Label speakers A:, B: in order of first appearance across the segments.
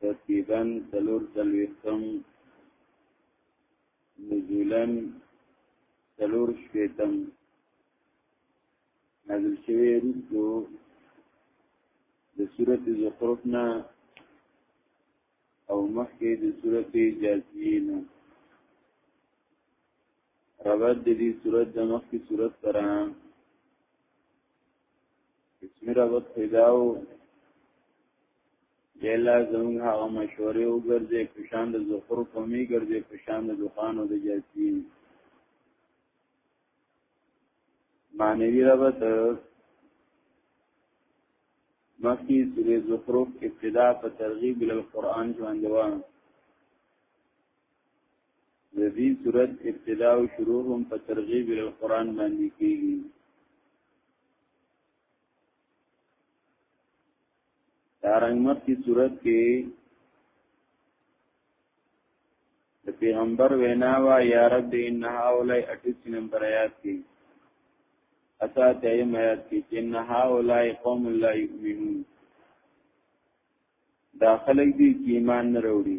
A: ترتیبا څلور څلوېښتم نزولا څلور شپېتم نازل شوی رسو د سورت زخرف نه او مخکې د سورت جاسیه نه ربط د دې سورت د مخکې سورت سره اسم ربط پیداو یلا زمونږ هغه مشورې وګرځې پشان د زخر قومي ګرځې پشان د دخان او د جرسی معنوی ربط مخی سوری زخروف ابتدا په ترغیب للقرآن جواندوان د دې صورت ابتدا او شروع هم په ترغیب ال قران باندې کیږي دارنګ مخ کی صورت کې د پیغمبر وینا وا یا رب ان هاولای 38 نمبر آیات کې اتا ته آیات کې چې ان هاولای قوم لا یؤمنون داخله دي چې ایمان نه وروړي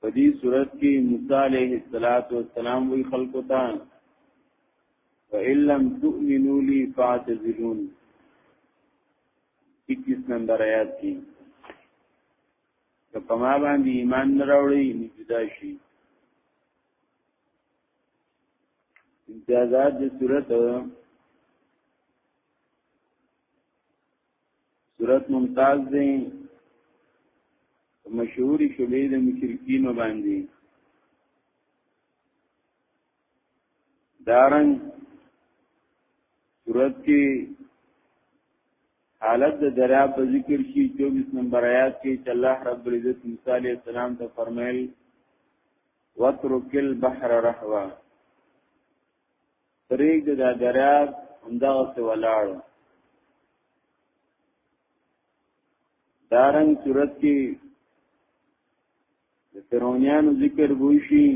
A: په دې صورت کې موسی عليه السلام وی خلکو ته فإِن لَّمْ تُؤْمِنُوا لِي فَاعْتَزِلُونِ 21 نمبر آیات کې که په ما باندې ایمان نه راوړي نو جدا شي امتیازات د صورت صورت ممتاز دی مشهوري شوبې د مشرکین باندې دارن صورت کې حالت د دریا په ذکر شي 24 نمبر آیات کې چې الله رب العزت موسی عليه السلام ته فرمایل وترک البحر رحوا پریګ دا ګراب همدا څه ولاړو دارنګ صورت کې د فرعونانو ذکر وشي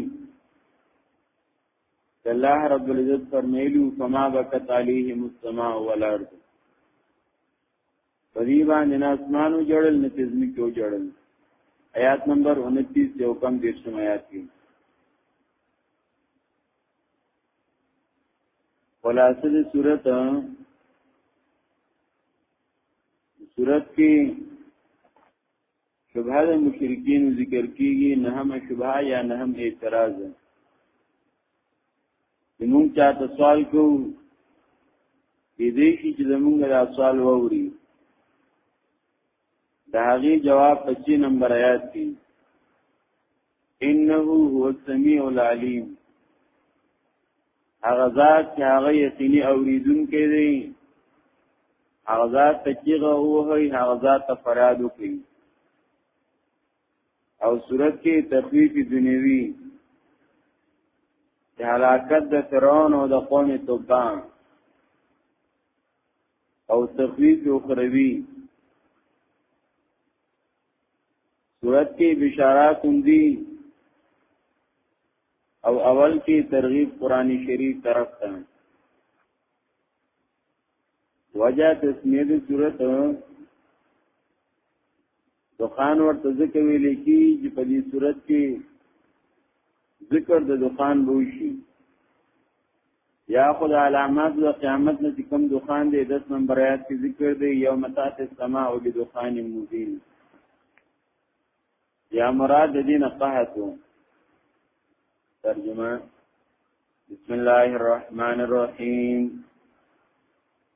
A: الله رب العزت فرمایلو فما بکت علیهم السماء والارض پدی باندې اسمانو جړل نتیزمی کیو جړل آیات نمبر 29 یو کم دیرشم آیات کې خلاصه د صورت صورت کې شبهه د مشرکین ذکر کیږي نه هم شبهه یا نه هم اعتراض موږ چاته سوال کو دې دې چې زمونږ د سوال ووري د هغه جواب په 3 نمبر آیات کې انه هو السميع العليم هغه ذات چې هغه یقیني اوریدونکی دی هغه ذات ته چیغه وهي هغه ذات ته فریاد وکړي او صورت کې تخویف دنیوي د هلاکت د فرعون او د قوم توبان او تخویف اخروی صورت کې بشارات هم دي او اول کې ترغیب قران شریف طرف ته وجہ تسمیه د صورت دخان ورته ذکر ویل کی چې په دې صورت کې ذکر د دخان بوشي یا خدای علامات د قیامت نه کوم دخان دی 10 نمبر آیات کې ذکر دی یوم تات السماء بدخان مبین یا مراد دین قحتو ترجمه بسم الله الرحمن الرحیم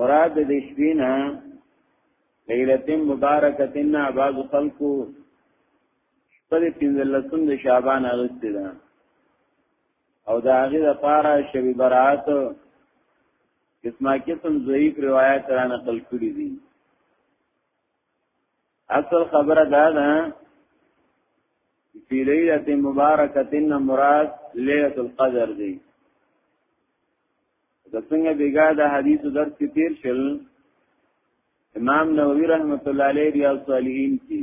A: مراد د شپې نه لیلتن مبارکتن نه بعض خلکو شپه د پنځلسم د شعبان اغستې ده او د هغې لپاره شبي برات قسمه قسم ضعیف روایت را نقل کړي دي اصل خبره دا ده فی لیلت مبارکتن مراد لیلت القدر دی د څنګه بیګا د حدیث درس کې تیر شل امام نووي رحمت الله علیه ریاض صالحین کې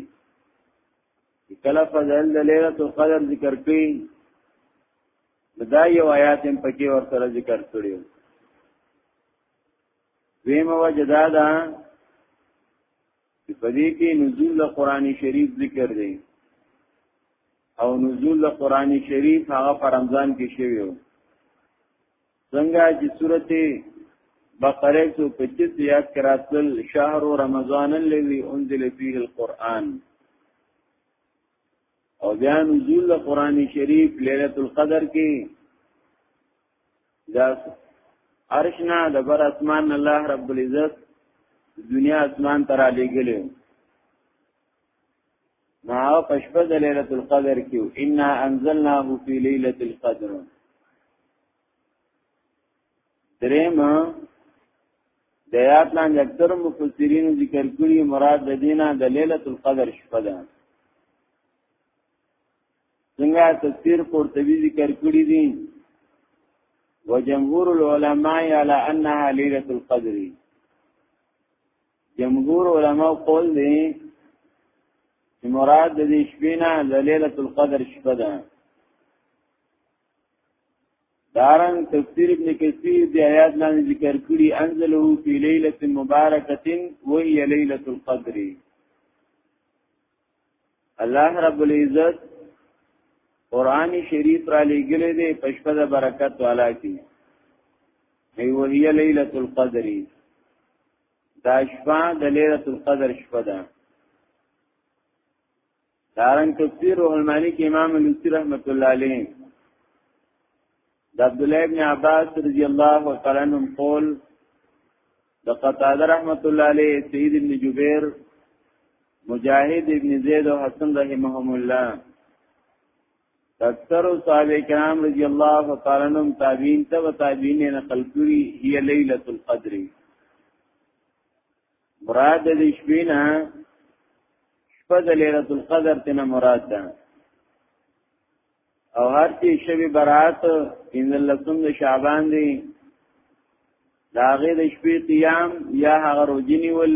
A: کله فضل د ليله القدر ذکر کړي دا یو آیات هم پکې ورسره ذکر کړی ویم وجدا دا په دې کې نزول د قران شریف ذکر دی او نزول د قران شریف هغه په رمضان کې شوی و څنګه چې سورته بقره 125 یاد کراتل شهر رمضان الذي انزل فيه القرآن او بیا نزول قرآن شریف لیلۃ القدر کې دا ارشنا د بر اسمان الله رب العزت دنیا اسمان ترا لګلې ما پشپه د ليله القدر کیو ان انزلناه فی ليله القدر دریم د یاد لاندې اکثر مفسرین ذکر کړی مراد د دینه د ليله القدر شپه ده څنګه تفسیر قرطبی ذکر کړی دي وجمهور العلماء على انها ليله القدر جمهور علما قول دی چې مراد د دې شپې نه د ليله القدر شپه ده دارن تفسیر ابن کثیر دی آیات لاندې ذکر کړی انزله فی ليله مبارکه وهي ليله القدر الله رب العزت قران شریف را لګلې دې پښپه د برکت والا کی ای وهي ليله القدر دا شپه د ليله القدر شپه ده دارن تفسیر روح المانی کې امام لوسی رحمت الله علیه د عبد الله ابن عباس رضی الله تعالی عنہ قول د قتاده رحمت الله علیه سید ابن جبیر مجاهد ابن زید او حسن رحمهم الله اکثر صحابه کرام رضی الله تعالی عنهم تابعین تب تابعین نقل کړي هي ليله القدر مراد د شپې نه شپه د ليله القدر تنه مراد ده او هر چې شوی برات ان لسم د شعبان دی داغه د شپې قیام یا هغه روزنی ول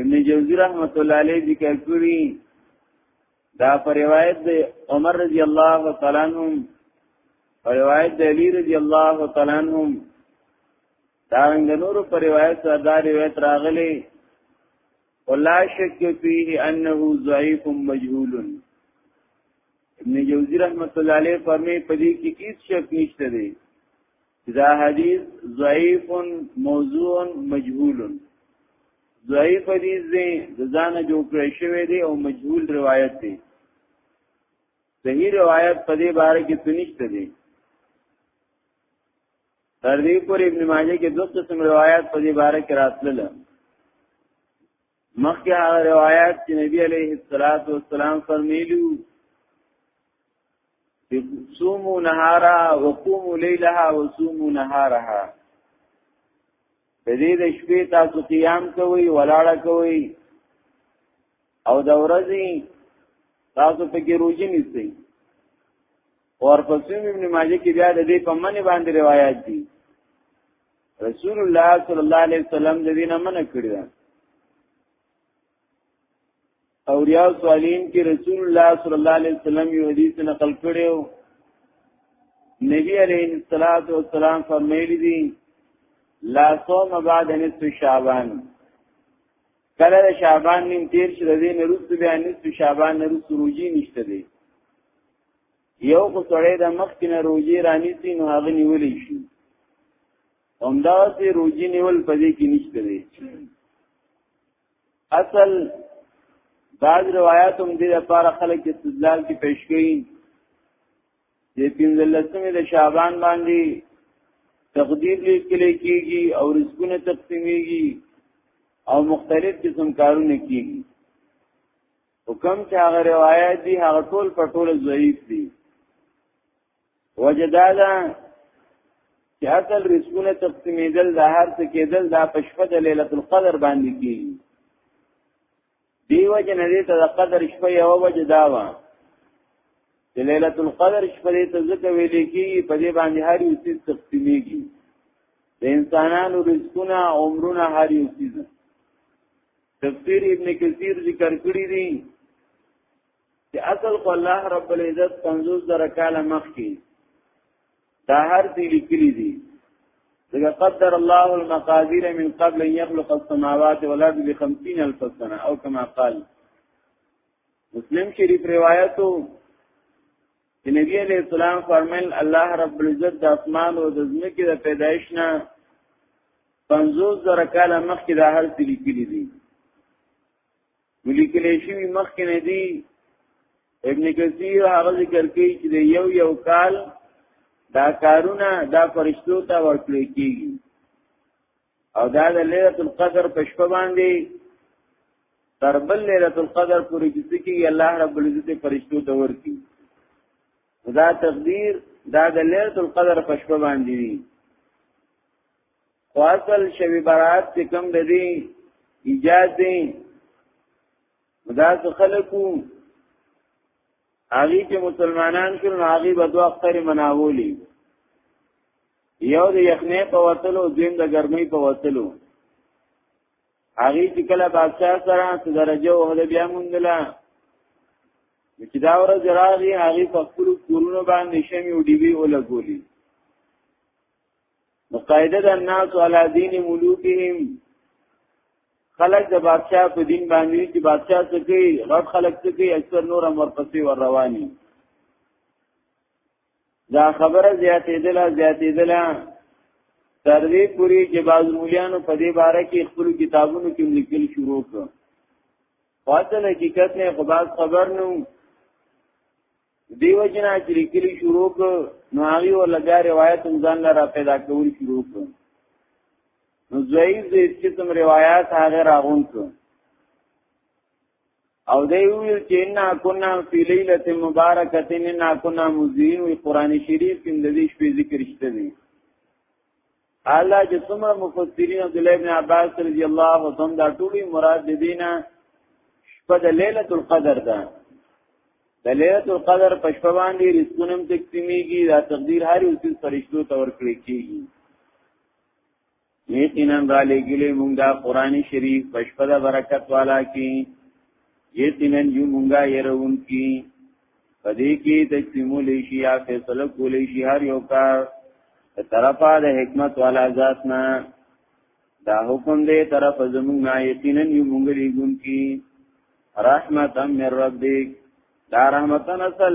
A: ابن جوزی رحمت الله علیه ذکر کړی دا پر روایت د عمر رضی الله تعالی عنہ پر روایت د علی رضی الله تعالی عنہ دا رنګ نور پر روایت دا روایت راغلی ولا شک فيه انه ضعيف مجهول ابن جوزی رحمت الله علیه فرمی پدې کې هیڅ شک نشته دی دا حدیث ضعیف موضوع مجهول ضعیف حدیث دی د ځانه جوړ کړی شوی دی او مجهول روایت دی صحیح روایت په دې باره کې تنشت دی تر دې پورې ابن ماجه کې دوه قسم روایت په دې باره کې راتلل مخکې هغه روایت چې نبی عليه الصلاة والسلام فرمایلیو چې صوموا نهارا وقوموا ليلها وصوموا نهارها د دې د شپې تاسو قیام کوئ ولاړه کوئ او د ورځې تاسو په کې روزي نیسئ ورپسې ابن ماجه کې بیا د دې په منې باندې روایت دي رسول الله صلی الله علیه وسلم د دې نه منع کړی او ریاض صالحین کې رسول الله صلی الله علیه وسلم یو حدیث نقل کړو نبی علیہ الصلات والسلام فرمایلی دي لا صوم بعد نصف شعبان کله شعبان نیم تیر شې د دې نرسته بیا نصف شعبان نرسته روزي نشته دي یو خو سړی د مخکې نه روزي رانیسي نو هغه نیولی شي همدا سي روزي نیول په دې کې نشته دی اصل بعض روایت هم دې لپاره خلک استدلال کې پیش کړي د پنځلسمې د شعبان باندې تقدیر لیکل کېږي او رزقونه تقسیمېږي او مختلف قسم کارونه کېږي حکم چې هغه روایت دي هغه ټول په ټول ضعیف دي وجدادا چې اصل رزقونه تقسیمېدل د هر څه کېدل دا په شپه د ليله القدر باندې کیږي دیو جن دې ته د قدر شپه یو وجه دا و چې ليله القدر شپه دې ته ځکه ویل کیږي په دې باندې هر یو څه تقسیمېږي د انسانانو رزقونه عمرونه هر یو څه تفسیر ابن کثیر ذکر کړی دی چې اصل خو الله رب العزت 50 در کال مخ کې دا هر دې لیکلي دي ځکه قدر الله المقادير من قبل ان يخلق السماوات والارض ب 50000 سنه او كما قال مسلم شریف روایتو چې نبی علیہ السلام فرمایل الله رب العزت د اسمان او د ځمکې د پیدایش نه 50 زره کال مخکې د هر څه لیکلي دي ولیکل شي مخکې نه دي ابن کثیر هغه ذکر کوي چې یو یو کال دا کارونه دا فرشتو ته ورکړي کیږي او دا د ليله القدر په شپه باندې تر بل ليله القدر پورې چې الله رب العزت فرشتو ته ورکی دا تقدیر دا د ليله القدر په شپه باندې وي خواصل شوی برات چې کوم د دې ایجاد دي دا څه خلکو هغه چې مسلمانان شول هغه به دوه اختر مناولي یو د یخنې په وتلو دین د ګرمۍ په وتلو هغه چې کله بادشاہ سره څه درجه او هدا بیا مونږلا چې دا ورځ راغی هغه په خپل کورونو باندې شمې او ډیوی او لګولي نو قاعده د الناس علی دین ملوکهم خلق د بادشاہ په دین باندې چې بادشاہ څه کوي غټ خلق څه کوي اکثر نور امر پسې ور رواني دا خبره زیاتې دلا زیاتې دلا تر دې پوری چې بعض مولیانو په دې باره کې خپل کتابونو کې لیکل شروع کړ فاصل حقیقت نه خو باز خبر نو دیو جنا چې لیکل شروع کړ نو هغه ولګا روایت ځان لپاره پیدا کول شروع کړ نو ضعیف دې چې تم روایت هغه راغون کړ او دی ویل چې ان کنا فی لیلۃ مبارکۃ ان کنا مذین وی قران شریف کې د دې شپې ذکر شته دی الله چې څومره مفسرین عبد الله ابن عباس رضی الله عنهم دا ټولي مراد د دینه شپه د ليله القدر ده د ليله القدر په شپه باندې رزقونم تقسیمیږي دا تقدیر هر یو څه فرشتو تور کړی کیږي یقینا را لګلې مونږ دا قران شریف بشپړه برکت والا کی یقینا یو مونږه يرون کی پدې کې تکمیل شي یا فیصله کول شي هر یو کار طرفه د حکمت والا ذات نه دا حکم دې طرف زمونږه یقینا یو مونږ لګون کی رحمتا من ربک دا رحمتن اصل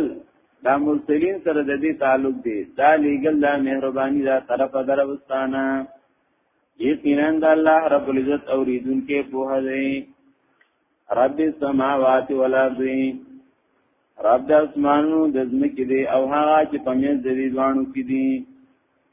A: دا مرسلین سره د دې تعلق دی دا لیګل دا مهرباني دا طرفه دروستانه یقینا د الله رب العزت اوریدونکو په هدي رب السماوات والارض رب د اسمانو د زمکې دی او هغه چې په مې د دې دوانو کې دی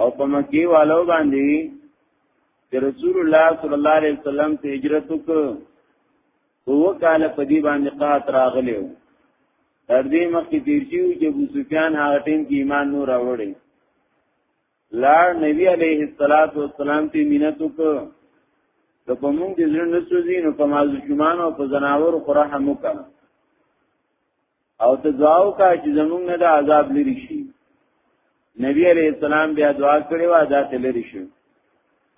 A: او په مکی والو باندې چې رسول الله صلی الله علیه وسلم ته هجرت وکړ دوه کال په دې باندې قات راغلی و تر دې مخکې تیر شو چې ابو سفیان هغه ټیم کې ایمان نور راوړی لار نبی علیه الصلاۃ والسلام ته مینت وکړ د پمون د زړه نسوځي نو په مازو شومان او په زناور قرحه مو کړه او ته دعا وکړه چې زمونږ نه د عذاب لري شي نبی علیہ السلام بیا دعا کړې و دا ته لري شي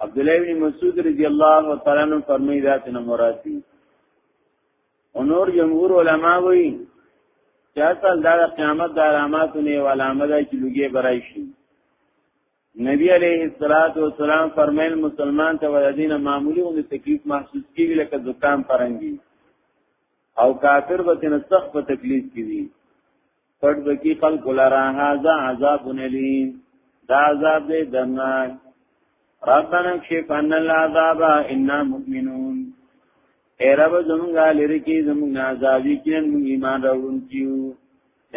A: عبد الله بن مسعود رضی الله تعالی عنہ فرمایي دا ته مراد دي انور جمهور علما وایي چې اصل دا قیامت د علاماتو نه و علامه ده چې لږه برای شي نبی علیه الصلاۃ والسلام فرمایل مسلمان ته ولدین معمولی غو تکلیف محسوس کیږي لکه زکام پرنګي او کافر به تنه سخت په تکلیف کې وي پټ بکی خلق لرا هاذا عذاب نلیم دا عذاب دې درناک ربنا کشف ان العذاب انا مؤمنون اے رب زمونږه لری کې زمونږه عذابې کې موږ ایمان راوړونکو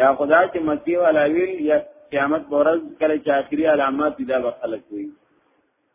A: یا خدا چې مکی ولاویل یا قیامت ورځ کله چې اخري علامات دا به خلق وي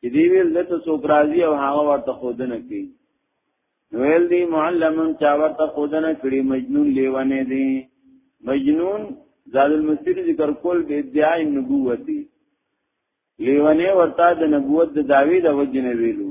A: چې دی ویل دته څوک راضي او هغه ورته خودنه کوي ویل دی معلمون چا ورته خودنه کړي مجنون لیوانه دی مجنون زاد المسیر ذکر کول به ادعای نبوتی لیوانه ورته د نبوت د داوی د وجنه ویلو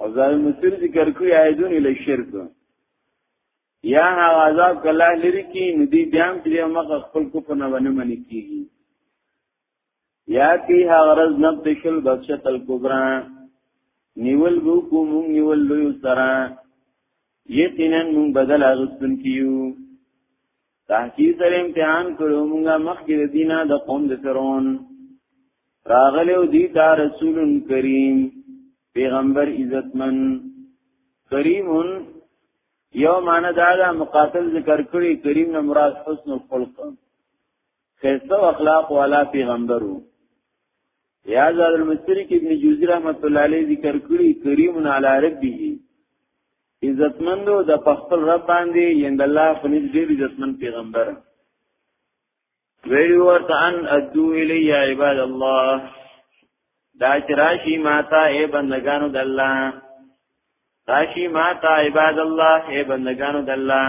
A: او ځان مصیر ذکر کوي ایدون ال شرک یا هغه عذاب کله لري کې ندی بیا هم دې مخه خپل کو په نه ونه منی کیږي یا کی هغه رز نب دشل بخشت الکبرا نیول بو کو مون نیول لوی سرا یقینا مون بدل اغستون کیو تحقیق سره امتحان کړو موږ مخکې د دینه د قوم د فرعون راغلو دی تا رسول کریم پیغمبر عزتمن کریم یو معنی دا دا مقاتل ذکر کړی کریم نه مراد حسن الخلق خیسته اخلاق والا پیغمبرو یا زاد المستری کې ابن جوزی رحمت الله علیه ذکر کړی کریم علی ربه عزتمندو د خپل رب باندې یند الله خنځ ډیر عزتمن پیغمبر ویلی ورته ان ادو الی یا عباد الله دا چراشی ماتا اے بندگانو د الله راشی ماتا عباد الله اے بندگانو د الله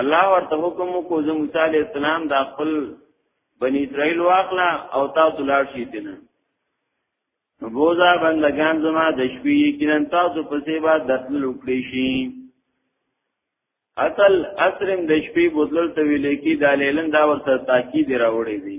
A: الله ورته حکم کو زم موسی علی السلام دا خپل بنی اسرائیل واخلا او تاسو لاړ شئ دینه بوزا بندگان زما د شپې یقینا تاسو په سیبا دتل وکړي شي اصل اسرم د شپې بوتل ته ویل کی د لیلن دا ورته تاکید راوړی دی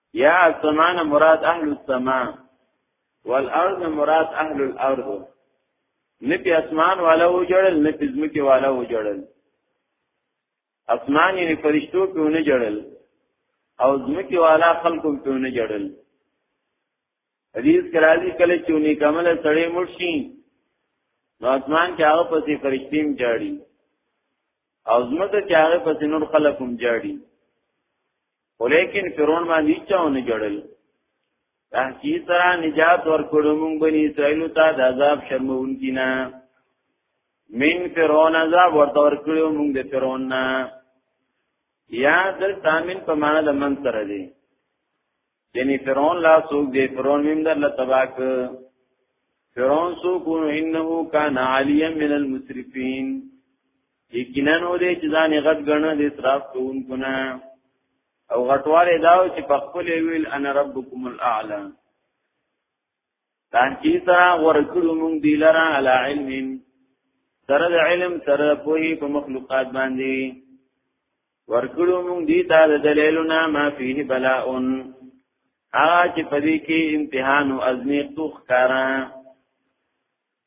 A: یا السمان مراد اهل السما والارض مراد اهل الارض نه په اسمان والا و جړل نه په زمکه والا و جړل اسمان یې فرشتو په نه جړل او زمکه والا خلکو په نه جړل حدیث کرازی کله چونی کمل سړی مرشي نو اسمان کې هغه پسې فرشتیم جاړي او زمکه کې هغه پسې نور خلکم جاړي ولیکن فرعون باندې چاو نه جوړل تحقیق سره نجات ورکړو مونږ بنی اسرائیل ته د عذاب شرمون کینا من فرعون عذاب ورته ورکړو مونږ د فرعون نه یا دل تامین په معنا د من سره دی یعنی فرعون لا سوق دی فرعون مم در لتباک فرعون سوق انه کان علیا من المسرفین یقینا نو دې چې ځان غټ غنه دې اعتراف کوونکو نه او غټواله دا چې په خپل ویل انا ربکم الاعلى تان کی سره ورکړو مونږ دی لره علی علم سره د علم سره پوهی په مخلوقات باندې ورکړو مونږ دی تا د دلیلونه ما فيه بلاءن هغه چې پدې کې امتحان او ازمیختو ښکارا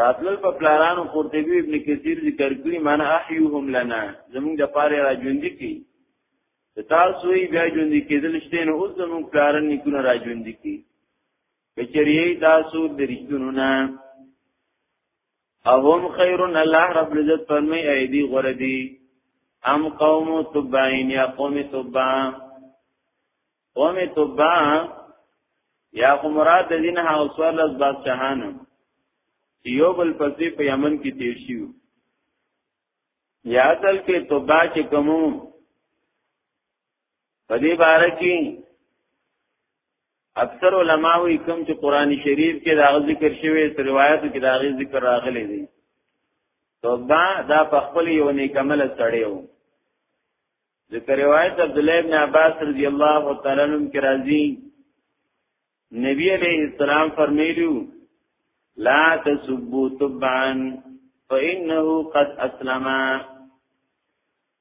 A: راتلل په پلانانو قرطبي ابن کثیر ذکر کړی معنا احیوهم لنا زمونږ د پاره را ژوند کی تاسو یې بیا ژوند کېدل شته نو اوس زمونږ پلان نکونه را ژوند کی کچری تاسو د رښتونو نه اهم خیرن الله رب العزت فرمای ایدی غردی ام قوم تبعین یا قوم تبع قوم تبا یا خو مراد دین ها اوسوال از بادشاہان یو بل پسې په یمن کې تیر شیو یا اصل کې تبا چې کومو په دې باره کې اکثر علما وی کوم چې قران شریف کې دا ذکر شوی تر روایتو کې دا ذکر راغلی دی تبا دا په خپل یو نیکمل سړیو
B: ذکر روایت عبد الله ابن عباس رضی الله تعالی عنہ کې راځي نبی علیہ السلام فرمایلیو لا تسبو تبعن فإنه قد أسلم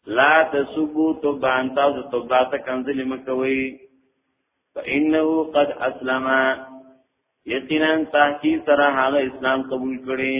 B: لا تسبو تبعن تاسو تبع ته کنځلې مکوي فإنه قد أسلم یقینا تحقیق سره هغه اسلام قبول کړي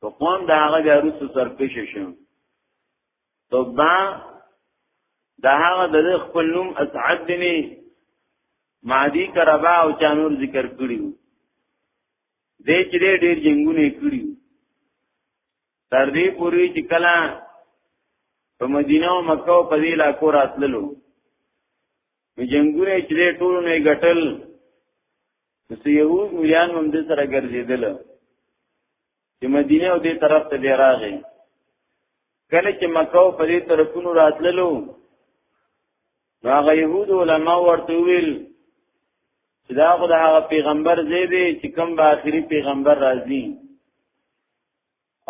B: په قوم دا هغه بیا روسو سرکش شو تبا دا هغه د خپل نوم اسعد بن مادی کربا او چانور ذکر کړیو د چې ډېر جنگونه کړیو تر دې پورې چې کله په مدینه او مکه او په دې علاقو راتللو نو جنگونه چې دې ټول نه غټل نو سې يهود مليان هم دې سره ګرځېدل چې مدینه او دې طرف ته دی راغی کله چې مکه او په دې طرفونو راتللو نو هغه يهود علما ورته ویل چې دا خو د هغه پیغمبر زی دی چې کوم به آخري پیغمبر راځي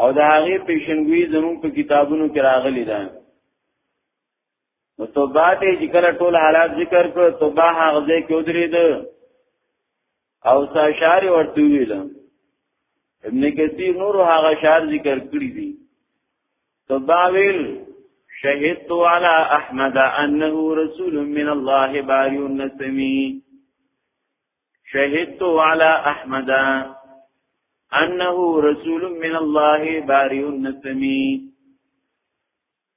B: او د هغه پیشنګوي زموږ په کتابونو کې راغلي ده نو توبه ته چې کله ټول حالات ذکر کړ توبه هغه ځای کې ودرید او ساشار ورته ویل ابن کثیر نور هغه شار ذکر کړی دی توبه ویل شهدت على احمد انه رسول من الله باري النسمي شهدت على احمد انه رسول من الله باري النسمي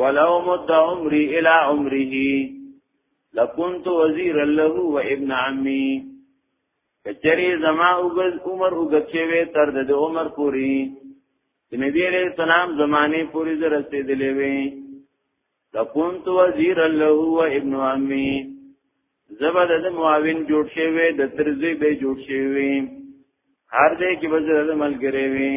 B: ولو مد عمري الى عمره لكنت وزيرا له وابن عمي کچری زما اوګز عمر اوګچوي تر د عمر پوری د نبی عليه السلام زمانه پوری زه رسیدلې وې لكنت وزيرا له وابن عمي زبد د معاون جوړ شوی د ترزی به جوړ شوی هر دې کې به زړه ملګری وي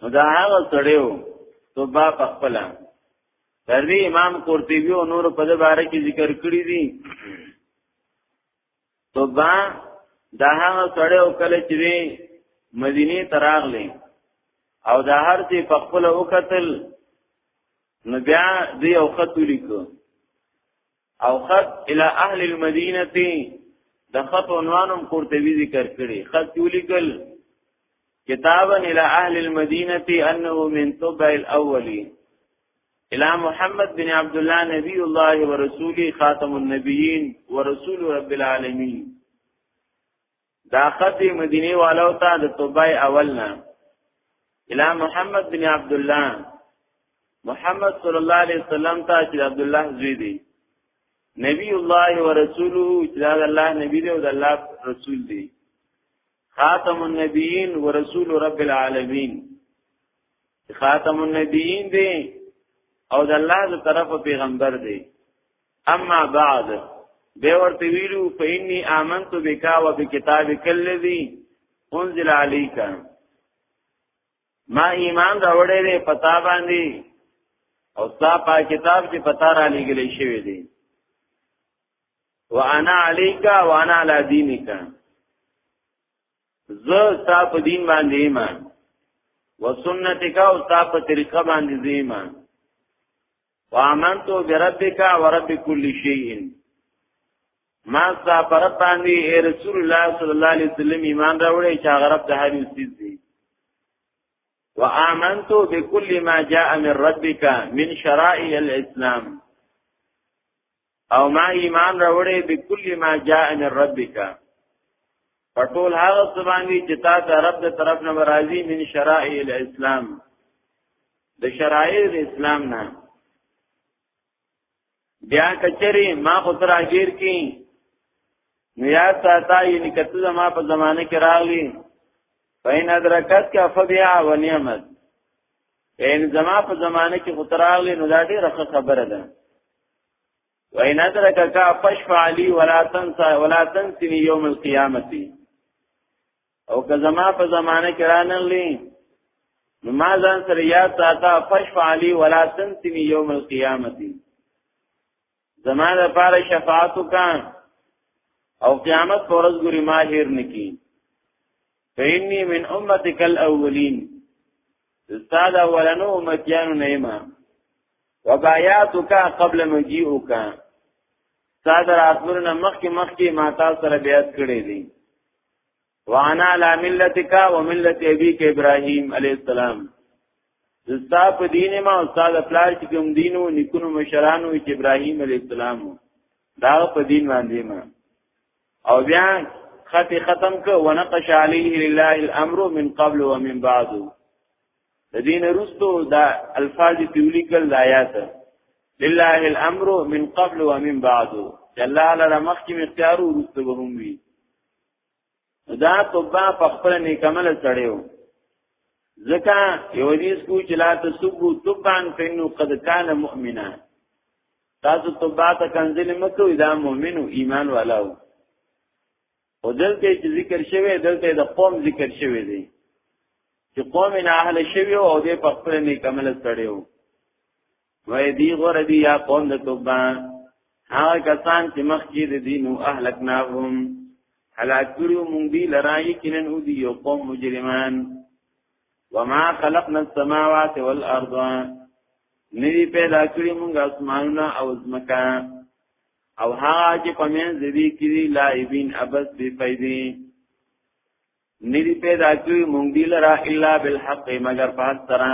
B: نو دا هغه سړی و توبه په خپل تر دې امام قرطبي او نور په دې باره کې ذکر کړی دي توبه دا هغه سړی او کله چې مدینه تراغلی او دا هر څه په خپل وکتل نو بیا دی او خط ولیکو او خط الى اهل المدینه د خط عنوانم قرطبی ذکر کړي خط ولیکل کتابا الى اهل المدینه انه من طبع الاولین الى محمد بن عبد الله نبی الله ورسوله خاتم النبیین ورسول رب العالمین دا خط مدینه والو ته د توبه اول نه اله محمد بن عبد الله محمد صلی الله علیه وسلم ته چې عبد الله زوی دی نبی الله ورسوله چې دا الله نبی دی او د الله رسول دی خاتم النبیین ورسول رب العالمین خاتم النبیین دی او د الله تر طرف پیغمبر دی اما بعد به ورته ویلو فإني آمنت بك وبكتابك الذي انزل عليك ما ایمان راوړې دې پتا باندې او تا په کتاب کې پتا را لګلې شوی دی وانا عليك وانا على دينك زه تا په دین باندې ایمان وسنتک او تا په طریقه باندې ایمان وامنت بربک ورب کل شیء ما ستا پر باندې اے رسول الله صلی الله علیه وسلم ایمان راوړې چې هغه رب د هر یو چیز دی وآمنت بكل ما جاء من ربك من شرائع الاسلام او ما ایمان راوړې به کل ما جاء من ربک پټول هغه سبانګي چې تا ته رب د طرف نه راضي من شرائع الاسلام د شرائع الاسلام نه بیا کچری ما خو تر اخر کې نیا ساته یې نکته زما په زمانه کې راغلی فین ادرکت کا فبیا و نعمت ان زما په زمانه کې خطراغلی نو دا ډیره خبره ده وإن أدركك فاشفع لي ولا تنسى ولا تنسني يوم القيامة او که زما په زمانه کې رانغلی نو ما ځان سره یاد ساته فشف علی ولا تنسمی یوم القیامت زما د پاره شفاعت وکا او قیامت پر ورځ ګوري ما هیر نکی فإني من أمتك الأولين استاد اولنو امتیانو نیما وبایاتک قبل مجیئک استاد راتمرنه مخکې مخکې ما تاسو سره بیعت کړی دی وانا لا ملتک و ملت ابيک ابراهيم عليه السلام زستا په دین ما استاد پلار چې کوم دینو نکونو مشرانو چې ابراهيم عليه السلام دا په دین باندې ما او بیا خط ختم ک ونقش علیه لله الامر من قبل ومن بعد د دین رستو دا الفاظ پیولیکل د آیات لله الامر من قبل ومن بعد الله لرا مخکې اختیار او رستو به هم وی دا توبه په خپل نیکمل سړیو ځکه یو حدیث کو چې لا تسبو توبان فینو قد کان مؤمنا تاسو توبه ته کنځل مکو دا مؤمن او ایمان والاو او دلته چې ذکر شوی دلته د قوم ذکر شوی دی چې قوم نه اهل شوی او دې په خپل نه کمل سړیو وای دی غور دی یا قوم د توبه هغه کسان چې مخکې د دین او اهلک ناهم هلاک کړو مونږ دی لرای کینن او دی یو قوم مجرمان وما خلقنا السماوات والارض ندی پیدا کړی مونږ اسمانونه او زمکا او هغه چې پمن زوی کړي لایبین ابس بی فیدی ندی پیدا کړی مونږ دی لرا الا بالحق مگر په سره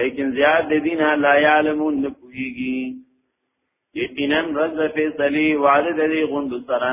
B: لیکن زیاد د دینه لا یعلمون نه پوهیږي یقینا رز فیصلی وعده د دې غوند سره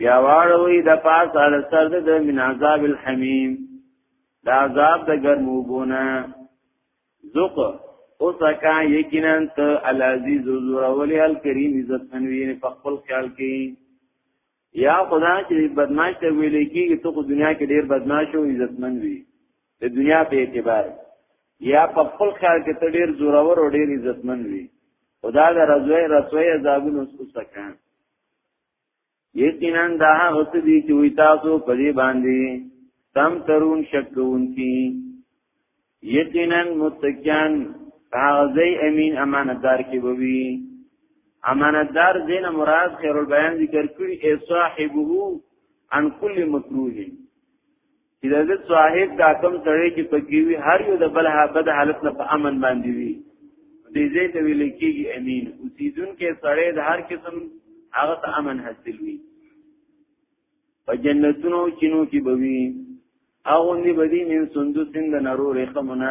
B: بیا واړوي د پاس ال سر د من عذاب الحمیم دا عذاب د ګرمو بونه ذوق او سکا یقینا ته العزیز زور اولی الکریم عزت منوی په خپل خیال کې یا خدا چې بدمعش ته ویل کېږي ته په دنیا کې ډیر بدمعش او عزت منوی د دنیا په اعتبار یا په خپل خیال کې ته ډیر زور او ډیر عزت منوی خدا د رضوی رسوی عذابونو سکا یقینا دا هغه څه دي چې وي تاسو په دې باندې تم ترون شکون کی یقینا متکیان هغه امین امانتدار کې بوي امانتدار دین مراد خیر البیان ذکر کړی ای صاحبه عن کل مکروه چې د دې صاحب دا کم سړی چې پکې وي هر یو د بل بد حالت نه په امن باندې وي دې زه ته ویل کېږي امین او سیدون کې سړی د هر قسم هغه ته امن حاصل وي په جنتونو چینو کې بوي هغه نه بدی من سندوسین د نارو رخمونه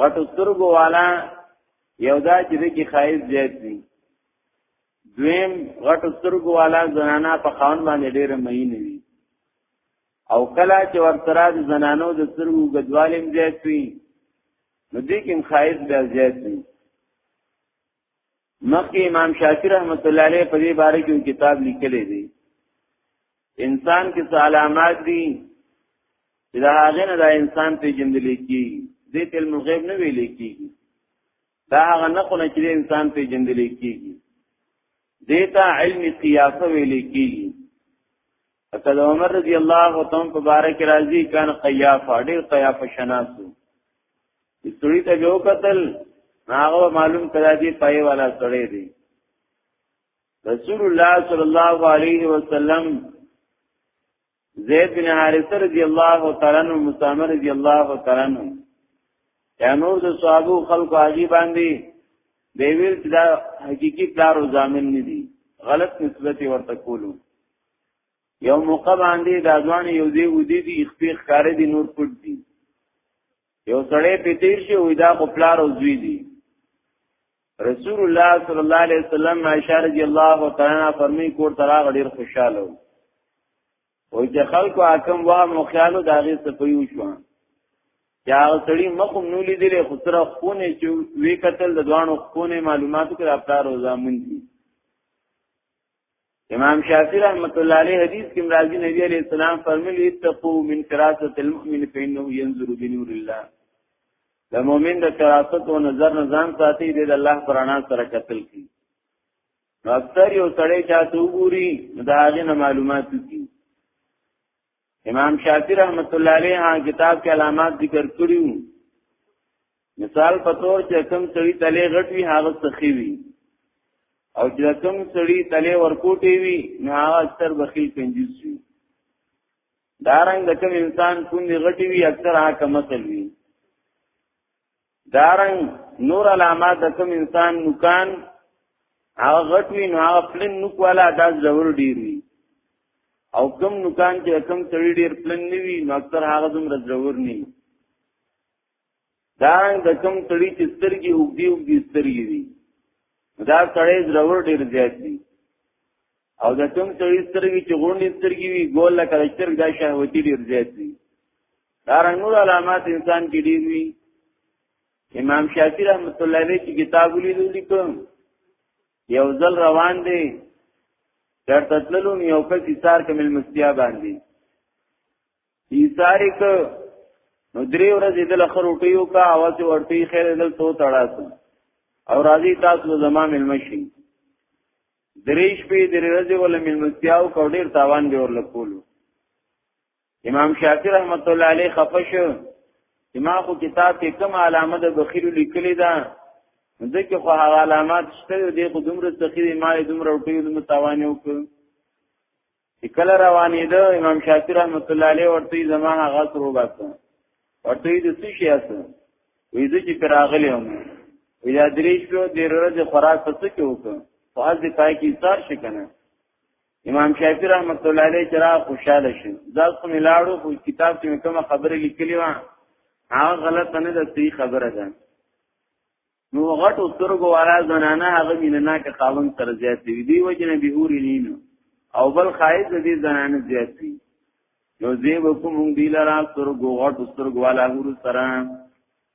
B: غټو سترګو والا یو دا چې د کې خایز زیات دي دویم غټو سترګو والا زنانا په خان باندې ډېر مهین وي او کله چې ورترا د زنانو د سترګو غدوالم زیات وي نو دې کې خایز بیا زیات وي مخکې امام شافعي رحمت الله علیه په دې باره کې کتاب لیکلی دی انسان کې څه علامات دي چې دا هغه نه دا انسان په جندل کې دې تل مغیب نه ویل کېږي دا هغه نه خونه چې انسان په جندل کېږي دیتا علم قیاسه ویل کېږي حتی د عمر رضی الله تعالی په باره کې راځي کان قیافه ډېر قیافه شناسو د سړي ته یو قتل هغه معلوم کړه دی پای والا سړی دی رسول الله صلی الله علیه وسلم زید بن حارثه رضی الله تعالی عنہ مسامر رضی الله تعالی عنہ یا نور د صحابه خلق عجیب باندې دیویل چې دا حقیقی پلار او ضامن ندي غلط نسبت ورته کولو یو موقع باندې دا ځوان یو دی و دی دی خپې ښکارې دی نور پټ دی یو سړی په تیر شي وې دا خو پلار او زوی دی رسول الله صلی الله علیه وسلم عائشہ رضی الله تعالی عنها فرمی کور تراغ ډیر خوشاله وو او چې خلکو حکم واه مو خیالو داغه سپیو شو یا سړی مخم نو لیدل خو سره خونه چې وی قتل د دوانو خونه معلوماتو کې راپټار او زامن دي امام شافعی رحمت الله علیه حدیث کې مرাজি نبی علیہ السلام فرمایلی اتقوا من فراست المؤمن فانه ينظر بنور الله د مؤمن د فراست او نظر نه ځان ساتي د الله پرانا سره قتل کی اکثر یو سړی چاته وګوري دا هغه معلومات کی امام شافعی رحمت الله علیه هغه کتاب کې علامات ذکر کړیو مثال په تور چې کم سړی تلې غټ وی هغه سخی وی او چې کم سړی تلې ورکوټی وی نه هغه اکثر بخیل کنجوس وی دارنګ د کم انسان پوندې غټي وی اکثر هغه کمسل وی دارنګ نور علامه د کوم انسان نوکان هغه غټ وی نو هغه پلن نوک والا دا ضرور ډیر وی او کم نوکان چې کم سړی ډیر پلن نیوی نو اکثر هغه زم ضرور نه دارنګ د کم سړی چې سترګي وګدي وګدي سترګي وی دا سړی ضرور ډیر زیات دی او د کم سړی سترګي چې غونډې سترګي وی ګول لکه سترګ دا شهوتی ډیر زیات دی دا رنګ نور علامات انسان کې ډیر وی امام شافعی رحمت الله علیه چې کتاب ولیدو لیکو یو ځل روان دی چرته تللو یو کس ایثار کمل مستیا باندې ایثار ک نو درې ورځې دل خر وټیو کا आवाज ورته خیر دل تو تړاسو او راځي تاسو زما مل مشي دریش په درې ورځې ول مل مستیاو کو ډیر تاوان دی ورلکولو امام شافعی رحمت الله علیه خفش ما خو کتاب کې کوم علامه د بخیل لیکلی ده ځکه خو هغه علامات شته دی خو دومره سخی دی ما دومره ټی دومره تاوان وکړ کله روانې ده امام شافعی رحمت الله علیه ورته زما هغه سره وباسه ورته دې څه شي اسه وې دې چې راغلی هم وې دا درې شو د ورځې خوراک څه کې وکړ په هغه ځای کې ایثار شي کنه امام شافعی رحمت الله علیه چرا خوشاله شو دا کوم لاړو خو کتاب کې کومه خبره لیکلی و هغه غلط نه ده صحیح خبره ده نو غټ سترګو والا زنانه هغه میننا کې خاون تر زیات دی دی وجنه به هوري نینو او بل خایز دې زنانه زیات دی نو زیب کوم دی لرا سترګو غټ سترګو والا هور سره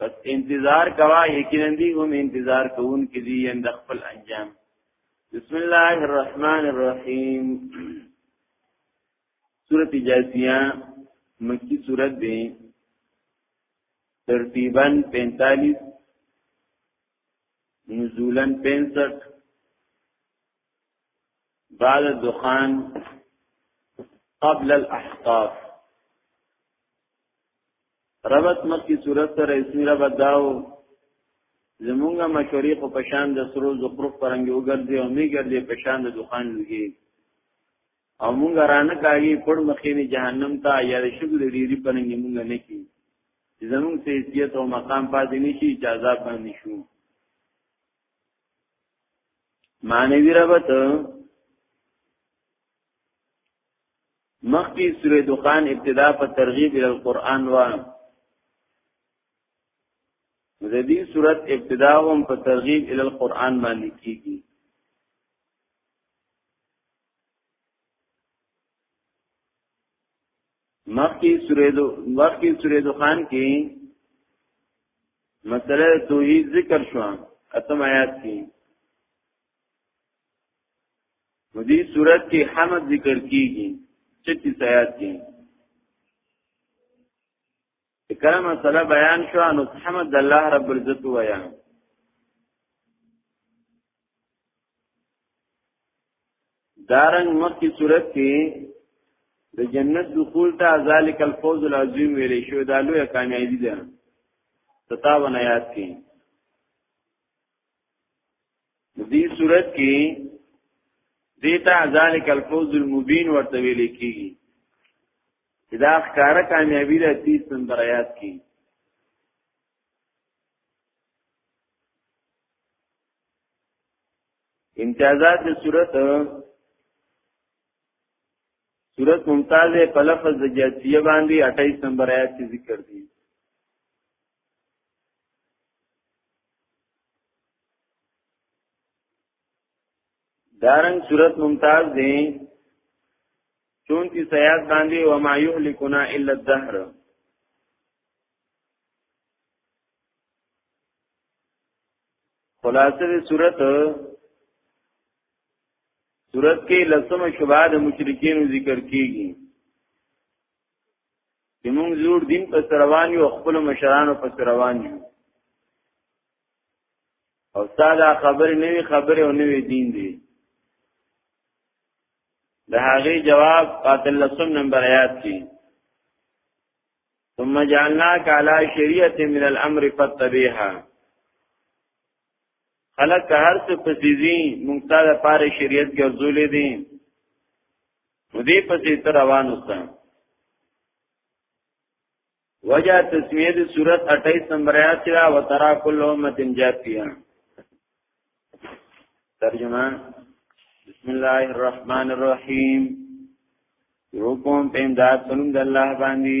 B: پس انتظار کوا یقینا دی هم انتظار کوون کې دی اند خپل انجام بسم الله الرحمن الرحیم سورۃ جاسیہ مکی سورۃ دی ترتیبا 45 نزولا 65 بعد الدخان قبل الاحقاف ربط مکی صورت سره اسمی ربط داو زمونږه مشورې په پشان د سرو زخرف پرنګ وګرځي او می ګرځي پشان د دخان لږي او مونږ رانه کاږي پړ مخینه جهنم ته یا شګو د ډیری پرنګ مونږ نه کی زمون سه حیثیت او مقام پاتې نشي چې عذاب باندې شو معنی ربط مخکې سورې دخان ابتدا په ترغیب ال قران وا د دې صورت ابتدا هم په ترغیب ال قران باندې کیږي مخکې سورې دو مخکې سورې دخان کې مسله توحید ذکر شو اتم آیات کې په دې صورت کې حمد ذکر کیږي چې تی سیات کې کرم مسله بیان شو نو حمد الله رب العزت ویا دارنګ مخکې صورت کې د جنت دخول ته ذالک الفوز العظیم ویلې شو دا لویه کامیابی ده تتاونه یاد کړئ دې صورت کې دیتا ذالک الفوز المبین ورته ویل کیږي دا ښکارا کامیابی ده 30 نمبر آیات کې امتیازات د صورت صورت ممتاز په لفظ د جاتیه باندې 28 نمبر آیات کې ذکر دي دارن صورت ممتاز دی چونتی سیاد باندی وما یهلکنا الا الدهر خلاصه دی صورت صورت کې لسم شباد مشرکین ذکر کیږي چې موږ زور دین په روان یو خپل مشرانو په روان یو او ساده خبر نوی خبر او نوی دین دی د هغه جواب قاتل لسم نمبر آیات کې ثم جعلناك على شريعه من الامر فتبعها خلق هر څه پسیزي مونږ ته د پاره شریعت ګرځولې دي نو دې پسې تر روان وسه وجه تسمیه د صورت 28 نمبر آیات را وترا کل امه جاتیا ترجمه بسم الله الرحمن الرحیم یو کوم په امداد سنم د الله باندې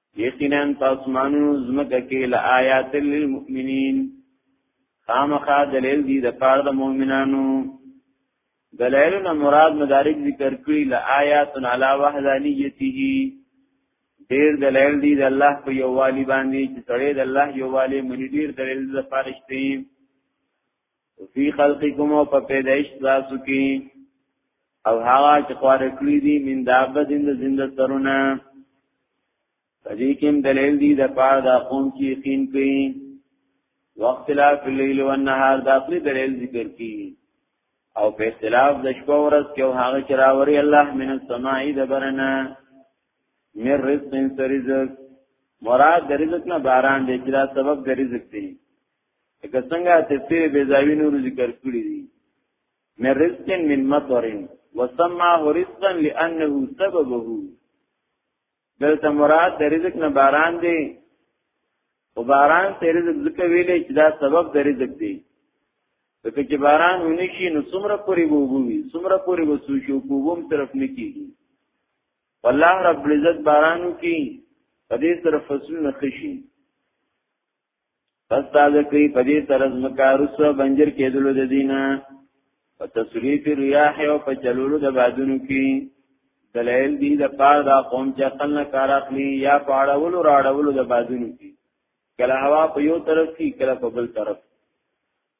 B: یقینا تاسمانو زمکه کې لآیات للمؤمنین خامخا دلیل دی د پاره د مؤمنانو دلایل نه مراد مدارک ذکر کړی لآیات علی وحدانیته ډیر دلایل دی د الله په یووالي باندې چې سړی د الله یووالي منی ډیر دلیل د فارشتي فی خلقکم او په پیدایش تاسو کې او هغه چې خوار کړی دي من دابه زنده زنده سرونه پدې کې دلیل دی د پاره د قوم چې یقین کوي
A: وخت لا فی الليل والنهار دا خپل دلیل ذکر کی او په اختلاف د شپه ورځ کې هغه چې راوري الله من السماء دبرنا مر رزق سرزق مراد د رزق نه باران دی چې دا سبب د رزق دی که څنګه تفسیر بیزاوی نور ذکر کړی دی من رزق من مطر وسماه رزقا لانه سببه دلته مراد د رزق نه باران دی او باران ته رزق ځکه ویلې چې دا سبب د رزق دی ځکه چې باران ونی شي نو څومره پوری ووږي څومره پوری وسو شو کوم طرف نه کیږي الله رب العزت بارانو کی په دې سره فصلونه خشي پس تازه کړی په دې طرز مکاروس بنجر کېدلو د دینه په تصریف ریاح او په چلولو د بادونو کې دلایل دي د پار دا قوم چې عقل نه کار اخلي یا پاړولو راړولو د بادونو کې کله هوا په یو طرف کې کله په بل طرف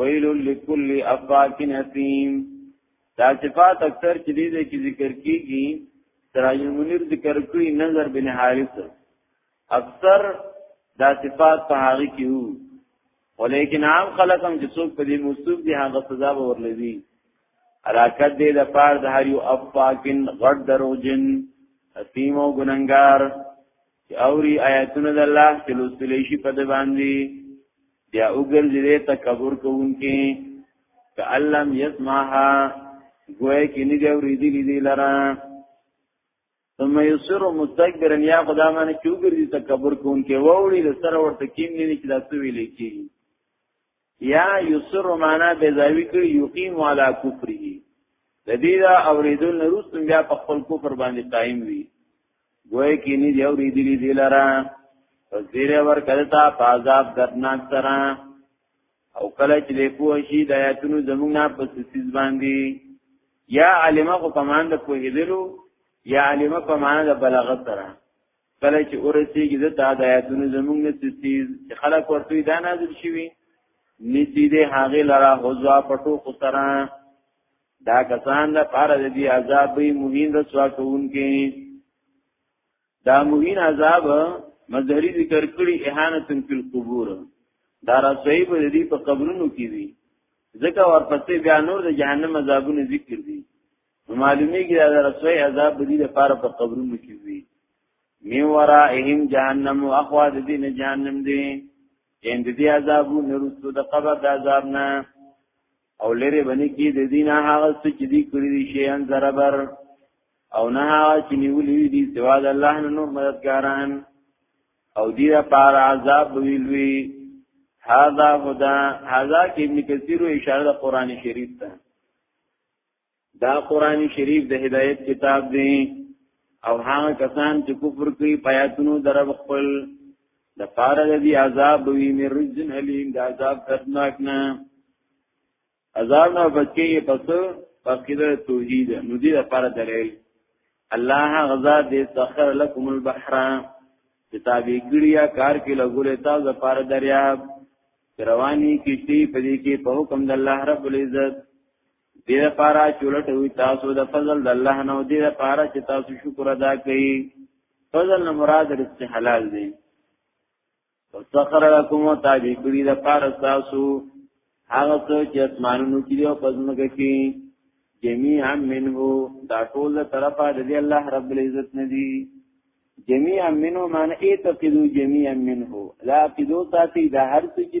A: ویل لكل افاك نسیم دا صفات اکثر چې دې دې کې ذکر کیږي سراج المنیر ذکر کړی نظر بن حارث اکثر دا صفات په هغه کې وو ولیکن عام خلک هم چې څوک په دې موصوف دي هغه سزا به ورلوي حرکت دې د پار د هر یو افاکن غړ دروجن اسیم او ګننګار چې اوري آیاتونه د الله چې لوستل شي په دې باندې بیا وګرځي دې تکبر کوونکې ک علم یسمعها ګوې کې نه دی ورېدي دې لرا ثم یسر مستكبرا یا خدا باندې چې وګرځي تکبر کوونکې ووري د سره ورته کیم نه چې داسې ویلې کیږي یا یسر معنا به زاوی کړي یقیم علی کفره د دې دا اوریدل نه روس بیا په خپل کفر باندې قائم وي ګوې کې نه دی اوریدلی دی لاره پس دیر ور کلتا پازاب دردناک سرا او کله چې دی پوه شي د آیاتونو زمونږ نه په سیز باندې یا عالمه خو په مان د پوهېدلو یا عالمه په مان د بلاغت سره کله چې اورسیږي د تا د آیاتونو زمونږ نه تسیز چې خلک ورته دا نازل شوي نسی دې هغه لرا حزوا پټو قصرا دا کسان د پاره د دې عذاب به مهین رسوا کوونکې دا مهین عذاب مظهری ذکر کړي اهانت فی القبور دا رسوی به دې په قبرونو کې وي ځکه ورپسې بیا نور د جهنم عذابونه ذکر دي معلومیږي دا رسوي عذاب به دي لپاره په قبرونو کې وي می ورائهم جهنم او اخوا د دین جهنم دی ان د دې عذابو نرسو د قبر د عذاب نه او لری باندې کې د دین هغه څه چې دی کړی دی شی ان زربر او نه هغه چې نیولې دي سوا د الله نه نور مددګاران او دې لپاره عذاب ویلوي هاذا هدا هاذا کې ابن کثیر اشاره د قران شریف ته دا قران شریف د هدایت کتاب دی او هغه کسان چې کفر کوي پیاتونو درب خپل د پاره دی عذاب وی مې رجن الیم د عذاب دردناک نه عذاب نه بچي پس فقیده توحید نو دې لپاره دلیل الله غزا دې سخر لكم البحر کتابی ګړیا کار کې لګولې تا د پاره دریاب رواني کیشتی پدې کې په حکم د الله رب العزت دې لپاره چې لټوي تاسو د فضل د الله نو دې لپاره چې تاسو شکر ادا کړئ فضل نه مراد رزق حلال دی وسخر لكم وتابع کړی د لپاره تاسو هغه څه چې اسمانونو کې او پزمکه کې جميعا منه دا ټول طرفه د الله رب العزت نه دی جميعا منه معنی اعتقدوا جميعا منه لا قدو تاسو د هر څه کې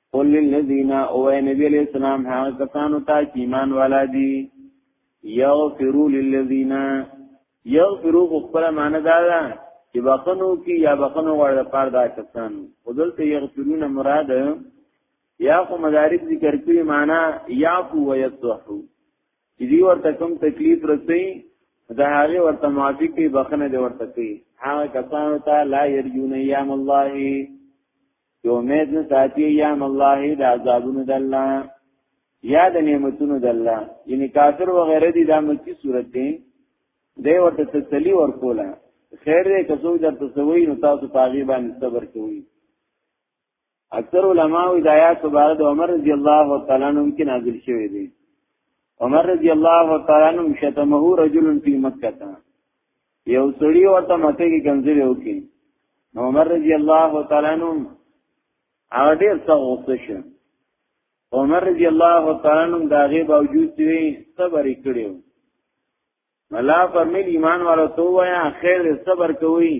A: قل للذین او نبی علیہ السلام هغه کسانو ته چې ایمان والا دي یغفروا للذین یغفروا خو خپل معنی دا ده چې بخنو کې یا بخنو غړ د پاره دا کسان خودلته یغفرون مراد یا خو مدارک ذکر کوي معنی یعفو و یصفحو چې دی ورته کوم تکلیف رسي دا هغه ورته معافي کوي بخنه دی ورته کوي هغه کسانو ته لا یرجون ایام الله چې امید نه ساتي یا الله د عذابونو د الله یا د نعمتونو د الله یعنی کافر و غیره دي د مکی صورت دی دی ورته تسلی ورکوله خیر دې کسو د تسوی نو تاسو پاغي باندې صبر کوئ اکثر علما او ہدایات مبارک عمر رضی الله تعالی عنہ کې نازل شوی دی عمر رضی الله تعالی عنہ شتمه رجل فی مکه یو سړی ورته مکه کې کنځلې وکړي نو عمر رضی الله تعالی عنہ هغه ډیر څه غوسه شو عمر رضی الله تعالی عنہ دا غي باوجود دی صبر کړو ملا فرمیل ایمان والا تو وایا خیر صبر کوي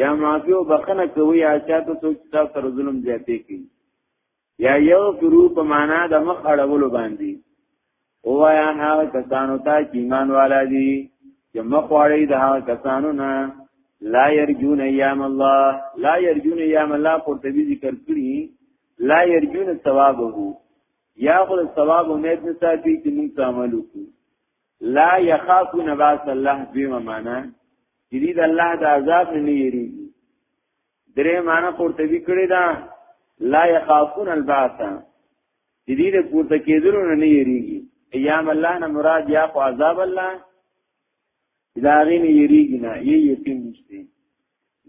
A: یا معافی او بخنه کوي اچا ته څوک تاسو سره ظلم زیاتې کوي یا یو فرو په معنا د مخ اړولو باندې اوایا هغه کسانو ته چې ایمان والا دي چې مخ واړی د هغه کسانو نه لا يرجون ايام الله لا يرجون ايام الله قرطبي ذکر کړی لا يرجون ثوابه یا خو ثواب امید نه ساتي چې موږ عمل وکړو لا يخافون باس الله بما معنا جديد الله د عذاب نه یریږي درې معنی قرطبي کړی دا لا يخافون البعث دې دې پورته کېدلو نه نه یریږي ایام الله نه مراد یا خو عذاب الله ادارې نه یریږي نه یې یقین نشته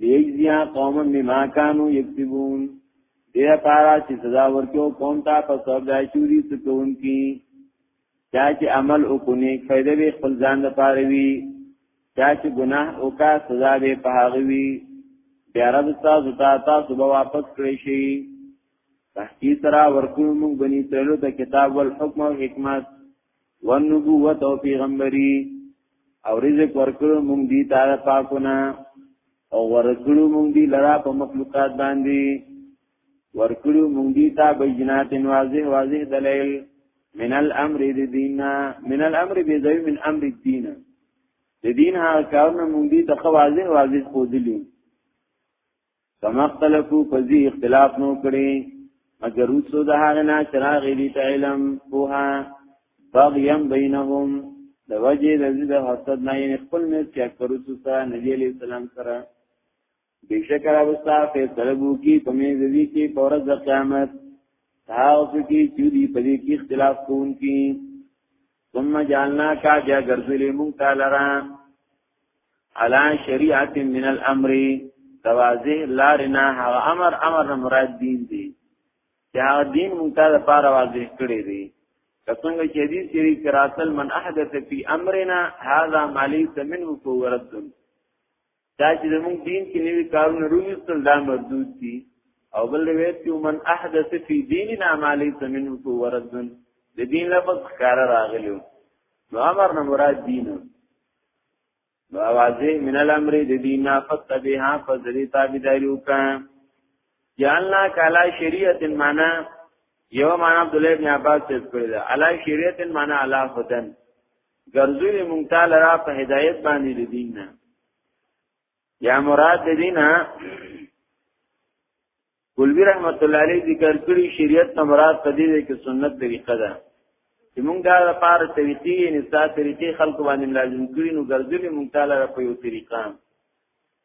A: لیجزیا قوم بما كانوا یکسبون دې لپاره چې سزا ورکو قوم ته په سبب دای چوری ستون کی چا چې عمل وکونی فائدہ به خپل ځان د پاره وی چا چې ګناه وکا سزا به په هغه وی بیا رب تاسو ته تاسو به واپس کړئ شي تحقیق سره ورکو موږ بنی اسرائیل ته کتاب او حکم او حکمت او نبوت او پیغمبري او رزق ورکو موږ دي تعالی پاکونه او ورکو موږ دي لرا په مخلوقات باندې ورکړو مونږ دي تا بینات واضح واضح دلیل من الامر دی دینا من الامر بی ذوی من امر الدین دی دین ها کارونه مونږ دي ته واضح واضح خو دلیل کما اختلافو فزی اختلاف نو کړي مگر رسو د هغه نه چراغ دي ته علم پوها بغیم بینهم د وجه د زید حسد نه یې خپل نه چې اکثر رسو سره نبی علیہ السلام سره بیشک راوستا فیصله بو کی پمې ځدی کې پورز د قیامت تاسو کې چې دی په دې کې اختلاف کوون کی ثم جعلنا کا بیا ګرځلې مونږ تعالی را علا شریعت من الامر توازه لارنا هغه امر امر نه مراد دین دی چې هغه دین مونږ ته لپاره واضح کړی دی څنګه چې دې شریک راتل من احدث فی امرنا هذا مالی منه فورد دا چې زموږ دین کې نوی کارونه رویستل دا مردود دي او بل روایت کې من احدث فی دیننا ما ليس منه فهو رد د دین لفظ ښکار راغلی نو امر نه مراد دین نو اوازه من الامر د دین نه فتبها فذری تابعداري وکا جاننا کالا شریعت معنا یو معنا عبد الله بن عباس څخه کړی دا علی شریعت معنا علی هدن ګرځولې مونږ تعالی را په هدایت باندې د دین نه یا مراد د دین نه کلبی رحمت الله علیه ذکر کړی شریعت نه مراد په دې کې سنت طریقه ده چې مونږ دا لپاره طریقې نساء طریقې خلق باندې لازم کړی نو ګرځولې مونږ تعالی را په یو طریقه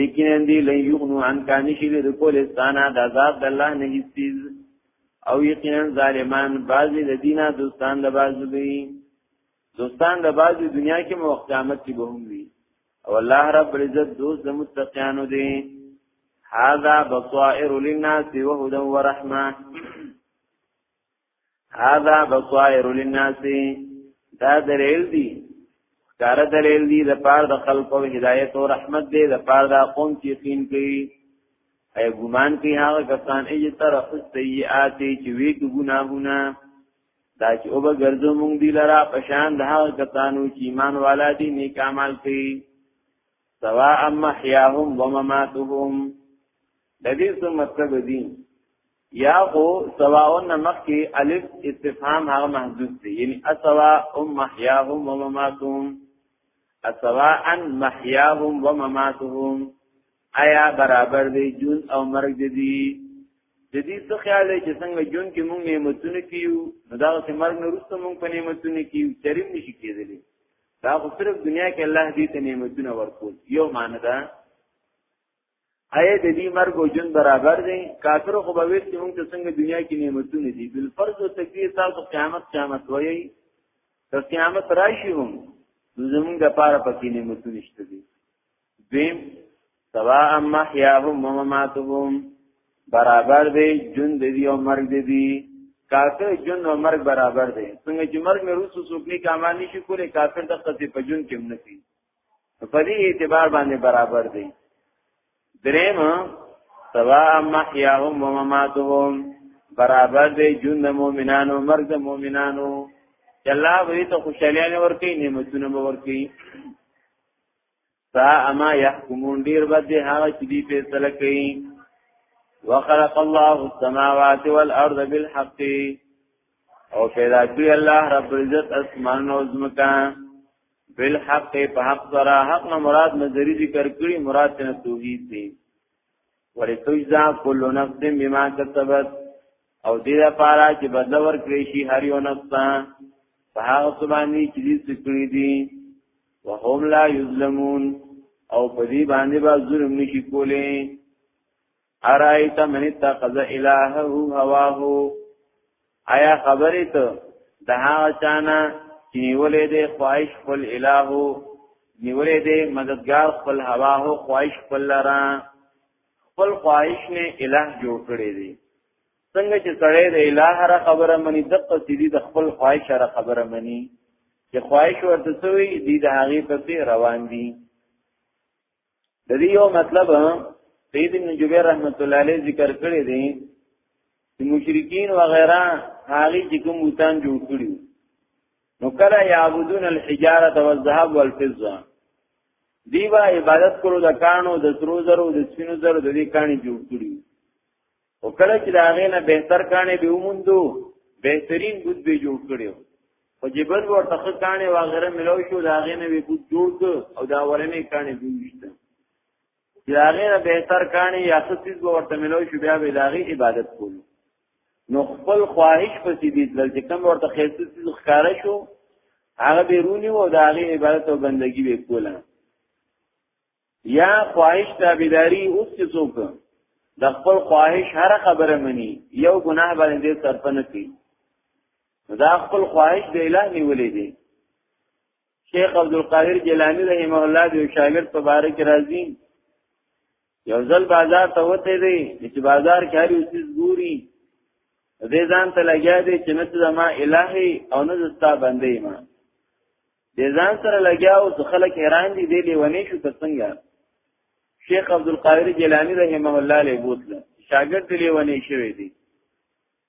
A: یقینا دی لن یغنو عن کان شی د کول استانا د عذاب د الله نه هیڅ او یقینا ظالمان بعضی د دینه دوستان د بعضی دی دوستان د بعضی دنیا کې مو قیامت کې به هم وي او الله رب عزت دوست د متقینو دی هذا بصائر للناس وهدى ورحمه هذا بصائر للناس دا دلیل دی کار دلیل دی د پار د خلق او هدایت او رحمت دی د پار د قوم چې یقین کوي اي ګمان کوي هغه کسان چې طرف سیئات چې وی ګناهونه دا چې او به ګرځو مونږ دی لرا پشان د هغه کسانو چې ایمان والا دي نیک اعمال کوي سواء محیاهم ومماتهم د دې څه مطلب دی یا خو سواون مخکی الف استفهام هغه محذوف دی یعنی اسوا ام محیاهم و مماتهم اسوا ان محیاهم و مماتهم آیا برابر دی جون او مرګ دی د دې څه خیال دی چې څنګه جون کې مونږ نعمتونه کیو نو دا چې مرګ نه وروسته مونږ په نعمتونه کیو چریم نشي کېدلی دا خو صرف دنیا کې الله دې ته نعمتونه ورکول یو معنی ده اې د دې مرګ او جون برابر دی کافر خو به ویل چې موږ ته څنګه دنیا کې نعمتونه دي بل فرض او تکلیف تاسو قیامت قیامت وایي تر قیامت راشي هم زمونږ د پاره پکې نعمتونه شته دي دیم سوا اما حیاهم مماتهم برابر دی جون د دې او مرګ د دې کافر جون او مرګ برابر دی څنګه چې مرګ مې روسو سوکني کامان نشي کولای کافر د قصې په جون کې هم نسی په دې اعتبار باندې برابر دی دریم سوا محیاهم و مماتهم برابر دی جون د مؤمنانو مرګ د مؤمنانو چې الله به ته خوشالیانه ورکړي نعمتونه به ورکړي سا اما يحكمون ډیر بد هغه چې دی فیصله کوي وخلق الله السماوات والارض بالحق او پیدا کړی الله رب عزت اسمان او زمکان بالحق په حق سره حق نه مراد نظری ذکر کړي مراد نه توحید دی ولتجزا كل نفس بما كسبت او دې لپاره چې بدل ورکړي شي هر یو نفس ته په هغه سبانی چې دې سکړي دي وهم لا یظلمون او په دې باندې به ظلم نشي کولای ارایت من اتخذ الهه هواه آیا خبرې ته د هغه چانه چې نیولې دې خواهش خپل الهه نیولې دې مددگار خپل هواه خواهش خپل لرا خپل خواهش نه الہ جوړ کړی دی څنګه چې سړی د الہ را خبره مني د قصیدی د خپل خواهش را خبره مني چې خواهش ورته سوی دی د هغه په روان دي د دې یو مطلب سید ابن جبیر رحمت الله علیه ذکر کړی دی چې مشرکین و غیره هغه چې کوم بوتان جوړ کړی نو کله یعبدون الحجاره والذهب والفضه دیوا عبادت کولو د کانو د سرو زرو د سپینو زرو د دې کانی جوړ کړی او کله چې دا غینه بهتر کانه به ومندو بهترین بود به جوړ کړو او جبل ورته کانه واغره ملو شو دا غینه به بود جوړ او دا ورنه کانه به وشته دا غینه بهتر کانه یا څه چیز ورته ملو شو بیا به لاغي عبادت کول نو خپل خواهش پسې دي دل چې کوم ورته خیرته چیز ښکارا شو هغه بیرونی و دا غي عبادت او بندگی به کوله یا خواهش تابعداري اوس چې څوک د خپل خواهش هر خبره مني یو ګناه باندې صرف نه کوي دا خپل خواهش د الٰه نیولې دي شیخ عبد القادر جیلانی رحمه الله د شاګرد په باره کې راځي یو ځل بازار ته وته دی چې بازار کې هر یو څه ګوري دې ځان ته لګیا دی چې نه زما الٰه او نه زستا بندې ما د ځان سره لګیا او خلک حیران دي دی لیونی شو تر څنګه شیخ عبد القادر جیلانی رحمه الله له بوتله شاګرد دی لیونی شوی دی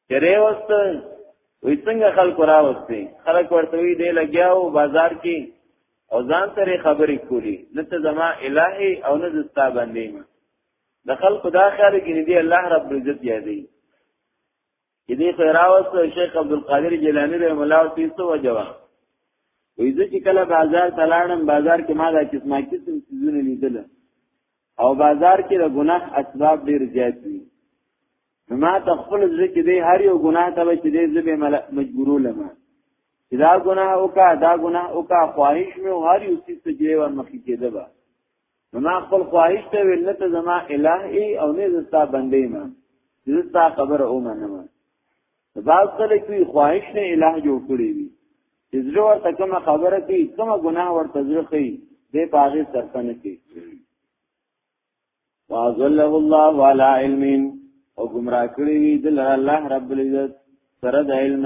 A: چرې وست وې څنګه خلک راوستي خلک ورته وی دی لګیا او بازار کې او ځان سره خبرې کولی نه ته زما الهي او نه زستا باندې ما د خلکو دا خیال کې دی الله رب عزت یادې چې دې خیراوس شیخ عبد القادر جیلانی رحم الله او تیسو وجوا وې زه چې کله بازار تلاړم بازار کې ما دا قسمه قسم سيزونه لیدل او بازار کې د ګناه اسباب ډیر زیات دي ما ته خپل ځل کې دې هر یو ګناه ته چې دې زبې مجبورو لمه چې دا ګناه وکا دا ګناه وکا خواهش مې هر یو څه چې ور مخې کېده نو ما خپل خواهش ته ویل نه ته زما الہ ای او نه زستا بندې ما زستا خبر او منم بعض کله کوي خواهش نه الہ جوړ کړی وي چې زړه ورته کومه خبره کوي کومه ګناه ورته زړه کوي دې پاغه سرپنه کوي واذله الله على علم او گمراه کړی وي د الله رب العزت سره د علم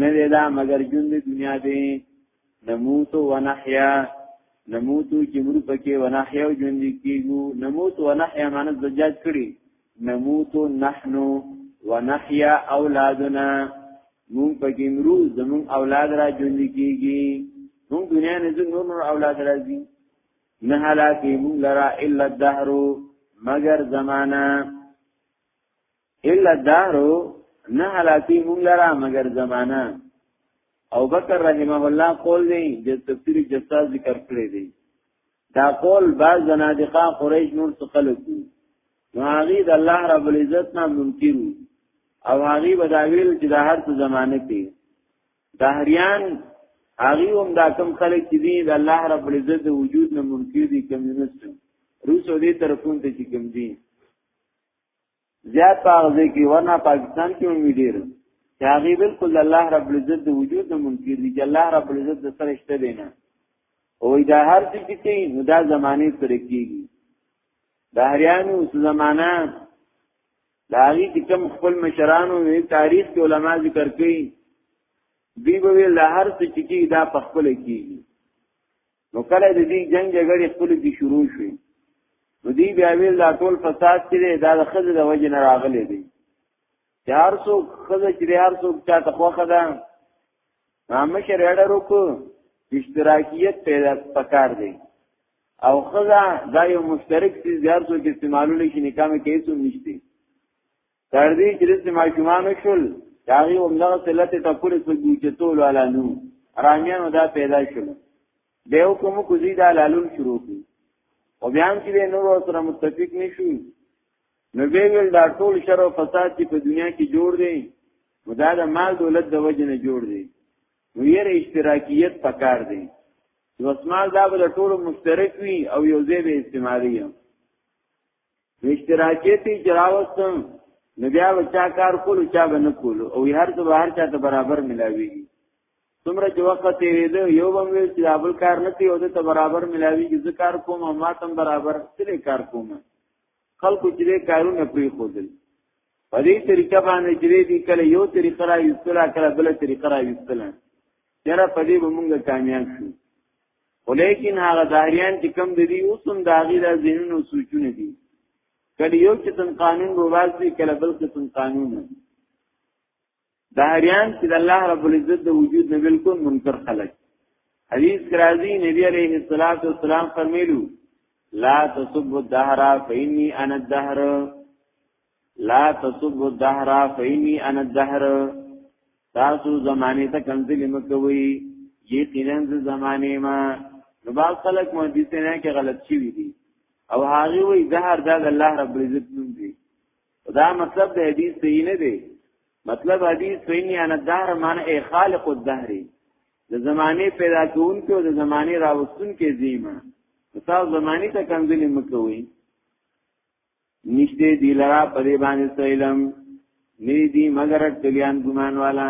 A: نه دی دا مگر ژوند دنیا دی نموت و نحیا نموت چې موږ پکې و نحیا او ژوند کیږو نموت و نحیا معنی زجاج کړي نموت نحن و نحیا اولادنا موږ پکې مرو زمون اولاد را ژوند کیږي موږ دنیا نه زمون نور اولاد راځي نه هلاکی موږ لرا الا الدهر مگر زمانہ الا الدهر نه حالاتي مونږ لرا مگر زمانہ او بکر رحمه الله قول دی د تفسیر جساز ذکر کړی دی دا قول بعض زنادقه قریش نور څخه خلقو نو هغه د الله رب العزت نه منکرو او هغه بداویل چې د هر څه زمانه کې دهریان هغه هم دا کم خلک چې دي د الله رب العزت د وجود نه منکر دي کمیونست روس او دې طرفون ته چې کم دي زیات پاغزه کې ورنه پاکستان کې هم ډیر چې هغه بالکل الله رب العزت د وجود د منکر دي چې الله رب العزت د سره شته دی نه او دا هر څه چې کوي نو دا زمانه سره کیږي دا هریانو اوس زمانہ دا هغه چې کوم خپل مشرانو وی تاریخ کې علما ذکر کوي دی به له هر څه چې کیږي دا په خپل کیږي نو کله د دې جنگ جګړې خپل کې شروع شوې نو دې بیا ویل دا ټول فساد چې دا د خزې د وجې نه راغلي دي چې هر څوک خزه چې هر څوک چاته خوخه ده مامشه رډه روکو اشتراکیت پیدا پکار دی او خزه دا یو مشترک چیز دی هر څوک استعمالول شي نکامه کیسو نشته تر دې چې د ماشومان شول داغي عمره سلته ته پوره سګي چې ټول والا نو رامیانو دا پیدا شول به حکم کوزي دا لالون شروع کی او بیا هم چې نور سره متفق نشو نو به ویل دا ټول شر او فساد چې په دنیا کې جوړ دی مدا د مال دولت د وجه نه جوړ دی نو یې اشتراکیت پکار دی وسمال دا به ټول مشترک وي او یو ځای به استعمالي اشتراکیت اجراوستم نو بیا وچا کار کولو چا به نه کولو او هر څه هر چا ته برابر ملاویږي څومره چې وخت تیرېده یو بم ویل چې دابل کار نه کوي او ته برابر ملاویږي زه کار کوم او ما تم برابر سره کار کوم خلکو چې کارونه پری خودل په دې طریقه باندې چې دې کله یو طریقه را یستلا کله بل طریقه را یستلا چیرې په دې به مونږه کامیاب شو ولیکن هغه ظاهریان چې کم دي اوسم دا غي د ذهنونو سوچونه دي کله یو چې تن قانون ووازي کله بل څه تن قانون ظاهریان چې د الله رب العزت د وجود نه بالکل منکر خلک حدیث کرازی نبی علیہ الصلوۃ والسلام فرمایلو لا تسب الدهر فإني انا الدهر لا تسبوا الدهر فإني أنا الدهر تاسو زمانه ته کنځلې مکوي یقینا زمانه ما نو باز خلک محدثینه کې غلط شي دي او هغه وی دهر دا د الله رب العزت نوم دی دا مطلب د حدیث دی نه دی مطلب حدیث فإني أنا الدهر معنی اي خالق الدهر د زمانه پیدا کون کې او د زمانه راوستون کې زیمه تاسو زمانه ته کنځلې مکوي نشته دی لرا په دې باندې سیلم نه دی مگر کلیان ګمان والا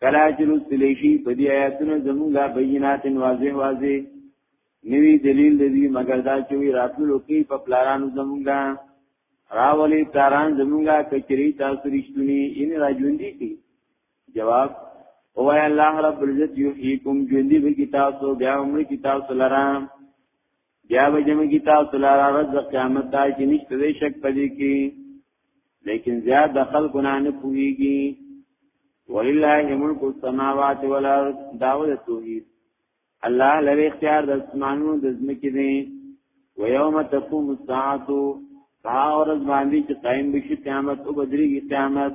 A: کلا چې رسلیشي په دې آیاتونو زمونږه بینات واضح واضح نوی دلیل دی مگر دا چې وی راتلو کې په پلارانو زمونږه راولي پلاران زمونږه کچري تاسو رښتونی ان راجوندي کی جواب او الله رب العزت یحییکم جوندی به کی تاسو بیا عمر کی تاسو لرام بیا به جمع کی تاسو لاره ورځ د قیامت ته چې نشته دې شک پدې کې لیکن زیاد د خلکو نه نه پوهیږي ولله ملک السماوات والارض داول توحید الله لري اختیار د اسمانونو د زمکې دی و یوم تقوم الساعه فاورز باندې چې قائم بشي قیامت او بدري قیامت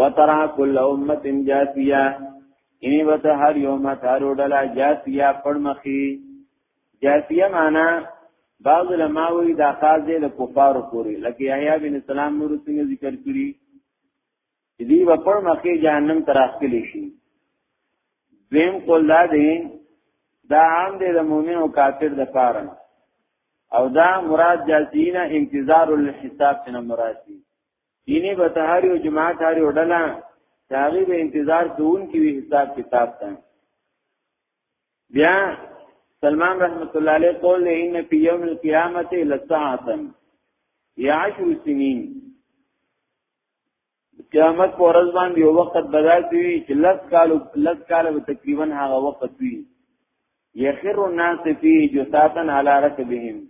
A: وترا کل امه جاسیه انی وت هر یو ما تارو ډلا جاسیه پړمخی جاسیه معنا بعض علماء وی دا خاص دی د کفارو پوری لکه یحیی بن سلام نور څنګه ذکر کړی دی و پر مخه جهنم تراخلی شي دویم قول دا دی دا عام دی د مؤمن او کافر د پاره او دا مراد جاسینا انتظار الحساب څخه مراد دی کینه به تهاری او جماعت هاری وډلا داغي به انتظار کوون کی وی حساب کتاب تا بیا سلمان رحمت الله علیه قول له ان فی یوم القیامت لساعتا یعشو سنین قیامت پر ورځ باندې یو وخت بدل دی چې لس کال لس کال تقریبا هغه وخت وی یخر الناس فی جثاتن علی رکبهم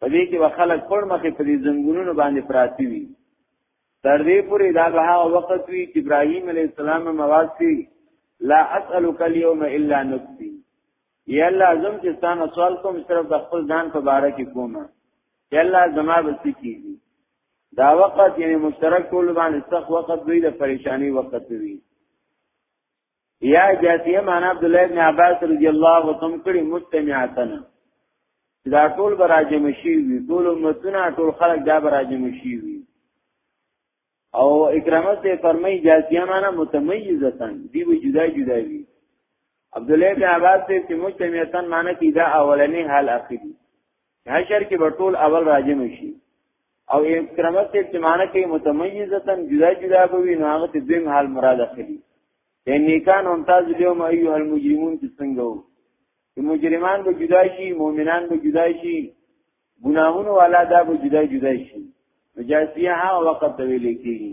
A: په دې کې به خلک پړ مخې په دې زنګونونو باندې پراتی وي تر دې پورې دا به هغه وخت وي چې ابراهيم عليه السلام مواسي لا اسالک اليوم الا نفسي یا الله زم چې ستاسو سوال کوم صرف د خپل ځان په باره کې کوم یا الله زما به څه کیږي دا وخت یعنی مشترک ټول باندې سخت وخت دوی د پریشانی وخت وي یا جاتیه معنا عبد الله ابن عباس رضی الله عنهم کړي مستمعتن دا ټول براجم شي وي ټول امتونه ټول خلق دا براجم شي وي او اکرامه ته فرمای جاتیه معنا متمیزتن دی وی جدا جدا وي عبد الله ابن عباس ته مستمعتن معنا کی دا اولنی حال اخیری حشر کې ورټول اول راجم شي او کرامت ته اجتماعه کې متميزتن جدا جدا بوي نو هغه ته دیم حال مراد اخلي د نیکان هم تاسو اليوم ايها المجرمون چې څنګه وو چې مجرمان به جدا شي مؤمنان به جدا شي ګناهونو والا دا به جدا جدا شي مجازيه هغه وخت ویل کېږي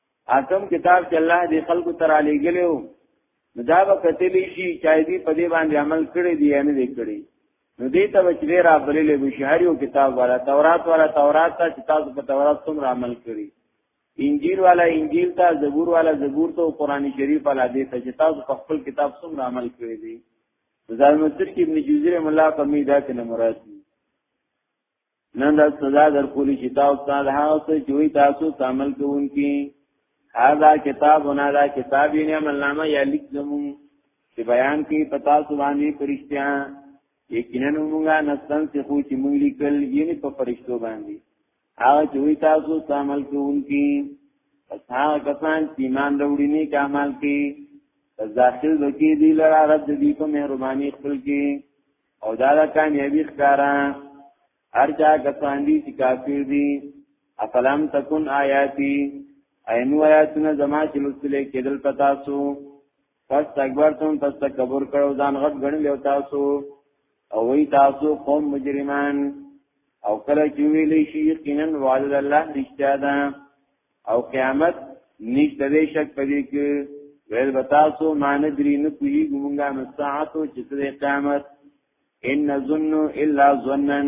A: اکم کتاب چې الله دې خلکو تر علی ګلو نو دا به کتلی شي چې دې په دې باندې عمل کړی دی نه دی کړی نو دې ته چې ډیر افضلې له شهريو کتاب والا تورات والا تورات ته چې تاسو په تورات څومره عمل کړی انجیل والا انجیل ته زبور والا زبور ته قران شریف والا دې ته چې تاسو په خپل کتاب څومره عمل کړی دی ځان مستر کې ابن جوزی رحم الله په میدا کې نه مراد نن دا سزا در کولی چې تاسو ته د هغه څه چې وي تاسو عمل کوونکي هاذا کتابنا دا کتاب یې نه ملنامه یا لیک زمون چې بیان کې پتا سو باندې پرشتیا یقینا موږ نستن چې خو چې موږ لیکل یې نه په پرشتو باندې هغه چې وي تاسو عمل کوونکي پس هغه کسان چې ایمان وروړي نه کمال کې ځاخل وکي دی لرا رد دی په مهرباني خپل کې او دا دا کامیابی ښکارا ارجا کسان دي چې کافر دي افلام تکون آیاتی اینو آیاتونه زما چې لوستلې کېدل پتا سو پس تکبرتم پس تکبر کړو ځان غټ غړل یو تاسو او وی تاسو قوم مجرمان او کله چې ویلې شي یقینا وعد الله رښتیا ده او قیامت نشته دې شک پدې کې ویل بتاسو مان درې نه کوي ګمږه مساعتو چې سره قیامت ان ظن الا ظنا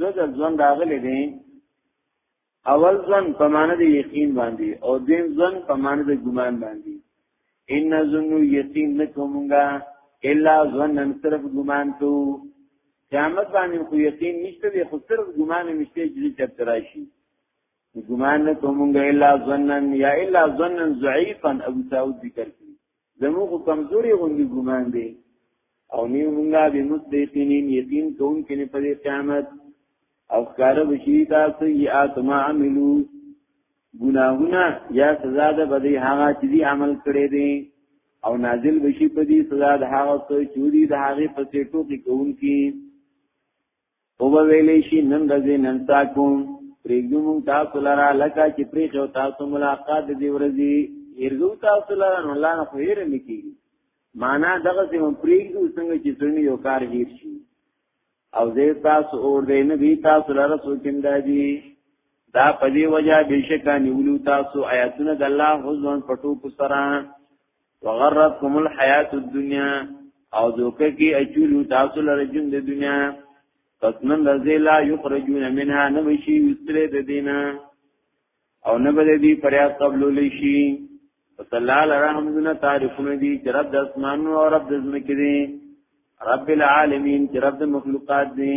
A: دغه ځوان راغلي دي اول ځوان په معنی د یقین باندې او دین ځوان په معنی د ګمان باندې ان ظن یقین نه کومږه الا ظنا صرف ګمان ته قیامت باندې خو یقین نشته دی خو صرف ګمان نشته چې چتراشي ګمان نه کومګه الا ظنن یا الا ظنن ضعیفا ابو داود ذکر کړی زموږ کمزوري غوندي ګمان دی او نیو مونږه به مصدقین یقین کوم کې نه پدې قیامت او کار وشي تاسو یې اتما عملو ګناهونه یا سزا ده بدی هغه چې دی عمل کړی دی او نازل بشي په دې سزا ده هغه څه چې دی د هغه په ټوکی کوونکی او به ویلې شي نن ورځې نن تا کوم پرېږدو مونږ تاسو لرا لکه چې پرېښو تاسو ملاقات دې ورځې هرګو تاسو لرا نو الله نه خیر نه کیږي معنا دغه چې مونږ پرېږدو څنګه چې څنګه یو کار هیر شي او زه تاسو اور دې نه دی تاسو لرا سوچم دادي دا په دې وجہ بشکا نیولو تاسو آیاتونه د الله حضور پټو کو سره وغرتكم الحیات الدنیا او دوکه کې اچولو تاسو لره ژوند د دنیا پس نن رزه لا یخرجون منها نوشی یستره د دینه او نه بده دی پریا قبلولی شي صلی الله علیه رحمتنا تعریفونه دي چې رب د اسمانو او رب د زمکې دي رب العالمین چې رب د مخلوقات دي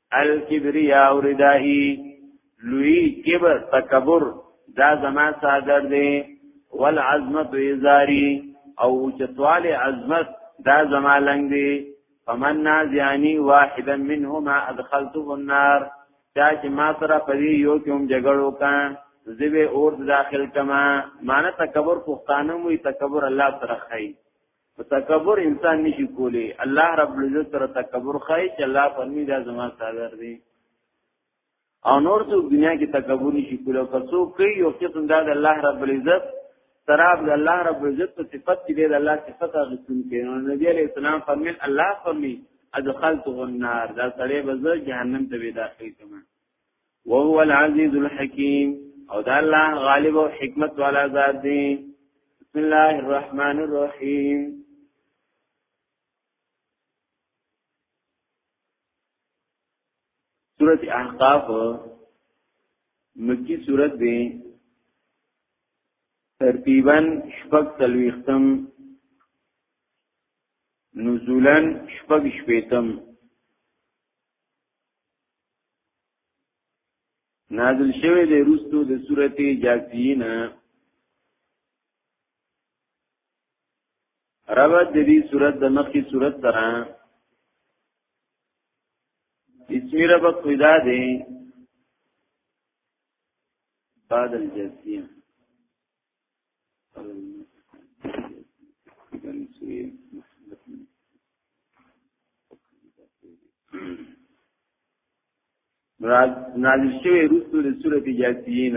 A: الکبریا او ردائی لوی کبر تکبر دا زما صادر دی والعظمت ازاری او چتوال عظمت دا زما لنګ دی فمن نازیانی واحدا منهما ادخلته النار چا چې ما سره پدې یو کوم جګړو کا زوی اور داخل کما مان تکبر پښتانه وی تکبر الله سره خی په تکبر انسان نشي کولی الله رب العزت سره تکبر خای چې الله فرمی دا زما صادر دی او نور څو دنیا کې تکبر نشي کولی که څوک کوي او چې څنګه د الله رب العزت تراب د الله رب العزت په صفت کې د الله صفت غوښتون کوي نو نبی عليه السلام فرمایل الله فرمی ادخلته النار دا سړی به زه جهنم ته به داخل کما وهو العزيز الحكيم او دا الله غالب او حکمت والا ذات دی بسم الله الرحمن الرحيم سورة احقاف مکی سورت دی ترتیبا شپک تلویختم نزولا شپک شپیتم نازل شوه د روستو د سورته جاسین روا د دې سورته د مخکې سورته سره اسم رب خدا دې بعد الجاسین نازل شوی رسو د سورت یاسین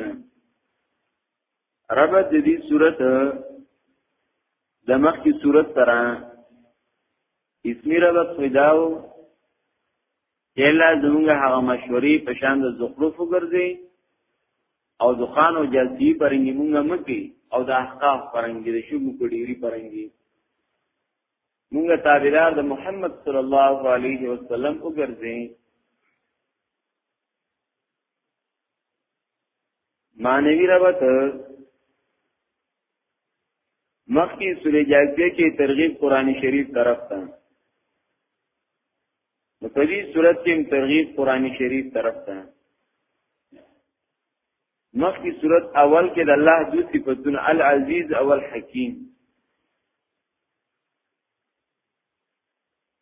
A: رب د دې سورت د مخکې سورت سره اسمی رب پیداو چې الله زمونږ هغه مشورې په شان د زخرف وګرځي او دخان او جلتی پرنګي مونږه مکی او د احقاف پرنګي د شګو کډيري پرنګي مونږه تابعدار د محمد صلی الله علیه وسلم وګرځي مانوی ربط مخی سوری جاگزیه کی ترغیب قرآن شریف طرف تا نو په دې صورت کې ترغیب قران شریف طرف ته مخکې صورت اول کې د الله د صفاتونو العزیز او الحکیم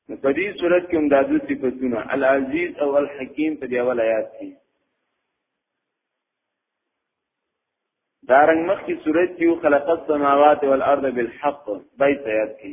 A: نو په دې صورت کې هم د دوه صفاتونو العزیز او الحکیم په دې اول آیات کې دارنګ مخکې صورت کې خلق السماوات والارض بالحق بای آیات کې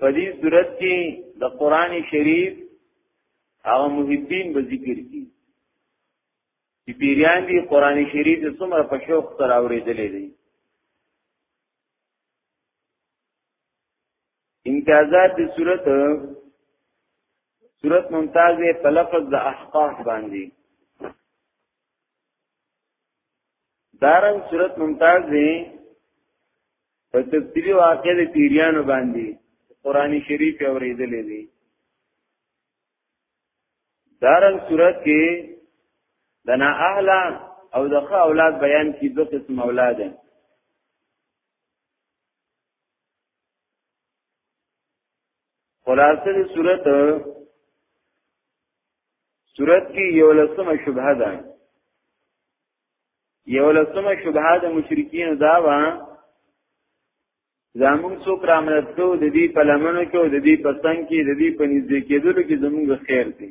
A: په دې صورت کې د قران شریف او محبین به ذکر کی چې پیریان دی قران شریف څومره په شوق سره اوریدلې دي امتیازات د صورت صورت ممتاز په لفظ د احقاف باندې دارن صورت ممتاز دی په تفصیلی واقع د پیریانو باندې قرآنی شریف اوریدلې دی دارن صورت کې دنا اهلا او دغه اولاد بیان کی دو قسم اولاد خلاصه دی صورت صورت کی یو لسم شبه ده یو لسم شبه ده مشرکین دا وا زمون څوک رامنت کو د دې په لمنو کې او د دې په څنګ کې د دې په نږدې کېدلو کې زمونږ خیر دی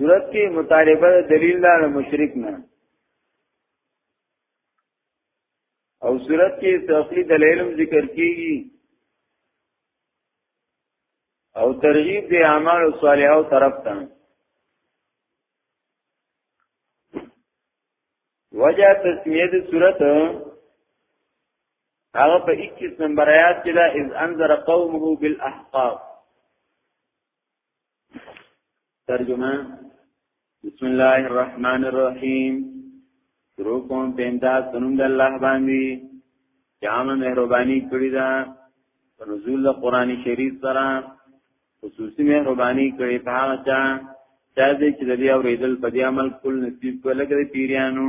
A: صورت کې مطالبه دلیل نه مشرک نه او صورت کې تخلی دلیلم ذکر کیږي او ترغیب دی اعمال صالحو طرف ته وجه تسمیه د صورت هغه په 21 نمبر آیات کې دا اذ انذر قومه بالاحقاف ترجمه بسم الله الرحمن الرحیم شروع کوم په امداد سنوم د الله باندې جامه مهرباني کړی دا په نزول د قران شریف سره خصوصي مهرباني کړی په هغه چا چې د دې اوریدل په دې عمل کول نصیب کولګي پیریانو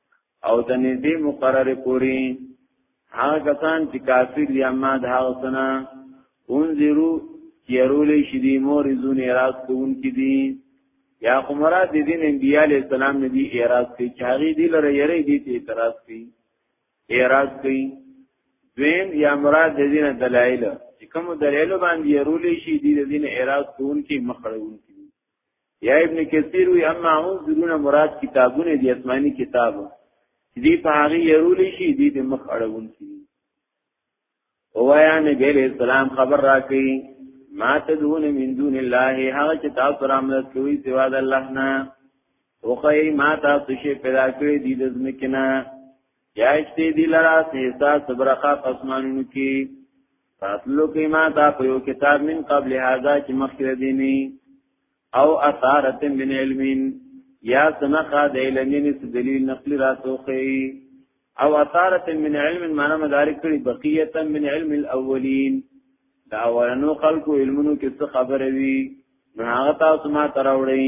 A: او د نږدې مقرر پوری هغه کسان چې کافر دي اما د هغه سنا انذرو يرولې شدي مور زون اعتراض کوون کې دي یا عمره د دین انبیاء علی السلام نبی اعتراض کوي چې هغه دې لره یری دي ته اعتراض کوي اعتراض کوي دویم یا مراد د دین دلایل چې کوم دلایل باندې يرولې شي دي د دین اعتراض کوون کې مخړون کې یا ابن کثیر وی اما منذرون مراد کتابونه دی اسماني کتاب دی په هغه يرول شي دی د مخ اړون شي اوایا نبی علیہ السلام خبر راکړي ما تدون من دون الله هغه چې تاسو را مدد کوي سوا د الله نه او خی ما تاسو شي پیدا کړی دی د زمکنا یا اشته دی لرا سه تاسو برخه اسمانونو کې تاسو کې ما تا په یو کتاب من قبل هذا چې مخکې دیني او اثارت من علمین یا سنخا د علمین دلیل نقلی راتوخی او اثارت من علم معنا مدارک کړي بقیه من علم الاولین دا ورنو خلقو علمونو کې څه خبره وي نو هغه تاسو ما تراوړی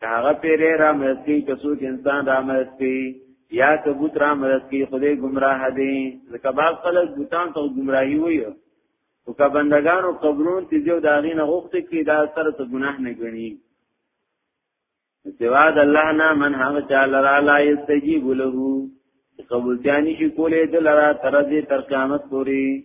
A: که هغه پیری را مدد کوي که څوک انسان را مدد کوي یا که بوت را مدد کوي خدای گمراه دی ځکه بعض خلک بوتان ته گمراهي وایي او که بندگانو قبرون تیزیو داغی نه غوخته کی دا سره ته گناه نه گنی سوا د الله نه من هغه چا لرا لا یستجیب له قبول تیانی شي کولې د لرا تر دې تر قیامت پورې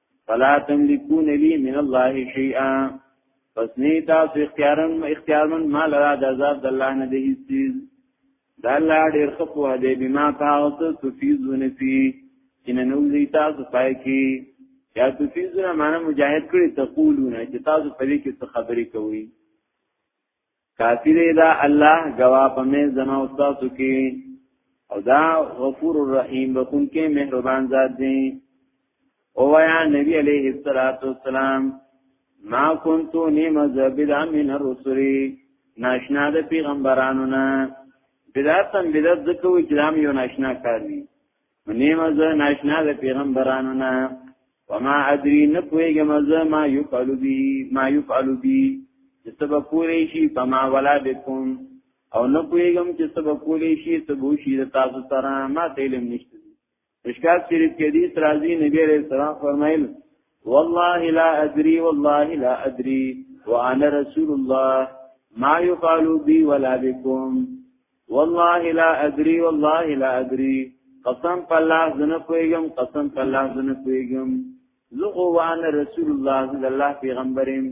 A: فلا تملكون لي من الله شيئا پس نه تاسو اختیارن اختیارمن مال را د عذاب د الله نه دی هیڅ دا الله ډیر خپو دی بما تاسو تفیزون فی ان نو دی تاسو پای کی یا تفیزون معنا مجاهد کړي تقولون چې تاسو په دې کې څه خبرې کوي کافی دی دا الله گوا په مې زما او تاسو کې او دا غفور الرحیم بخون کې مهربان ذات دی او یا نبی علیہ الصلوۃ والسلام ما كنت نیم زبدا من الرسل ناشنا د پیغمبرانو نه بدعتن بدعت ذکر وی کلام یو ناشنا کار دی منیم از ناشنا د پیغمبرانو نه وما ادري نه پويګم از ما يفعل بي ما يفعل بي چې سبا پوری شي پما ولا بكم او نه پويګم چې سبا پوری شي سبو شي د تاسو سره ما علم نشته اشکاف شریف کې دي ترازی نبی عليه السلام فرمایل والله لا ادري والله لا ادري وانا رسول الله ما يفعل بي ولا بكم والله لا ادري والله لا ادري قسم په الله زنه کویګم قسم په الله زنه کویګم زه خو وان رسول الله صلی الله پیغمبرم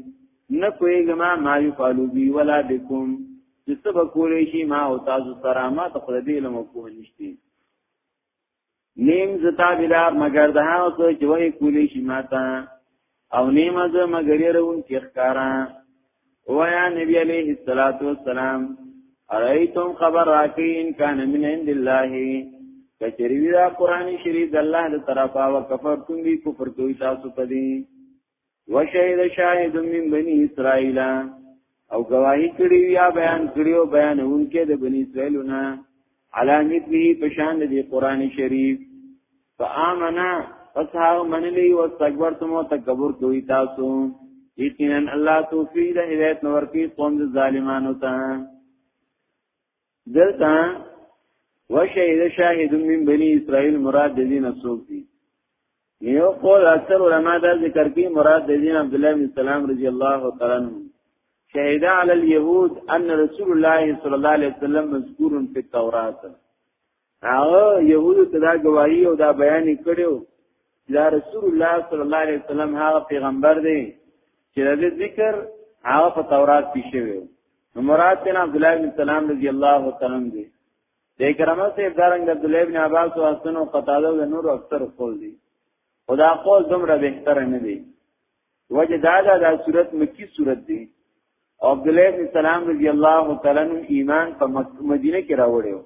A: نه کویګم ما یفعلو بی ولا بكم چې سبا کولې شي ما او تاسو سره ما ته خو دې لمو کوه نشته نیم زتا بلا مگر ده هغه څه چې وای کولی شي ماته او نیم از مگر يرون کې ښکارا وایا نبی علیه الصلاۃ والسلام ارایتم خبر راکی ان کان من عند الله کچری دا قران شریف د الله تر طرفه او کفر کوم بي کفر کوي تاسو پدې وشهد شاهد من بني اسرائيل او گواہی کړی یا بیان کړی او بیانونکې د بنی اسرائیلونه علامت به پشان دی قران شریف فآمنا پس هغه منلی او استکبرتم او تکبر کوي تاسو یقینا الله توفیق د هدایت نور کې قوم ظالمانو ته دلته وشهد شاهد من بني اسرائيل مراد د دین اسوب دي یو قول اکثر علما دا ذکر کوي مراد د دین عبد الله بن سلام رضی الله تعالی عنہ شهد علی اليهود ان رسول الله صلی الله علیه وسلم مذکور فی التوراۃ هغه يهودو ته دا گواهی او دا بیان کړو دا رسول الله صلی الله علیه وسلم هغه پیغمبر دی چې د ذکر هغه په تورات کې شوی نو مراد تن عبد الله بن سلام رضی الله تعالی عنہ دی د کرامت صاحب دارنګ عبد الله بن عباس او حسن او قتاده او نور اکثر قول دي خدا قول دومره بهتر نه دی وجه دا دا دا صورت مکی صورت دی او عبدالله ابن سلام رضی اللہ تعالی عنہ ایمان په مدینه کې راوړیو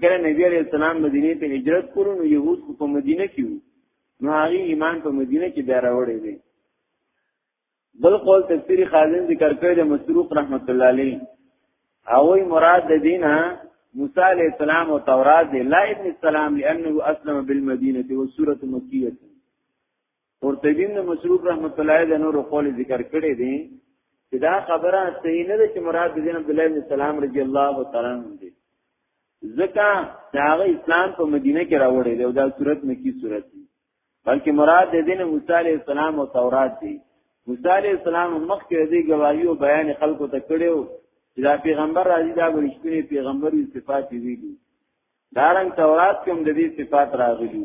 A: کله نبی علیہ السلام مدینه ته هجرت کړو نو يهود په مدینه کې وو نو هغه ایمان په مدینه کې بیا راوړی دی بل قول تفسیر خازن ذکر کړی د مسروق رحمت الله علیه او مراد د دینه موسی علیہ السلام او تورات دی لا ابن السلام لانه اسلم بالمدینه والسوره مکیه قرطبی بن مسروق رحمت الله علیه نور قول ذکر کړی دی چې دا خبره صحیح نه ده چې مراد دین عبد الله بن سلام رضی الله تعالی عنہ دی ځکه دا اسلام په مدینه کې راوړی دی او دا صورت مکی صورت دی بلکې مراد د دین موسی علی السلام او تورات دی موسی علی السلام مخکې دې گواهی او بیان خلکو ته کړو چې دا پیغمبر راځي دا ورشتنی پیغمبر یې صفات ویلي دارنګ تورات کې هم د دې صفات راغلي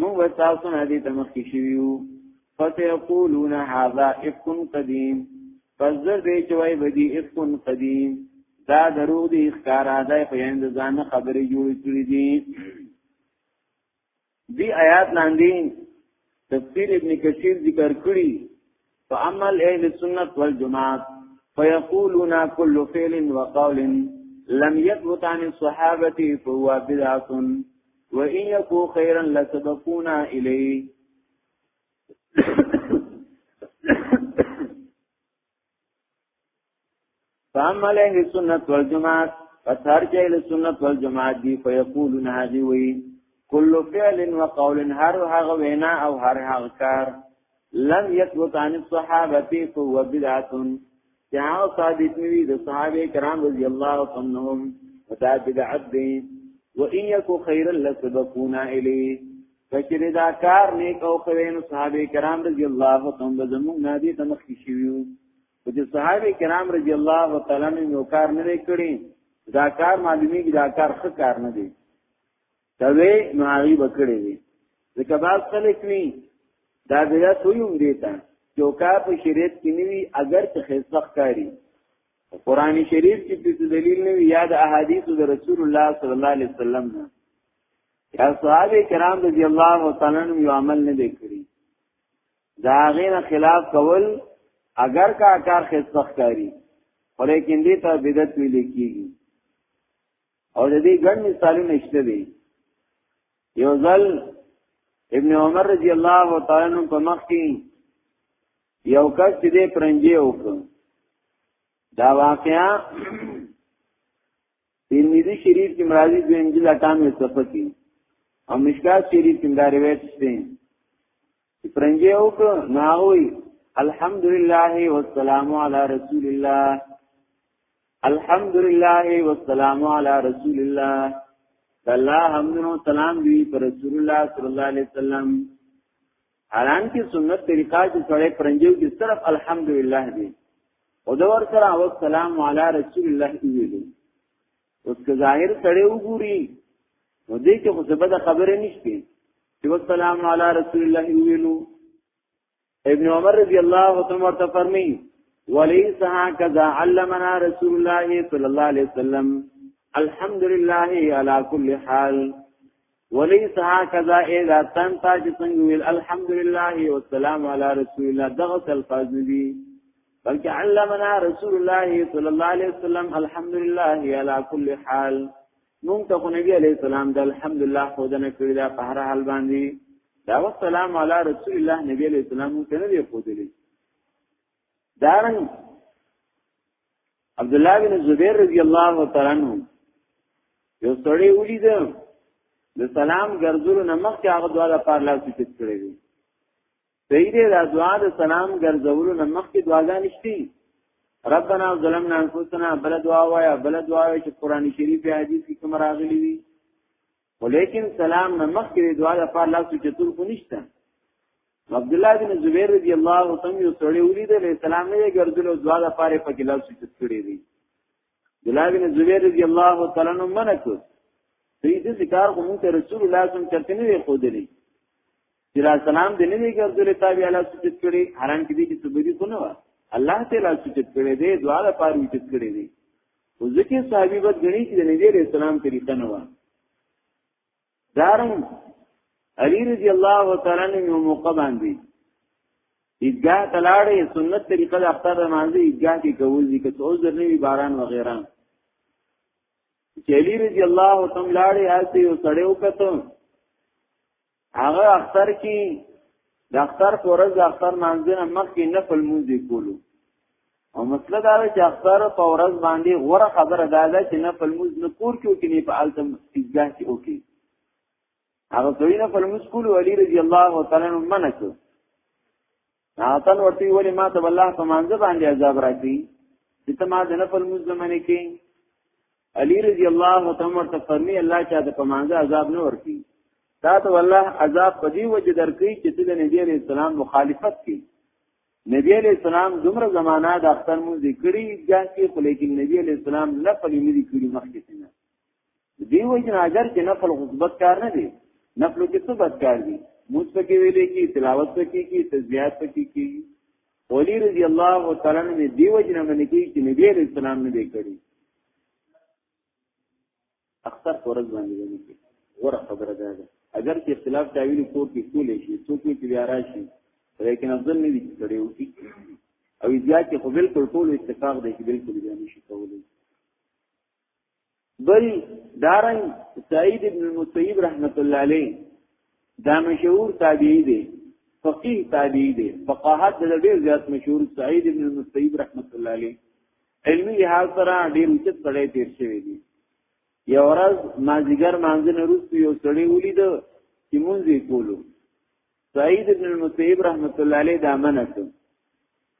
A: موږ تاسو نه دي تمخ کې شویو فسيقولون هذا افك قديم پس در دې چوي بدی افك قديم دا درو دي ښکارا ده خو یې د ځان خبرې جوړ کړې دي دی آیات لاندې تفسیر ابن کثیر ذکر کړی فعمل اهل السنت والجماعت فيقولون كل فعل وقول لم يثبت عن الصحابه فهو بدعه وان يكن خيرا لسبقونا اليه فاما له سنت والجماعت فتر کې له سنت والجماعت دی فیقولون هذه وی کل فعل وقول هر هغه وینا او هر هغه کار لم يثبت عن الصحابه فهو بدعه چې هغه ثابت نوي د صحابه کرام رضی الله عنهم ودا بدعت دی و ان یکو خیر لسبقونا الی فکر دا کار نیک او خوین صحابه کرام رضی الله عنهم زمون نادی تمخ شیو او چې صحابه کرام رضی الله تعالی عنهم یو کار نه کړی دا کار معلومی کی دا کار ښه کار نه دی دوی نو هغه وکړي دي ځکه باز خلک وی دا بیا سویم دیتا چې کار په شریعت کې نیوی اگر چې خیسخ کاری قرآن شریف کې په دلیل نه یا د احادیث د رسول الله صلی الله علیه وسلم نه یا صحابه کرام رضی الله تعالی عنهم یو عمل نه وکړي دا غینه خلاف کول اگر کا کار خسخ کاری ولیکن دې ته بدعت ویل کیږي او د دې ګڼ مثالونه شته دي یو ځل ابن عمر رضی الله تعالی عنہ په مخ کې یو کس چې دې پرنګي وکړ دا واقعا ترمذی شریف کې مرادی د انجیل اټام یې صفه کې او مشکات شریف کې دا روایت شته چې پرنګي او کو ناوي الحمدلله والسلام علی رسول الله الحمدلله والسلام علی رسول الله الله حمدونو سلام دی پر رسول الله صلی الله علیه وسلم حالان کې سنت طریقه چې سره پرنجو کې صرف الحمدلله دی او دا ور سره او سلام علی رسول الله دی ویلو اوس که ظاهر سره وګوري نو دې کې خو زبده خبره نشته چې والسلام علی رسول الله ویلو ابن عمر رضی الله عنه ورته فرمایي وليس هكذا علمنا رسول الله صلى الله عليه وسلم الحمد لله على كل حال وليس هكذا اذا تنتا چې څنګه ویل الحمدلله والسلام على رسول الله دغه الفاظ دي بلکې علمنا رسول الله صلى الله عليه وسلم الحمدلله على كل حال مونږ ته نبی عليه السلام د الحمدلله خودنه کړی دا په هر حال باندې دا والسلام على رسول الله نبی عليه السلام ته نه دی خودلی دارن عبد الله بن زبیر رضی الله تعالی عنہ یو سړی ولید د سلام ګرځولو نمخ کې هغه دعا لپاره لاس چت کړی دی صحیح دی دا دعا د سلام ګرځولو نمخ کې دعاګان نشتی ربنا ظلمنا انفسنا بل دعا وایا بل دعا چې قران شریف حدیث کې کوم راغلی وي ولیکن سلام نه مخکې د دعا لپاره لاس چتور خو نشته عبد الله بن زبیر رضی الله تعالی عنہ سره ولیدل سلام نه ګرځول او دعا لپاره په کې لاس چتور کړی دی عبد الله بن زبیر رضی الله تعالی عنہ منع کړ دې دې ذکر کوم ته رسول الله صلی الله علیه وسلم چرته نه خو دلی چې را سلام دې نه ګرځول تابع الله سجد کړي حرام کې دې چې سبدي کو نه الله تعالی سجد کړي دې دعا لپاره سجد کړي دې او ځکه صحابي بد غني چې د نبی رسول الله طریقه نه و دارن علی رضی الله تعالی عنہ یو موقع باندې ایدګاه تلاړې سنت طریقه د اختر مانځي ایدګاه کې کوي چې څو ځر نوي باران وغیرہ چې علی رضی الله تعالی لاړې آسي او سړیو کته هغه اختر کې د اختر پر ورځ د اختر مانځنه مخکې نفل مونږ کولو او مسله دا ده چې اختر په ورځ باندې غوره خبره دا ده چې نفل مونږ نه کور کې وکړي په التم ایزګاه کې وکړي هغه دوی نفل مونږ کولو علي رضی الله تعالی عنہ منکو ناتن ورته ویل ما ته الله په مانزه باندې عذاب راکړي چې ته ما د نفل مزمنه کې علی رضی الله تعالی ورته فرمی الله چا د په مانزه عذاب نه ورکړي تا ته الله عذاب په دې وجه درکړي چې ته د نبی عليه السلام مخالفت کړي نبی علیہ السلام دومره زمانہ د اختر مو ذکرې ځکه خو لیکن نبی علیہ السلام نه پلي نه ذکرې مخکې نه دی وایي چې اگر کې نفل غصبت کار نه دی نفل کې څه بد کار دی موږ پکې ویلې کې تلاوت پکې کې تسبیحات پکې کې ولی رضی الله تعالی عنہ دی وجه نه منې کې چې نبی علیہ السلام نه دی کړی اختر پرځ باندې نه کې غره خبره ده اگر چې اختلاف داویل کور کې کولې شي څوک چې بیا راشي لیکن افضل نه دي کړی او او زیات خو بالکل ټول اتفاق دی چې بالکل بیا نشي کولای بل دارن سعید ابن المسیب رحمت الله علیه دا مشهور تابعی دی فقیه تابعی دی فقاهت د ډیر زیات مشهور سعید ابن المسیب رحمت الله علیه علمی لحاظ سره ډیر اوچت سړی تیر شوی دی یو ورځ مازیګر مانځنه روستو یو سړی ولید چې مونږ یې کولو سعید ابن المسیب رحمت الله علیه دا منته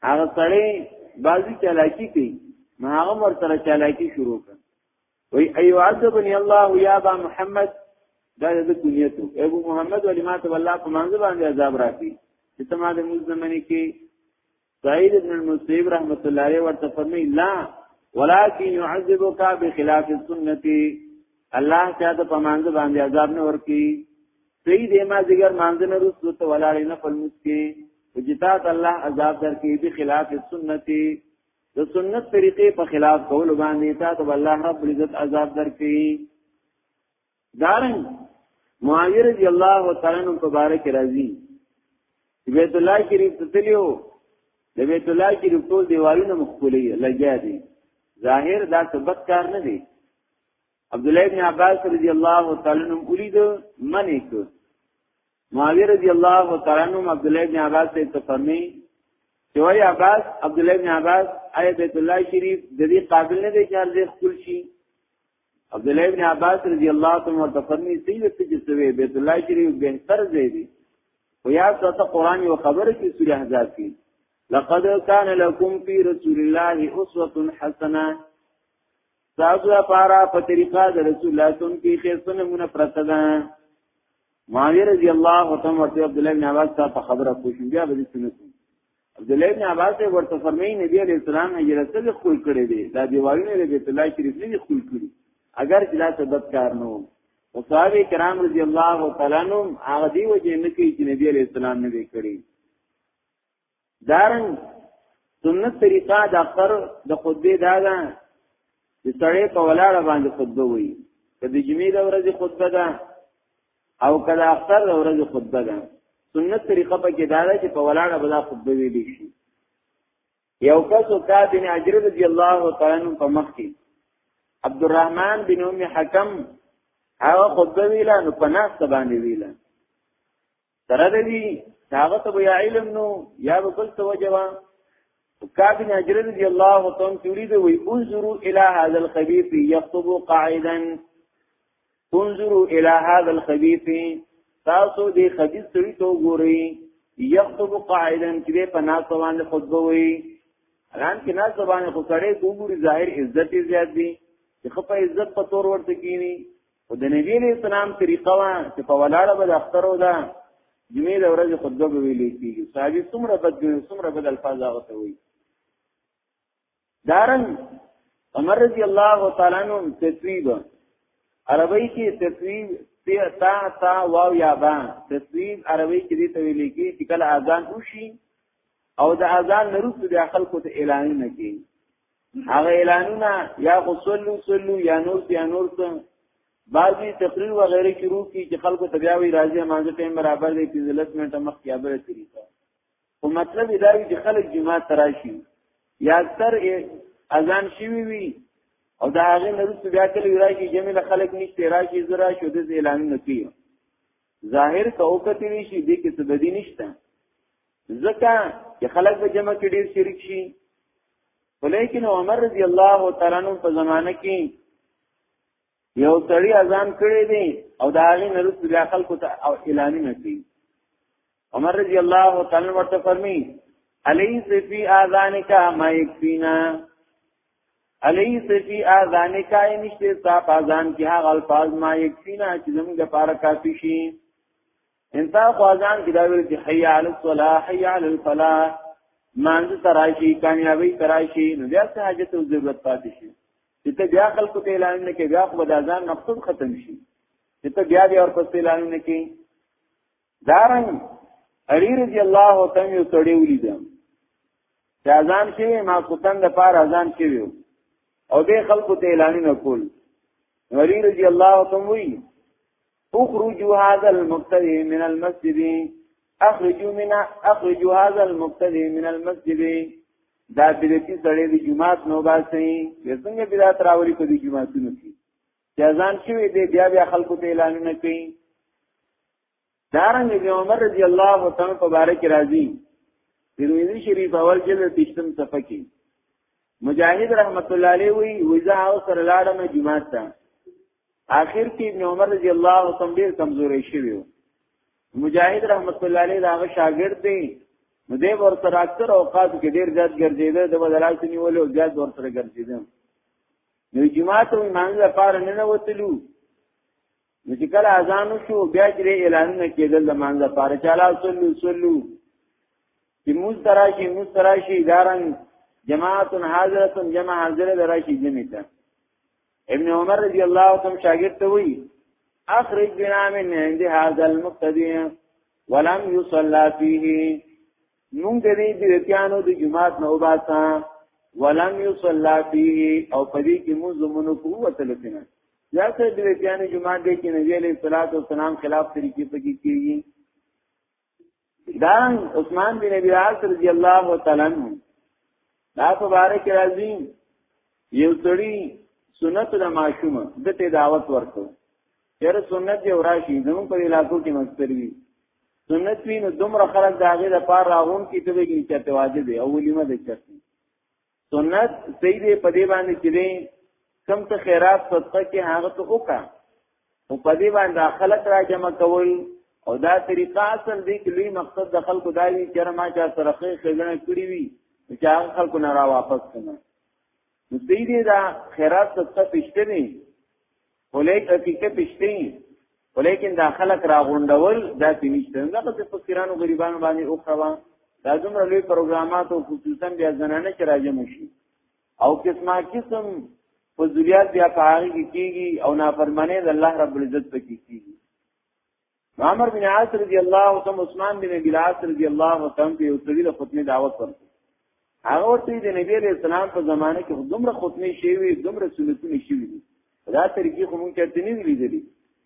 A: هغه سره بازی چالاکی کوي ما هغه مر سره چالاکی شروع کړ وی ایو عذبنی الله یا با محمد دا د کنیتو ابو محمد ولی ما ته الله په منځ باندې عذاب راکړي چې تما د موږ زمنه کې سعید ابن المسیب رحمت الله علیه ورته فرمایي لا ولكن يعذبك بخلاف السنه الله تعالی په مانځ باندې عذاب نه ورکي سید ایما زیګر مانځ نه رسو ته ولاړې نه پلمس کې وجتات الله عذاب درکې بخلاف السنه د سنت طریقې په خلاف کول باندې تا ته الله رب عزت عذاب درکې دارن معاویه رضی الله تعالی عنہ په باره کې راځي بیت الله شریف ته تلو د بیت الله شریف ټول دیوالونه مخکولي لګیا دي ظاهر دا ثبت کار نه دی عبد الله بن عباس رضی الله تعالی عنہ ولید منی کو معاویه رضی الله تعالی عنہ عبد الله بن عباس ته فرمایي چې وای عباس عبد الله بن عباس آی بیت الله شریف د دې قابل نه دی چې هر ځای خپل شي عبد الله ابن عباس رضی الله تعالی عنہ تفرمی سید څه چې سوی بیت الله شریف بهتر ځای دی خو یا څه قرآن یو خبره کې سوره احزاب کې لقد كان لكم في رسول الله اسوه حسنه تاسو لپاره په طریقه د رسول الله سن کې خیرته نمونه پرته ده معاویه رضی الله تعالی عنہ عبد الله بن عباس ته خبره کوشم بیا به سنت عبد الله بن عباس ورته فرمایي نبی عليه السلام هجرت ته خول کړی دی دا دیوالونه د بیت الله شریف نه خول کړی اگر چې دا سبب کار نه وو او صحابه کرام رضی الله تعالی عنهم هغه دی وجه نه کوي چې نبی عليه السلام نه وکړي دارن سنت طریقه د اکثر د خطبه دا ده چې سړی په ولاړه باندې خطبه وایي کله جمعې د ورځې خطبه ده او کله اختر د ورځې خطبه ده سنت طریقه په کې دا ده چې په ولاړه بلا خطبه ویل شي یو کس او کا بن اجر رضی الله تعالی عنہ په مخ کې عبد الرحمن بن ام حکم هغه خطبه ویلا نو په ناس باندې ویلا سره دی هغه ته بیا علم نو یا بل څه وجوا کا بن اجر رضی الله تعالی عنہ تريد وي انظروا الى هذا الخبيث يخطب قاعدا انظروا الى هذا الخبيث تاسو دې خبيث سړي ته وګورئ يخطب قاعدا چې په ناس باندې خطبه وي الان کې ناس باندې خو سړی وګوري ظاهر عزت زیات دي چې خپه عزت په تور ورته کینی او د نبی له اسلام طریقه وا چې په ولاړه به اخترو ده جمعې د ورځې خطبه به ویلې کیږي صحابي څومره بد څومره بد الفاظ هغه ته وایي دارن عمر رضی الله تعالی عنہ تسویب عربی کې تسویب تا تا واو یا با تسویب عربی کې دې ته ویل کې چې کله اذان وشي او د اذان نروس د خلکو ته اعلان نه کوي هغه اعلانونه یا غسل سلو یا نور یا نور څه بعضی تقریر و غیره کې روکی چې خلکو ته بیا وی راځي مانځه ټیم برابر دی 15 منټه مخکې ابره طریقه او مطلب دا وی چې خلک جمعه تراشي یا اکثر اذان شوی وی او دا هغه نرسو بیا کله راځي جمعه خلک نشته راځي زرا شو د اعلان نکي ظاهر ته او کتي وی شي د کې څه بدی نشته ځکه چې خلک به جمعه کې ډیر شریک شي ولیکن عمر رضی الله تعالی عنہ په زمانه کې یو سړی اذان کړی دی او دا غي نرس بیا خلکو ته او اعلان نه کوي عمر رضی الله تعالی ورته فرمی الیس فی اذانک ما یکفینا الیس فی اذانک نشته تا اذان کې هغه الفاظ ما یکفینا چې زموږ لپاره کافی شي انتا خو اذان کې دا ویل چې حی علی الصلاح حی علی الفلاح مانځ تراشی کامیابی تراشی نو بیا څه حاجت او ضرورت پاتې شي چې ته بیا خلکو ته اعلان نه کې بیا خو به د اذان مقصود ختم شي چې ته بیا بیا ورپسې اعلان نه کې دارنګ علی رضی الله تعالی یو سړی ولیدم چې اذان شوی ما کوتن د پار اذان شوی او به خلکو ته اعلان نه کول علی رضی الله تعالی وی اخرجوا هذا المبتدئ من المسجد اخرجوا من اخرجوا هذا المبتدئ من المسجد دا بدعتي سړی دی جمعات نو باسي چې څنګه بدعت راوړي په دې جمعاتونو کې چې ځان شوی دی بیا بیا خلکو ته اعلانونه کوي دارنګ ابن عمر رضی الله تعالی په باره کې راځي ترمذی شریف اول جلد تشتم صفحه کې مجاهد رحمت الله علیه وی وزا او سره لاړم جمعات ته آخر کې ابن عمر رضی الله تعالی ډیر کمزورې شوی مجاهد رحمت الله علیه دا هغه شاګرد دی نو دې ور سره اکثر اوقات کې ډیر زیات ګرځیدل د بدلال سنی ولو زیات ور سره ګرځیدل نو جماعت او ایمان لپاره نه نه وتلو نو چې کله اذان شو بیا چې اعلان نه کېدل د مان لپاره چې الله صلی صلو چې موږ تراشي موږ تراشي دارن جماعت حاضرتم جمع حاضر دراشي جمعیت ابن عمر رضی الله کوم شاګرد ته وی اخرج بنا من عند هذا المقتدی ولم يصلى فيه مونږ دې بیرتیانو د جمعات نه وباسا ولم يصلى فيه او پدې کې مو زمونږ قوت لپاره یا څه د ویتیانو جمعه دې کې نبی علیہ الصلوۃ والسلام خلاف طریقې پکې کیږي دا عثمان بن ابي عاص رضی الله تعالی عنہ دا مبارک راځي یو سړی سنت د معشوم د ته دعوت ورکو چیر سنت یو راشي زمون په علاقو کې مستر وي سنت وی نو دومره خلک داغه د پار راغون کې ته ویږي چې تواجه دی او ولیمه د چرته سنت صحیح دی په دې باندې چې دی کم ته خیرات صدقه کې هغه ته وکا او په دې باندې خلک را جمع کول او دا طریقه اصل دی چې لوی مقصد د خلکو دا وی چې ما چا سره خېګنه کړی وي چې هغه خلکو نه را واپس کنه نو دې دې دا خیرات صدقه پښته نه ولیک حقیقت شته ولیکن دا خلک راغونډول دا تنشته دا په فقیرانو غریبانو باندې او خوا دا دومره لوی پروګرامات او خصوصا بیا زنانه چې راځم شي او قسمه قسم فضولیات بیا پاره کیږي او نافرمانی د الله رب العزت پکې کیږي عمر بن عاص رضی الله او تم عثمان بن ابي العاص رضی الله او تم په طویل خطبه دعوت کړ هغه ورته د نبی عليه السلام په زمانه کې دومره خطبه شوی دومره سنتونه شوی دا طریقې خو مونږ چرته نه لیدلې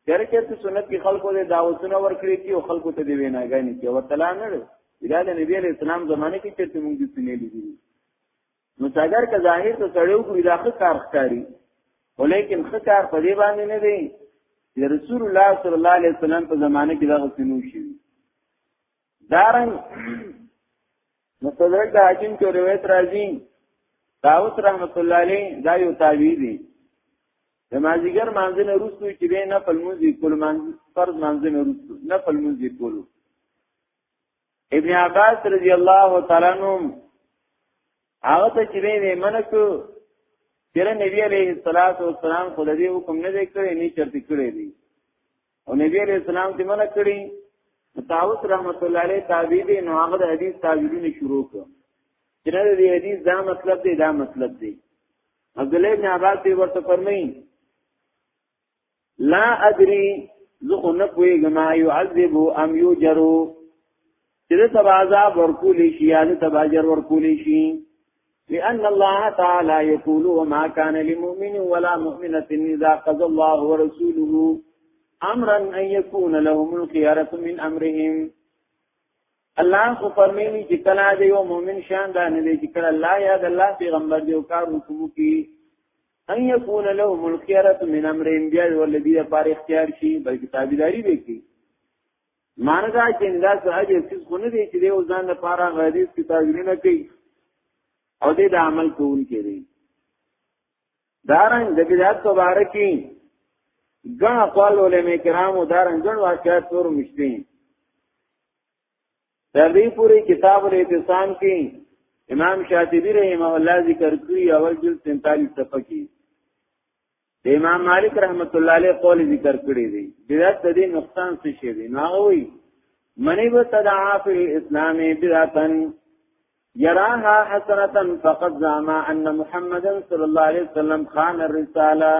A: چیرې چرته سنت کې خلکو له دعوتونه ورکړي چې او خلکو ته دی ویناګانی چې ورته لا نه دا د نبی عليه السلام زمانه کې چرته مونږ دې سنې لیدلې نو څنګه که ظاهر ته سړی وګوري دا ښه کار ښکاري ولیکن ښه کار په دې باندې نه دی چې رسول الله صلی الله علیه وسلم په زمانه کې دا غسنو شي دارنګ مستدرک د حاکم کې روایت راځي داوس رحمت الله علیه دا یو تابعی دی د مازیګر مانځنه روستو چې نه فلموزي کول مانځ فرض مانځنه روستو نه فلموزي کولو ابن عباس رضی الله تعالی عنہ هغه ته چې وی منک چیر نبی علیہ الصلات والسلام خو دې حکم نه دی کړی نه چرته کړی دی او نبی علیہ السلام دې منک کړی متاوس رحمت الله علیه تابعی دی نو هغه د حدیث تابعیونه شروع کړ چې نه دی حدیث دا مطلب دی دا مطلب دی عبد الله بن عباس ورته فرمایي لا ادري زه خو نه پوهېږم يعذبو ام يجرو چې د تبا عذاب ورکول شي یا د تبا اجر ورکول شي لأن الله تعالى يقول وما كان لمؤمن ولا مؤمنة إذا قضى الله ورسوله أمرا أن يكون لهم الخيارة من أمرهم الله خو فرمایلی چې کله د یو مؤمن شان دا نه دی چې کله الله یا د الله پیغمبر دی او کار وکړي ان يكون لهم الخيره من امرهم بیا ولدی لپاره اختیار شي بلکې تابعداري وکړي مانګه چې انده ساج هیڅ خونه دی چې یو ځان لپاره غریب کتابونه نه کوي او دې د عمل کوون کې دی دارنګ د بدعت مبارکي ګڼ اقوال علماء کرامو دارنګ ګڼ واقعات تور مشتي تر دې پورې کتاب الاعتصام کې امام شاطبی رحمه الله ذکر کړی اول جلد 47 صفحه کې د امام مالک رحمت الله علیه قول ذکر کړی دی بدعت د دې نقصان څه شي دی نو وی منی به تدعا فی الاسلام بدعتن یراها حسنتا فقد زعما ان محمدا صلی الله علیه وسلم خان الرساله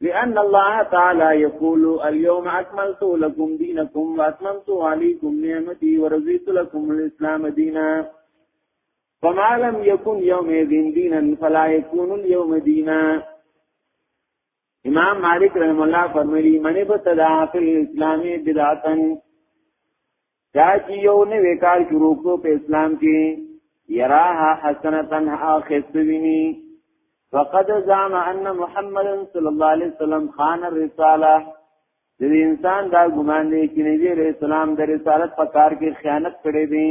A: لأن الله تعالى يقول اليوم أكملت لكم دينكم وأتممت عليكم نعمتي ورزيت لكم الإسلام دينا فما لم يكن يومئذ دينا فلا يكون اليوم دينا امام مالک رحم الله فرمایي منی په تدافع اسلامي بدعتن چا چې یو نوې کار شروع کړو په اسلام کې یراها حسنتن اخستوینی فقد زعم ان محمد صلی الله علیه وسلم خان الرساله د انسان دا ګمان دی چې نبی رسول الله د رسالت په کار کې خیانت کړی دی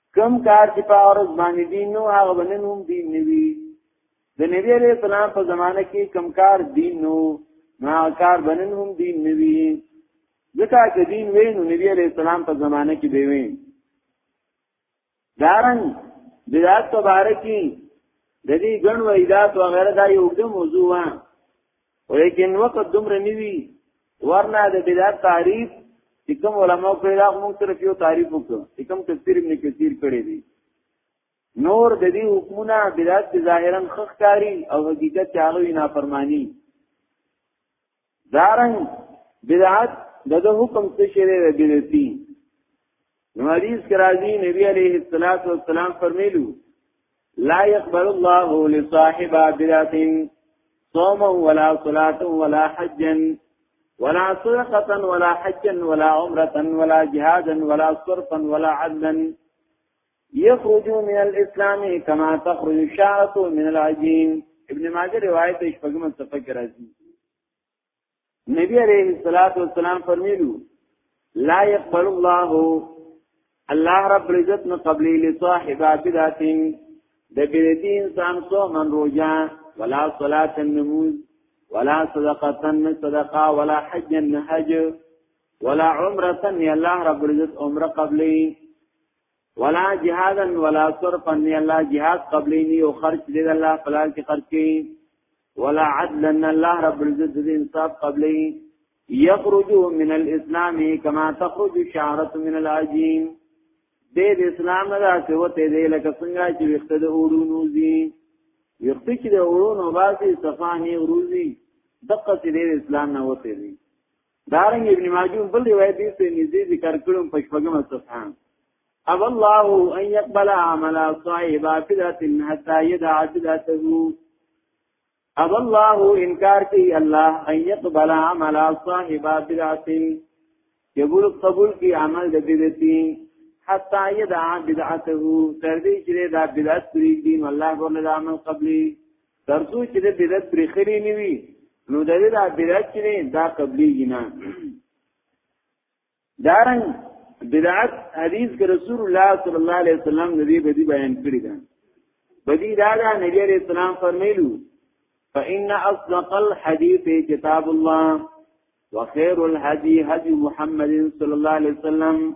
A: کم کار چې په اورز باندې دین نو هغه بنن هم دین نوي د نبی علیہ السلام په زمانه کې کم کار دین نو ما کار بنن هم دین نوي ځکه چې دین وې نو نبی علیہ السلام په زمانه کې دی وې دارن بدعت مبارکي د دې ګڼ وېدات وغیرہ دا یو د موضوع وه ولیکن وخت دومره نیوی ورنه د بدعت تعریف چې کوم علما په دا موږ سره یو تعریف وکړو چې کوم تفسیر ابن کثیر کړی دی نور د دې حکمونه بدعت ظاهرا خخکاری او حقیقت هغه نه فرمانی دارن بدعت دغه حکم څه شری دی بدعتي نو حدیث کرازی نبی علیہ الصلوۃ والسلام فرمیلو لا يقبل الله لصاحب بدعه صوما ولا صلاه ولا حجا ولا صدقه ولا حجا ولا عمره ولا جهادا ولا صرفا ولا عدلا يخرج من الاسلام كما تخرج الشعره من العجين ابن ماجه روایت اشفقم صفه کرازی نبی علیہ الصلوۃ والسلام فرمیلو لا يقبل الله الله رب العزت نو قبلی لصاحبا بداتین د بیرتی انسان سو من روجا ولا صلاة النموز ولا صدقة صدقة ولا حج حج ولا عمرة الله رب العزت عمر قبلی ولا جهادا ولا صرفا ني الله جهاد قبلي ني او خرج دي الله فلال کې خرج کړي ولا عدلا الله رب العزت دې انصاف قبلي يخرج من الاسلام كما تخرج الشعره من العجين دې د اسلام نه راځي وته دې لکه څنګه چې وخت د اورونو زی وخت چې د اورونو باسي صفاني روزي دقه دې اسلام نه وته دې دارنګ ابن ماجه بل روایت دې ته نږدې ذکر کړم په شپږمه صفحه او الله ان يقبل عمل صاحب فدات حتى يدع فداته او الله انکار کوي الله ان يقبل عمل صاحب بدعت یقول قبول کی عمل د بدعتي حتا يدع بدعته تر دې چې دا بدعت پرې دي الله ورنه د عمل قبلي ترڅو چې د بدعت پرې خري نه وي نو د دې د بدعت چې دا قبليږي نه دارن بدعت حدیث کې رسول الله صلی الله علیه وسلم نبی بدی بیان کړی دا بدی دا دا نبی علیہ السلام فرمایلو فإن أصدق الحديث كتاب الله وخير الهدي هدي محمد صلى الله عليه وسلم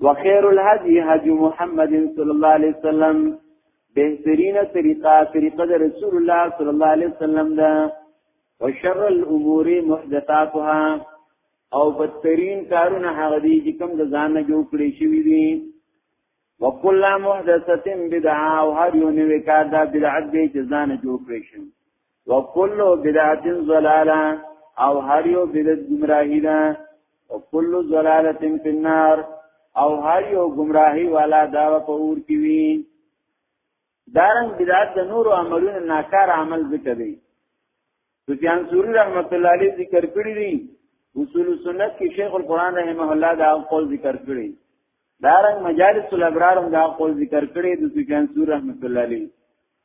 A: وخير الهدي هدي محمد صلى الله عليه وسلم بهترین طریقه طریقه د رسول الله صلی الله علیه وسلم ده وشر الامور محدثاتها او بدترین کارونه هغه دي چې کوم د ځان نه جوړ کړی شوی دي وکل محدثه بدعه او هر یو نوې کار دا بدعت دی چې ځان نه جوړ کړی شي وکل بدعت ضلاله او هر یو بدعت گمراهی ده وکل ضلاله فی النار او هر یو گمراهی والا دا په اور کې وی دارن بدعت د نور عملونو ناکار عمل ذکر دی سفیان سوری رحمت الله علیه ذکر کړی دی اصول سنت کې شیخ القران رحمه الله دا قول ذکر کړی دارن مجالس الابرار هم دا قول ذکر کړی د سفیان سوری رحمت الله علیه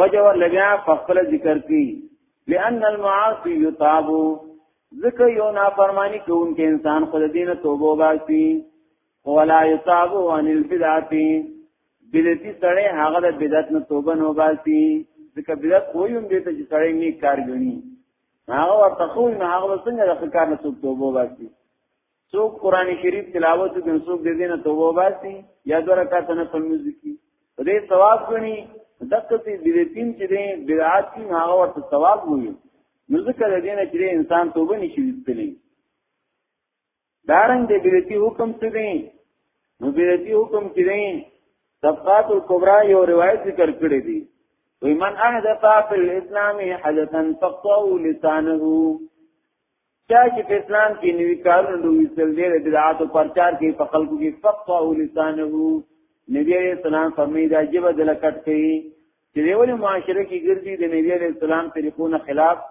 A: وجه ور لبیا خپل ذکر کی لئن المعاصی یتابو ذکر یو نافرمانی کوونکې انسان خود دینه توبه واسي ولا یتابو عن البدعتی بدعتی سړی هغه د بدعت نه توبه نه واسي ځکه بدعت خو یې هم دې ته چې سړی نیک کار ګڼي هغه ورته خو نه هغه څنګه د کار نه څوک توبه واسي څوک قران شریف تلاوت کوي څوک د دینه توبه واسي یا د رکعات نه پنځه کی په دې ثواب غني دغه څه د دې تین چې دې بدعات کی هغه ورته ثواب وي نو ځکه د دینه چې انسان توبه نشي وستلی دارنګ د بدعتي حکم څه دی نو بدعتي حکم چې دی طبقات الکبرى یو روایت ذکر کړی دی ومن احدث في الاسلام حدثا فقطعوا لسانه چا چې په اسلام کې نوی کارونه دوی سل دې د بدعات او پرچار کې په خلکو کې فقط او لسانه نبی عليه السلام فرمایي دا جبه د لکټ کې چې دیولې معاشره کې ګرځي د نبی عليه السلام طریقونو خلاف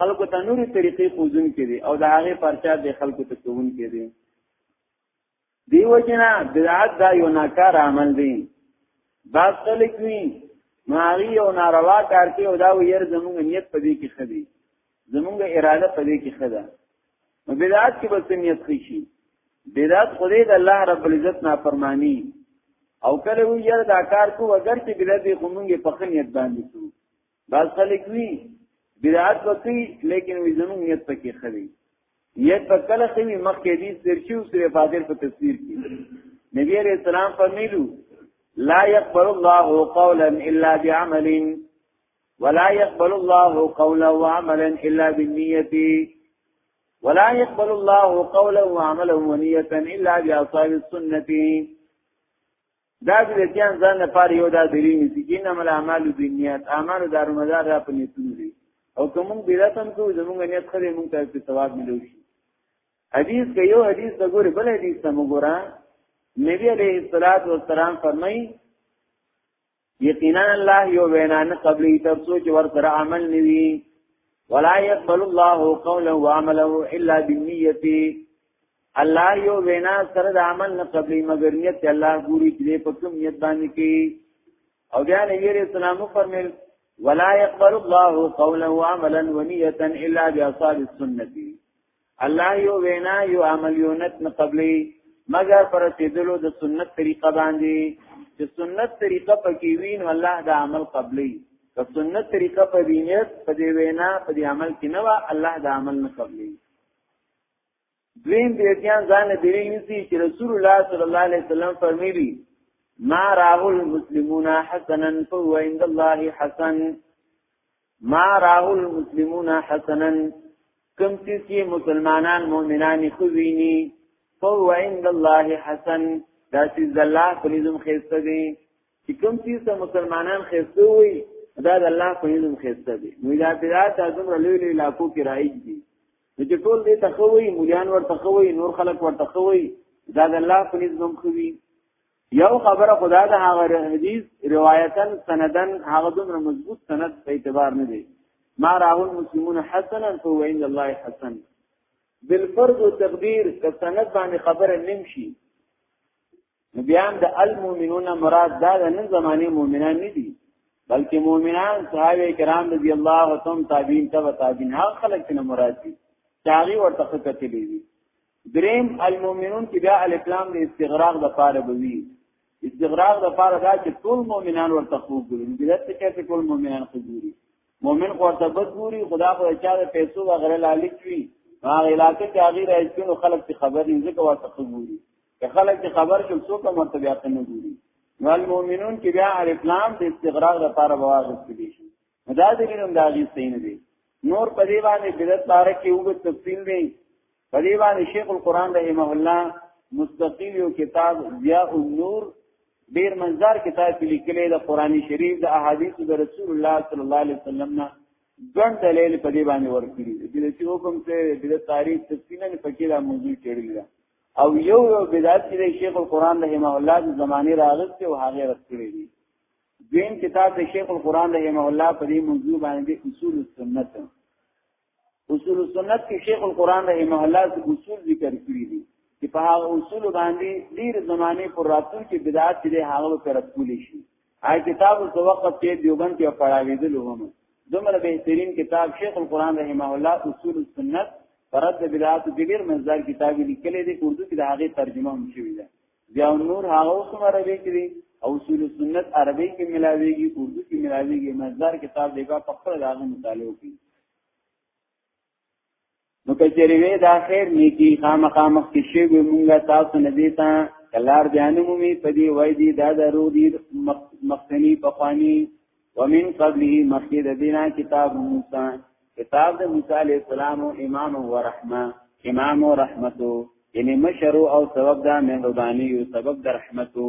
A: خلکو ته نوري طریقې خوځون کړي او د هغه پرچار د خلکو ته کوون کړي دیو جنا بدعت دا یو ناکار عمل دی باب تلک وی ماغی او ناروا کار کې او دا ویر زمونږ نیت پدې کې خدي زمونږ اراده پدې کې خدا نو بدعت کې بس نیت خشي بدعت خدای د الله رب العزت نافرمانی او کله وی یره دا کار کو اگر چې بدعت خو مونږه په خنیت باندې کوو بعض خلک وی بدعت وکي لیکن وی زموږ نیت پکې خري نیت په کله خوي مخکې دې سرچي او سره فاضل په تفسیر کې نبی عليه السلام فرمایلو لا يقبل الله قولا الا بعمل ولا يقبل الله قولا وعملا الا بالنيه ولا يقبل الله قولا وعملا ونيه الا باصحاب السنه دا بدعتيان ځان لپاره یو دا دلیل نیسي چې انما الاعمال بالنیات اعمال دار مدار را په نیتونو دي او کوم بدعت هم کوو زمونږ نیت خره مونږ ته په ثواب ملو شي حدیث کې یو حدیث د ګوره بل حدیث ته وګوره نبی علیه الصلاۃ والسلام فرمایي یقینا الله یو وینا نه قبلې تر څو چې ور سره عمل نیوي ولا يقبل الله قولا وعمله الا بالنیه الله یو وینا سره د عمل نه قبلې مگر نیت الله ګوري چې په کوم نیت باندې کې او بیا نبی رسول الله فرمایل ولا يقبل الله قولا وعملا ونيه الا باصحاب السنه الله یو وینا یو عمل یو نت نه قبلې مگر پر تدلو د سنت طریقه باندې چې سنت طریقه پکې وین الله دا عمل قبلې که سنت طریقه په دینیت په دی وینا په دی عمل کې نه وا الله دا عمل نه قبلې دویم بیتیان ځان دلیل نیسی چې رسول الله صلی الله علیه وسلم فرمیلی ما راه المسلمون حسنا فهو عند الله حسن ما راه المسلمون حسنا کم چیز کی مسلمانان مؤمنان خوینی فهو عند الله حسن دا چیز الله پلیزم خیسته دی چې کم چیز ته مسلمانان خیسته وي دا د الله پلیزم خیسته دی نو دا پیدا ته دومره لوی لوی لاکو کې راځي نو چې ټول دې تخوي مولان ور تخوي نور خلق ور تخوي دا د الله په نظم خوي یو خبره خدا د هغه حدیث روایتا سندا هغه دومره مضبوط سند په اعتبار نه دی ما راه المسلمون حسنا فهو عند الله حسن بالفرض و تقدیر که سند باندې خبره نمشي نو بیا د المؤمنون مراد دا د نن زمانه مؤمنان نه دي بلکې مؤمنان صحابه کرام رضی الله عنهم تابعین تبع تابعین هغه خلک چې مراد دي چاغي ورته کتلې دي دریم المؤمنون کې بیا الکلام د استغراق د پاره بوي استغراق د پاره دا چې ټول مؤمنان ورته خوب ګوري دغه څه چې ټول مؤمنان خوب ګوري مؤمن ورته بد ګوري خدا خو چا د پیسو وغیرہ لالچ وي هغه علاقې کې هغه راځي نو خلک څه خبر نه ځکه ورته خوب ګوري که خلک چې خبر شول څوک هم ورته بیا نه ګوري نو المؤمنون کې بیا الف لام د استغراق لپاره بواغست دي شي دا دې نن دا غي سین دي نور په دې باندې بدعت لپاره کې وګ تفصیل دی په دې باندې شیخ القران رحمه الله مستقیل یو کتاب ضیاء النور ډیر منظر کتاب کې لیکلې د قران شریف د احادیث د رسول الله صلی الله علیه وسلم نه ګڼ دلیل په دې باندې ورکړي دي چې حکم ته د تاریخ تفصیلا پکې دا موضوع چړلې او یو یو بدعت چې شیخ القرآن رحمه الله د زمانه راغسته او هغه رسکړي دي دین کتاب د شیخ القرآن رحمه الله په دې موضوع باندې اصول السنت اصول السنت کې شیخ القرآن رحمه الله د اصول ذکر کړی دي چې په هغه اصول باندې ډیر زمانه پر راتلون کې بدعت دې هغه پر رسول شي آی کتاب اوس وخت کې دیوبند کې پڑھاویدلو هم دومره بهترین کتاب شیخ القرآن رحمه الله اصول السنت فرد بدعات کې ډیر مزدار کتاب لیکل دي اردو کې د هغه ترجمه هم شوې ده بیا نور هغه اوس مره به کړی او اصول سنت عربی کې ملاويږي اردو کې ملاويږي مزدار کتاب دیګه په خپل راغلي مطالعه کوي نو کچری وی دا خیر نیکی خامخا مخ کې شی وی مونږه تاسو نه دیتا کلار بیان مومي په دی وای دی دا درو دی مخکنی بخوانی ومن قبله مسجد دینا کتاب موسی کتاب د موسی علی السلام او امام و رحمه امام و رحمتو یعنی مشرو او سبب دا مهربانی او سبب د رحمتو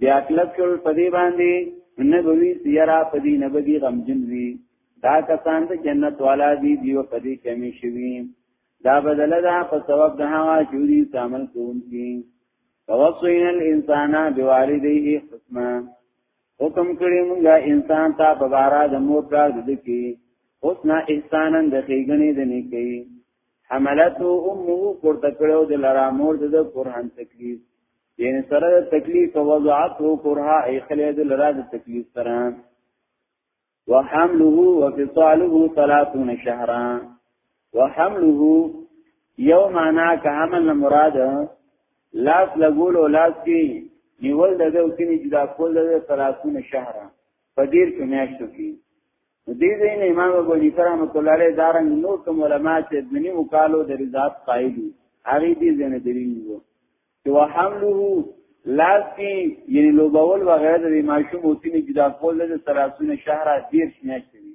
A: بیا کلک شول په دې باندې نه بوي سیرا په دې نه بدی غمجن وی دا کسان د جنت والا دی دیو په دې کمی شوی دا بدل دا په سبب د هوا جوړي عمل کوونکی توصین الانسان بوالدیه حسنا حکم کړی موږ انسان ته په بارا د مور پلار د کی حسنا احسانا د خیګنې د نیکی حملته امه پورته کړو د لرا مور د قران تکلیف یعنی سره تکلیف وضعته کرها ای خلید لرا د تکلیف سره وحمله وفصاله 30 شهرا وحمله یو معنا که حمل مراد لاس لګول او لاس کې نیول د دې او کې جدا کول د 30 شهرا په دیر کې میاشتو کې دې دین امام ابو حنیفه رحمۃ اللہ علیہ دارنګ نور کوم علما چې دني مقالو د رضات قائل هغه دې زنه دلیل وو چې وحمله لاس کې یعنی لوبول و غیره د ماشوم اوتینه جدا کول د سراسونه شهر دیر شنیشته وي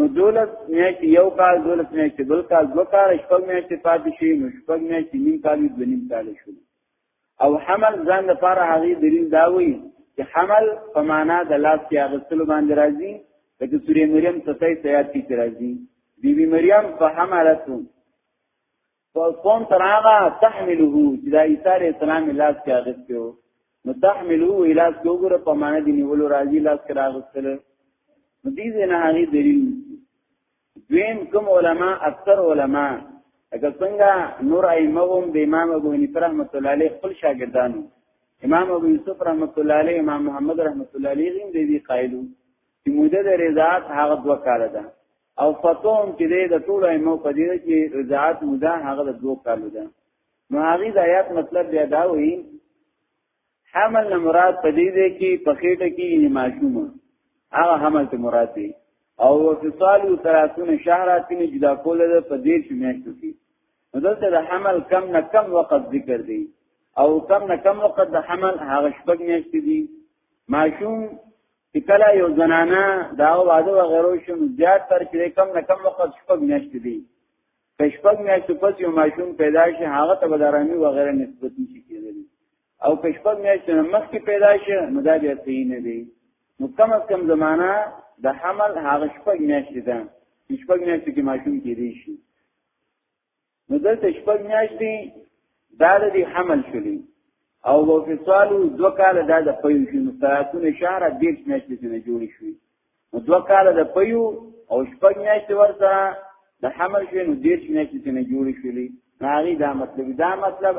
A: نو دولت میاشت یو کال دولت میاشت بل کال دو کال شپږ میاشت پاتې شي نو شپږ میاشت نیم کال د نیم کال شو او حمل ځان لپاره هغه دلیل دا وایي چې حمل په معنا د لاس کې اغستل باندې راځي لکه سورې مریم 27 آیات کې راځي بیبي مریم په حملتون فقوم تراغا تحمله چې د عیسی علی السلام لاس کې اغستو نو تحمله الاس کې وګوره په معنی دی نیولو راځي لاس کې راغستل نو دې نه هغه دلیل دویم کوم علما اکثر علما اگر څنګه نور ائمه هم د امام ابو حنیفه رحمۃ اللہ علیہ خپل شاګردانو امام ابو یوسف رحمۃ اللہ علیہ امام محمد رحمۃ اللہ علیہ هم دې قائلو چې موده د رضاعت هغه دوه کال ده او فتوم چې دی د ټول ایمو په دې کې رضاعت مودا هغه د دوه کالو ده نو هغه د آیات مطلب بیا دا وایي حمل نه مراد په دې دی کې په خېټه کې ماشوم هغه حمل ته مراد دی او وفصال او تراتون شهراتین جدا کول ده په دې کې میاشتو کې نو دلته د حمل کم نه کم وخت ذکر دی او کم نه کم وخت د حمل هغه شپږ میاشتې دي ماشوم چې کله یو زنانه دا واده وغیرو شون زیات تر چې کم نه کم وخت شپږ میاشتې دی که شپږ میاشتې پس یو ماشوم پیدا شي هغه ته بدارامي وغیره نسبت نشي کېدلی او که شپږ میاشتې مخکې پیدا شي نو دا بیا صحیح نه دی نو کم از کم زمانہ د حمل هغه شپږ میاشتې ده شپږ میاشتې کې ماشوم کېدی شي نو دلته شپږ میاشتې دا د حمل شولې او وو فصالو دو کال دا د پيو شو نو ساعتونه شهر د دې میاشتې نه جوړ شوې نو دو کال د پيو او شپږ میاشتې ورته د حمل شوې نو دې میاشتې نه جوړ شولې ناری دا مطلب دا مطلب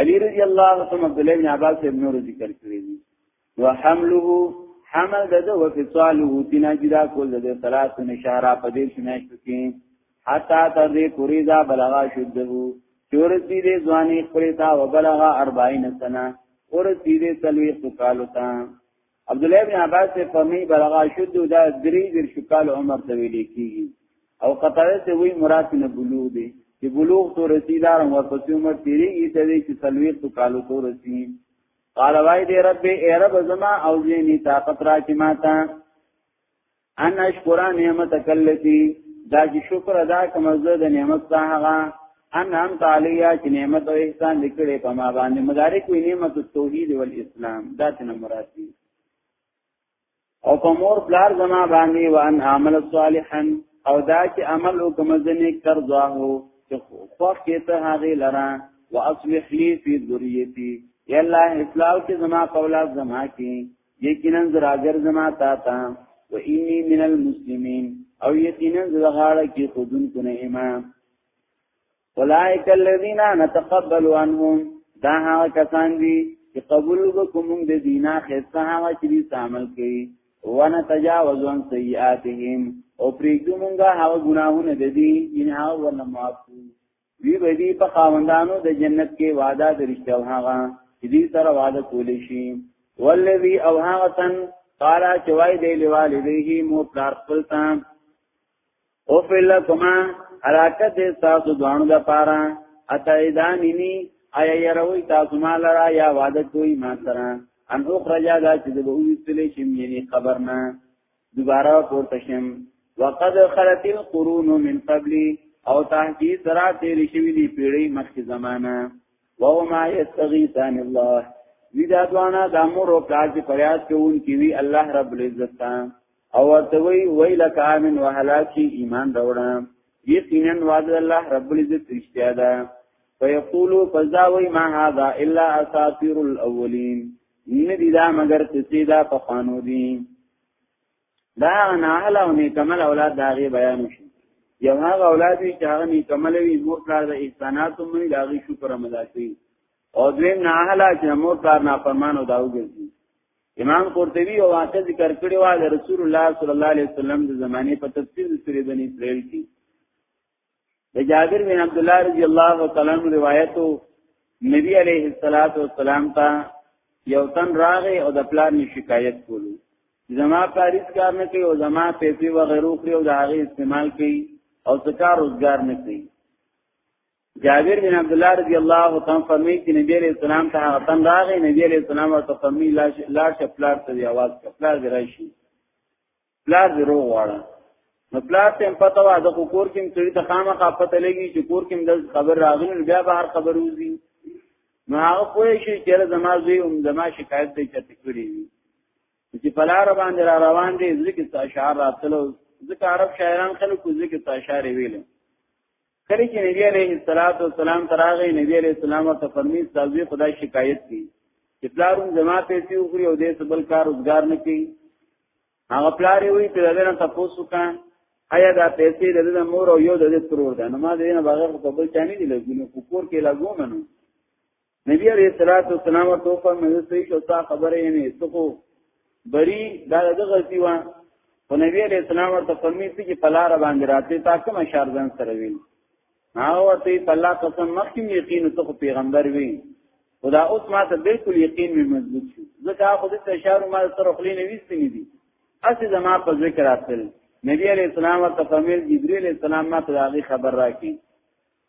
A: علی رضی الله عنه عبد الله بن عباس ابن نور ذکر کړی وحمله حمل دده وفصاله تینا جدا کول دده ثلاث نشارا په دې شمیشتو کې حتا تر دې پوری دا بلغا شده چورسی دې ځواني خپل تا وبلغا 40 سنه ورسی دې تلوي سکالو تا عبد الله بن عباس په فهمي بلغا شده دا درې دیر شکال عمر ته ویل کیږي او قطره ته وی مراد نه بلوغ دی چې بلوغ تو رسیدار او پسې عمر تیریږي ته دې چې تلوي سکالو تو رسیدي قال وای دی رب ای رب زما او زینی طاقت را کی ماتا ان اشکر نعمتک اللتی دا چې شکر ادا کوم زه د نعمت څخه ان هم تعالیا چې نعمت او احسان لیکلې په ما باندې مدارک وی نعمت التوحید والاسلام دا څنګه مراد دي او په مور بلار زما باندې وان عمل صالحا او دا چې عمل وکم زنه ترضاه چې خو کې ته هغه لرا واصلح لي في ذريتي یا الله اسلام کې زما اولاد زما کې یقینا زراګر زما تا تا و اني من المسلمين او یقینا زغاړه کې خودن کنه امام اولائک الذین نتقبل عنهم دا هغه کسان دي چې قبول وکوم د دینه خسته هغه چې دې عمل کوي ونه تجاوز عن سیئاتهم او پریږدو مونږه هغه ګناهونه د دې ان هغه ورنه معاف وی به دې په خاوندانو د جنت کې وعده درشته هغه چې دې سره وعده کول شي والذي او هغه تن قال چوي دې لوالديه مو پلار خپل تام او فل کما حرکت دې تاسو دوانو د پاره اتیدانینی آیا یروي تاسو مال را یا وعده کوي ما سره ان اخرجا دا چې د وې سلی شم یعنی خبرنا دوباره پورته شم وقد خلت القرون من قبلی او تحقیق سره تیر شوی دی پیړی مخکې زمانہ وهو ما یستغیثان الله وی دا دوانا دا مور او پلار چې فریاد کوون کی وی الله رب العزت او ورته وی ویلک امن وهلاکی ایمان راوړه یقینا وعد الله رب العزت رښتیا ده فیقولو فزاوی ما هذا الا اساطیر الاولین ندی دا مگر کسی دا پخانو دی دا ناهل او نیکمل اولاد داغی بیانو شو یو هغه اولاد وی چې هغه نیکمل وی مور پلار د احسانات هم نه داغی شکر مدا کوي او دویم ناهل چې مور پلار نافرمان او داو ګرځي امام قرطبي او واقع ذکر کړی و د رسول الله صلی الله علیه وسلم د زمانه په تفسیر سورې بنی اسرائیل کې د جابر بن عبد الله رضی الله تعالی عنہ روایتو نبی علیه الصلاۃ والسلام ته یو تن راغی او د پلان شکایت کولو زما پاریس کار نه کوي او زما پیسې و غیرو خري او د هغه استعمال کوي او څکار روزګار نه کوي جابر بن عبد الله رضی الله تعالی فرمایي چې نبی علیہ السلام ته هغه تن راغی نبی علیہ السلام ورته فرمایي لا لا شپلار ته دی आवाज کپلار دی راشي پلار دی روغ واړه نو پلار ته پته وا د کور کې تری ته خامہ کا پته لګي چې کور کې د خبر راغلی بیا بهر خبر وځي نو هغه پوه شي چې زما زوی هم زما شکایت دی چې تکړی وي چې پلار باندې را روان دي ځکه اشعار راتلو ځکه عرب شاعران خلکو ځکه اشعار ویل کله چې نبی عليه الصلاه والسلام تراغه نبی عليه السلام ته فرمی سازي خدای شکایت کی چې پلارون جما پیسې وخوري او دې سبل کار روزګار نه کوي هغه پلار وی چې دغه تاسو کا آیا دا پیسې د دې مور او یو د دې ترور ده نو ما دې نه بغیر په بل چاني دی لګونو کوپور کې لګو منو نبی علیہ الصلوۃ والسلام ورته فرمایي چې شو تا خبره یې نه سکو بری دا د غلطي و او نبی علیہ السلام ورته فرمایي چې پلار باندې راته تا کوم اشار ځان سره وی هغه ورته پلا قسم مخکې یقین ته پیغمبر وی خدا اوس ما ته بالکل یقین مې مضبوط شو ځکه خو دې اشار ما سره خلی نه ویستې نه دي اسی زما په ذکر راتل نبی علیہ السلام ورته فرمایي جبرئیل السلام ما ته هغه خبر راکې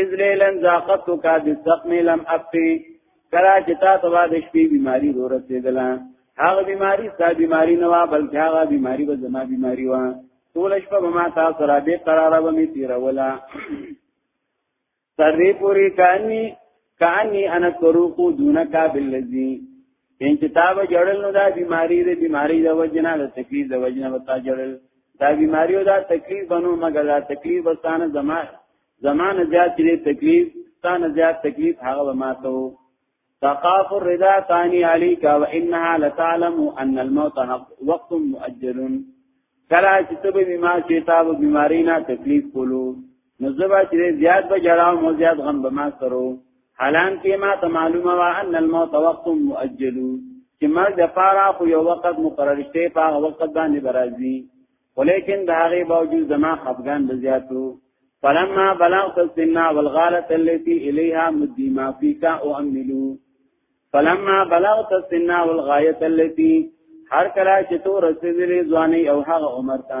A: اذ لیلن زاقتو کا د سقم لم اپی کرا چې تا ته بعد شپې بیماری ورسېدله هغه بیماری ستا بیماری نه وا بلکې هغه بیماری به زما بیماری وا ټول شپه به ما تاسو را به قرار به می تیرولا سری پوری کانی کانی انا کروقو دونکا بالذی ان کتاب جړل نو دا بیماری دی بیماری د وجنه د تکلیف د وجنه وتا جړل دا بیماری او دا تکلیف بنو مګر دا تکلیف وستانه زمان زمان زیات دې تکلیف ستانه زیات تکلیف هغه به ماتو تقاف الرضا ثاني عليك وانها لتعلم ان الموت حق وقت مؤجل کلا چې ته به ما شیطان بیماری نه تکلیف کولو نو زبا چې زیات به جړاو مو زیات غم به ما سرو حالان کې ما ته معلومه وا ان الموت وقت مؤجل چې مرګ د پاره خو یو وخت مقرر شته په هغه وخت باندې برازي ولیکن د هغه باوجود زما خفقان به زیاتو فلما بلغت السن والغاله التي اليها مدي ما فيك واملوا فلما بلغت السن والغايه التي هر کله چې تو رسېدلې ځواني او هغه عمر ته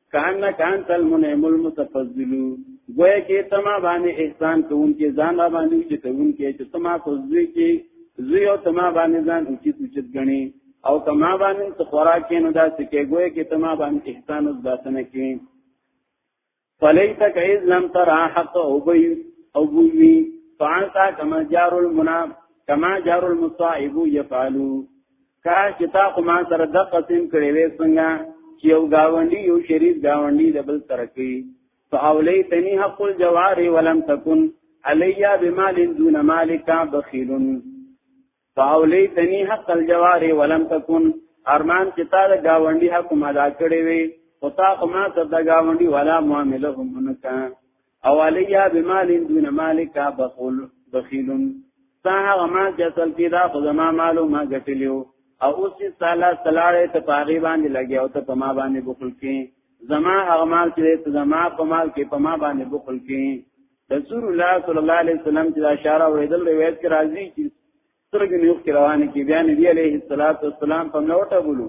A: کان کان تل منعم المتفضل گویا کې تما باندې احسان کوون کې ځان را باندې چې کوون کې چې تما کو زوی کې زوی او تما باندې ځان اوچت اوچت غني او تما باندې ته خوراک کې نو دا چې کې گویا کې تما باندې احسان اوس باسنه کې فلیت کایز لم ترا حق او بی او بی فانتا کما جار المنا کما جار المصائب یفعلوا کاش چې تا خو ما سره د قسم کړې وې څنګه چې یو گاونډي یو شریف گاونډي د بل سره کوي فاولیتنی حق الجوار ولم تکن علیا بمال دون مالک بخیل فاولیتنی حق الجوار ولم تکن ارمان چې تا د گاونډي حق مالا کړې وې او تا خو ما سره د گاونډي ولا معامله هم نه کړه او علیا بمال دون مالک بخل بخیل تا هغه مال چې اصل کې دا خو زما مالو ما ګټلیو او اوس چې سالا سلاړې ته پاغي باندې لګي او ته په ما باندې بخل کې زما هغه مال چې ته زما په مال کې په ما باندې بخل کې رسول الله صلی الله علیه وسلم چې اشاره ورېدل روایت کې راځي چې سترګې مې اوښکې روانې کړې بیا نبي علیه الصلاۃ والسلام په ملا وټبولو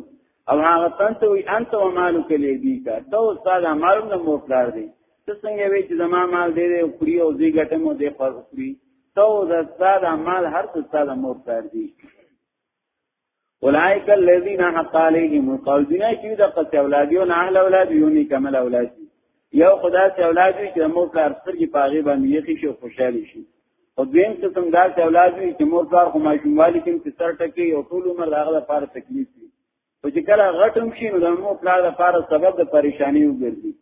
A: او هغه تن ته وی انت و مالک لی دی کا ته استاد مال نه مور پلار دی ته څنګه وی چې زما مال دې دې خوري او دې ګټه مو دې خور خوري ته د استاد مال هر څه استاد مور پلار دی اولائک الذین حق علیهم القول دنیا کې د قصې اولادیو نه اهل اولاد یونی کمل اولاد یو خدا سي اولاد وي چې مور پلار سترګې پاغي باندې یخي شي خوشحالي شي او دویم قسم دا سي اولاد وي چې مور پلار خو ماشوموالي کې چې سر ټکی او ټول عمر هغه لپاره تکلیف وي او چې کله غټم شي نو د مور پلار لپاره سبب د پریشانی وګرځي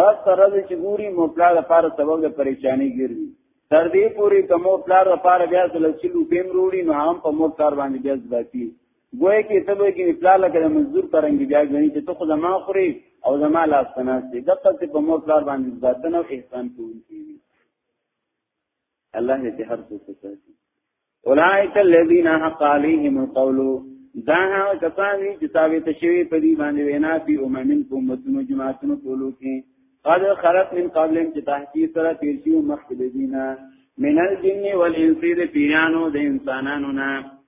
A: راز تر راز چې ګوري مو پلار لپاره سبب د پریشانی ګرځي تر دې پوري کوم پلار لپاره بیا د لچلو پیم وروړي نو هم په مو کار باندې بیا ځباتی ګویا کې ته به کې پلار لکه د مزدور ترنګ بیا غني چې ته خو زما خوري او زما لاس تناسي دغه څه په مو پلار باندې ځباتنه او احسان کوي الله دې هر څه ساتي اولائک الذین حق علیهم القول دا هغه کسان دي چې ثابت شوی په دې باندې وینا په اممن په متونو جماعتونو ټولو کې قد خلق من قبل چې تحقیق سره تیر شي مخکې دینا من الجن والانس د پیرانو د انسانانو نه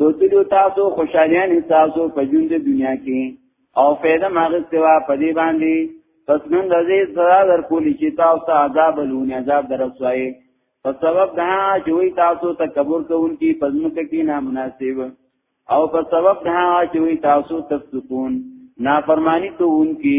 A: دوتلو تاسو خوشالیان تاسو په ژوند د دنیا کې او فایده ماغسته وا په دې باندې پس نن د دې سزا درکولې چې تاسو ته عذاب لونه عذاب درسوي په سبب دا چې وی تاسو تکبر کوونکی پزمکه کې نامناسب او په سبب دا چې وی تاسو تفسقون نافرمانی کوونکی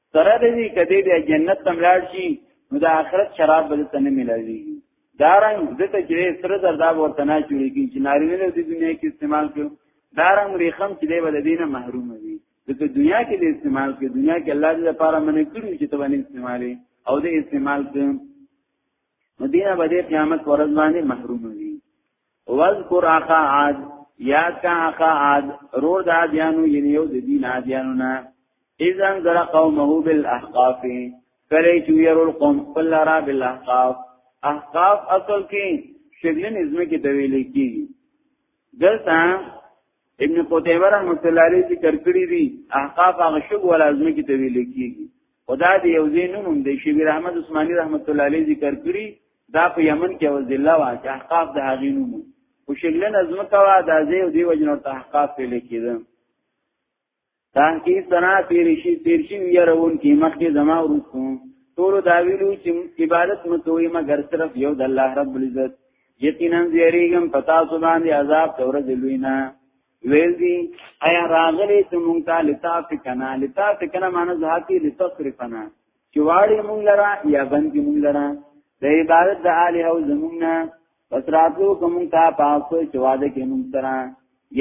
A: سره دې کدی بیا جنت تم لاړ شي نو د آخرت شراب به ته نه ملوي دارنګ دته چې سره زردا ورته نه جوړي کی چې نارینه د دنیا کې استعمال کړي دارنګ ریخم چې به د دینه محروم وي دته دنیا کې د استعمال کې دنیا کې الله دې لپاره منې کړو چې ته باندې استعمالي او د استعمال کې مدینه باندې قیامت ورځ باندې محروم وي وذکر اخا عاد یاد کا اخا عاد رور دا دیانو یعنی یو د دین عادیانو نه اذن ذر قومه بالاحقاف کله چې يرول قوم خپل را بالاحقاف احقاف اصل کې شګلن ازمه کې دویل کیږي دلته ابن قتیبه رحمۃ اللہ علیہ ذکر کړی دی احقاف هغه شګ ول ازمه کې دویل کیږي خدا دې یو زینون هم دی شبیر احمد عثماني رحمۃ اللہ علیہ ذکر کړی دا په یمن کې او ضلع وا چې احقاف د هغې نوم او شګلن ازمکه وا د ځای او دی وجنو ته احقاف په لیکیدم تحقیق سنا تیرشی تیرشی ویرون کی مخی زما ورسو تولو داویلو چی عبادت متوی مگر صرف یو د الله رب العزت یقینا زیریګم پتا سبحان دی عذاب تور دلوینا ویل دی ایا راغلی ته مونږ ته لتا فکنا لتا فکنا معنی ذاتی لتصرفنا چې واړې مونږ لرا یا بندې مونږ لرا د عبادت د آله او زمونږ نه پس راتلو کوم تا پاپ چې واده کې مونږ سره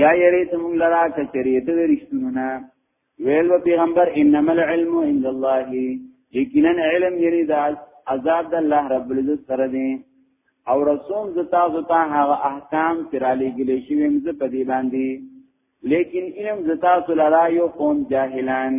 A: یا یری ته مونږ لرا چې چریت د رښتونو نه ویل و پیغمبر انما العلم عند الله یقینا علم یری د عذاب د الله رب العزت سره دی او رسوم ز تاسو ته هغه احکام چې را لېږل شي ویم ز په دې باندې لیکن علم ز تاسو لرا یو قوم جاهلان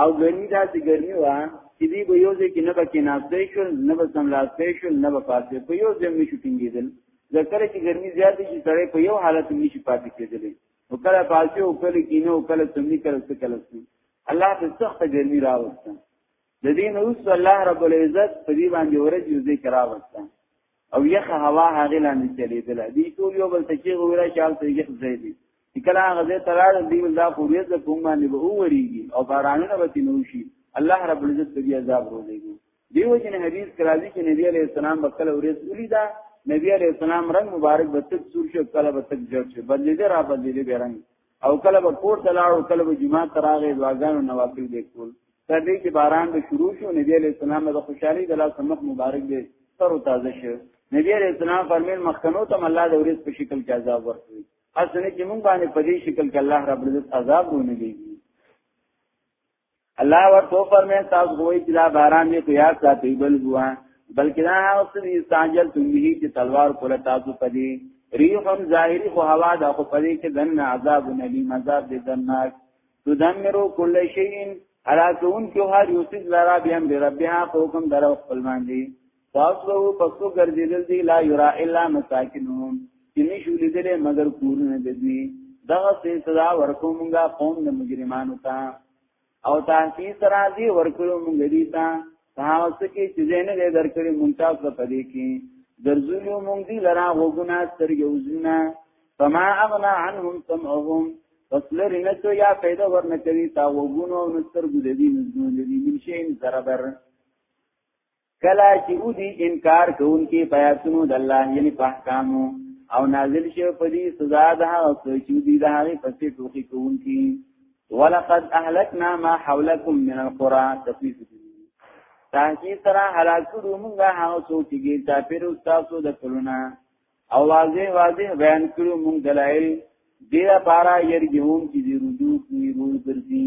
A: او ګرمي داسې ګرمي وه چې دی به یو ځای کې نه به کېناستی شول نه به سملاستی شول نه به پاتې په یو ځای نه شو ټینګېدل ځکه چې ګرمي زیاتې شي سړی په یو حالت نه شي پاتې کېدلی او کله پاتې او کله کینه او کله سمني کله څه کله څه الله په سخته ګرمي راوسته د دین اوس الله رب العزت په دې باندې ورځ یو ذکر راوسته او یخه هوا هغه لاندې چلیدله دی ټول یو بل ته چې غوړه شال ته یخ ځای دی کله هغه ځای ته راځي دی دا خو یې د کوم باندې به وریږي او بارانونه به تنوشي الله رب العزت دې عذاب روزيږي دیو جن حدیث کرازی چې نبی علیہ السلام به کله ورځ ولیدا نبی علیہ السلام رنگ مبارک به تک سور شو کله به تک جړ شو بدلیدې را بدلیدې به رنگ او کله به کور ته لاړ او کله به جمعه ته راغی دعاګانو نوافل به کول تر دې چې باران به شروع شو نبی علیہ السلام د خوشحالي د لاس مخ مبارک دی سر تازه شو نبی علیہ السلام فرمایل مخکنو ته الله د ورځ په شکل کې عذاب ورکړي اسنه چې مونږ باندې په دې شکل کې الله رب العزت عذاب ونه دی الله ورته فرمایي تاسو غوي چې دا باران دې یا ساتي بل بوا بلکې دا اوس دې سانجل تنګي چې تلوار کوله تاسو پدې ریحم ظاهری خو هوا دا خو پدې کې دن عذاب نلی مذاب دې دناک تدمرو کل شیء حلاکون کیو هر یوسف لرا بیان دی ربها حکم درو خپل باندې فاصلو پسو ګرځیدل دی لا یرا الا مساکنهم چې نشو لیدل مگر کورونه د دوی دغه څه صدا ورکو مونږه قوم د مجرمانو ته او تاسو سره دی ورکو مونږ دی ته تاسو کې چې زینه دې درکړي مونږ تاسو په دې کې درځو مونږ دی لرا وګنا سترګې وزنا فما اغنا عنهم سمعهم پس لري نه څه یا پیدا ورنه کوي تا وګونو او نستر ګو دې نزدون دې من شي زربر کلا چې او دی انکار کوونکې پیاتونو د الله یعنی په احکامو او نازل شو په دې سزا ده او چې دی د هغه پسې ټوکی کوونکې ولقد اهلكنا ما حولكم من القرى تفیس تحقیق سره هلاکو موږ هغه څوک چې تا پیر او تاسو د کلونه او واضح واضح بیان کړو موږ دلایل دې لپاره یرجون چې دې رجوع کوي روز ګرځي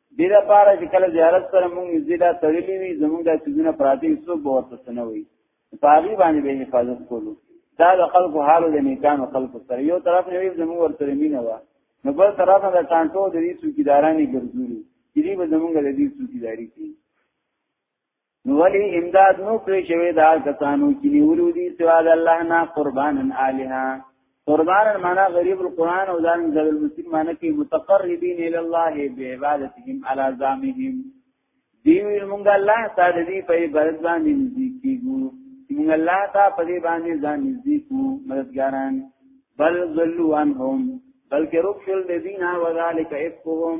A: دې لپاره چې کله زیارت سره موږ نږدې دا تړلې وي زموږ د چیزونه پراتی څوک به ورته سنوي پاغي باندې به حفاظت کولو دا د خلکو حال د نیکانو خلکو سره یو طرف نه وي زموږ ورته مینه و نو بل طرف نه ټانټو د دې څوکیدارانې ګرځولي چې دې به زموږ د دې څوکیداری کوي نو ولی امداد نو کړی شوی دا کسانو چې نیولو دي سوا د الله نه قربانن الها قربان معنا غریب القرآن او ځان ذل المسلم معنا کې متقربین الی الله بعبادتهم علی زامهم دی ویل مونږ الله تعالی دی په عبادت باندې نږدې کیږو مونږ الله تعالی په دې باندې ځان نږدې کو مددګاران بل ذلوا عنهم بلکې رخل الذین وذالک افقهم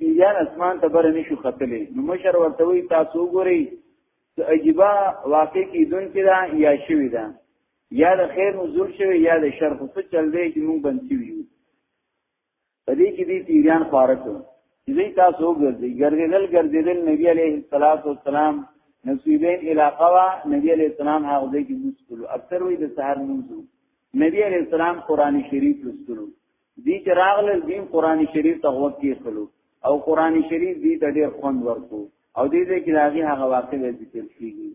A: پیریان اسمان ته بر نه شو خطلې نو مشر ورته وی تاسو وګورئ چې عجيبه واقع کې دن کې دا یا شوی دا یا د خیر نزول شوی یا د شر خو څه چل دی چې مونږ بند شوی یو په دې کې دې پیریان خارق دي تاسو وګورئ ګرځیدل ګرځیدل نبی عليه الصلاه والسلام نصیبین علاقه وا نبی عليه السلام هغه دې کې مسکلو اکثر وی د سحر منځو نبی عليه السلام قران شریف لستلو دي چې راغلل دین قران شریف ته وخت کې خلو او قران شریف دې ته ډېر خوند ورکو او دې دې کې راغي هغه واقع دې ذکر کیږي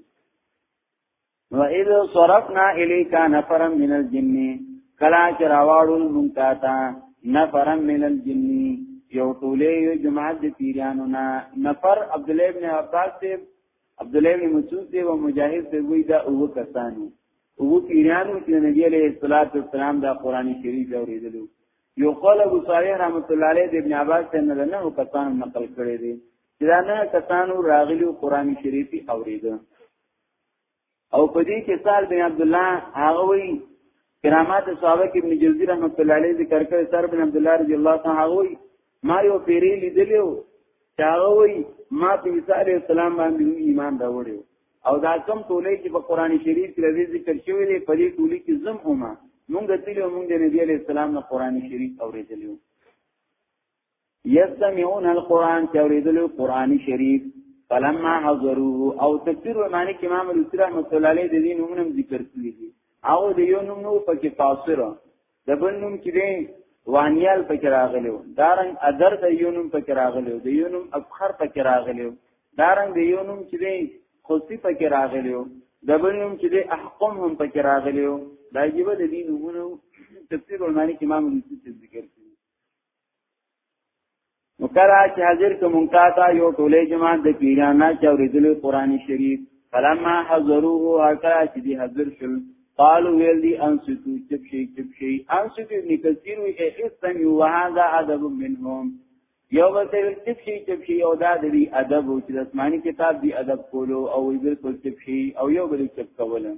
A: نو اذ صرفنا الیک نفرا من الجن کلا چې راوړو مونږ تا نفرا من الجن یو ټوله یو جماعت د پیرانو نه نفر عبد الله ابن عباس ته عبد الله ابن مسعود ته او مجاهد ته وی دا او کسانو وو پیرانو چې نبی علیہ الصلوۃ والسلام دا قران شریف اوریدلو یو قول ابو صالح رحمت الله علیه د ابن عباس څخه نه نه کسان نقل کړی دی چې دا نه کسانو راغلی قران شریف اوریدل او په دې کې سال بن عبد الله هغه وی کرامات صحابه کې ابن جوزی رحمت الله علیه ذکر کړی سر بن عبد الله رضی الله تعالی هغه وی ما یو پیری لیدلو هغه وی ما په عیسی علیه السلام باندې ایمان راوړیو او دا کوم ټولې چې په قران شریف کې راځي ذکر شوی دی په دې ټولې کې زم اومه مونږ تل مونږ د نبی علی السلام نه قران شریف اورېدلو یستمعون القران چې اورېدلو قران شریف فلما حضروه او تفسیر معنی کې امام الاسلام رحمت الله علیه د دې نومونم ذکر کړی دی او د یو نوم نو پکې فاصله د بل نوم چې دی وانیال پکې راغلی و دارنګ ادر د یو نوم پکې راغلی و د یو نوم ابخر پکې راغلی و دارنګ د یو نوم چې دی خوسی پکې راغلی و د بل نوم چې دی احقم هم پکې راغلی و دا جیبه د دې نومونو تفسیر المانی کې امام نصوص ذکر کړی مکرا چې حاضر کوم کاته یو ټولې جماعت د پیرانا چې اوریدل قرآنی شریف فلما حضروه هکرا چې دی حاضر شل قالو ویل دی انسیتو چپ شي چپ شي انسیتو ابن کثیر وی احسن یو وهذا ادب منهم یو بل ته چپ شي چپ شي او دا دی ادب او چې آسماني کتاب دی ادب کولو او وی بالکل چپ شي او یو بل چپ کولم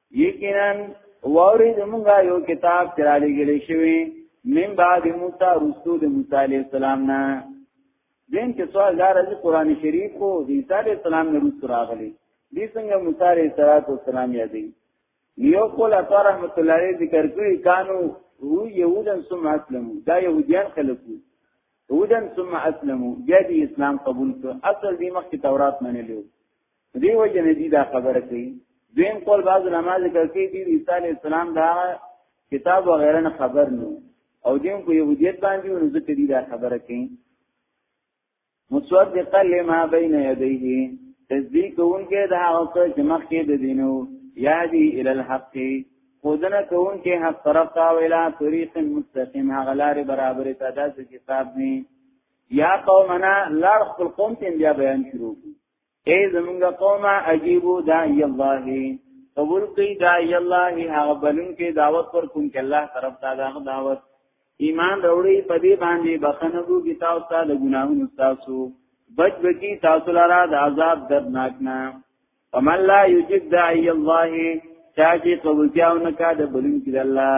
A: یقینا وری زمونږه یو کتاب چرالی ګلی شوی من بعد موسی رسول د موسی علی السلام نه دین کې سوال دار از قران شریف کو د عیسی علی السلام نه رسول راغلی دې څنګه موسی علی السلام یادې یو کول اطا رحمت الله علیه ذکر کړی کانو هو یهودن ثم اسلمو دا یهودیان خلقو یهودن ثم اسلمو بیا دې اسلام قبول کړ اصل دې مخکې تورات منلو دې وجه نه دي دا خبره کوي دویم قول بعض علما ذکر کوي چې عیسی علی السلام دا کتاب و غیره نه خبر نو او دیم په یهودیت باندې ونځ کړي دا خبره کوي مصدق لما بین یدیه تصدیق کوونکې دا او چې مخکې د دینو یادی ال الحق خودنه کون کې حق طرف تا ویلا طریق مستقیم هغه لار برابر ته داس کتاب دی یا قومنا لار خپل قوم ته بیا بیان شروع اے زمونږ قومه عجیبو داعی الله قبول کی داعی الله هغه بلون کې دعوت پر کوم کې الله طرف ته دغه دعوت ایمان وروړي په دې باندې بخنه وو کی تاسو ته د ګناهونو تاسو بچ بچی تاسو لاره د عذاب دردناک نه ومن لا یجب داعی الله چاچی قبول کیاونه کا د بلون کې الله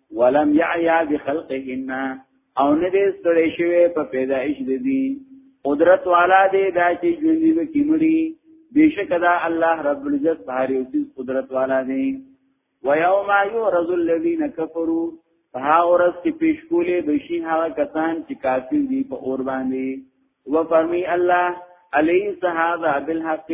A: ولم يعيا بخلقهن او نه دې ستړې شوی په پیدایش دې دي قدرت والا دې دا چې ژوند دې کې مړي بشک دا الله رب العزت بهاري او قدرت والا دې ويوم يعرض الذين كفروا فها اورس کې پیش کولې بشي هغه کسان چې کافر دي په اور باندې و فرمي الله عليه صحابه بالحق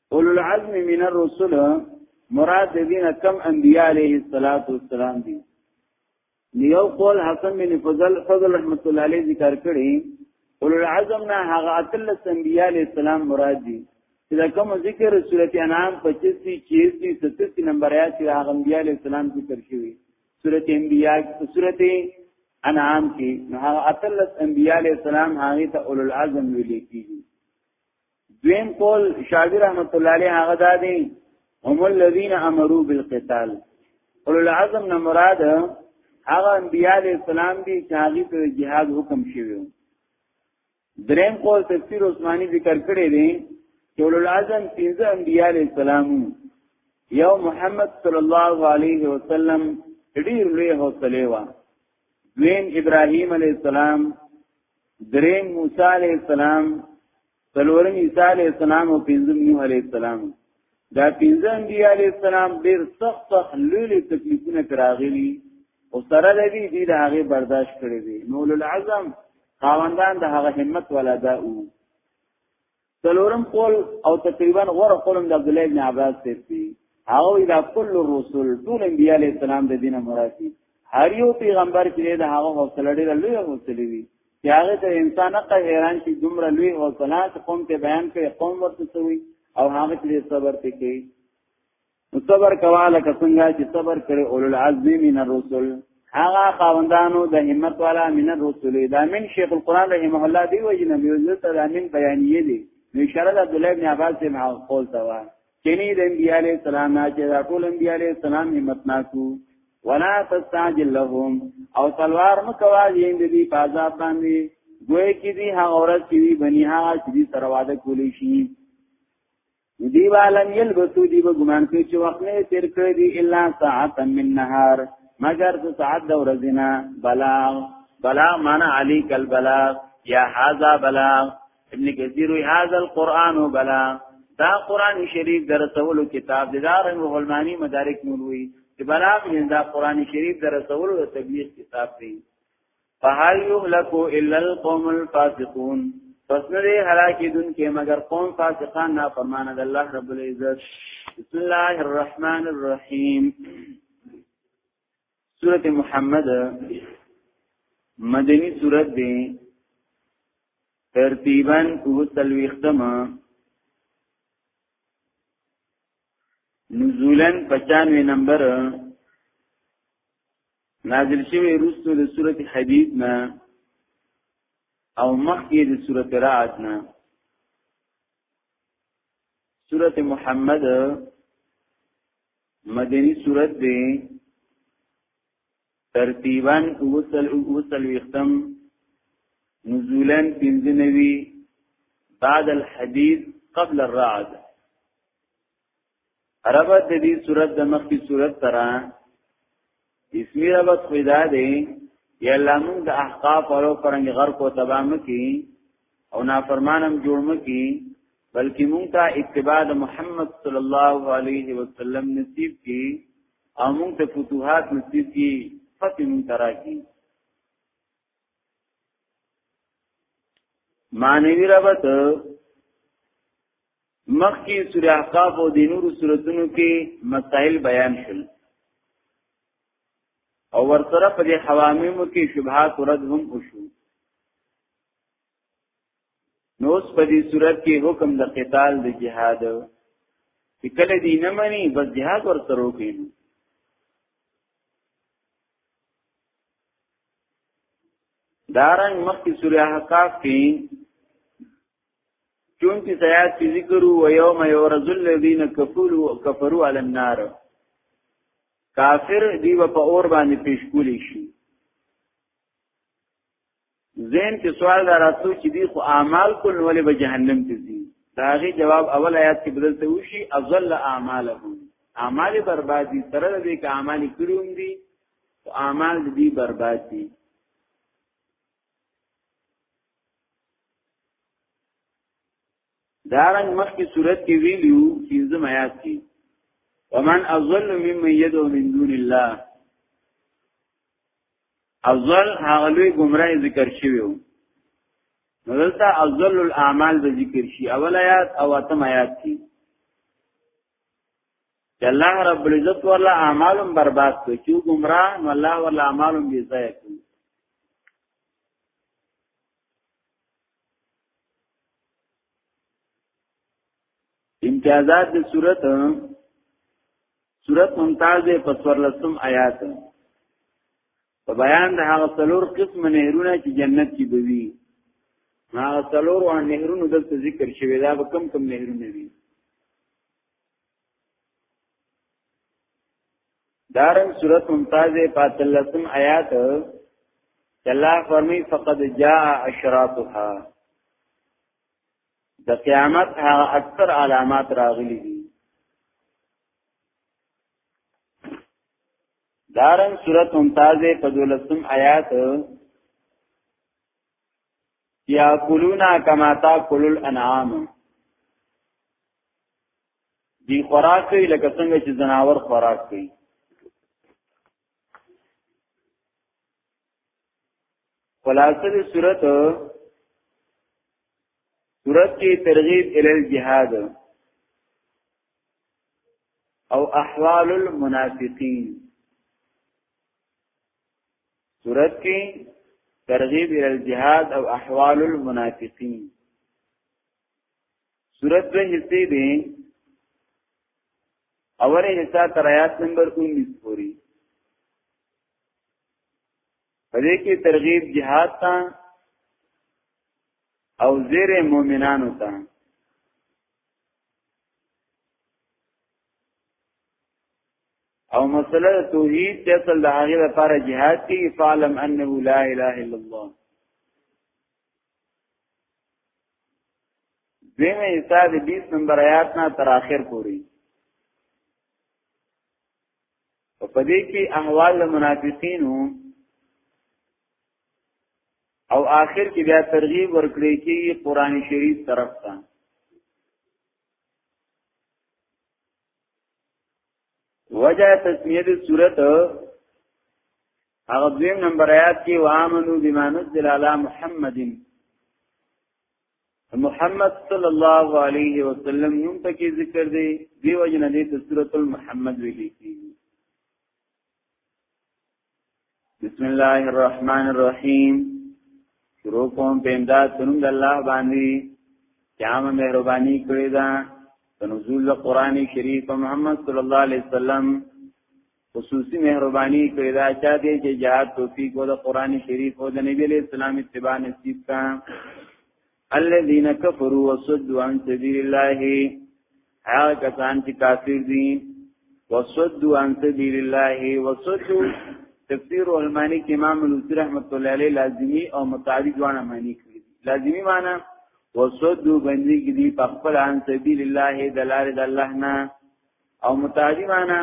A: اولو العزم من الرسل مراد دین کم انبیاء علیه الصلاۃ والسلام دي یو قول حسن بن فضل فضل رحمت الله علیه ذکر کړي اولو العزم نه هغه اتل انبیاء علیه السلام مراد دي دا کوم ذکر سورته انعام 25 36 37 نمبر آیات کې هغه انبیاء علیه السلام ذکر شوی سورته انبیاء سورته انعام کې هغه اتل انبیاء علیه السلام هغه ته اولو العزم ویل کیږي دویم قول شاګر رحمت الله علیه هغه دا دی هم الذين امروا بالقتال اول العزم نه مراد هغه انبیاء علیہ السلام دی چې هغه په جهاد حکم شوی دریم قول تفسیر عثماني ذکر کړی دی چې اول العزم پنځه انبیاء علیہ السلام یو محمد صلی الله علیه وسلم ډیر لوی حوصله و دویم ابراهیم علی السلام دریم موسی علی السلام څلورم عیسی علی السلام او پنځم نوح علی السلام دا پنځم دی علی السلام ډیر سخت سخت لوی تکلیفونه کراغلی او سره د دې دی د هغه برداشت کړی دی نو العزم خاوندان د هغه همت ولا دا او څلورم قول او تقریبا غوره قول د عبد الله بن عباس دی هغه دا کل الرسل ټول انبیاء علیہ السلام د دینه مرادي هر یو پیغمبر چې د هغه حوصله ډیره لوی حوصله وی چې هغه ته انسان ته حیران شي دومره لوی حوصله چې قوم ته بیان کوي قوم ورته سوی او هغه چې صبر پکې صبر کواله کسنګا چې صبر کړي اول العزم من الرسل هغه خاوندانو د همت والا من الرسل دا من شیخ القران رحمه الله دی وایي نه یو ته د من بیانیه دی نو اشاره د عبد الله بن عباس ته معه قول تا و کینی د انبیاء علی السلام نه چې دا ټول انبیاء علی السلام همت ناکو ولا تستعجل لهم او تلوار مکوا دې دې په عذاب باندې ګوې کې دي هغه ورځ چې بنی هغه چې سره واده کولی شي دی عالم یلبسو دی به ګمان کوي چې وخت نه تیر کړی دی الا ساعت من نهار مگر څه ساعت د ورځې نه بلاغ بلاغ معنی علی کل بلاغ یا هاذا بلاغ ابن کثیر وی هاذا القرآن بلاغ دا قرآن شریف درسولو کتاب دی دا رنگ غلمانی مدارک نوروی چې بلاغ نه دا قرآن شریف درسولو د تبلیغ کتاب دی فهل يهلك الا القوم الفاسقون پس نه دی هلاکی دن کې مگر قوم فاسقان نافرمان د الله رب العزت بسم الله الرحمن الرحیم سورۃ محمد مدنی سورۃ دی ترتیبا او تلویختما نزولن 95 نمبر نازل شوی رسو د سورته حدید نه او مخکې د سورته رعد نه سورته محمد مدنی سورته ده ترتیبا اوصل اوصل وختم نزولا بنزنوی بعد الحديث قبل الرعد عربت د دې صورت د مخکې صورت سره اسمی ربط خدا دی یا الله موږ د احقاف او پرنګ غر کو تبام کی او نافرمانم جوړ مکی بلکې موږ ته اتباع د محمد صلی الله علیه وسلم نصیب کی او موږ ته فتوحات نصیب کی فتح موږ ترا کی مانوی ربط مخکې سورې احقاف او د نورو سورتونو کې مسائل بیان شول او ورسره په دې حواممو کې شبهات رد هم وشو نو اوس په دې صورت کې حکم د قتال د جهاد چې کله دې نه مانی بس جهاد ورسره وکړي دارنګ مخکې سورې احقاف کې چون کی سیاد کی ذکرو و یوم یورز الذین کفرو علی النار کافر دیو په اور باندې پیش کولی شي زین کې سوال دا راتلو چې دی خو اعمال کول ولې به جهنم ته ځي داغي جواب اول آیات کې بدلته وشي ازل اعمالهم اعمال بربادي سره دې کې اعمال کړوم دي او اعمال دې برباد دي دارنګ مخکې صورت کې ویلیو پنځم آیات کې ومن اضل ممن يدعو من دون الله اضل هغه لوی گمراه ذکر شوی وو دلته اضل الاعمال به ذکر شي اول آیات او اتم آیات کې چې الله رب العزت ورله اعمالم برباد کړي چې ګمراه نو الله ورله اعمالم بي ځای کړي امتیازات د صورت صورت ممتاز په سورلسم آیات په بیان د هغه څلور قسم نهرونه چې جنت کې بوي هغه څلور و نهرونو دلته ذکر شوی دا به کم کم نهرونه دي دارن صورت ممتاز پاتلسم آیات الله فرمی فقد جاء اشراطها د قیامت هغه اکثر علامات راغلي دي دارن صورت ممتاز په دولسم آیات یا کلونا کما تا کلل انعام دی خوراک کوي لکه څنګه چې زناور خوراک کوي خلاصه د صورت صورت کې ترغیب ال الجهاد او احوال المنافقین صورت کې ترغیب ال الجهاد او احوال المنافقین سورت دو حصے دے اول حصہ تر آیات نمبر 19 پوری پدې کې ترغیب جهاد ته او زیر مؤمنانو ته او مسله توحید د اصل د هغه لپاره jihad کې فعلم انه لا اله الا الله دویم حصہ د 20 نمبر آیات نه تر اخر پورې په دې کې احوال د منافقینو او آخر کې بیا ترغیب ورکړي کې قران شریف طرف ته وجه تسمیه د صورت هغه دویم نمبر آیات کې وامنو بما نزل علی محمد محمد صلی الله علیه وسلم نوم پکې ذکر دی دیو جن دې د سورۃ المحمد ویل کی بسم الله الرحمن الرحیم شروع کوم په امداد تنم د الله باندې قیام مهرباني کړی دا تنزول قرآن شریف محمد صلی الله علیه وسلم خصوصي مهرباني کوي دا چا دې چې جهاد توفیق او د قران شریف او د نبی له اسلام اتباع نصیب کا الذين كفروا وصدوا عن سبيل الله هغه کسان چې کافر دي وصدوا عن سبيل الله وصدوا تفسیر علمانی کې امام لوسی رحمت الله علیه لازمی او متعدی دواړه معنی کړی لازمی معنی وصدوا بندګی دي په خپل عن سبيل الله دلاره د الله نه او متعدی معنا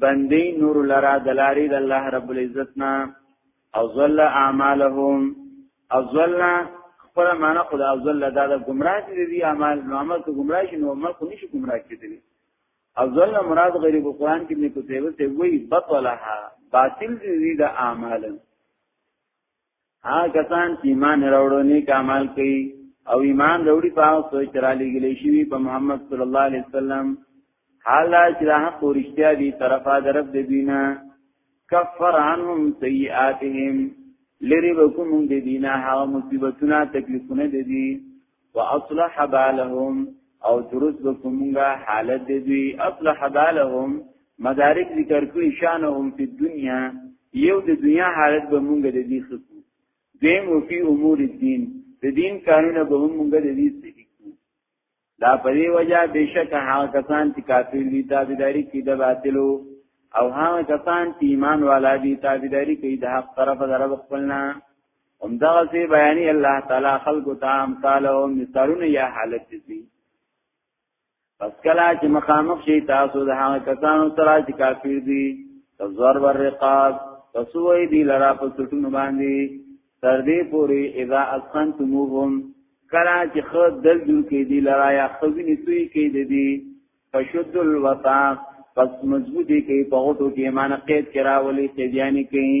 A: بندي نور لرا دلاری د الله رب العزت نا او ظل اعمالهم او ظل خپل معنا خدا او ظل دا د گمراه دي دي اعمال نو عمل ته گمراه شي نو عمل کو نشي گمراه کېدل او ظل مراد غیر قرآن کې نه کوتیبه ته وی بطلها باطل دي د اعمالهم ها کسان چې ایمان راوړو نیک اعمال کوي او ایمان راوړي په هغه څه چې را لېږل شي په محمد صلی الله علیه وسلم حال چې دا حق ورشتیا دي طرفا درب د دینه کفر عنهم سیئاتهم لری وکوم د دینه هغه مصیبتونه تکلیفونه دي واصلح بالهم او درست وکومګه حالت دې دوی اصلح بالهم مدارک ذکر کوي شانهم په دنیا یو د دنیا حالت به مونږ د دې خصو دیم او فی امور الدین د دین قانون به مونږ د دې سړي دا په دې وجہ بشک هغه کسان چې کافر دي تابعداري کوي د باطلو او هغه کسان چې ایمان والا دي تابعداري کوي د حق طرف درو خپلنا همدغه سی بیانی الله تعالی خلق تام کالو مثالونه یا حالت دي پس کلا چې مخامخ شي تاسو د هغه کسانو سره چې کافر دي تزور ور رقاب تسوي دي لرا په سټون باندې تر دې پوري اذا اسخنتموهم کلا چې خود دل جوړ کې دي لرا یا خوینې سوی کې دي فشد الوثاق پس مضبوطی کوي په غوټو کې ایمان قید کرا ولي سیدیانی کوي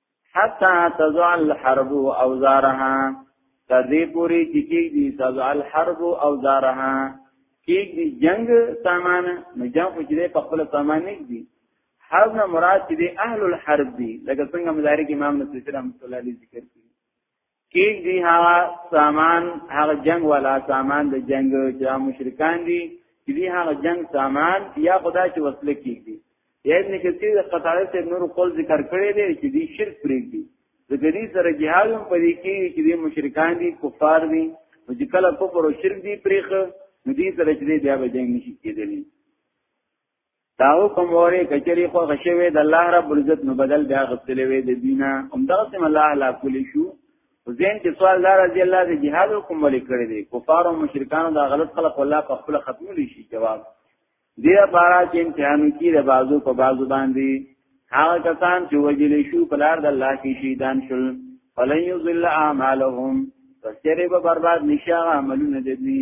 A: حتا تزع الحرب او زارها تر دې پوری چې کېږي تزع الحرب او زارها کېږي جنگ سامان نو جنگ خو چې په خپل سامان نه دي حرب نه مراد چې اهل الحرب دي لکه څنګه مدارک امام نصیر رحمت الله علیه ذکر کړي کیږ دی هغه سامان هغه جنگ والا سامان د جنگ چې مشرکان دي چې دی هغه جنگ سامان یا خدا چې وصله کیږي یا ابن کثیر د قطاره سے نور قول ذکر کړی دی چې دی شرک پرېږدي د ګری سره جهاد هم پدې کې چې دی مشرکان دي کفار دي نو چې کله کفر او شرک دي پرېخه نو دې سره چې بیا به جنگ نشي کېدلی دا حکم وره کچری خو غشوي د الله رب عزت نو بدل بیا غسلې وي د دینه هم دا سم الله لا کول شو زین کې سوال دار رضی الله د جهاد حکم ولې کړی دی کفار او مشرکان دا غلط خلق الله په خپل ختم لې شي جواب دی لپاره چې امتحان کې د بازو په بازو باندې هغه کسان چې وجلې شو په لار د الله کې شهیدان شول فلن یذل اعمالهم فسرب برباد نشه عملونه دي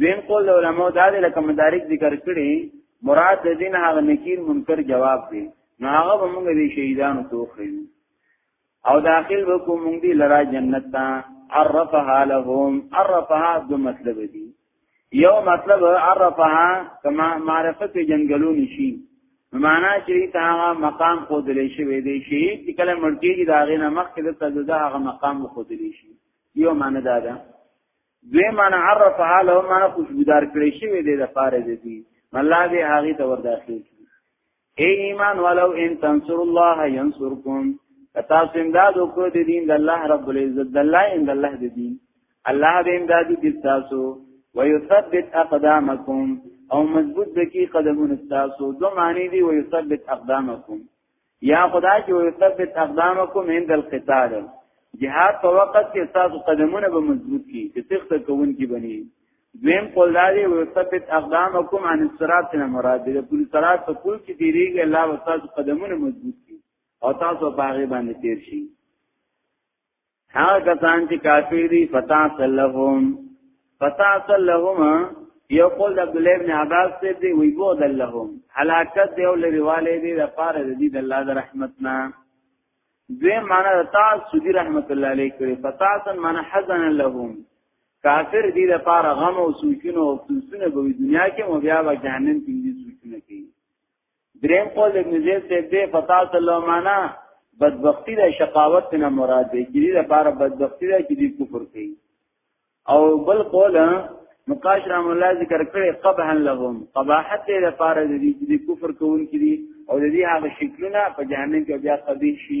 A: دویم قول علماء دا دی لکه مدارک ذکر کړي مراد د دین هغه نکیر منکر جواب دی نو هغه به موږ دي شهیدانو توخی او داخل وکوم موږ دی لرا جنت ته عرفها لهم عرفها دو مطلب دی یو مطلب عرفها کما معرفت جنگلو نشي معنا چې ته هغه مقام خو دلې شوی دی شي چې کله مرګي دا غینه مخکې د تجزا هغه مقام خو دلې شي یو معنی دا ده دوی معنی عرف حاله معنی خوشبودار کړی شوی دی د پاره دی الله دې هغه ته ورداخل کړي اے ایمان والو ان تنصر الله ينصركم کتا سمداد وکړو د دین د الله رب العزت د الله ان د الله د دین الله دې امداد دې تاسو ويثبت اقدامکم او مضبوط بکی قدمون تاسو دو معنی دی ويثبت اقدامکم یا خدا چې وثبت اقدامکم عند القتال جهاد په وخت کې تاسو قدمونه به مضبوط کی چې تخته کوون کی بنی دویم قول داری وثبت اقدامکم عن الصراط نه مراد دی پوری صراط په پول کې دیریږي الله وتعالى قدمونه مضبوط کی او تاسو باغې باندې تیر شي هغه کسان چې کافر دي فتا سلهم فتا سلهم یو قول د عبد الله ابن عباس ته دی وی بو دلهم هلاکت دی او لريواله دی د پاره د دې د الله د رحمتنا دوی معنا د تا سودی رحمت الله علیه کړي فتا سن معنا حزن لهم کافر دی د پاره غم او سوچونه او سوچونه به دنیا کې مو بیا به جهنم کې دي سوچونه کوي دریم قول ابن زید سے دے فتا صلی اللہ مانا بدبختی دا شقاوت نه مراد دی چې دا بار بدبختی دا چې دی کفر کوي او بل قول مقاش رحم الله ذکر کړي قبحا لهم قباحت دې لپاره دې چې دی کفر کوونکي دي او دې هغه شکلونه په جهنم کې بیا قبیح شي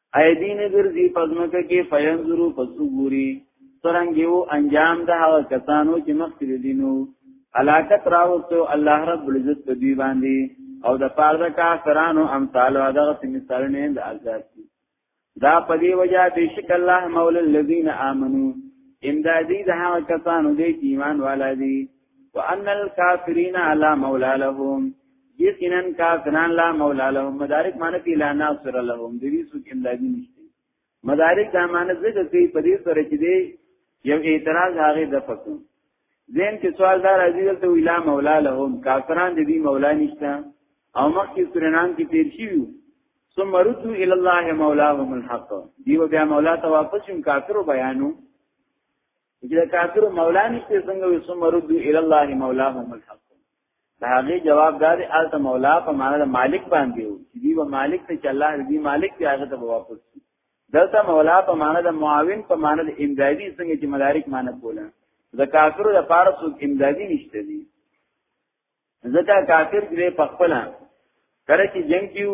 A: اې دین ګرځي پزمکه کې فینظرو پسو ګوري څنګه یو انجام د هغه کسانو چې مخکې دینو علاقت راوستو الله رب العزت په دی باندې او د پاره کافرانو امثال او دغه مثال نه د آزاد دي دا په دی وجہ بشک الله مولا الذین آمنو امدادی د هغه کسانو دی ایمان والا دي وان الکافرین علی مولا لهم یقینا کافران لا مولا لهم مدارک معنی کې لا ناصر لهم د دې څوک امدادي نشته مدارک دا معنی ځکه کوي په دې سره چې دی یو اعتراض هغه د فکر زین کې سوال دار عزیز ته ویلا مولا لهم کافران د دې مولا نشته او مخکې سورنان کې تیر شي ثم ردوا الى الله مولاهم الحق دیو بیا مولا ته واپس شم کافرو بیانو چې کافرو مولا نشته څنګه ثم ردوا الى الله مولاهم الحق دا هغه جواب دار آلت مولا په معنا د مالک باندې وو چې دی و مالک ته چې الله دې مالک دی هغه ته واپس شي دلته مولا په معنا د معاون په معنا د امدادي څنګه چې مدارک معنا کوله د کافرو د پاره څوک امدادي نشته دي ځکه کافر دې په خپل کړه چې جنگ کیو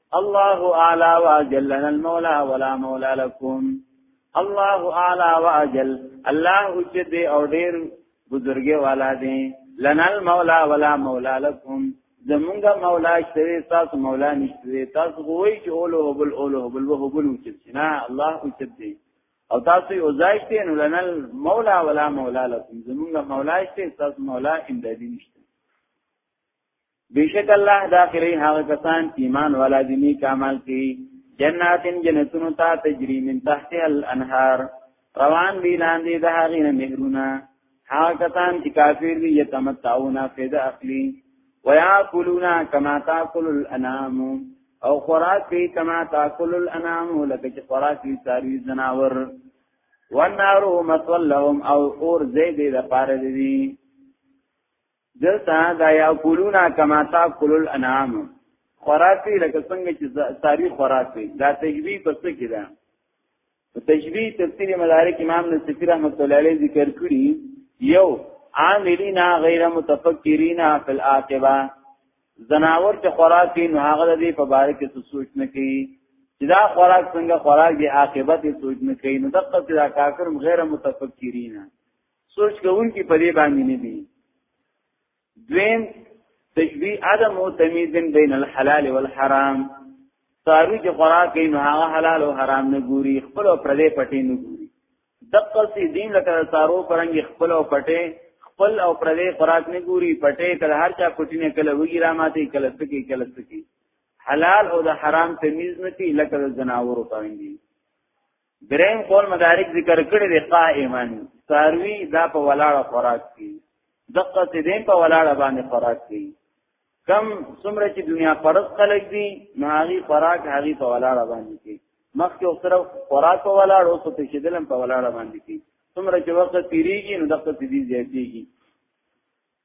A: الله اعلی واجل المولى ولا مولى لكم الله اعلی واجل الله اوچت او ډیر بزرګي والا دی لنا المولى ولا مولى لكم زمونږه مولا شری تاسو مولا نشته تاسو غوي چې اولو هبل اولو هبل وه هبل اوچت نه الله اوچت دی او تاسو یو ځای کې نو لنا المولى ولا مولى لكم زمونږه مولا شته تاسو مولا امدادي نشته بیشک الله داخلي هغه کسان ایمان والا دي نیک عمل کوي جناتن جنتونو ته تجری من تحت الانهار روان دي لاندې د هغې نه نهرونه هغه کسان چې کافر دي یتمتعون فدا اخلي وياكلون كما تاكل الانام او خوراک کوي کما تاکل الانام لکه چې خوراک کوي ساروی زناور والنار مسول لهم او اور زید د پاره دي دلته دا یاکلون کما تاکل الانعام خوراکي لکه څنګه چې ساری خوراکي دا تشبیه پس کې ده تشبیه تفسیر مدارک امام نصفی رحمت الله علیه ذکر کړی یو عاملین غیر متفکرین فی العاقبه زناور چې خوراک کوي نو هغه دې په باره کې څه سوچ نه کوي چې دا خوراک څنګه خوراک دی عاقبت یې سوچ نه کوي نو دغه چې دا کافر غیر متفکرین سوچ کوونکی په دې باندې نه دي دویم تشبیه عدم او تمیز بین الحلال والحرام سارو چې خوراک یې نه هغه حلال او حرام نه ګوري خپل او پردې پټې نه ګوري دقل سی دین لکه سارو پرنګ خپل او پټې خپل او پردې خوراک نه ګوري پټې کله هر چا پټې نه کله وګی را ماتي کله سکی کله سکی حلال او د حرام تمیز نه کی لکه د جناورو پرنګي دریم قول مدارک ذکر کړی دی قائما ساروی دا په ولاړه خوراک کی دقه ته دین په ولاړه باندې خوراک کی کم څومره چې دنیا پرس خلک دي نو هغه خوراک هغه په ولاړه باندې کی مخکې او طرف خوراک په ولاړه او څه چې دلم په ولاړه باندې کی څومره چې وخت تیریږي نو دقه ته دي زیاتیږي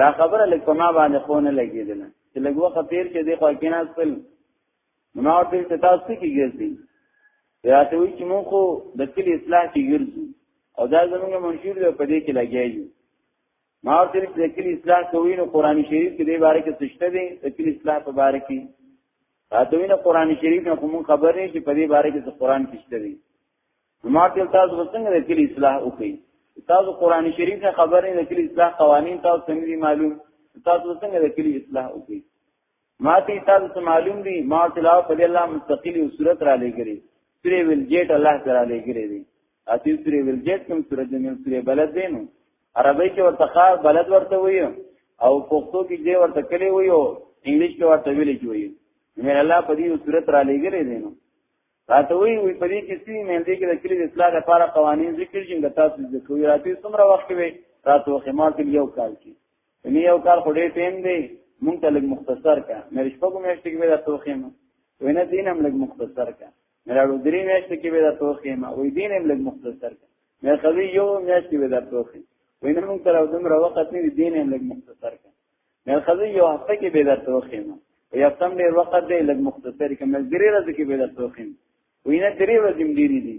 A: دا خبره لږ په ما باندې خو نه لګیدله چې لږ وخت تیر چې دی خو کینا خپل ما ورته چې تاسو کې ګرځي یا ته وی چې مونږ خو د کلی اصلاح کې ګرځو او دا زمونږ منشور دی په دې کې لګیایو ما ورته چې د کلی اصلاح کوي نو قران شریف کې دې باره کې سشته دی د کلی اصلاح په باره کې راته وی نو قران شریف نه کوم خبر نه چې په دې باره کې قران کې شته دی ما ته تاسو څنګه د کلی اصلاح وکړي تاسو قران شریف نه خبر نه کلی اصلاح قوانین تاسو څنګه معلوم تاسو څنګه د کلی اصلاح وکړي ما ته تاسو ته معلوم دي ما تلاو په الله مستقلی او صورت را لګري سری ویل جیټ الله تعالی لګري دي اتی سری ویل جیټ کوم صورت دې نو سری بلد دي نو عربی کې ورته خار بلد ورته وي او پښتو کې دې ورته کلی وي او انګلیش کې ورته ویل جوړي مې الله په دې صورت را لګري دي نو راته وی وی په دې کې سپین مېندې کې د کلی د اصلاح لپاره قوانين ذکر شي د تاسو د کوی راته څومره وخت وي راته خمات یو کال کې نو یو کال خو ډېر ټیم دی مونږ ته لږ مختصر کا مې شپږو میاشتې کې دا توخیم وینه دین هم لږ مختصر کا مې راو درې میاشتې کې دا توخیم وې دین هم لږ مختصر کا مې قضیه یو میاشتې دا توخیم وینه مونږ ته راو دمر وخت نه دین هم لږ مختصر کا نن خزي یو هفته کې به درته وخیم یو هفته ډیر وخت دی لږ مختصر کوم نن درې ورځې کې به درته وخیم وینه درې ورځې ډیری دي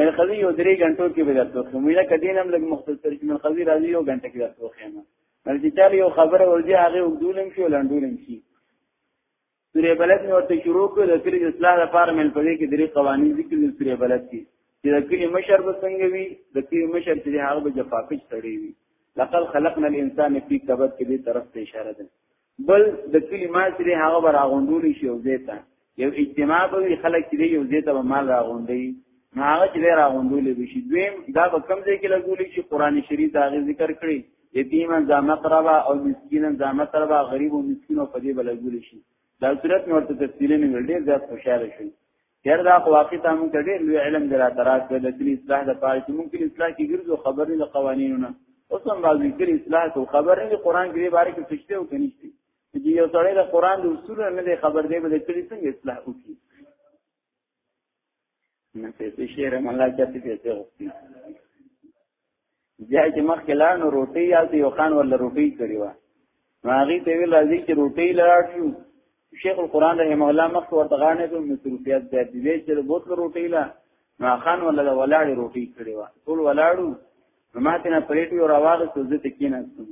A: نن خزي یو درې غنټو کې به درته وخیم وینه کدین هم لږ مختصر کې نن خزي راځي یو غنټه کې درته وخیم نن چې چا یو خبره ورځي هغه وګدولم شي ولندولم شي سورې بلد مې ورته شروع کړ د کلی اصلاح لپاره مې په دې کې درې قوانين ذکر دي سورې بلد کې چې د کلی مشر به څنګه وي د کلی مشر چې هغه به جفاکش تړي وي لقد خلقنا الانسان في كبد کې دې طرف ته اشاره ده بل د کلی ما چې هغه به راغونډول شي او دې ته یو اجتماع به وي خلک چې یو دې ته مال راغونډي هغه چې راغونډول به شي دویم دا به کم ځای کې لګول شي قران شریف دا ذکر کړی یتیمن ذا مقربا او مسکینن ذا مقربا غریب او مسکین او فدی بلګول شي دا صورت نور ته تفصیل نه ویل ډیر زیات خوشاله شي هر دا واقع ته موږ ډیر لوی علم درا تراس د دې اصلاح د پاره چې موږ کې اصلاح کې ګرځو خبر نه قوانینو نه اوس هم باندې کې اصلاح او خبر نه قرآن کې باره کې سچته او کنيشته چې یو سړی د قرآن د اصول نه خبر دی به د کلی څنګه اصلاح وکړي نه پیسې شعر مله چاته پیسې غوښتي بیا چې مخکې لا نو روټي یا یو خان ول روټي کړی و ماغي ته ویل راځي چې روټي لاړ شو شیخ القران رحم الله مخ ورته غانې ته مصروفیت دی دې چې بوتل روټي لا ما خان ول ولاړ روټي کړی و ټول ولاړو ماته نه پریټي او راواغ ته زه ته کیناستم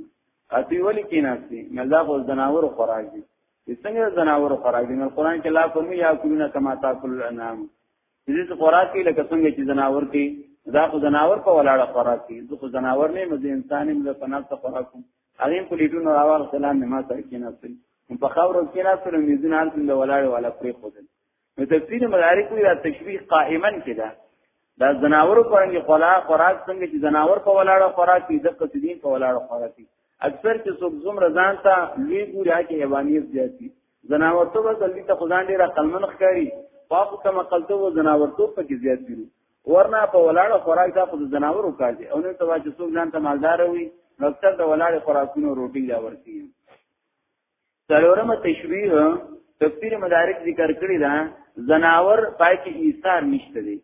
A: اتی ولی کیناستی مزه خو زناور خوراک دي څنګه زناور خوراک دي نو قران کې لا کوم یا کومن کما تاکل الانام دې خوراک کې لکه څنګه چې زناور کې دا خو زناور په ولاړه خوراک کې زه خو زناور نه مزه انسان نه په نفس خوراک کوم هغه په لیدونو راوال سلام نه ما سره کې نه سل په خاورو کې نه سره میزونه ان له ولاړه والا پرې خو دې نو تفسیر مدارک وی دا تشبیه قائما کده دا زناور پرنګ خلا خوراک څنګه چې زناور په ولاړه خوراک دي د قصدین په ولاړه خوراک دي اکثر چې څوک زوم رضان ته لوی ګوري هغه حیوانیت زیاتی زناور ته وسلې ته خدان ډیر قلمن خکاری پاپ کما قلته و زناور ته په کې زیات دي ورنه په ولاړه خوراک دا خود زناور وکړ دي او نو ته چې څوک ځان ته مالدار وي نو اکثر د ولاړه خوراکونو روټي لا ورتي څلورمه تشبیه تفسیر مدارک ذکر کړی دا زناور پای کې ایثار نشته دی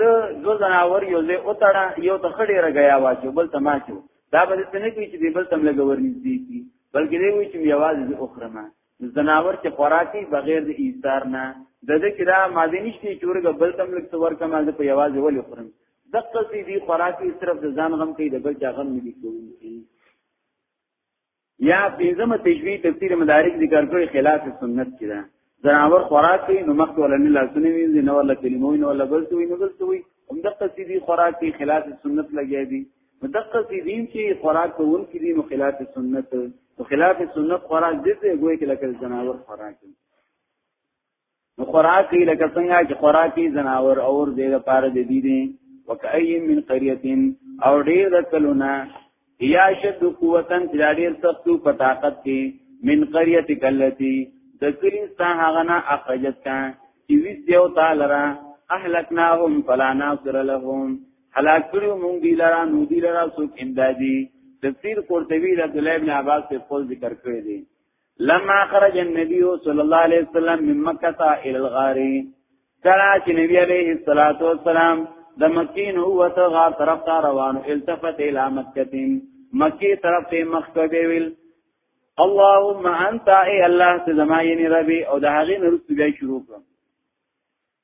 A: ته دو زناور یو ځای او تړه یو ته خړې رګیا واچو بل ته ماچو دا به څه نه کوي چې بل تم لګور نږدې کی بلکې دی وی چې یوازې د اخرمه زناور چې خوراکي بغیر د ایثار نه د دې کې دا ماده نشته چې ورګه بل تم لګ څور کما د په یوازې ولې خورم دقل دې خوراکي صرف د ځان غم کوي د بل چا غم نه دي کوي یا پنځمه تشبیه تفسیر مدارک ذکر کړی خلاف سنت کې ده زناور خوراک کوي نو مخ ولنه لاسونه وینځي نو ولا کلمو نو ولا بل توي نو بل توي هم دغه سیدی خوراک کوي خلاف سنت لګي دي مدقه سیدین چې خوراک کوون کې دي نو خلاف سنت نو خلاف سنت خوراک دې ته ګوي کې لکه زناور خوراک کوي نو خوراکي لکه څنګه چې خوراکي زناور اور دې لپاره د دې دي وکای من قريتين او ډېر د کلونه یا شد قوتن چې ډېر سختو په طاقت کې من قريت کلتی د کلی ستا هغه نه اخرجت کا چې ویس دیو تعالی را اهلکناهم فلا ناصر لهم هلاک کړو مونږ دی لرا نو دی لرا څوک امدادي تفسیر قرطبی د عبد الله ابن عباس په قول ذکر کړی دی لما خرج النبي صلى الله عليه وسلم من مكه الى الغار کلا چې نبی عليه الصلاه والسلام د مکین هوته غار طرف ته روانو التفت الى مکتين مکی طرف ته مخ کوي ویل اللهم انت اي الله زمايني ربي او د هغه نرسو بیا شروع کړم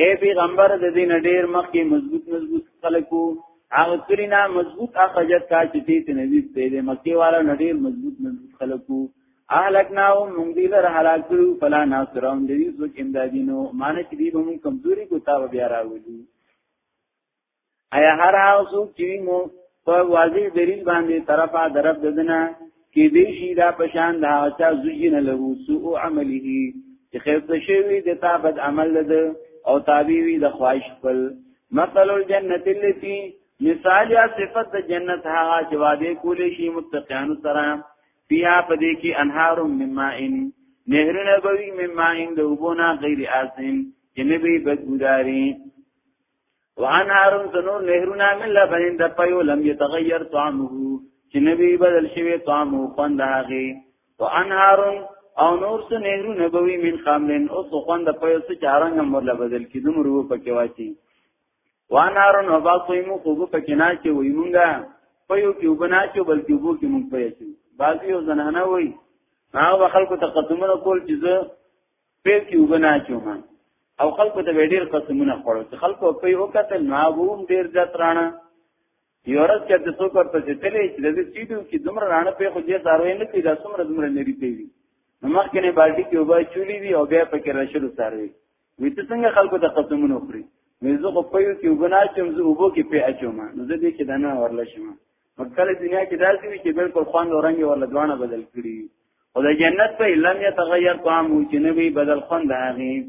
A: اے پیغمبر د دین ډیر مخکې مضبوط مضبوط خلکو هغه کلینا مضبوط اخجت کا چې تی ته نبی ته دې مکه والا ډیر مضبوط مضبوط خلکو اهلکنا او موږ دې لر هلاک کړو فلا ناصرون دې څوک امدادینو مان چې دې موږ کمزوري کو تا بیا راولو ایا هر هغه څوک چې مو په واضح دلیل باندې طرفه درب ددنه کې دې شي دا پشان دا چا زوجین له سوء عمله چې خیر څه شوی د تابد عمل د او تابع وي د خواهش خپل مثل الجنه التي مثال یا صفت د جنت هغه چې وعده کولې شي متقینو سره بیا پدې کې انهار من ماء نهرونه بوي من ماء د وبونه غیر آسن چې نه به بدګداري وانهار تنور نهرنا من لبن د پيو لم يتغير طعمه چې نبی بدل شوی طعمه خوند هغه وانهار او نور څه نهرونه بوي من خاملن او څه خوند پيو څه چارنګ مور لا بدل کی دومره وو پکې واچي وانهار نو با قیمو خو پکې نه چې وي مونږه پيو کې وبنا چې بلکې وو کې مونږ پيو بعضی او زنانه وای هغه خلکو ته قدمونه کول چې زه پیر کې وګنا چوما او خلکو ته ډیر قسمونه خوړو چې خلکو په یو کتل نه ووم ډیر ځات رانه یورس چې د څوک په څه تلې چې د دې سیدو کې دومره رانه په خو دې ساروي نه کیدا څومره دومره نری دی نو مخکې نه بالټي کې وبا چولی وی او بیا پکې راشلو ساروي وی ته څنګه خلکو ته قسمونه خوري مې زه خو په یو کې وګنا چوم زه وبو کې په اچوم نو زه دې کې دنه ورل شم مکتل دنیا کې داسې وي چې بالکل خوان او رنگ ورله دوانه بدل کړي او د جنت په لم يتغير طعم او جنبي بدل خوان ده هغه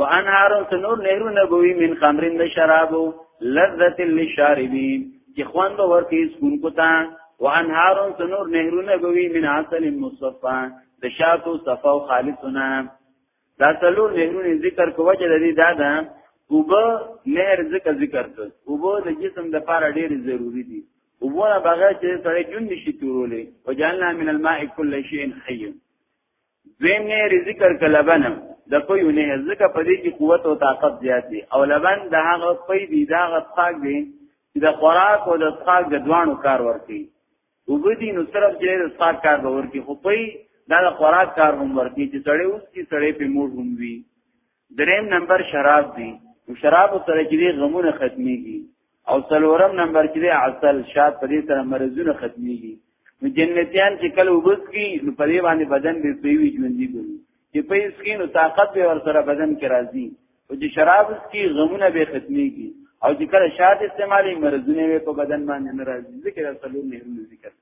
A: وانهار تنور نهرو نبوي من خمرین د شرابو لذت للشاربین چې خوان به ورکی سکون کوتا وانهار تنور نهرو نبوي من عسل مصفا د شاتو صفا او خالصنا دا څلور نهرونه ذکر کو وجه لري دا ده اوبه نهر ذکر ذکر کړ اوبه د جسم د لپاره ډېر ضروری دي اوبه نه بغیر چې سړی جون نشي تورولې وجعلنا من الماء كل شيء حي دویم نهر ذکر کړ لبن د پيو نه ذکر په دې کې قوت او طاقت زیات دي او لبن د هغه پي دي دا غ پاک دي چې د خوراک او د څښاک د دوانو کار ورکي وګدي نو صرف جې د ساک کار به ورکی خو پي دا د خوراک کار هم ورکی چې سړی اوس کی سړی په موډ هم وي دریم نمبر شراب دی نو شراب سره کې غمونه ختميږي او څلورم نمبر کې عسل شاد په دې سره مرزونه ختميږي نو جنتیان چې کله وبس کی نو په دې باندې بدن به پیوي ژوندۍ ګوري چې په اسکینو طاقت به ور سره بدن کې راځي او چې شراب کې غمونه به ختميږي او چې کله شات استعمالي مرزونه به په بدن باندې ناراضي ذکر اصلو نه هم ذکر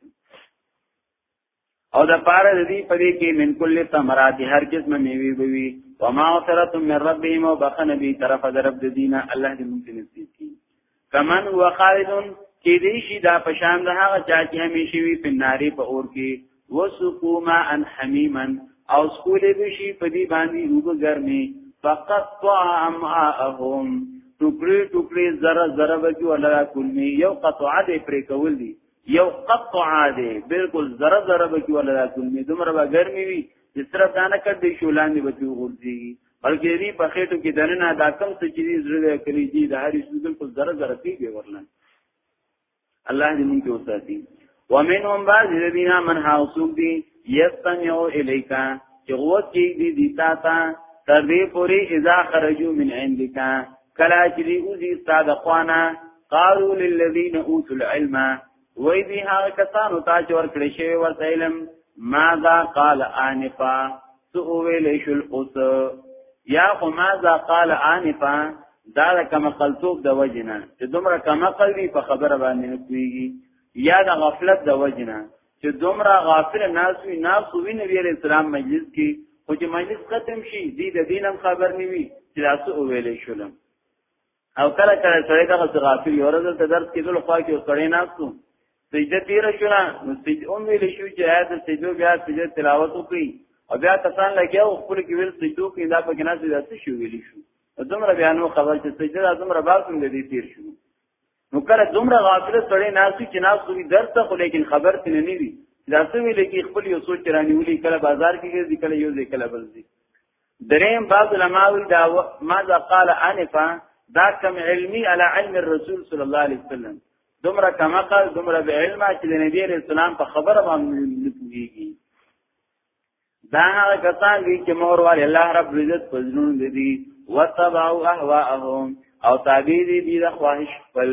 A: او دا پاره دې په دې کې من کل ثمرات هر قسم میوه بوي وما اثرت من ربهم وبخن بي طرف درب دینه الله دې مونږ نصیب کړي کمن هو خالدون کې دې شي دا پشان د هغه چا چې همیشه وي په ناری په اور کې وسقو ما ان حمیما او سکولې به شي په دې باندې وګ ګرمي فقط طع امعاهم ټوکړي ټوکړي زره زره وږي ولا کلمي یو قطع دې پرې کول دي یو قطع دې بالکل زره زره وږي ولا کلمي دومره به ګرمي وي چې صرف دانه کړ دې شولان دې وتی وګورځي بلکې دی په خېټو کې دننه دا کم څه چې دی زړه دی کلی دی د هر څه بالکل ذره ذره پیږي ورلن الله دې مونږ ته وساتي ومنهم بعض الذين من حاصل دي يستمعوا اليك چې غوږ کې دي دي تا ته تر دې پوري اذا خرجوا من عندك کلا چې دی اوزي استاد خوانه قالوا للذين اوتوا العلم وای دی هغه کسانو ته چې ورکړی شوی ورته علم ماذا قال انفا سو ویل شل اوس یا خو ماذا قال انفا دا د کم قلتوب د وجنه چې دومره کم قلبي په خبره باندې نه کوي یا د غفلت د وجنه چې دومره غافل ناسوي ناسوي نبی عليه السلام مجلس کې خو چې مجلس ختم شي دې د دینم خبر نیوي چې تاسو ویلې شولم او کله کله سړی دغه څه غافل یو ورځ ته درس کېدل خو کې سړی ناستو سجده تیر شونه نو سجده اون ویل شو چې آیات سجده بیا سجده تلاوت وکړي او بیا کسان لګیا او خپل کې ویل سجده کې دا په کنه سجده څه شو ویل شو دومره بیا نو خبر چې سجده دومره باسم دې تیر شو نو کله دومره غافل سړی ناستو چې ناستو وی درس خو لیکن خبر تنه نه وی دا څه ویل کې خپل یو سوچ رانیولې کله بازار کې ځي کله یو ځای کله بل ځي دریم بعض علماء دا ماذا قال انفا دا کم علمی علی علم الرسول صلی الله علیه وسلم دومره کما قال دومره به علم چې د نبی رسول الله په خبره باندې لږیږي دا هغه کسان دي چې مهر وال الله رب عزت پزنون دي وتبعوا اهواهم او تابع دي د خواهش خپل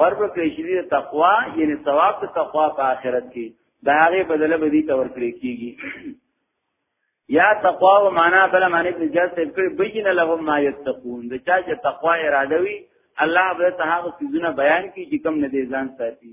A: ورته کړی شي د تقوا یعنی ثواب د تقوا په آخرت کې دا هغه بدله بدی ته ورکړي کیږي یا تقوا و معنا بل معنی ابن جاز ته کړي بین لهم ما یتقون د چا چې تقوا اراده وي الله به ته هغه سيزونه بیان کوي چې کوم نه دي ځان ساتي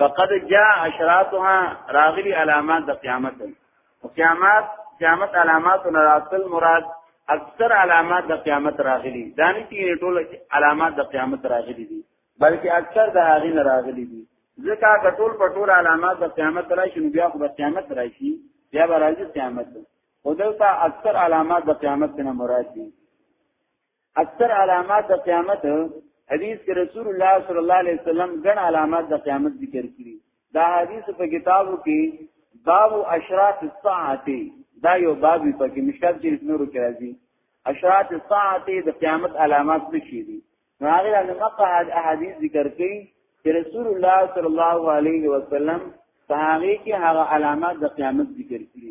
A: فقد جاء اشراطها راغلی علامات د قیامت قیامت قیامت علامات نه راتل مراد اکثر علامات د قیامت راغلي دا نه چې ټول علامات د قیامت راغلي دي بلکې اکثر د هغه نه راغلي دي ځکه کټول پټول علامات د قیامت راشي نو بیا خو د قیامت راشي بیا به راځي قیامت خدای ته اکثر علامات د قیامت نه مراد دي اکثر علامات د قیامت حدیث کې رسول الله صلی الله علیه وسلم ګڼ علامات د قیامت ذکر کړي دا حدیث په کتابو کې باب اشراط الساعه دا یو باب په کې مشکل چې نور کې راځي اشراط الساعه د قیامت علامات څه شي دي هغه د مقه احادیث ذکر کړي چې رسول الله صلی الله علیه وسلم په هغه کې هغه علامات د قیامت ذکر کړي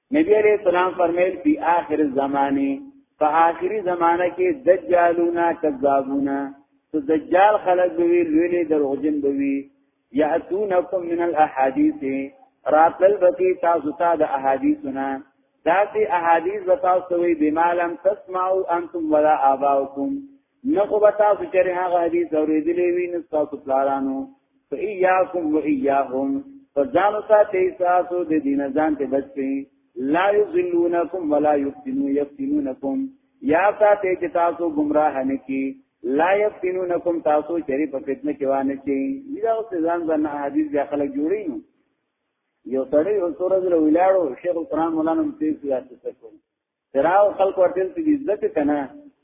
A: نبی علیہ السلام فرمایل فی آخر الزمانی په آخری زمانہ کې دجالونا کذابونا تو دجال خلق بوی لوی دروغجن بوی یاتونکم من الاحادیث راتل بکی تاسو ته د احادیثنا داسې احادیث وتاو سوی بما لم تسمعوا انتم ولا آباؤکم نه خو به تاسو چېرې هغه حدیث اورېدلی وي نو تاسو پلارانو فإياكم وإياهم فزانو ساتي تاسو د دین ځان ته بچي لا یذلونکم ولا یفتنون یفتنونکم یا ساتي چې تاسو گمراه نه کی لا یفتنونکم تاسو چری په فتنه کې وانه شي دا اوس ځان ځان حدیث بیا خلک جوړی نو یو سړی او سورج له ولاړو شیخ القرآن مولانا مفتی سیاست کوي تراو خلق ورتل چې عزت کنه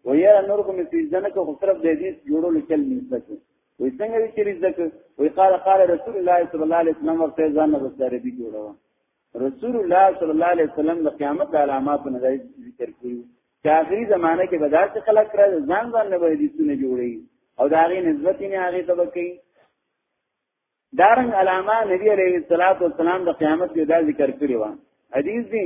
A: و یاره نور کوم چې عزت کو صرف د دې جوړولو چل عزت وي څنګه چې عزت وي قال قال رسول الله صلی الله علیه وسلم ورته ځان د سره دی جوړو رسول الله صلی الله علیه وسلم د قیامت علامات نه ذکر کړی چې اخري زمانه کې بدار څخه خلق را ځان ځان نه وړي دي څونه جوړي او دا غي نسبت نه هغه ته وکړي دارنګ علامه نبی علیه الصلاۃ والسلام د قیامت یو دا ذکر کړی و حدیث دی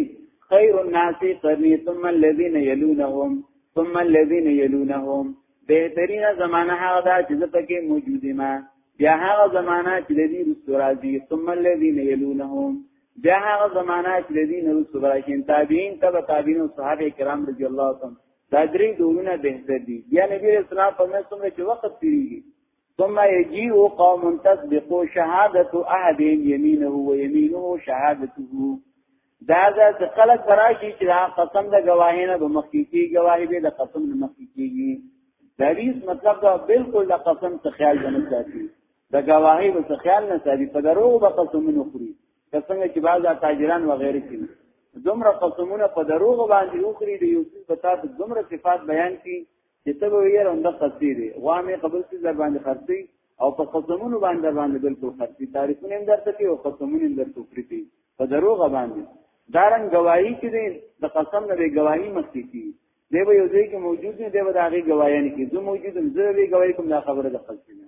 A: خیر الناس قرنی ثم الذين يلونهم ثم الذين يلونهم بهترین زمانہ هغه دا چې پکې موجود ما بیا هغه زمانہ چې د دې رسول راځي ثم الذين يلونهم بیا هغه زمانہ چې د دې رسول راځي تابعین تبع تابعین او صحابه کرام رضی الله تعالی دا درې دورونه بهتر دي بیا نبی رسول الله په مسلمان کې وخت تیریږي ثم يجيء قوم تسبق شهادة أحدهم يمينه ويمينه شهادته دا دا خلق براشي چې دا قسم د گواهی نه بمخکې کی گواهی به د قسم نه مخکې کیږي د حدیث مطلب دا بالکل د قسم څخه خیال نه ساتي د گواهی به څخه خیال نه ساتي په درو به قسمونه خوري څنګه چې بعض تاجران و غیره کوي دومره قسمونه په دروغ باندې وکړي د یوسف په تاسو دومره صفات بیان کړي چې ته به یې رنده خرڅې دي غوا مې قبل سي در باندې خرڅې او په قسمونو باندې باندې بالکل خرڅې تاریخونه هم درته کې او قسمونه هم درته پرې دي په دروغ باندې دارن گواہی چې دې د قسم نه گواہی مخکې کی دی به یو ځای کې موجود نه دی به د هغه گواهی نه کی زه موجود زه به گواہی کوم دا خبره د خلک نه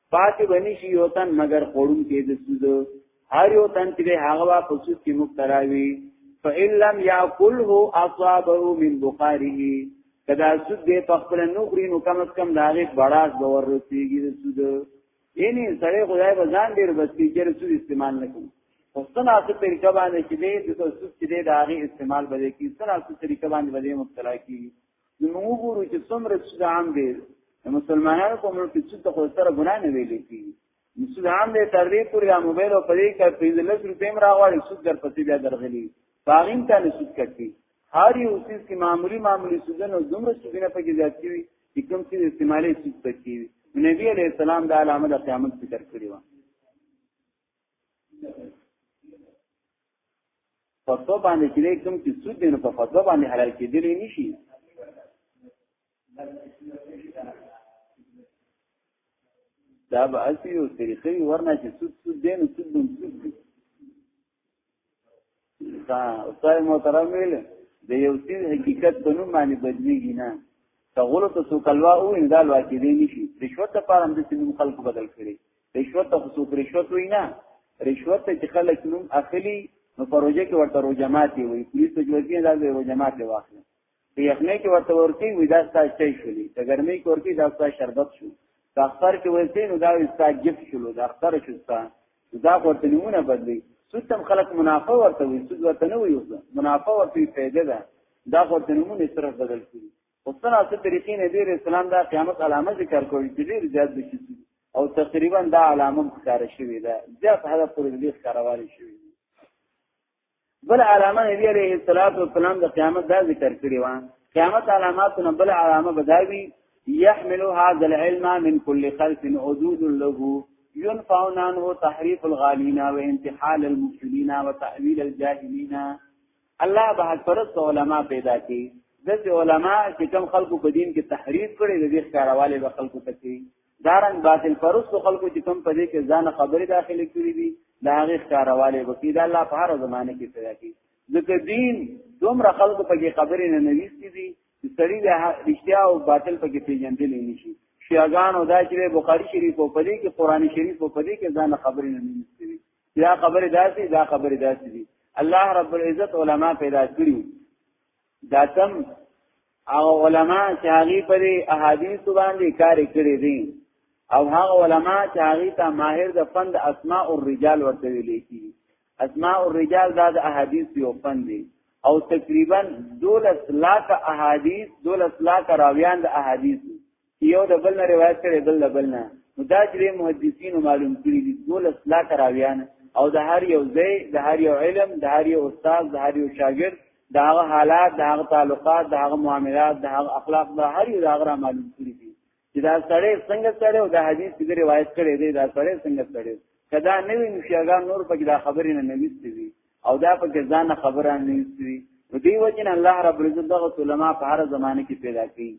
A: پاتې بنی شي یو تن مگر خورون کې د سود هر یو تن چې هغه وا په سود کې مبتلا وي فإن لم يأكله أصابه من بخاره کدا سود دې په خپل نوکری نو کم از کم داغه بڑاس باور رسیږي د سود یعنی سره خدای به ځان ډیر بستی چې سود استعمال نکوي خصن اصل طریقه باندې چې دې د سود چې دې داغه استعمال بده کی سره اصل طریقه باندې بده مبتلا کی نو موږ وګورو چې څومره چې د عام دی مسلمانانو په ملک کې څه خو سره ګناه نه ویل کیږي مسجد عام دې تر دې پورې د موبایل او پرې کې 15 روپیم راغواړي سود در پسې بیا درغلي باغین ته نه سود کوي هر یو سیس کې معمولی معمولی سودنو دومره سودنه پکې زیات کیږي چې کوم څه استعمالي سود پکې نبی علیہ السلام د علامه د قیامت ذکر کړی و فتوا باندې چې کوم چې سود دی نو په فتوا باندې حلال کېدلی نشي دا به اسی او طریقې ورنه چې سود سود دی نو سود هم سود دی دا استاد محترم ویل د یو سین حقیقت په نوم باندې بدلیږي نه تغول ته سو کلوا او اندال واکې دی نشي رشوت لپاره هم د سین خلق بدل کړي رشوت ته خو رشوت وای نه رشوت ته خلک نوم اخلي نو پروژه کې ورته روجمات وي پولیس ته جوړ کړي دا روجمات واخلي په یخنۍ کې ورته ورکی وی دا ستا چای شولې په ګرمۍ کې ورکی دا ستا شربت شو په اختر کې ورته نو دا ستا جف شولو دا اختر شو ستا دا ورته نمونه بدلی سود تم خلق منافع ورته وي سود ورته نه وي منافع ورته پیدا ده دا ورته نمونه صرف بدل کړي اوسنه څه طریقې نه دی اسلام دا قیامت علامه ذکر کوي چې ډیر زیات بشي او تقریبا دا علامه ښکار شوی ده زیات هدا پر دې ښکاروالي شوی بل علامه نبی عليه الصلاه والسلام د قیامت دا ذکر کړی و قیامت علاماتونه بل علامه بداوی يحمل هذا العلم من كل خلف عدود له ينفعون عنه تحريف الغالين وانتحال المفسدين وتأويل الجاهلين الله به پرست علما پیدا کی دغه علما چې کم خلکو په دین کې تحریف کړي د دې ښکارواله به خلکو ته کوي دارنګ باطل پرست خلکو چې کوم په دې کې ځان خبرې داخلي کړې دي دا هغه ښکارواله وکي دا الله په هر زمانه کې پیدا کی ځکه دین دومره خلکو په کې خبرې نه نويستې دي چې سړی د رښتیا او باطل په کې پیژندل نه شي شیعاګان او دا چې بخاری شریف او په دې کې قران شریف او په دې کې ځان خبرې نه نويستې دا خبرې داسې دا خبرې داسې دي الله رب العزت علما پیدا کړی دا تم هغه علما چې هغه پر احادیث باندې کار کړی دي او هغه علما چې هغه ته ماهر د فند اسماء الرجال ورته ویل کی اسماء الرجال دا د احادیث یو فند دی او تقریبا 12 لاک احادیث 12 لاک راویان د احادیث یو د بل نه روایت کړي بل د بل نه نو دا درې محدثین معلوم کړي دي دولس لا کراویان او د هر یو ځای د هر یو علم د هر یو استاد د هر یو شاګرد د هغه حالات د هغه تعلقات د هغه معاملات د هغه اخلاق د هر یو هغه معلوم کړي دي چې دا سړی څنګه سړی او د حدیث د روایت کړي دی دا سړی څنګه سړی کدا نوی نشیاګان نور پکې دا خبرې نه نویستې وي او دا پکې ځان خبره نه نویستې وي نو دی وجه الله رب العزت دغه علماء په هر زمانه کې پیدا کړي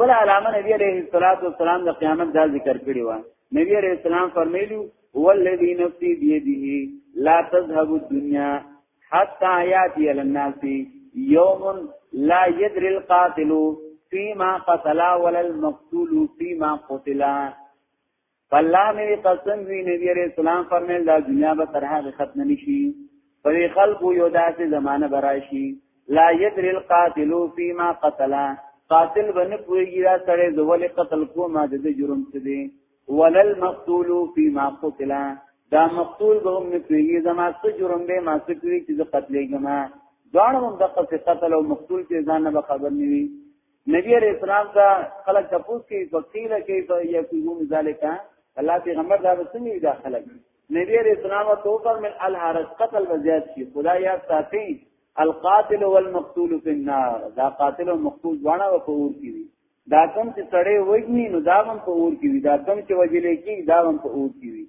A: بل علامه نبی عليه الصلاه والسلام د قیامت دا ذکر کړی و نبی عليه السلام فرمایلی هو الذي نفسي بيده لا تذهب الدنيا حتى ياتي للناس يوم لا يدري القاتل فيما قتل ولا المقتول فيما قتل الله مې قسم وی نبی عليه السلام فرمایل دا دنیا به تر هغه ختم نشي پر خلکو یو داسې زمانہ براشي لا يدري القاتل فيما قتل قاتل باندې پويږي دا سره زول قتل کومه د جرم څه دي ولل مقتول فيما قتل دا مقتول به هم نه پويږي زما څه جرم به ما څه کوي چې قتلېږم دوړم د قتل او مقتول کې ځان به خبر نیوي نبی علیہ السلام دا خلق تپوس کی فقیل کیف یکون ذالک الله پیغمبر دا وسنی دا خلق نبی علیہ السلام تو پر من الحرج قتل وزیاد کی خدا یا ساتھی القاتل والمقتول فی النار دا قاتل او مقتول دواړه په اور کې دي دا کوم چې سړی وګنی نو دا هم په اور کې دي دا کوم چې وجلې کې دا هم په اور کې دي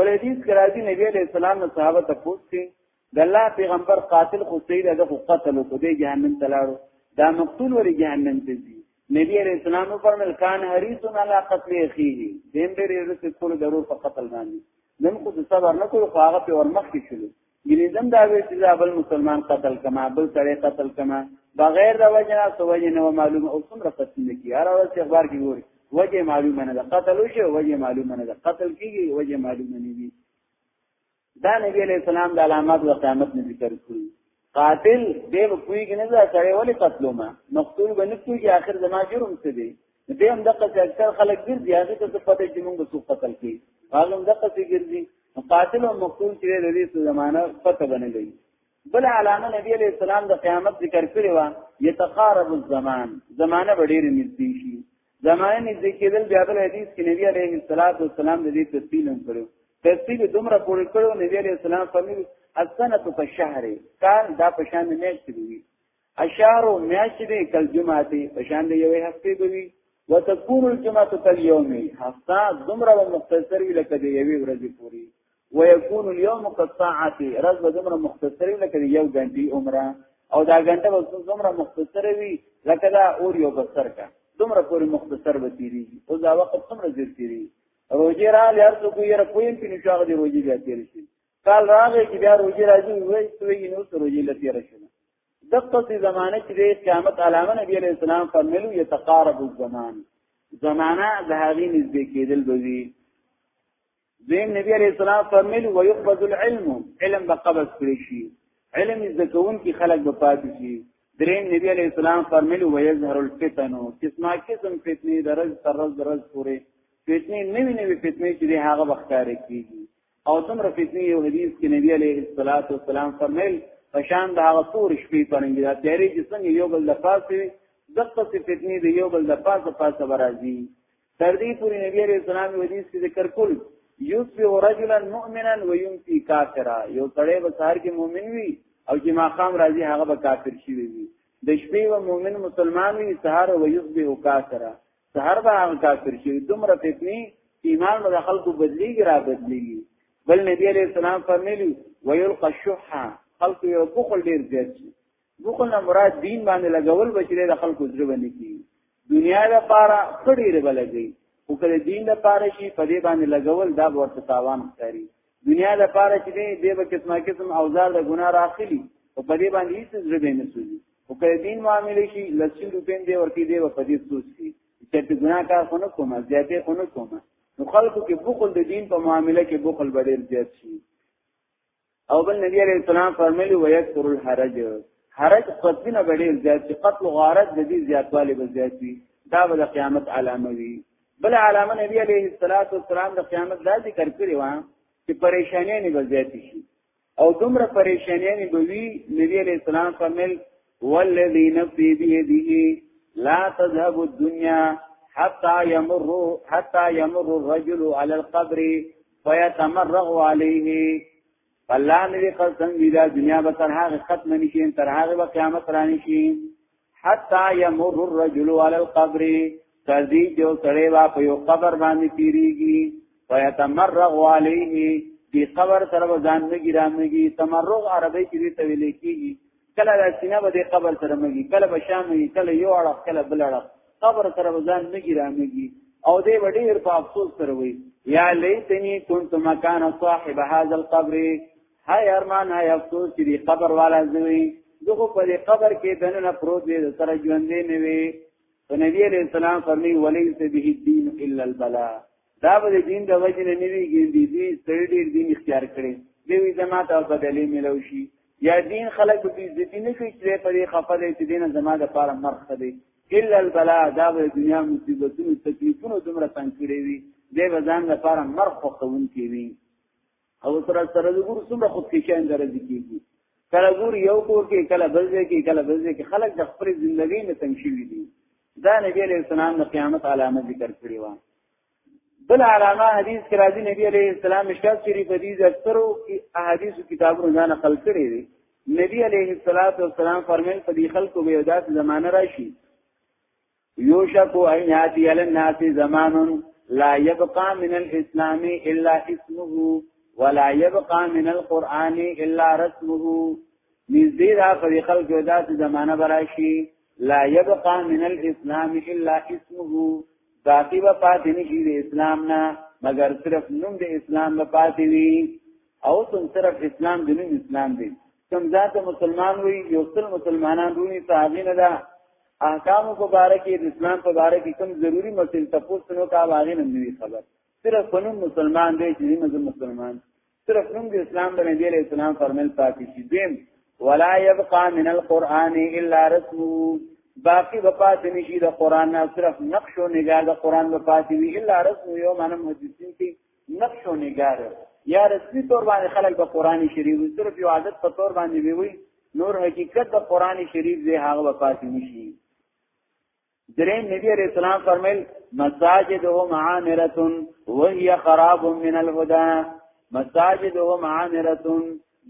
A: بل حدیث کې راځي نبی عليه السلام نو صحابه ته پوښتنه د الله پیغمبر قاتل خو سید د قتل کو دی جهنم تلاړو دا مقتول وری جهنم ته ځي نبی عليه السلام فرمایل کان حریص علی قتل اخیه دیم ډېر رسې کول ضرور په قتل باندې نن خو د صبر نه کول خو هغه په ورمخ کې شول ګریزم دا وی چې دا بل مسلمان قتل کما بل سړی قتل کما بغیر د وجنا سوجه نه معلومه او څومره قتل نه کی هر ورځ اخبار کې ګوري وجه معلومه نه ده قتل وشي وجه معلومه نه ده قتل کیږي وجه معلومه نه دي دا نبی علیہ السلام د علامات او قیامت نه ذکر کړی قاتل به کوی کې نه ده سره ولی قتلو ما مقتول بنه کوی اخر زما جرم څه دی دې هم دغه اکثر خلک ګرځي هغه ته څه پته چې موږ څوک قتل کی هغه هم دغه څه ګرځي قاتل او مقتول چې د دې زمانہ پته باندې لګي بل علامه نبی علیہ السلام د قیامت ذکر کړی و یتقارب الزمان زمانہ ډیر نږدې شي زمانه نږدې کېدل بیا بل حدیث کې نبی علیه الصلاۃ والسلام د دې تفصیل هم کړو تفصیل دومره پورې کړو نبی علیه السلام فرمایي السنه په شهر کال دا په شان نه کېږي اشارو میاشت دی کل جمعه دی پشان دی یوې هفته به وي وتكون الجمعه کل یوم هفته دومره مختصر وی لکه دی یوې ورځې پوری ويكون اليوم كالساعه رز دومره مختصر وی لکه یو غنټي عمره او دا غنټه به دومره مختصر وی لکه دا اور یو بسر کا دومره پوری مختصر به تیری او دا وخت څومره زیر تیری روزه را لار څو یې را کویم په نشاغ دی روزه بیا تیر شي کال راغی چې بیا روزي راځي وای سوی نو روزي لته راشي دغه د زمانه کې د قیامت علامه نبی علیہ السلام فرمایلو یتقارب الزمان زمانہ د هغې نږدې کېدل به وي دین نبی علیہ السلام فرمایلو ويقبض العلم علم به قبض کړی شي علم زکون کې خلق به پاتې شي دریم نبی علیہ السلام فرمایلو ويظهر الفتن قسمه قسم فتنه درز ترز درز پورې فتنه نوی نوی فتنه چې هغه وختاره کیږي او څومره فتنی یو حدیث کې نبی علیه الصلاۃ والسلام فرمایل پشان د هغه تور شپې پرنګي دا تیارې چې څنګه یو بل د پاسه دغه څه فتنی دی یو بل د پاسه پاسه برازي تر دې پورې نبی علیه السلام حدیث کې ذکر کول یوسف رجلا مؤمنا ويمسي کافرا یو سړی به سهار کې مؤمن وي او چې ما خام راځي هغه به کافر شي وي د شپې و مؤمن مسلمان وي سهار و یصبح کافرا سهار به هغه کافر شي دومره فتنی ایمان به خلکو بدلیږي را بدلیږي بل نبی علیہ السلام فرمایلی ويلقى الشح خلق یو بخل ډیر زیات شي بخل نه مراد دین باندې لګول بچره د خلکو زړه باندې کی دنیا د پاره کډیر بلګي او کله دین د پاره شي په دې باندې لګول دا ورته تاوان کوي دنیا د پاره چې دی به به قسمه قسم اوزار د ګناه راخلی او په دې باندې هیڅ زړه به نه سوځي او کله دین معاملې شي لسین روپین دی ورکی دی په دې سوځ کی چې ته ګناه کار خونه کومه زیاتې خونه کومه نو خلکو کې بخل د دین په معاملې کې بخل بدل زیات شي او بل نبی علیہ السلام فرمایلی و یکثر الحرج حرج قتلنا بدل زیات شي قتل غارت د دې زیاتوالی به زیات وي دا به قیامت علامه وي بل علامه نبی علیه الصلاۃ والسلام د قیامت دا ذکر کړی و چې پریشانې نه بزیات شي او دومره پریشانې نه بوي نبی علیه السلام فرمایل والذی نفسی بيده لا تذهب الدنيا حتى يمر حتى يمر الرجل على القبر فيتمرغ عليه الله مې دې خپل څنګه دا دنیا به تر هغه ختم نه شي تر هغه به قیامت رانی شي حتا یمر الرجل علی القبر تر دې چې سړی وا په یو قبر باندې تیریږي فیتمرغ علیه دی قبر سره ځان نه ګرامږي تمرغ عربی کې ته ویل کېږي کله د سینه به د قبر سره مګي کله به شام وي کله یو اړه کله بل اړه قبر سره وزن مګي را مګي او دې وړیر په افسوس سره وي یا لیتنی كنت مکان صاحب هذا القبر هاي ارمان هاي افسوس چې دې قبر والا زوي دغه په دې قبر کې دنه پروت دې سره ژوندې نه وي نبی علیہ السلام فرمی ولیس به الدین الا البلاء دا به دین د وجه نه نیوی ګیندی دی ستړي ډیر دین اختیار کړي دوی زما ته بدلې ملو شي یا دین خلق به عزتی نه کوي چې په دې خفه دي چې دین زما د پاره مرخ دی الا البلاء دا به دنیا مصیبتونو تکلیفونو دومره تنګ کړي وي دې وزن د پاره مرخ خوون کوي او سره سره د ګور څومره خود کې چاند راځي کیږي کله ګور یو کور کې کله بل ځای کې کله بل ځای کې خلک د خپل ژوندۍ نه تنګ شوي دي دا نبی علیہ السلام د قیامت علامه ذکر کړی و بل علامه حدیث کې راځي نبی علیہ السلام مشکات شریف حدیث اکثرو احادیث کتابونو نه نقل کړی دی نبی علیہ الصلوۃ والسلام فرمایل په دې خلکو به داس زمانہ راشي یوشکو ان یاتی للناس زمان لا یبقى من الاسلام الا اسمه ولا يبقى من القرآن الا رسمه نزدې دا پر خلکو داسې زمانہ براشي لا يبقى من الاسلام الا اسمه باقی و پاتې نشي د اسلام نه مگر صرف نوم د اسلام و پاتې وي او څن صرف اسلام د نوم اسلام دی کوم ذات مسلمان وي یو څل مسلمانان دونی صحابین ده احکام په باره کې د اسلام په باره کې کوم ضروری مسل تفوس نو کا واغې نه دی خبر صرف فنون مسلمان دی چې موږ مسلمان صرف نوم د اسلام د نبی علیہ السلام فرمل پاتې شي دیم ولا يبقى من القران الا رسمه باقی وفات نشي د قران نه صرف نقش او نگاه د قران وفات وی الا رسم یو معنی محدثین کې نقش و نگار یا رسمی طور باندې خلک د قران شریف صرف یو عادت په طور باندې ویوي نور حقیقت د قران شریف دی هغه وفات نشي درې نبی علیہ السلام فرمایل مساجدهم عامره وهي خراب من الهدى مساجدهم عامره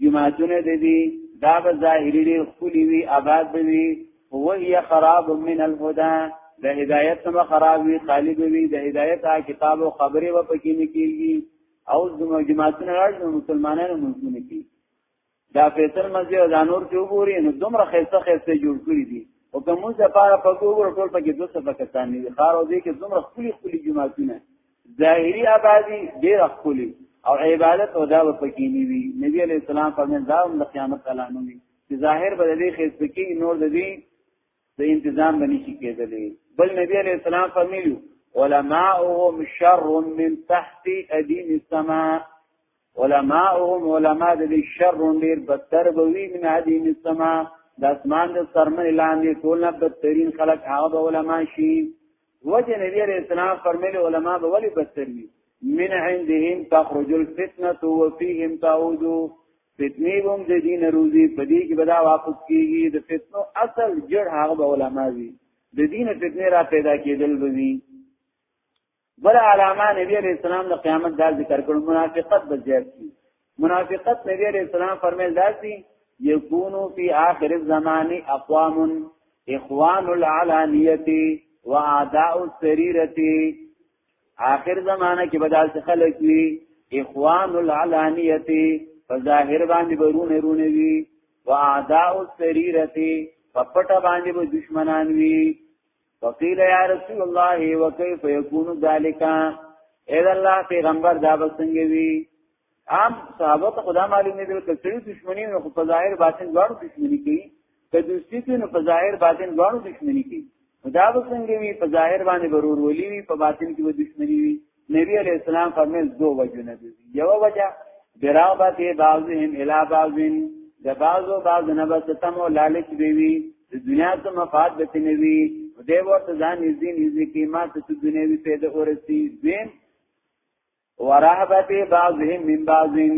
A: جماعتونه د دې دا به ظاهري ډېر خولي وي آباد به وي هو هي خراب من الهدى د هدایت سم خراب وي خالی به وي د هدایت آ کتاب او خبره و پکې نه کیږي او زموږ جماعتونه راځي مسلمانانو مونږونه کی دا فیصل مزه او دانور ته وګوري نو دومره خیسه خیسه جوړ کړی دي او کومه لپاره په وګور ټول پکې دوه څه پاکستاني خار او دې کې دومره خولي خولي جماعتونه ظاهری آبادی ډیر خپلی او عبادت او دا پکې نه وی نبی علی السلام فرمایي دا هم د قیامت اعلان وی چې ظاهر به دې خېس پکې نور دې د انتظام باندې شي کېدلې بل نبی علی السلام فرمایي علماءهم شر من تحت ادين السماء علماءهم علماء دې شر ډیر بدتر بوي من ادين السماء د اسمان د سرمن لاندې ټول نه بدترین خلک هغه علماء شي وجه نبی علیہ السلام فرمیل علماء به ولی بستر وی من عندهم تخرج الفتنه وفيهم تعود فتنی هم د دین روزي په دې کې بدا واقف کیږي د فتنو اصل جړ هغه به علما وی د دین فتنه را پیدا کېدل وی بل علامه نبی علیہ السلام د قیامت دا ذکر کړو منافقت به زیات کی منافقت نبی علیہ السلام فرمایل داسي یکونو فی آخر الزمان اقوام اخوان العلانیه واعداء السریره آخر زمانہ کې بدل څه خلک وی اخوان العلانیه په ظاهر باندې برونه رونه وی واعداء السریره په پټه باندې به دشمنان وی فقیل یا رسول الله وکيف یکون ذالک اے الله پیغمبر دا بسنګ وی عام صحابه ته خدا معلوم نه دي چې څه دښمنی نو په ظاهر باطن غواړو دښمنی کوي که دوستی ته نو په ظاهر باطن غواړو دښمنی کوي دا بسنګ وی په ظاهر باندې ورور ولي وی په باطن کې و دښمنی وی نبی علیہ السلام فرمیل دو وجو نبی یو وجہ براغبت بعضهم الى بعضین د بعضو بعض نبس تم و لالچ بیوی د دنیا تو مفاد بتنوی دی ورته ځان نږدې نږدې کې ما ته څه دنیوي پیدا ورسی دین ورهبت بعضهم من بعضین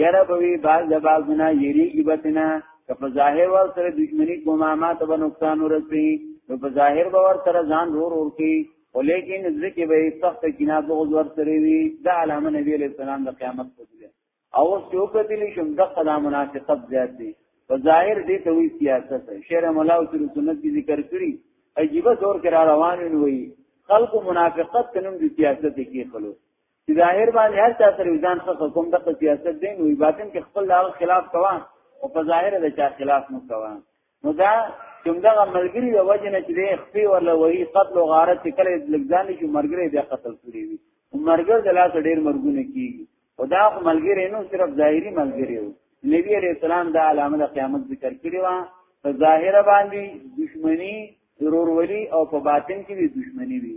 A: یره بوی بعض د بعضنا یریږي بتنه که په ظاهر ور سره دښمنی کومه ما ته به نقصان ورسی نو په ظاهر به ور سره ځان رور ور کی ولیکن ځکه به سخت کینه بغض ورسره وي د علامه نبی علیہ السلام د قیامت په دې او څو کتل شم د قدا منافقت زیات دي په ظاهر دې ته وی سیاست شعر مولا او سنت کی ذکر کړی عجیب دور کې را روان وي خلق منافقت تنم دي سیاست کې خلو چې ظاهر باندې هر چا سره ځان خص کوم د سیاست دین وي باطن کې خپل لاغ خلاف کوان او په ظاهر د چا خلاف مو کوان نو دا څنګه ملګری د وجه نه چې خپې ولا وی قتل او غارت چې کله لګځان شي مرګره بیا قتل کړی وي مرګر د لاس ډیر مرګونه کیږي او دا ملګری نو صرف ظاهری ملګری وو نبی علیہ السلام دا علامه د قیامت ذکر کړی و په ظاهر باندې دشمنی ضرور ولی او په باطن کې دشمنی وی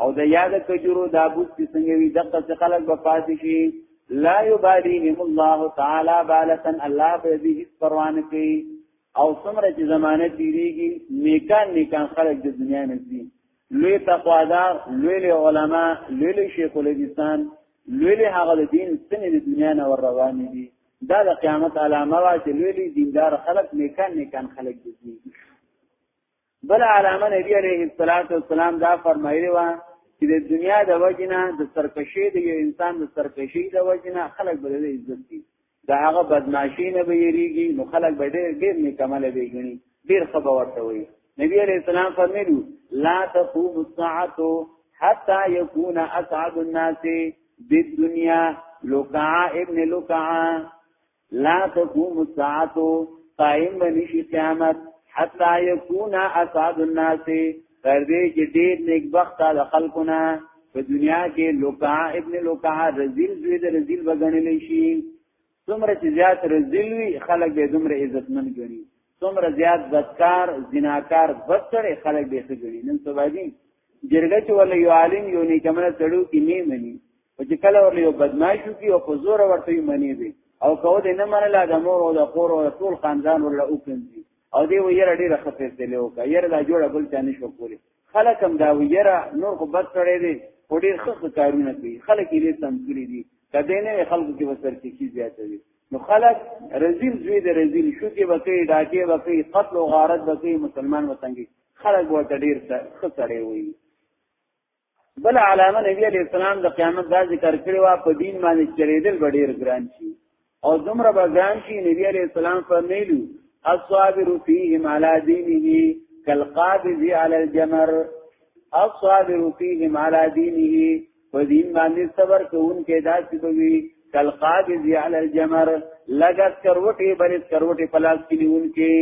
A: او د یاد کجورو دا بوت چې څنګه وي دغه څه خلک به پاتې شي لا یبالیهم الله تعالی بالتن الله به دې هیڅ پروا نه کوي او څومره چې زمانه تیریږي نیکان نیکان خلک د دنیا نه دي لوی تقوادار لوی علماء لوی شیخ الاسلام لوی هغه د دین ستنې د دنیا نه ور روان دي دا د قیامت علامه وا چې لوی دیندار خلک نیکان نیکان خلک دي بل علامه نبی علیه الصلاۃ والسلام دا فرمایلی و چې د دنیا د وجنه د سرکشي د یو انسان د سرکشي د وجنه خلک به له عزت دي دا هغه بدمعشي نه به یریږي نو خلک به ډېر ډېر نکمل به ګڼي ډېر خبر ورته وي نبی علیہ السلام فرمایلی لا تقوم الساعه حتا یکون اسعد الناس بالدنیا لقاء ابن لقاء لا تقوم الساعت قائم بنشی قیامت حتا یکون اسعد الناس تر دې چې ډېر نیک بخت د خلقونه په دنیا کې لوکا ابن لوکا رزیل دوی د رزیل بغنل شي څومره چې زیات رزیل وي خلک به دومره عزتمن ګڼي څومره زیات بدکار زناکار بدتر خلک به څه ګڼي نن سبا دي جرګه چې ولې یو عالم یو نیکمنه تړو کې نه مني او چې کله ورله یو بدمعاش کی او په زور ورته یې منی وي او کو دې نه منله د مور او د خور او ټول خاندان ورله وکړي او دې ویره ډیره خفیف دی له وکړه یره دا جوړه بل چا نشو کولی خلک هم دا ویره نور خو بد کړی دی او ډیر خخ کارونه کوي خلک یې تم کړی دي کدی نه خلکو کې وسر کې زیاتوي نو خلک رزیل زوی د رزیل شو کې وکي ډاکې وکي قتل او غارت وکي مسلمان وتنګي خلک ورته ډیر خسړې وي بل علامه نبی علیہ السلام د قیامت دا ذکر کړی وا په دین باندې چریدل ډیر ګران شي او دومره به ګران شي نبی علیہ السلام فرمایلی الصابر فیهم علی دینه کالقابض علی الجمر الصابر فیهم علی دینه په دین باندې صبر کوونکې دا چې بوي کالقابض علی الجمر لګت کروټي بلې کروټي پلاس کې نیونکې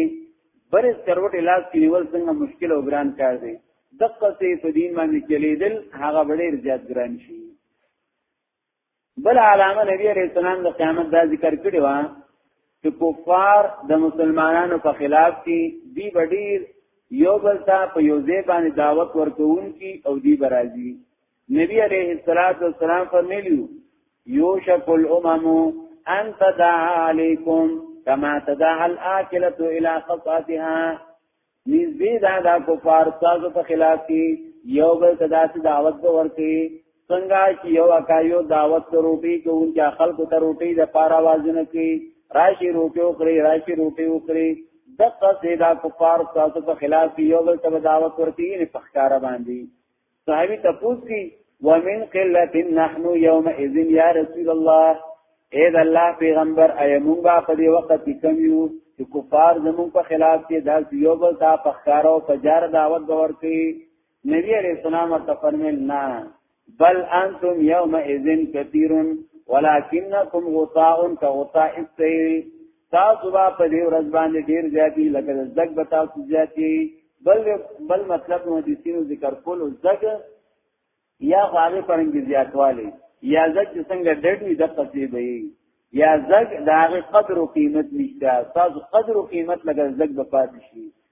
A: بلې کروټي لاس کې نیول څنګه مشکل او ګران کار دی دقه سي په دین باندې چلیدل هغه ډېر زیات ګران شي بل علامه نبی عليه السلام د قیامت دا ذکر کړی و چې کفار د مسلمانانو په خلاف کې دی ډېر یو بل ته په یو ځای باندې دعوت ورکوون کی او دی برازي نبی عليه الصلاه والسلام فرمایلی یو شکل امم ان تدعا علیکم کما تدعا الاکله الى خطاتها نږدې دا دا کفار تاسو په خلاف کې یو بل تداسي دعوت به ورکړي څنګه چې یو اکایو دعوت ته روټي کوون چې خلکو ته روټي د پاره وازونه کوي راشي روټي وکړي راشي روټي وکړي دغه سیدا کفار تاسو په خلاف یو بل ته دعوت ورکړي نه پخکار باندې صحابي تپوس کی ومن قلت نحن يومئذ يا رسول الله اے د الله پیغمبر ایمونګه په دې وخت کې کم یو چې کفار زمون په خلاف کې دا یو بل تا پخکارو په جار دعوت باور کوي نبی علیہ السلام ورته فرمایل نه بل انتم یومئذ کثیرون ولکنکم غطاء کغطاء السیل تاسو با په دې ورځ باندې ډیر زیاتی لکه زګ به تاسو زیاتی بل بل مطلب نو دي سینو ذکر کول او زګ یا غاغه پرنګ زیاتوالی یا زګ څنګه ډډ وي د قصې به یا زګ داغه قدر او قیمت نشته تاسو قدر او قیمت لکه زګ به پاتې شي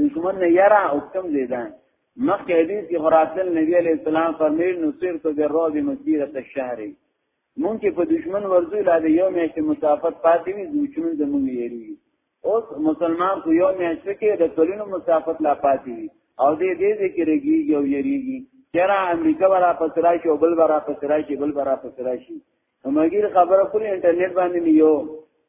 A: دشمن نه یرا او کم زیدان مخکې حدیث کې خراتل نبی علیہ السلام فرمیل نصیر تو در روز مسیرت الشهر مونږ کې په دشمن ورزو لا د یو میاشت مسافت پاتې وي دشمن زمونږ یری اوس مسلمان کو یو میاشت کې د کلونو مسافت لا پاتې وي او دې دې دې کې رګي یو یریږي چیرې امریکا ورا پسرای شي او بل ورا پسرای شي بل ورا پسرای شي همګیر خبره کولې انټرنیټ باندې نیو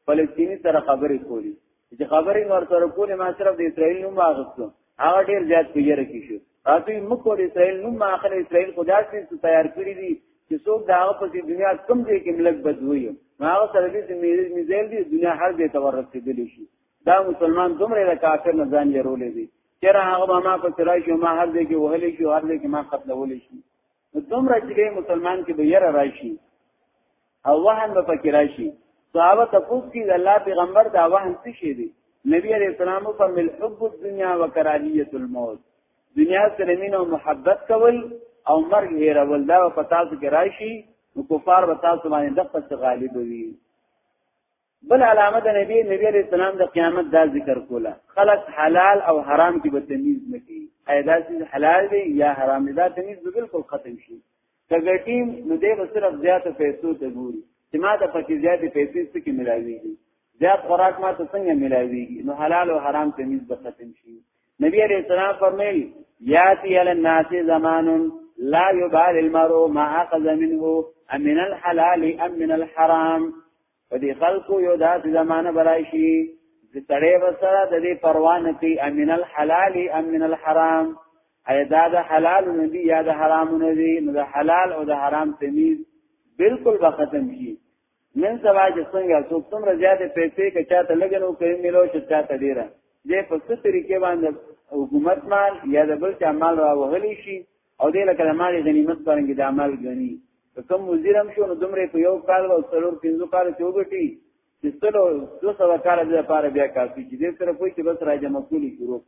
A: فلسطینی سره خبرې کولې چې خبرې نور سره کولې ما صرف د اسرائیل نوم واغستم هغه ډیر زیات پیژره کې شو راځي موږ کول اسرائیل نوم ماخر اسرائیل خدا سي تیار کړی دي چې څوک دا په دې دنیا کم ځای کې ملک بدوي هغه سره دې میرز میزل دي دنیا هر ځای ته ورسېدلی شي دا مسلمان دومره د کافر نه ځان یې رولې دي چیرې هغه ما په سرای شو ما هر ځای کې وهلې شو هر ځای کې ما قتلولې شي نو دومره چې مسلمان کې به یره راشي او وهن به پکې راشي صحابه تاسو کې د الله پیغمبر دا وهن څه شي دي نبی علیہ السلام پر مل حب الدنیا و کراهیت الموت دنیا سره مين او محبت کول او مرګ هیرول دا په تاسو کې راشي نو کفار به تاسو باندې دغه څه غالب وي بل علامه د نبی نبی علیہ السلام د قیامت دا ذکر کوله خلق حلال او حرام کې به تمیز نکړي ایدا چې حلال دی یا حرام دی دا تمیز بالکل ختم شي کګټیم نو دې صرف زیاته پیسو ته ګوري چې ما ته پکې زیاتې پیسې څه کې ملاويږي زیات خوراک ما ته څنګه ملاويږي نو حلال او حرام تمیز به ختم شي نبی علیہ السلام فرمایي یاتی علی الناس زمان لا یبال المرء ما اخذ منه ام من الحلال ام من الحرام په دې خلکو یو داسې زمانه برای شي چې سړی به سره د دې پروا نه کوي امن الحلال امن الحرام ایا دا د حلال نه دی یا د حرام نه دی نو د حلال او د حرام تمیز بالکل به ختم شي نن سبا چې څنګه څوک څومره زیاتې پیسې که چاته لګنو کوي ملو چې چاته ډیره دې په څه طریقې باندې حکومت مال یا د بل چا مال راوهلی شي او دې لکه د مال غنیمت پرنګ د عمل غنی کوم وزیر هم شو نو دومره په یو کال او څلور پنځو کال کې وګټي چې ستلو 200 کال د لپاره بیا کافي چې دې سره کوی چې بس راځم کولی شروع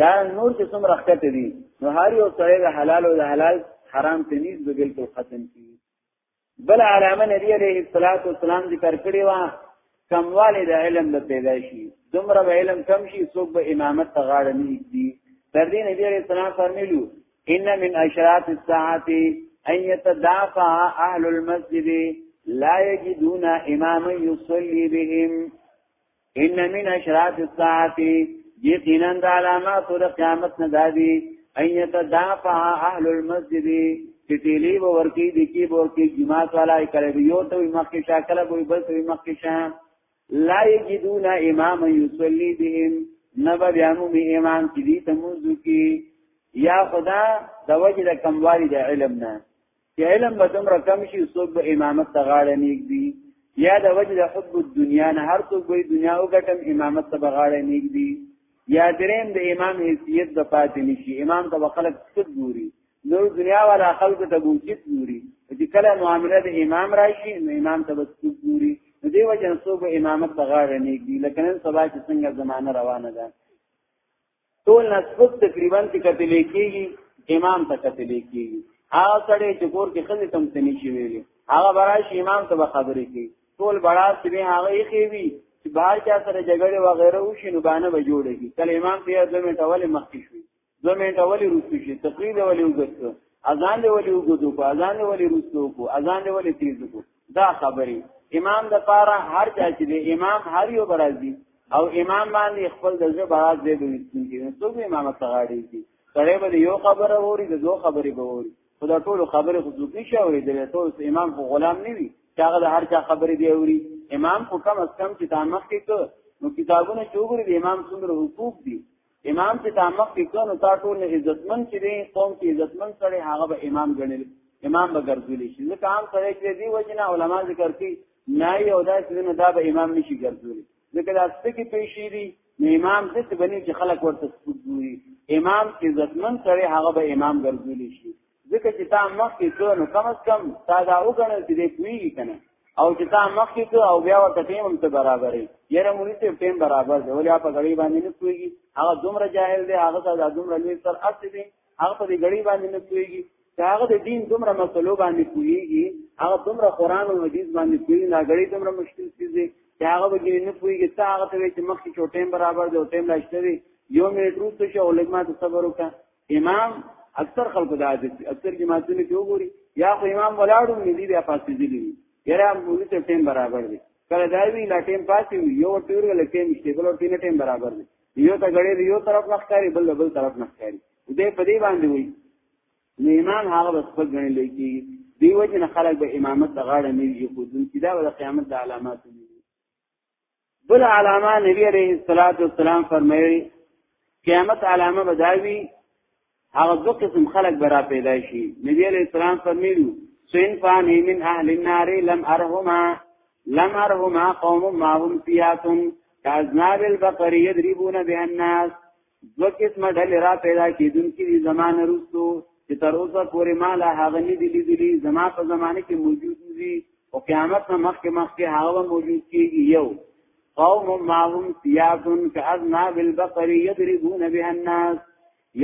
A: دا نور چې څومره خکته دي نو هر یو سره د حلال او د حلال حرام تنیز به بالکل ختم کی بل علامه نبی عليه الصلاه والسلام ذکر کړی و کمواله د علم د پیدا شي دومره به علم کم شي څوک به امامت ته غاړه نه ایږدي تر دې نبی عليه السلام فرمایلو ان من اشراط الساعه ان يتدافع اهل المسجد لا يجدون اماما يصلي بهم ان من اشراط الساعه یقینا د علامات د قیامت نه دادی ایت دافع اهل المسجد چې تیلی به ورکی د کی به ورکی جماعت والا یې کړي یو ته مخکې شا کله به بل ته مخکې شا لا یجدون امام یصلی بهم نبا بیانو می امام چې دې تموزو کی یا خدا د وجه د کموالی د علم نه چې علم به دومره کم شي څوک به امامت ته غاړه نیږدي یا د وجه د حب الدنیا نه هر څوک به دنیا وګټم امامت ته به غاړه نیږدي یا دریم د امام حیثیت د پاتې نشي امام ته به خلک څه ګوري نو دنیا والا خلکو ته به وجود ګوري چې کله معامله د امام راشي نو امام ته به څه ګوري نو دی وجه څوک به امامت ته غاړه نیږدي لکه نن سبا چې څنګه زمانه روانه ده ټول نسبت تقریبا ته کتل کېږي امام ته کتل کېږي هغه سړی چې کور کې خځې تم تني شي ویلي هغه برایش امام ته به خبرې کوي ټول بڑا چې به هغه یې کوي چې بهر چا سره جګړه و غیره وشي نو باندې به جوړېږي کله امام ته یې زمې ټول مخکې شي دو منټه ولې روستو شي تقریر ولې وګورئ اذان دی ولې وګورئ اذان دی ولې روستو کو اذان دی ولې تیز کو دا خبري امام د پاره هر چا چې دی امام هر یو برازي او امام باندې خپل د زړه براز دی دوی څنګه نو څوک امام تغاړي دي سره به یو خبره ووري د دوه خبرې به ووري خدا ټول خبره خو ځوکي شي اوري د ټول امام خو غلام نه وي چې هغه د هر چا خبرې دی اوري امام خو کم از کم چې تامخ کې کو نو کتابونه چوغري د امام څومره حقوق دي امام چې تا مخ کې کونو تا ټول نه عزتمن چې دی قوم کې عزتمن سره هغه به امام ګڼل امام به ګرځولې شي ځکه عام سره کې دی وجنه علما ذکر کوي نه یو دا چې نه دا به امام نشي ګرځولې ځکه دا ستکي پیشې دي نو امام دې ته بني چې خلک ورته سپوري امام عزتمن سره هغه به امام ګرځولې شي ځکه چې تا مخکې کړو نو کم از کم تا دا وګڼل چې دې پوهیږي که نه او چې تا مخکې کړو او بیا ورته ټیم هم ته برابرې یاره مونږ ته ټیم برابر دی ولې په غړي باندې نه پوهیږي هغه دومره جاهل دی هغه دا دومره لوی سر اصل دی هغه په دې غړي باندې نه پوهیږي چې هغه د دین دومره مسلو باندې پوهیږي هغه دومره قران او حدیث باندې پوهیږي نه غړي دومره مشکل څه دی چې هغه به نه پوهیږي ته هغه ته چې مخکې ټیم برابر دی او ټیم لاشته دی یو منټ روسته شو لګما ته صبر وکړه امام اکثر خلکو دا عادت دي اکثر جماعتونه کې وګوري یا خو امام ولاړو ندي بیا پاسې دي دي یره مولوی ته ټیم برابر دي کله دا وی لا ټیم پاسې وي یو ټیر ول ټیم شته بل ټیم ټیم برابر دي یو ته غړي یو طرف نخکاری بل بل طرف نخکاری دې په دې باندې وي نو امام هغه بس په غني لګي دی وجه نه خلک به امامت د غاړه نه یي خو دن چې دا د قیامت د علامات دي بل علامه نبی علیہ الصلوۃ والسلام فرمایلی قیامت علامه بداوی هغه دو قسم خلق برا پیدا شي نبی علیہ السلام فرمایلی سین فانی من اهل النار لم ارهما لم ارهما قوم ما هم فیاتن کاذناب البقر یضربون بها الناس دو قسمه ډلې را پیدا کېدونکې دي زمانه رستو چې تر اوسه پورې ما لا هغه نه دي لیدلي زما په زمانه کې موجود دي او قیامت نه مخکې مخکې هغه موجود کېږي یو قوم معهم سیاق کأذنا بالبقر یضربون بها الناس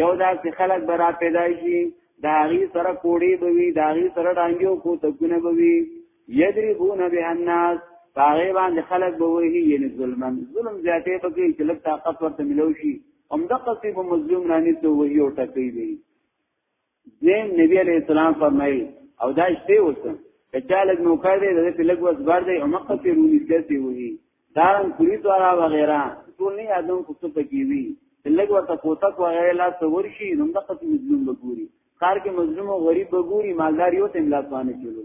A: یو دا چې خلک برا پیدا شي دا غي سره کوړي بوي دا غي سره ډانګیو کو تګونه بوي یضربون بها الناس باغې باندې خلک به وایي یعنی ظلمن ظلم زیاتې پکې چې لږ طاقت ورته ملو شي هم د قصې په مظلوم رانی ته وایي او ټکې دی دین نبی علیہ السلام فرمایي او دا شته وسه کچاله نو کار دی د دې لږ وس بار دی او مقه ته رونی ستې وایي دارن کلی دوارا وغیرہ ټول نه یادوم کوڅه پکې وی لږ ورته کوتک وغیرہ لا څور شي نو د قصې مظلوم بګوري کار کې مظلوم او غریب بګوري مالدار یو تم لا ځانه چلو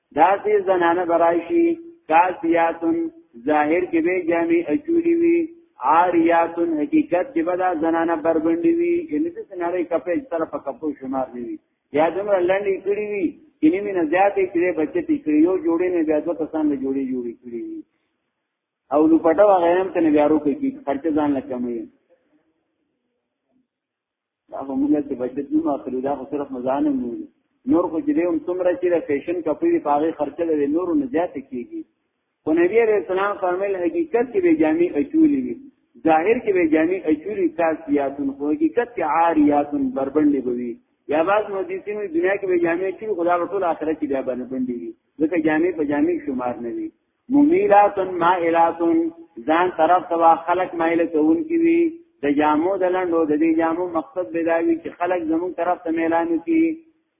A: داسې زنانه برایشي کاسیاتن ظاهر کې به جامع اچولی وي عاریاتن حقیقت کې به دا زنانه بربندې وي یعنی د سناره کپې سره په کپو شمار دی وي یا دمر لنډې کړی وي کینې مینه زیاتې کړې بچتې کړې یو جوړې نه بیا دوه کسان له جوړې جوړې کړې وي او نو پټه وغیرم ته نه بیا روکې کی خرچ ځان لکه مې دا خو موږ ته بجټ نه اخلو دا خو صرف مزانه نه نور خو چې دوم څومره چې د فیشن کپی په هغه خرچه لري نور نه زیات کیږي خو نبی عليه السلام فرمایل حقیقت کې به جامع اچولې وي ظاهر کې به جامع اچولې کاسیاتون خو حقیقت کې عاریاتون بربندې بوي یا بعض مدیسین دنیا کې به جامع اچولې خدا په ټول آخرت کې بیا بربندې وي ځکه جامع په جامع شمار نه وي ممیلات مائلات ځان طرف توا خلق مائل کون کی وی د جامو د لندو د دې جامو مقصد بداوی چې خلق زمون طرف ته میلان کی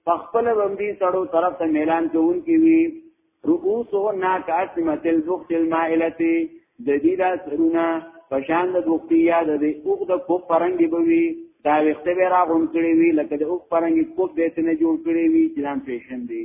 A: فخپل وندي سړو طرف ته میلان کون کی وی رؤوسه ناکاسمه البخت المائلتی د دې دا سرونه پشان د دوختی یا د دې اوغ د کو پرنګي بوي دا وخته به را غون کړی وی لکه د اوغ پرنګي کو بیت نه جوړ کړی وی چې نام فیشن دی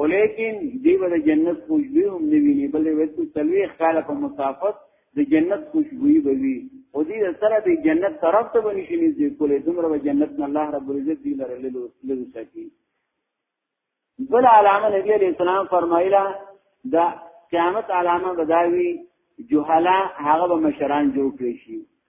A: ولیکن دی به د جنت خوشبوی هم نه ویني بلې وته تلوي خال په مسافت د جنت خوشبوی به وي او دې سره د جنت طرف ته به نشي نږدې کولې دومره به جنت نه الله رب العزت دې لره لږ لږ ساتي بل علامه نبی علیہ السلام فرمایلا دا قیامت علامه بداوی جهلا هغه به مشران جوړ کړی شي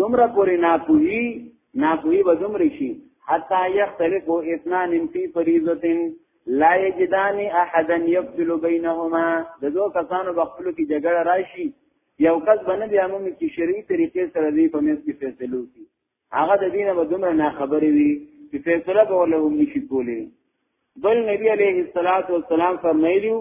A: دومره پوری ناپوهی ناپوهی به دومره شي حتا یختلف اثنان فی فریضه لا یجدان احدا یفصل بینهما د دوه کسانو په خپل کې جګړه راشي یو کس باندې بیا موږ چې شرعي طریقې سره دی په مېز کې فیصلو کی هغه د دینه به دومره نه خبرې وي چې فیصله به له هم نشي کولې بل نبی علیه الصلاۃ والسلام فرمایلیو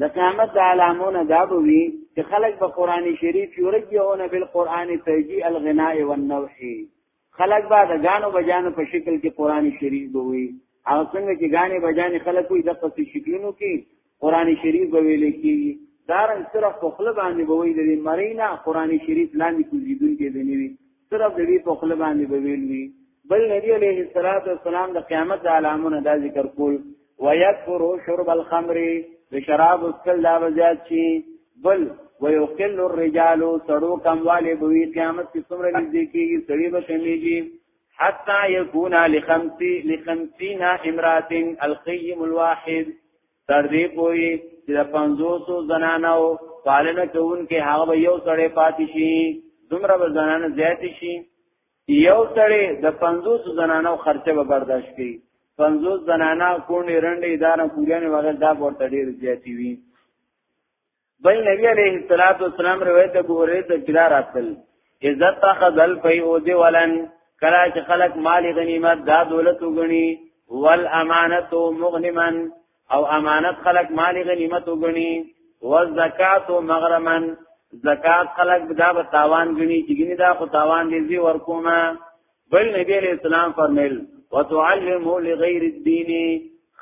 A: د قیامت د علامو نه دا به وي چې خلک به قران شریف یورجهونه بالقران تجی الغناء والنوح خلک به د غانو بجانو په شکل کې قران شریف به وي او څنګه چې غانې بجانې خلک وي د قصې شکلونو کې قران شریف به ویل کی دارن صرف په خپل باندې به وي د مرینا قران شریف لاندې کوزیدون کې دی نیوي صرف د دې په خپل باندې به ویل وی بل نبی علیه الصلاۃ والسلام د قیامت د علامونو دا ذکر کول ويكفر شرب الخمر د شراب اسکل دا وزیات شي بل ويقل الرجال سړو کمواله بوي قیامت کې څومره نږدې کیږي سړي به کمیږي حتا يكون لخمسي لخمسين امراه القيم الواحد تر دې پوری چې د 500 زنانو پالنه کوونکې هغه به یو سړی پاتې شي دومره به زنان زیات شي یو سړی د 500 زنانو خرچه به برداشت کړي 500 زنانه کونډې رنډې ادارې کوریانې وغیرہ دا ورته ډیر زیاتی وي بل نبی علیہ الصلوۃ والسلام روایت ابو هريره د جلا راتل عزت تخذ الفی او دی ولن کلا چې خلق مال غنیمت دا دولت وګنی والامانت مغنمن او امانت خلق مال غنیمت وګنی والزکات مغرمن زکات خلق دا به تاوان غنی چې ګنی دا خو تاوان دی زی ورکوما بل نبی علیہ السلام فرمیل وتعلمو لغیر الدین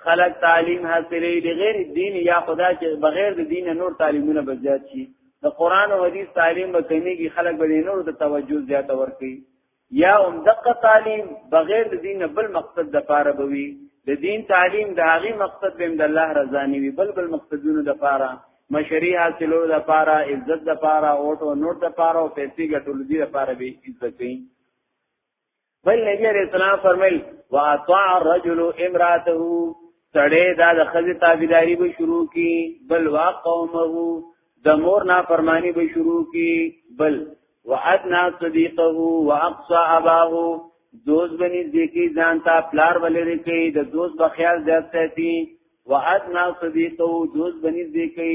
A: خلق تعلیم حاصلې لغیر الدین یا خدا چې بغیر د دین نور تعلیمونه بزیات شي د قران او حدیث تعلیم به کمیږي خلک به نور د توجه زیاته ورکړي یا هم دقه تعلیم بغیر د دین بل مقصد د پاره بوي د دین تعلیم د هغه مقصد به د الله رضا نیوي بل بل مقصدونو د پاره مشری حاصلو د پاره عزت د پاره او ټو نور د پاره او پیسې ګټل دي د پاره به عزت کوي بل نبی علیہ السلام فرمایل واطاع الرجل امراته سړی دا د خزې تابعداري به شروع کی بل واقومه د مور نافرمانی به شروع کی بل وادنا صديقه واقصى اباه دوز بنی ذکی ځان ته پلار ولري کوي د دوز بخیال ځات ساتي وادنا صديقه دوز بنی ذکی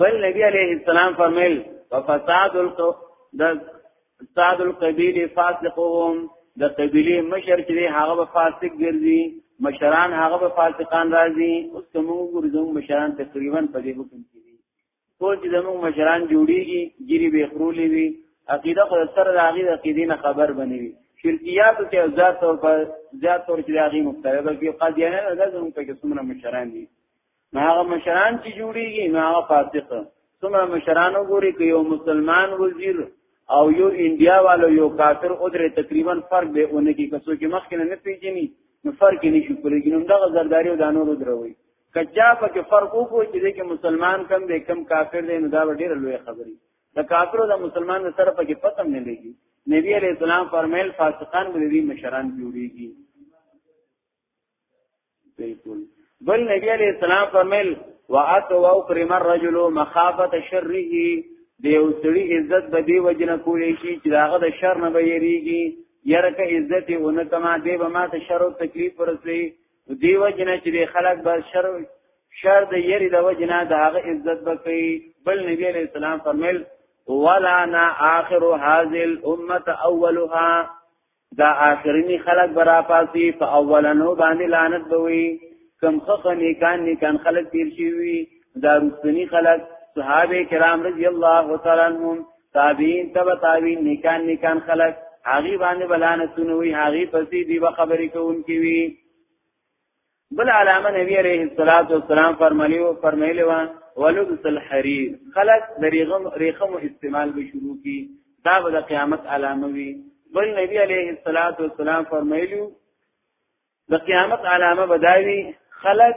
A: بل نبی علیہ السلام فرمیل فساد القو د استاد القبیل فاسقهم د قبیله مشر چې هغه به فاسق ګرځي مشران هغه به فاسقان راځي اوس کوم ګرځو مشران تقریبا په دې حکم کې دي ټول چې زموږ مشران جوړیږي ګری به خرولې وي عقیده خو سره د هغه عقیدې نه خبر بنوي شرکیات ته زیات تور پر زیات تور چې هغه مختلفه کې قضیه نه ده زموږ په کې څومره مشران دي نو هغه مشران چې جوړیږي نو هغه فاسق څومره مشران وګوري که یو مسلمان وزیر او یو انډیا والو یو کافر او درې تقریبا فرق به اونې کې کسو کې مخکې نه پیژني نو فرق نه شي کولای نو دغه زرداری او دانو دروي کجا په کې فرق وکړي چې دغه مسلمان کم دی کم کافر دی نو دا ډېر لوی خبري د کافرو د مسلمان سره په کې پتم نه لګي نبی علیہ السلام فرمایل فاسقان به دې مشران جوړيږي بالکل بل نبی علیہ السلام فرمایل واتو او کریم الرجل مخافه شره دیو سړي عزت به دی وجنه کولې شي چې داغه د شر نه به یریږي یره که عزت یې ونه کما دی به ما ته شر او تکلیف ورسي دی وجنه چې خلک به شر شر د یری د وجنه داغه عزت به کوي بل نبی علیہ السلام فرمایل ولا نا اخر هذه الامه اولها دا آخرینی خلق برا پاسی په اولنو باندې لعنت بوي کم خخ نیکان نیکان خلق تیر شوی دا رسنی خلق صحابه کرام رضی الله تعالی عنهم تابعین تب تابعین نیکان نیکان خلق هغه باندې بلانتونه وي هغه پسې دی به خبرې کوونکی وي بل علامه نبی عليه الصلاه والسلام فرمایلیو فرمایلی و ولبس الحرير خلق دریغم ریخم استعمال به شروع کی دا به د قیامت علامه وي بل نبی عليه الصلاه والسلام فرمایلیو د قیامت علامه بداوی خلق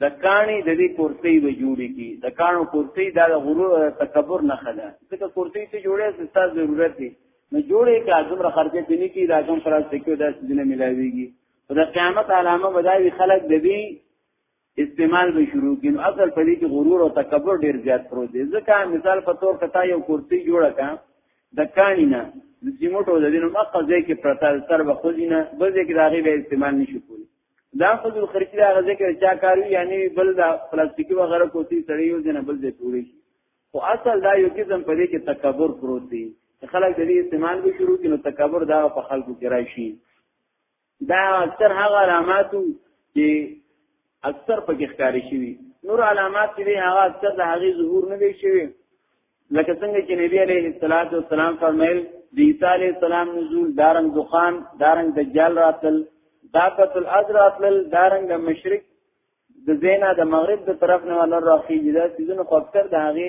A: د کانی د دې کرسی به جوړی کی د کانو کرسی دا د غرور تکبر نه خلا ځکه کرسی ته جوړه ستاسو ضرورت دی نو جوړې کا دومره خرچه دي نه کی دا کوم خلاص تکو دا دینه ملاويږي او د قیامت علامه بداوی خلق د دې استعمال به شروع کین اصل په دې کې غرور او تکبر ډیر زیات پروت دی ځکه مثال په تور کتا یو کرسی جوړه کا د کانی نه د سیمټو د دینو مقه ځای کې پرتل تر به خوځینه بل ځای کې راغی به استعمال نشو کولی دا خود خرچی دا غزه کې چا کارو یعنی بل دا پلاستیکی وغیرہ کوتی سړی یو دینه بل ځای پوری شي خو اصل دا یو قسم په دې کې تکبر پروت دی خلک د دې استعمال به شروع کینو تکبر دا په خلکو کې راشي دا اکثر هغه علاماتو چې اکثر پکې ښکاري شي نور علامات چې هغه اکثر د هغه ظهور نه دی شوی لکه څنګه چې نبی عليه الصلاه والسلام فرمایل د عیسی عليه السلام نزول دارنګ دخان دارنګ دجال راتل داقت الازر راتل دارنګ د مشرق د زینا د مغرب د طرف نه ولر راخیږي دا سيزونه خو اکثر د هغه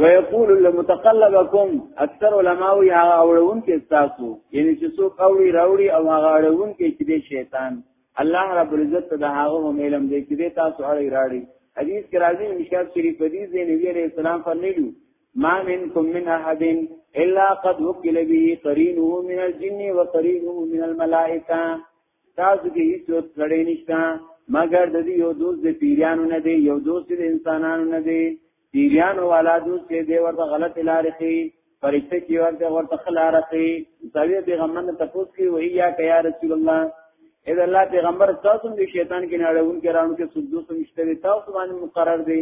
A: ويقول لمتقلبكم اکثر علما وی هغه اورون کې تاسو یعنی چې څوک اوړي راوړي او هغه اورون کې چې دی شیطان الله رب العزت ته هغه هم علم دی چې تاسو اړي راړي حدیث کې راځي مشکات شریف حدیث دی نبی عليه السلام فرمایلی ما منکم من احد الا قد وکل به قرینه من الجن وقرینه من الملائکه تاسو کې هیڅ دوست کړی نشته مګر د دې یو دوست د پیریانو نه دی یو دوست د انسانانو نه دی پیریانو والا دوست چې دی ورته غلط لارې کوي فرشته چې ورته ورته خلاره کوي ځوی پیغمبر ته تاسو کې وایي یا کیا رسول الله اذا الله پیغمبر تاسو د شیطان کې نه اړون کې راون کې سود دوست نشته تاسو باندې مقرر دی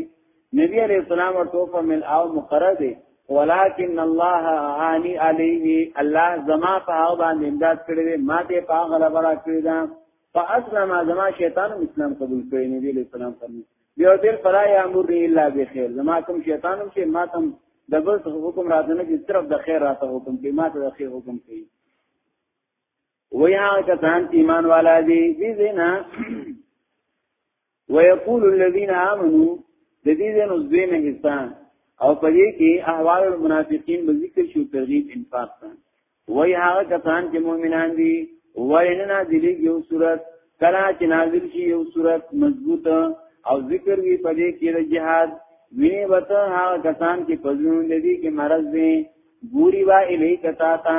A: نبی علیہ السلام ورته فرمایل او مقرر دی ولكن الله اعاني عليه الله زما په هغه باندې امداد کړی دی ما ته په هغه لپاره کړی دا فاسلم زما شیطان اسلام قبول کړی نبی علیہ السلام فرمایي بیا دل فلا یامر الا بخیر زما کوم شیطان هم چې ما تم د بل حکم راځنه چې صرف د خیر راته حکم کوي ما ته د خیر حکم کوي ویا کسان ایمان والا دی دې نه ويقول الذين آمنوا د دې د نوزوینه حصہ او په دې کې احوال المنافقین به ذکر شو ترغیب انفاق ته وای هغه کسان چې مؤمنان دي ولنه د دې یو صورت کلا چې نازل شي یو صورت مضبوط او ذکر وی په دې کې د جهاد ویني وته هغه کسان چې پزون دي کې مرز دي ګوري وا الی کتا تا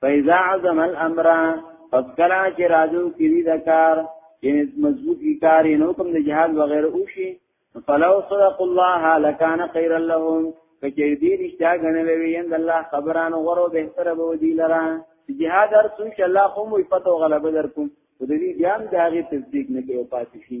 A: فاذا عظم الامر پس کلا چې راځو کړي د کار چې مضبوط کی کار نو کوم د جهاد وغیرہ وشي فلو صدق الله لکان خیر لهم کچې دې رښتیا غنلې وي ان الله خبرانو غرو به تر به دی لرا جهاد هر څو چې الله قوم وي پتو غلبه درکوم د دې بیا هم د هغه تصدیق نه کوي پاتې شي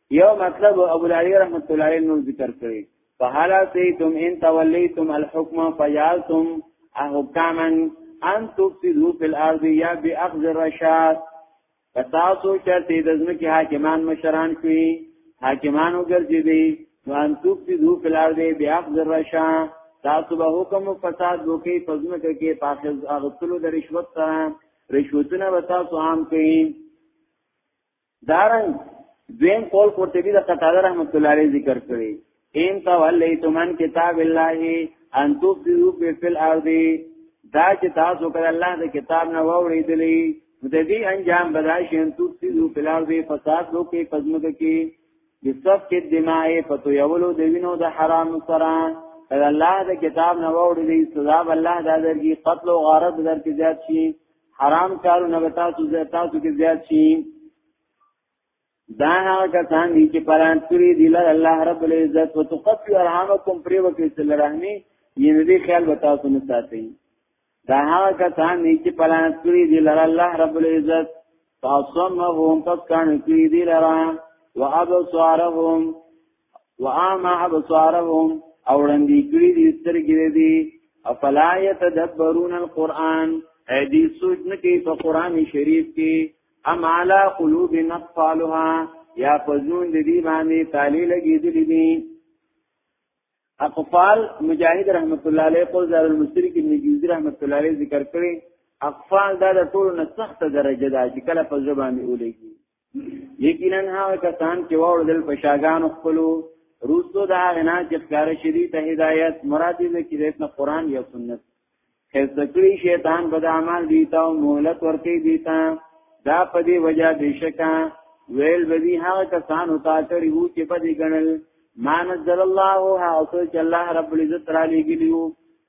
A: یو مطلب ابو العلی رحمت الله علیه نور ذکر کړی فهلا سیتم ان تولیتم الحکم فجعلتم احکاما ان تفسدوا فی الارض یا باخذ الرشاد پتاسو چرته د ځمکې حاکمان مشران کوي حاکمانو ګرځي دي نو ان تفسدوا فی الارض باخذ الرشاد تاسو به حکم فساد وکي پزمکه کې پاخذ اغتلو د رشوت سره رشوتونه وتا سو عام کوي دارن دویم قول قرطبی د قتاده رحمت الله علیه ذکر کړی ان تولیتم من کتاب الله ان تفسدوا فی الارض دا چې تاسو کړه الله د کتاب نه ووریدلی د دې انجام بدایشي ان تفسدوا فی الارض فساد وکي پزمک کې بسف کې دمای پتو یولو د وینو د حرام سره کړه الله د کتاب نه ووریدلی سزا الله د درګي قتل او غارت درکې زیات شي حرام کارونه به تاسو زیات تاسو کې زیات شي دا هغه کسان دي چې پران کړی دی لر الله رب العزت وتقفي ارحامکم پرې وکړي چې لرهني یې دې خیال به تاسو نه ساتي دا هغه کسان دي چې پران کړی دی لر الله رب العزت فاصمهم پس کان کړی دی لرا وابصارهم واما ابصارهم او وړاندې کړی دي سترګې دي افلا يتدبرون القرآن اې دې سوچ نه کوي په قران شریف کې ام علی قلوب نقفالها یا پزون د دې باندې تالی لګېدلې دي اقفال مجاهد رحمت الله علیه قول زار المستری کې نجوزی رحمت الله علیه ذکر کړی اقفال دا د ټولو نه سخت درجه ده چې کله په ځبان دی ولېږي یقینا هغه کسان چې واوړل په شاګانو خپلو روستو دا غنا چې ښکار شری ته هدایت مراد دې کې د قرآن یا سنت خزکړي شیطان بد اعمال دیتا او مهلت ورکی دیتا دا په دې وجہ بشکا ویل بدی هغه کسان او تا کړي وو چې په دې ګڼل ما نزل الله ها او چې الله رب العزت را لګلیو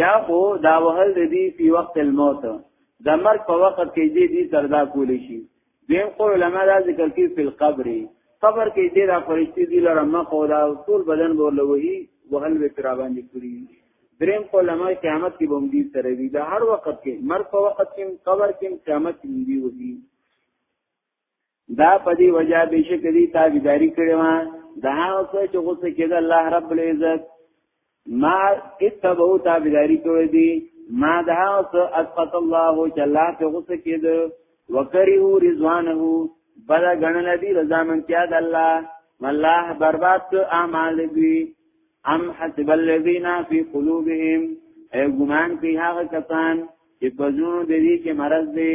A: یا خو دا وهل د دې په وخت الموت د مرګ په وخت کې دې دې سردا کول شي دیم خو علما دا ذکر کوي په قبر قبر کې دې را فرشتي دي لره مخ او دا ټول بدن ورلوي وهل به تر باندې کړی دریم خو علما قیامت کې بم دي سره وي دا هر وخت کې مرګ په وخت کې قبر کې قیامت کې دی وږي دا په دې وجه به شي کدي تابعداري کړې ما دا هغه څه چې غوسه کېده الله رب العزت ما اتبعو تابعداري کړې دي ما دا هغه څه اسقط الله چې الله ته غوسه کېده وکرهو رضوانه بل غنل دي رضا من کیا د الله والله برباد اعمال دي ام حسب الذين في قلوبهم اي ګمان کوي هغه کسان چې په زړه دې کې مرض دي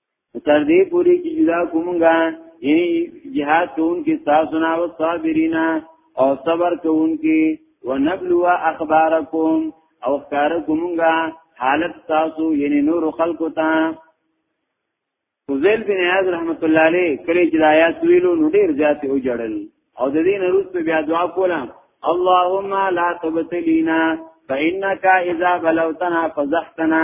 A: تر دې پوری چې جدا کومګا یعنی جهاد کون کې تاسو نه او صابرینا او صبر کون کې ونبلو اخبارکم او ښکار کومګا حالت تاسو یعنی نور خلقو ته فضیل بن عیاض رحمت الله علیه کله چې آیات ویلو نو ډیر زیات او جړل او د دې نروس په بیا دعا کوله اللهم لا تبتلینا فانك اذا بلوتنا فزحتنا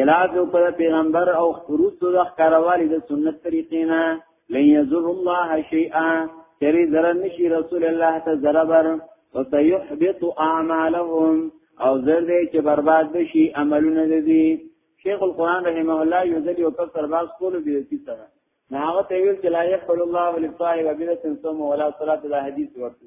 A: خلاف یو پر پیغمبر او خروج د ښکاروالی د سنت طریقې نه لن یذر الله شیئا چری ذره نشي رسول الله ته ذربر وسيحبط اعمالهم او زر دې چې برباد بشي عملونه دي شیخ القران رحمه الله یو ځل یو کس سرباز کول دي چې سره ناغه ته ویل چې لا يقبل الله ولصائب بدعه ثم ولا صلاه لا حديث ورته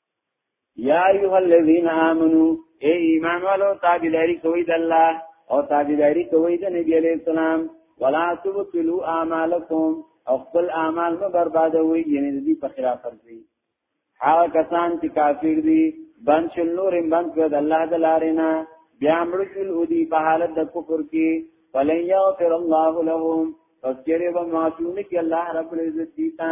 A: یا ایها الذین آمنو اے ایمان والو تابعداری کوئ د الله او تابعداری کوئ د نبی علیہ السلام ولا تبطلوا اعمالکم او خپل اعمال مه بربادوي یعنی د دې په خلاف ورځي هغه کسان چې کافر دي بند شل نور بند کړ د الله د لارې نه بیا مړ شل او دي په حالت د کفر کې فلن یغفر الله لهم پس چیرې به معصوم کی الله رب العزت دیتا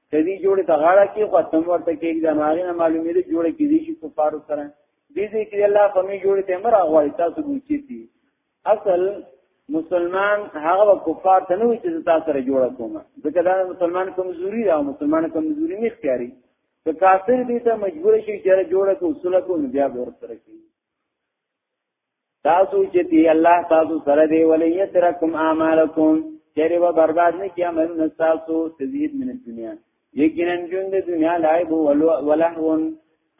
A: کدی جوړه ته غاړه کې خو تم ورته کې د ماغې نه معلومې دي جوړه کې دي چې کفار سره دې دې کې الله فمی جوړه ته مر غواړي تاسو ګوچی دي اصل مسلمان هغه کفار ته نه وي چې تاسو سره جوړه کوم ځکه دا مسلمان کمزوري او مسلمان کمزوري نه ښکاري که کافر دې ته مجبور شي چې جوړه کو اصول کو بیا ورته کوي تاسو چې دی الله تاسو سره دی ولې یترکم اعمالکم چیرې و برباد نه کیا من تاسو تزید من دنیا یقینا جون د دنیا لایب ولهون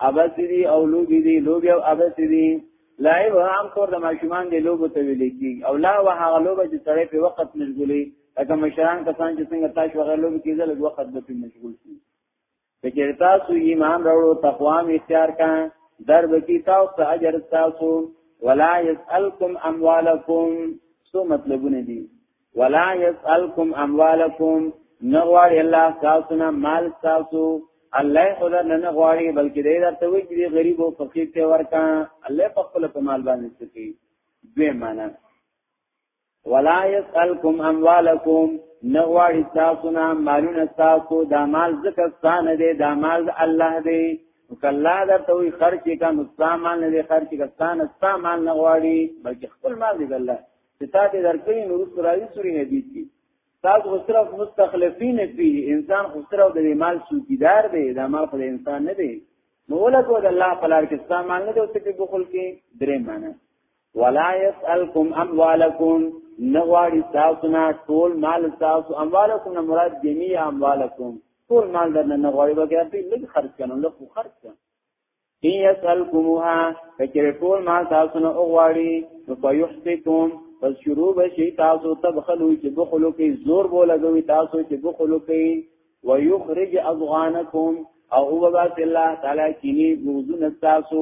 A: ابسری او لوبی دی لوبی او ابسری لایب هم کور د ماشومان دی لوبو ته ویل کی او لا و هغه لوبه چې سړی په وخت مشغولې لکه مشران کسان چې څنګه تاسو وغیرلو کې ځل وخت به مشغول شي فکر تاسو ایمان راوړو تقوا می اختیار کا در بکی تاسو اجر تاسو ولا یسالکم اموالکم سو مطلبونه دي ولا یسالکم اموالکم نغواړي الله تاسو نه مال تاسو الله خدا نه نغواړي بلکې دې درته وي چې غریب او فقیر ته ورکا الله په خپل په مال باندې سکی دوی معنا ولا يسألكم اموالكم نغواړي تاسو نه مالونه تاسو دا مال زکه ستانه دي دا مال الله دی کله دا ته وي خرچ کا مستعمل نه دي خرچ کا ستانه استعمال نه غواړي بلکې خپل مال دی الله چې تاسو درکې نور سوري سوري نه دي کی تاسو صرف مستخلفین فيه انسان خو صرف د مال سوکیدار دی دا مال خو انسان نه دی نو ولکه د الله په لار کې استعمال نه دی او څه په بخل کې درې معنی ولا يسألكم اموالكم نغواړي تاسو نه ټول مال تاسو اموالکم نه مراد جميع اموالکم ټول مال درنه نغواړي بګر دې لږ خرج کړو لږ خرج کړو ان يسألكمها فكر ټول مال تاسو نه غواړي نو فيحفكم پس شروع بشي تاسو تبخلو چې بخلو کې زور بولګوي تاسو چې بخلو کې ويخرج اضغانكم او هو بات الله تعالی کینی بوزن تاسو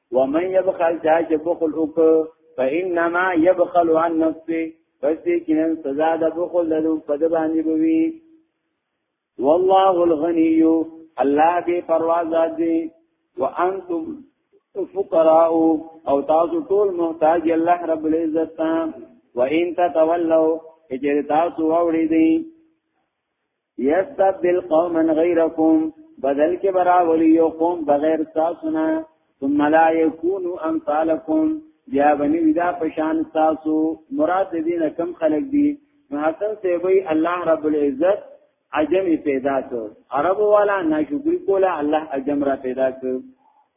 A: ومن يبخل چا چې بخل وک فإنما يبخل عن نفسه پس دې کینن سزا د بخل لرو په د باندې بوي والله الغني الله دې پرواز دې وانتم فقراء او تاسو ټول محتاج الله رب العزت ته وان تتولوا اجر تاسو اوړي دي یستبدل قوما غیرکم بدل کې براولی یو قوم بغیر تاسو نه ثم لا یکونو امثالکم بیا بنی ودا پشان تاسو مراد دین کم خلق دی نو حسن سیوی الله رب العزت عجمی پیدا کړ عرب والا ناشکری کولا الله عجم را پیدا کړ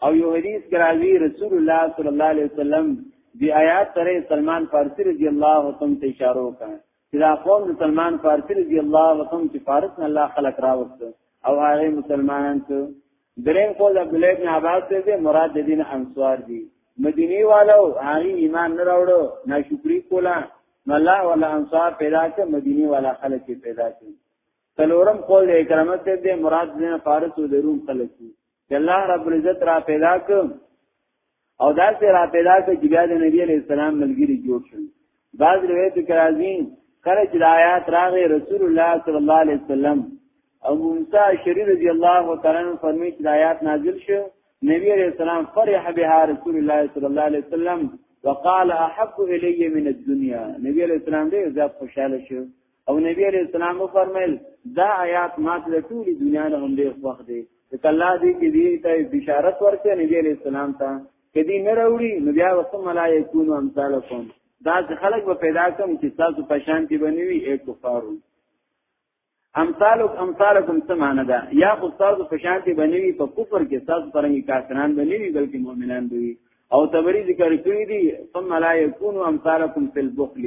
A: او یو حدیث کراوی رسول الله صلی الله علیه وسلم دی آیات سره سلمان فارسی رضی الله عنه ته اشاره وکړ دا قوم د سلمان فارسی رضی الله عنه چې فارس نه الله خلق راوست او هغه مسلمانان ته دریم قول عبد الله بن عباس ته مراد د دین انصار دي مدینی والو هغه ایمان نه راوړو ناشکری کولا نو الله ولا انصار پیدا کړ مدینی والا خلک پیدا کړ څلورم قول د اکرامه ته د مراد نه فارس او د روم خلک دي چې الله رب العزت را پیدا ک او دا سه را پیدا ک چې بیا د نبی علی السلام ملګری جوړ شول بعض روایت کرازی کله چې آیات راغی رسول الله صلی الله علیه وسلم او موسی شری رضی الله تعالی عنہ فرمی چې آیات نازل شو نبی علیہ السلام فرح بها رسول الله صلی الله علیه وسلم وقال احب الی من الدنيا نبی علیہ السلام دې زیات خوشاله شو او نبی علیہ السلام فرمایل دا آیات مات له ټولي دنیا نه هم ډیر خوښ دی چې الله دې کې دې ته بشارت ورکړي نبی علیہ السلام ته کدی نه راوړي نو بیا وسم ملائکون امثالکم دا چې خلق به پیدا کوم چې تاسو په شان کې بنوي اې کفارو امثالک امثالکم سمانه ده یا خو تاسو په شان کې بنوي په کفر کې تاسو پرنګي کافران بنوي بلکې مؤمنان دوی او تبری ذکر کړی دي ثم لا یکونوا امثالکم فی البخل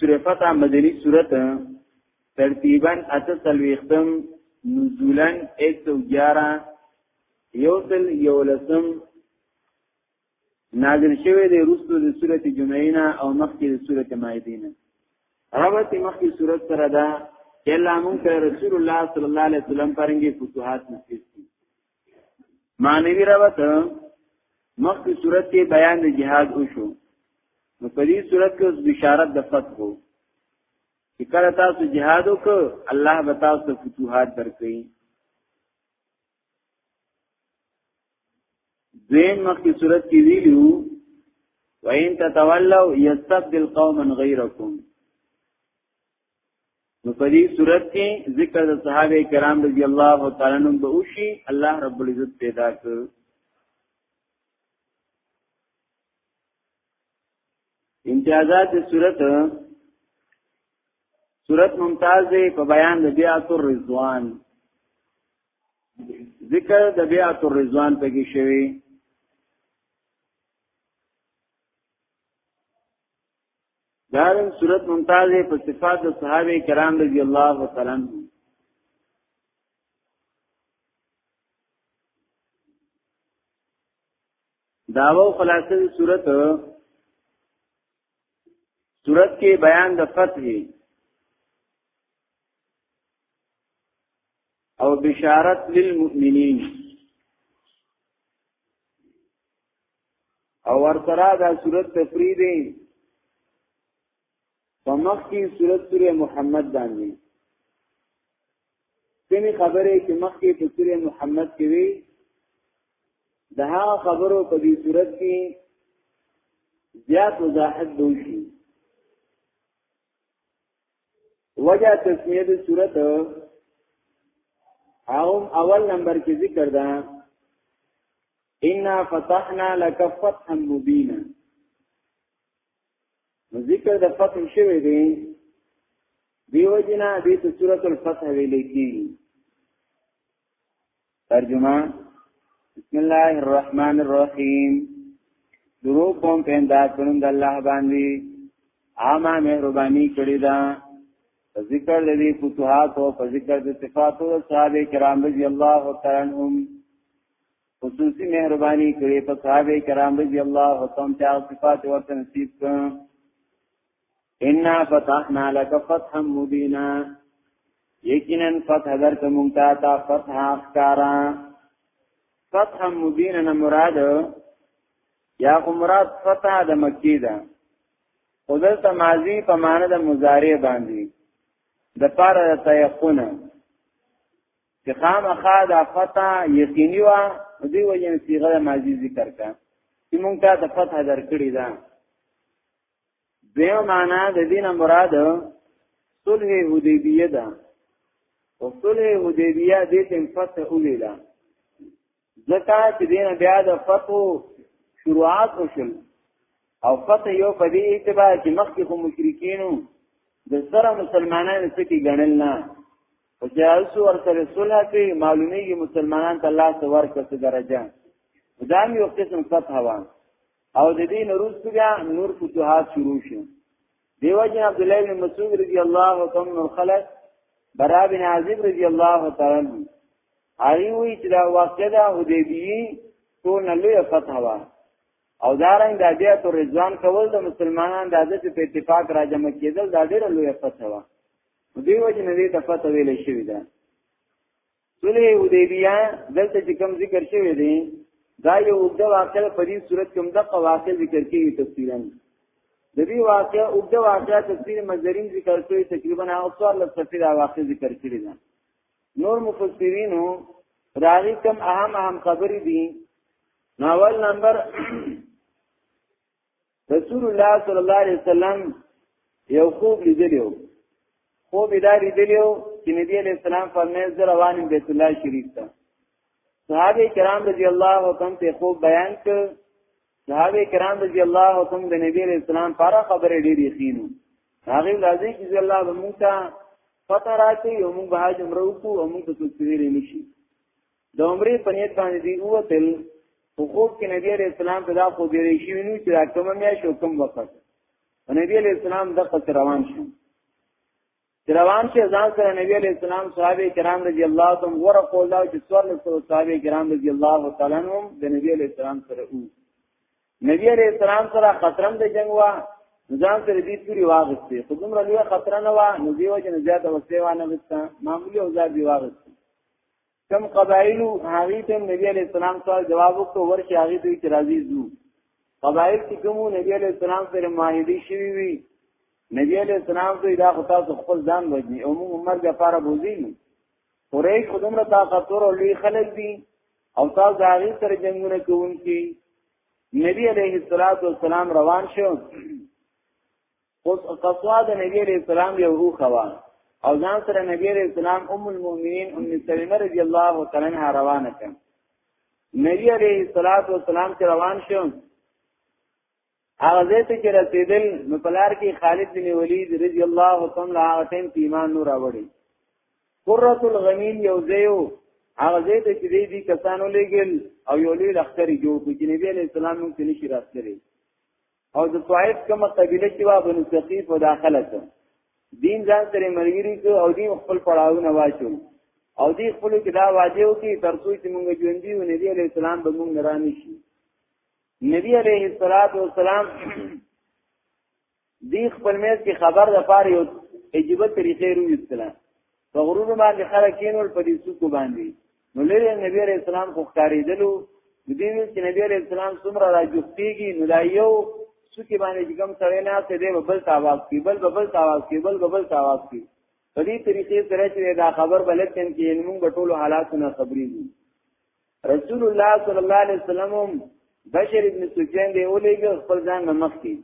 A: سوره فتح مدنی سورت ترتیبا اته سلویختم نزولا 111 یوسل یولسم نازل شوه د رسو د سوره جمعینا او مخکې د سوره مائدینا رابطه مخکې سوره سره دا چې الله مونږ رسول الله صلی الله علیه وسلم پرنګي فتوحات نصیب معنوي ربط مخکې صورت کې بیان د جهاد وشو نو په دې صورت کې اوس بشارت د فتح وو چې کله تاسو جهاد وکړ الله به تاسو فتوحات درکړي دویم مخکې صورت کې ویلو وَإِن تَتَوَلَّوْا يَسْتَبْدِلْ قَوْمًا غَيْرَكُمْ نو په دې صورت کې ذکر د صحابه کرام رضی الله تعالی عنهم به وشي الله رب العزت پیدا کړ امتیازات د صورت صورت ممتاز دی په بیان د بیعت الرضوان ذکر د بیعت الرضوان په کې شوی دارن صورت ممتاز په صفات د صحابه کرام رضی الله تعالی عنهم داو خلاصه دی صورت صورت کې بیان د فتح او بشارت للمؤمنین او ورسره دا صورت تفریح دی په مخ کې صورت سوره محمد باندې ځینې خبرې چې مخ کې په سوره محمد کې وي د هغه خبرو په دې صورت کې زیات وضاحت دوشي وجه تسمیه د صورت اوم اول نمبر کې ذکر ده ان فتحنا لك فتحا مبینا ذکر د فتح شوی دی دیو جنا دې ته سورۃ الفتح ویلې کی ترجمه بسم الله الرحمن الرحیم درو کوم په انداز پرون د الله باندې عامه مهرباني کړی دا ذکر لري فتوحات او ذکر د صفات او صحابه کرام رضی الله تعالی عنهم خصوصي مهرباني کړی په صحابه کرام رضی الله تعالی عنهم صفات ورته نصیب کړ ان فتحنا لك فتحا مبینا یقینا فتح درک مونتا تا فتح اخکارا فتح مبینا مراد یا خو مراد فتح د مکی ده خودل ته ماضی په معنی د مضارع باندې د پاره د تیقونه چې خامخا د فتح یقیني وا دی وجه صيغه ماضی ذکر کا چې مونږ ته فتح درکړی ده دیو معنا د دین مراد صلح حدیبیه ده او صلح حدیبیه دې تم فتح ویلا زکه چې دین بیا د فتح شروعات وشل او فتح یو په دې اعتبار چې مخکې خو مشرکینو د سره مسلمانانو څخه ګڼل نه او چې اوسو ورسره صلح کې معلومیږي مسلمانان ته الله څخه ورکړه درجه دا یو قسم فتح وان او د دې نورستو بیا نور فتوحات شروع شو دیو جن عبد الله بن مسعود رضی الله تعالی عنہ خلق برا بن عازب رضی الله تعالی عنہ هغه وی چې دا واقعه د حدیبیه ټول نه لوی فتح وا او دارنګ د بیا تو رضوان کول د مسلمانانو د عادت په اتفاق را جمع کېدل دا ډېر لوی فتح وا دیو جن دې ته فتح ویل شوې ده صلح حدیبیه دلته چې کوم ذکر شوی دی دا یو د واقع په دې صورت کې د قواقع ذکر کیږي تفصیلا د دې واقع او د واقع تفصیل مزرین ذکر کړی تقریبا او څوار لږ تفصیل واقع ذکر کړی دا نور مفسرینو راغی کم اهم اهم خبرې دي ناول نمبر رسول الله صلی الله علیه وسلم یو خوب لیدلی و خوب یې دا لیدلی و چې نبی علیه السلام فرمایي زه روان یم بیت الله شریف ته صحابه کرام رضی الله عنهم ته خوب بیان کړ صحابه کرام رضی الله عنهم د نبی علیه السلام پر خبرې ډېری خینو هغه راځي چې الله به موږ ته پته راکړي او موږ به حج عمره وکړو او موږ ته څه ویلې نشي د عمرې په نیت باندې دی اوتل په خوب کې نبی عليه السلام ته دا خو ګری شي نو چې دا کوم میا شو کوم وخت نبی عليه السلام د قص روان شو روان شي ځان سره نبی عليه السلام صحابه کرام رضی الله عنهم ور قول دا چې څور له صحابه کرام رضی الله تعالی عنهم د نبی عليه السلام سره وو نبی عليه السلام سره خطرم د جنگ وا ځان سره دې پوری واغستې خو دومره لوی خطر نه وا نو دیو چې نه زیاته وسته وانه وسته معمولی اوزار دی واغستې کم قبایلو هغه ته نبی علی السلام سره جواب وکړو ورشي هغه دوی چې راضي زو قبایل چې کوم نبی علی السلام سره معاهده شوی وي نبی علی السلام دوی دا خو تاسو خپل ځان وځي او موږ عمر جفاره بوزي قریش خودم را طاقت ور لوی خلک دي او تاسو دا غي سره جنگونه کوونکي نبی علیه الصلاۃ والسلام روان شو قصوا د نبی علیہ السلام یو اوخوا او ځان سره نبی علیہ السلام ام المؤمنین ام سلمہ رضی الله تعالی عنها روانه کړ نبی علیہ الصلوۃ والسلام چې روان شو هغه ځته چې رسیدل نو پلار کې خالد بن ولید رضی الله تعالی عنہ ټیم ایمان نور راوړی قرۃ الغمین یو ځایو هغه زه ته چې دې کسانو لګل او یو لوی لختري جوړ کړي چې نبی علی السلام موږ ته نشي راستري او د طائف کومه قبیله چې وا بنو ثقیف او داخله شو دین ځان سره مرګري کو او دین خپل پړاوونه واچو او دې خپل کې دا واجب کی ترڅو چې موږ ژوندۍ او نبی علی السلام به موږ نرانی شي نبی علیه الصلاۃ والسلام دی خپل میز کې خبر د پاره یو عجیب طریقې روي استلام په غرونو باندې خلک کینول په دې سکو باندې نو لري نبی عليه السلام خو ښکارېدلو د دې ویل چې نبی عليه السلام څومره راجوختيږي نو دا یو سکه باندې کوم سره نه ته دی بل تاواز کی بل بل تاواز کی بل بل تاواز کی په دې طریقې سره چې دا خبر بلکن کې موږ ټول حالاتونه خبرې دي رسول الله صلی الله علیه وسلم بشر ابن سفیان دی ولېګ خپل ځان مخ کې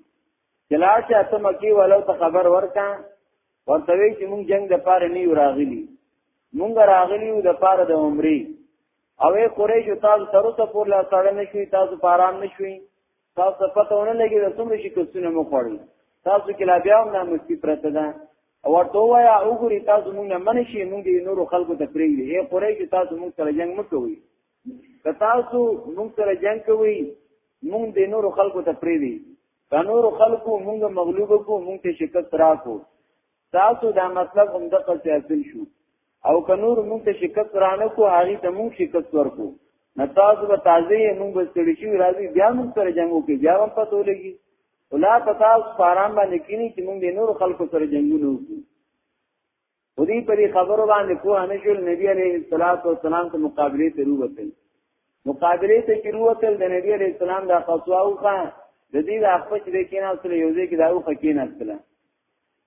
A: چلا چې ته مکی والو ته خبر ورکا ورته وی چې مونږ جنگ د پاره نه راغلی مونږ راغلی یو د پاره د عمرې او قریش تاسو سره ته پور لا سره نشوي تاسو په آرام نشوي تاسو پته ونه لګي د څومره شي کوڅونه مو خوړل تاسو کې لا بیا هم نه مستی پرته ده او ورته وایا وګوري تاسو مونږ نه منشي مونږ دې نور خلکو ته پریږدي اے قریش تاسو مونږ سره جنگ مکوئ کتاسو مونږ سره جنگ کوي مونږ د نورو خلکو ته پریوي دا نورو خلکو مونږ مغلوب کو مونږ ته شکست راکو تاسو دا مطلب هم د قصې حاصل شو او که نور مونږ ته شکست رانه کو هغه ته مونږ شکست ورکو نتاسو به تازه مونږ بستړي شي راځي بیا مونږ سره جنگ وکړي بیا هم پته ولګي ولا پتاس پارام باندې کینی چې مونږ د نورو خلکو سره جنگونه وکړو خودی پر خبرو باندې کوه نه شول نبی علیه الصلاۃ والسلام ته مقابله ته وروتل مقابله ته چې وروتل د نبی علیه السلام دا خاصوا او خان د دې د خپل دې کې نه اصل یو ځای کې دا او خکې نه اصل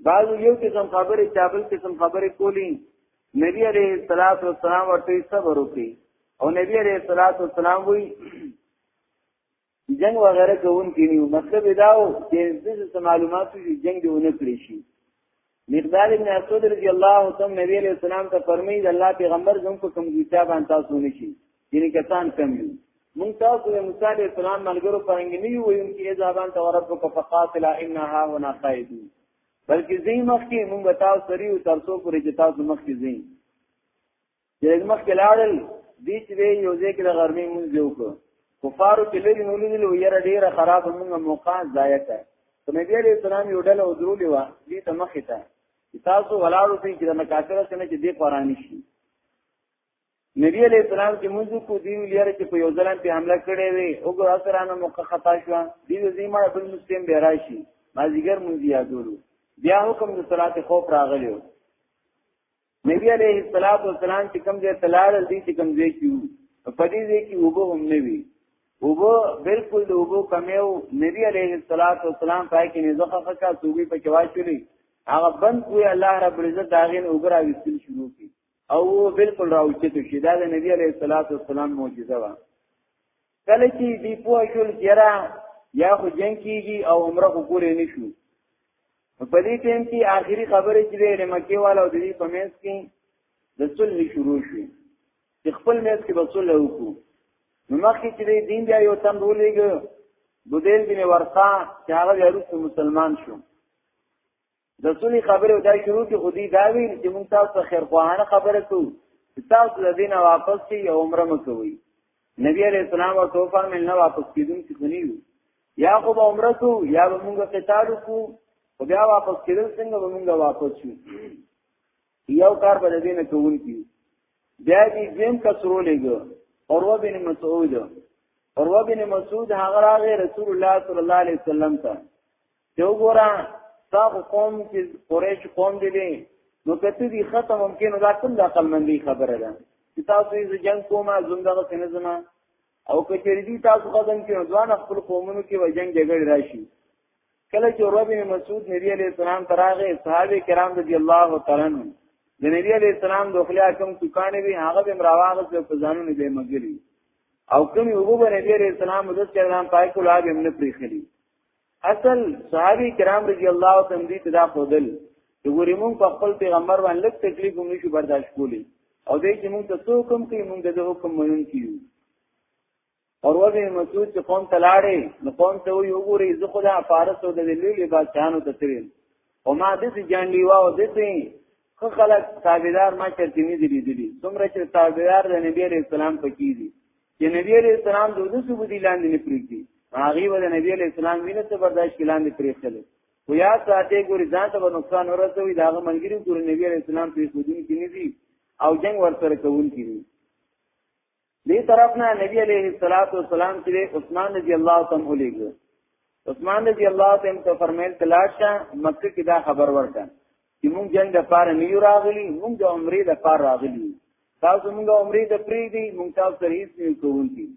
A: بعض یو قسم خبره چابل قسم خبره کولی نبی علیه الصلاۃ والسلام ورته صبر وکړي او نبی علیه الصلاۃ والسلام وی جنگ وغیرہ کوون کې نیو مطلب دا و چې د معلوماتو چې جنگ دی ونه کړی شي مقدار ابن اسود رضی الله تعالی نبی علیہ السلام ته فرمایي الله پیغمبر زموږ په کوم کتاب ان تاسو نه شي یعنی کسان کم دي مونږ تاسو د موسی علیہ السلام ملګرو پرنګ نه یو ویم چې ځابان ته وربک فقاتل انها هنا قائد بلکې زین مخ کې مونږ تاسو سری او ترسو پرې چې تاسو مخ کې زین چې مخ کې لاړل دې چې یو ځای کې د غرمې مونږ یو کو کفارو چې لري نو لیدل یره ډیره خراب مونږ موقع ضایع کړ ته نبی عليه السلام یو ډله ودرولې و دې ته مخ ته تاسو ولاړو ته چې د مکافر سره چې دې قرآني شي نبی علیہ السلام چې موږ کو دی ویلاره چې په یو ځلان په حمله کړې وي او ګر اثرانه موقع خطا شو دی زیمه بل مسلم به راشي مازیګر مونږ یادولو بیا حکم د صلات خوف راغلیو نبی علیه الصلاۃ والسلام چې کوم ځای تلال دي چې کوم ځای کې په دې ځای کې وبو هم نه وی وبو بالکل د وبو کمیو نبی علیه الصلاۃ والسلام پای کې نه ځخه خکا توبې په کې واچولې هغه بند کوی الله رب العزت داغین وګرا وستل شروع کی او بالکل راوچته شي دا د نبی علیه الصلاۃ والسلام معجزه و کله چې دی پوه شول چیرې یا خو جنگ کیږي او عمره خو کولې نشو په دې ټیم کې آخري خبره چې د مکه والا او د دې په منځ کې د صلح شروع شو چې خپل منځ کې به صلح وکړو نو مخکې چې دین بیا یو تم ولېګ بدیل بن ورقا چې هغه یې مسلمان شو د سولې خبره دا شروع کې خودي دا ویل چې موږ تاسو خیر خواهانه خبره کو تاسو د دین واپس شي او عمره مکوي نبی علیہ السلام او توفا من نه واپس کیدون چې خني وو یا خو به عمره کو یا به موږ قتال کو او بیا واپس کیدل څنګه به موږ واپس شو یو کار به دینه کوون کی بیا دې زم کسرو لګو اور و بن مسعود اور و بن مسعود هغه راغی رسول الله صلی الله علیه وسلم ته یو ګورا تا قوم چې قریش قوم دی دی نو کته دی ختم ممکن دا کوم د عقل مندي خبره ده چې تاسو یې جنگ کومه زندګه څنګه زما او کچری دی تاسو قدم کې ځوان خپل قومونو کې وجنګ جګړه راشي کله چې رب مسعود نبی علیہ السلام تراغه صحابه کرام رضی الله تعالی عنہ د نبی علیہ السلام دخلیا کوم دکان وی هغه به مراواغه په ځانونو به مګری او کوم یو به نبی علیہ السلام د چرام پای کول هغه هم نه پریخلی اصل صحابي کرام رضی الله تعالی دې تدا خودل چې ګورې مونږ په خپل پیغمبر باندې لږ تکلیف هم نشو برداشت کولی او دې چې مونږ ته څو حکم کوي مونږ د حکم مونږ کیو اور وځي مسعود چې قوم تلاړې نو قوم ته یو ګوري زه خدا فارس او د لیل بادشاہانو ته ترین او ما د دې جان لیوا او د دې خو خلک تابعدار ما چرته نه دي لیدلي څومره چې تابعدار د نبی رسول الله پکې دي چې نبی علیہ السلام د دوه سبودی لاندې نه پریږدي هغه ول نبی علیہ السلام وینې ته برداشت کلاندې پریښل خو یا ساته ګوري ځان ته نقصان ورسوي دا هغه ملګری ګوري نبی علیہ السلام په سودین کې نه دي او جنگ ورسره کوون کې دي دې طرف نه نبی علیہ الصلوۃ والسلام چې عثمان رضی الله تعالی عنہ لګ عثمان رضی الله تعالی عنہ فرمایل کلاشه مکه کې دا خبر ورکړه چې موږ جنگ لپاره نه یو راغلي موږ د عمرې لپاره راغلي تاسو موږ عمرې د پری دی موږ تاسو سره هیڅ نه کوونکی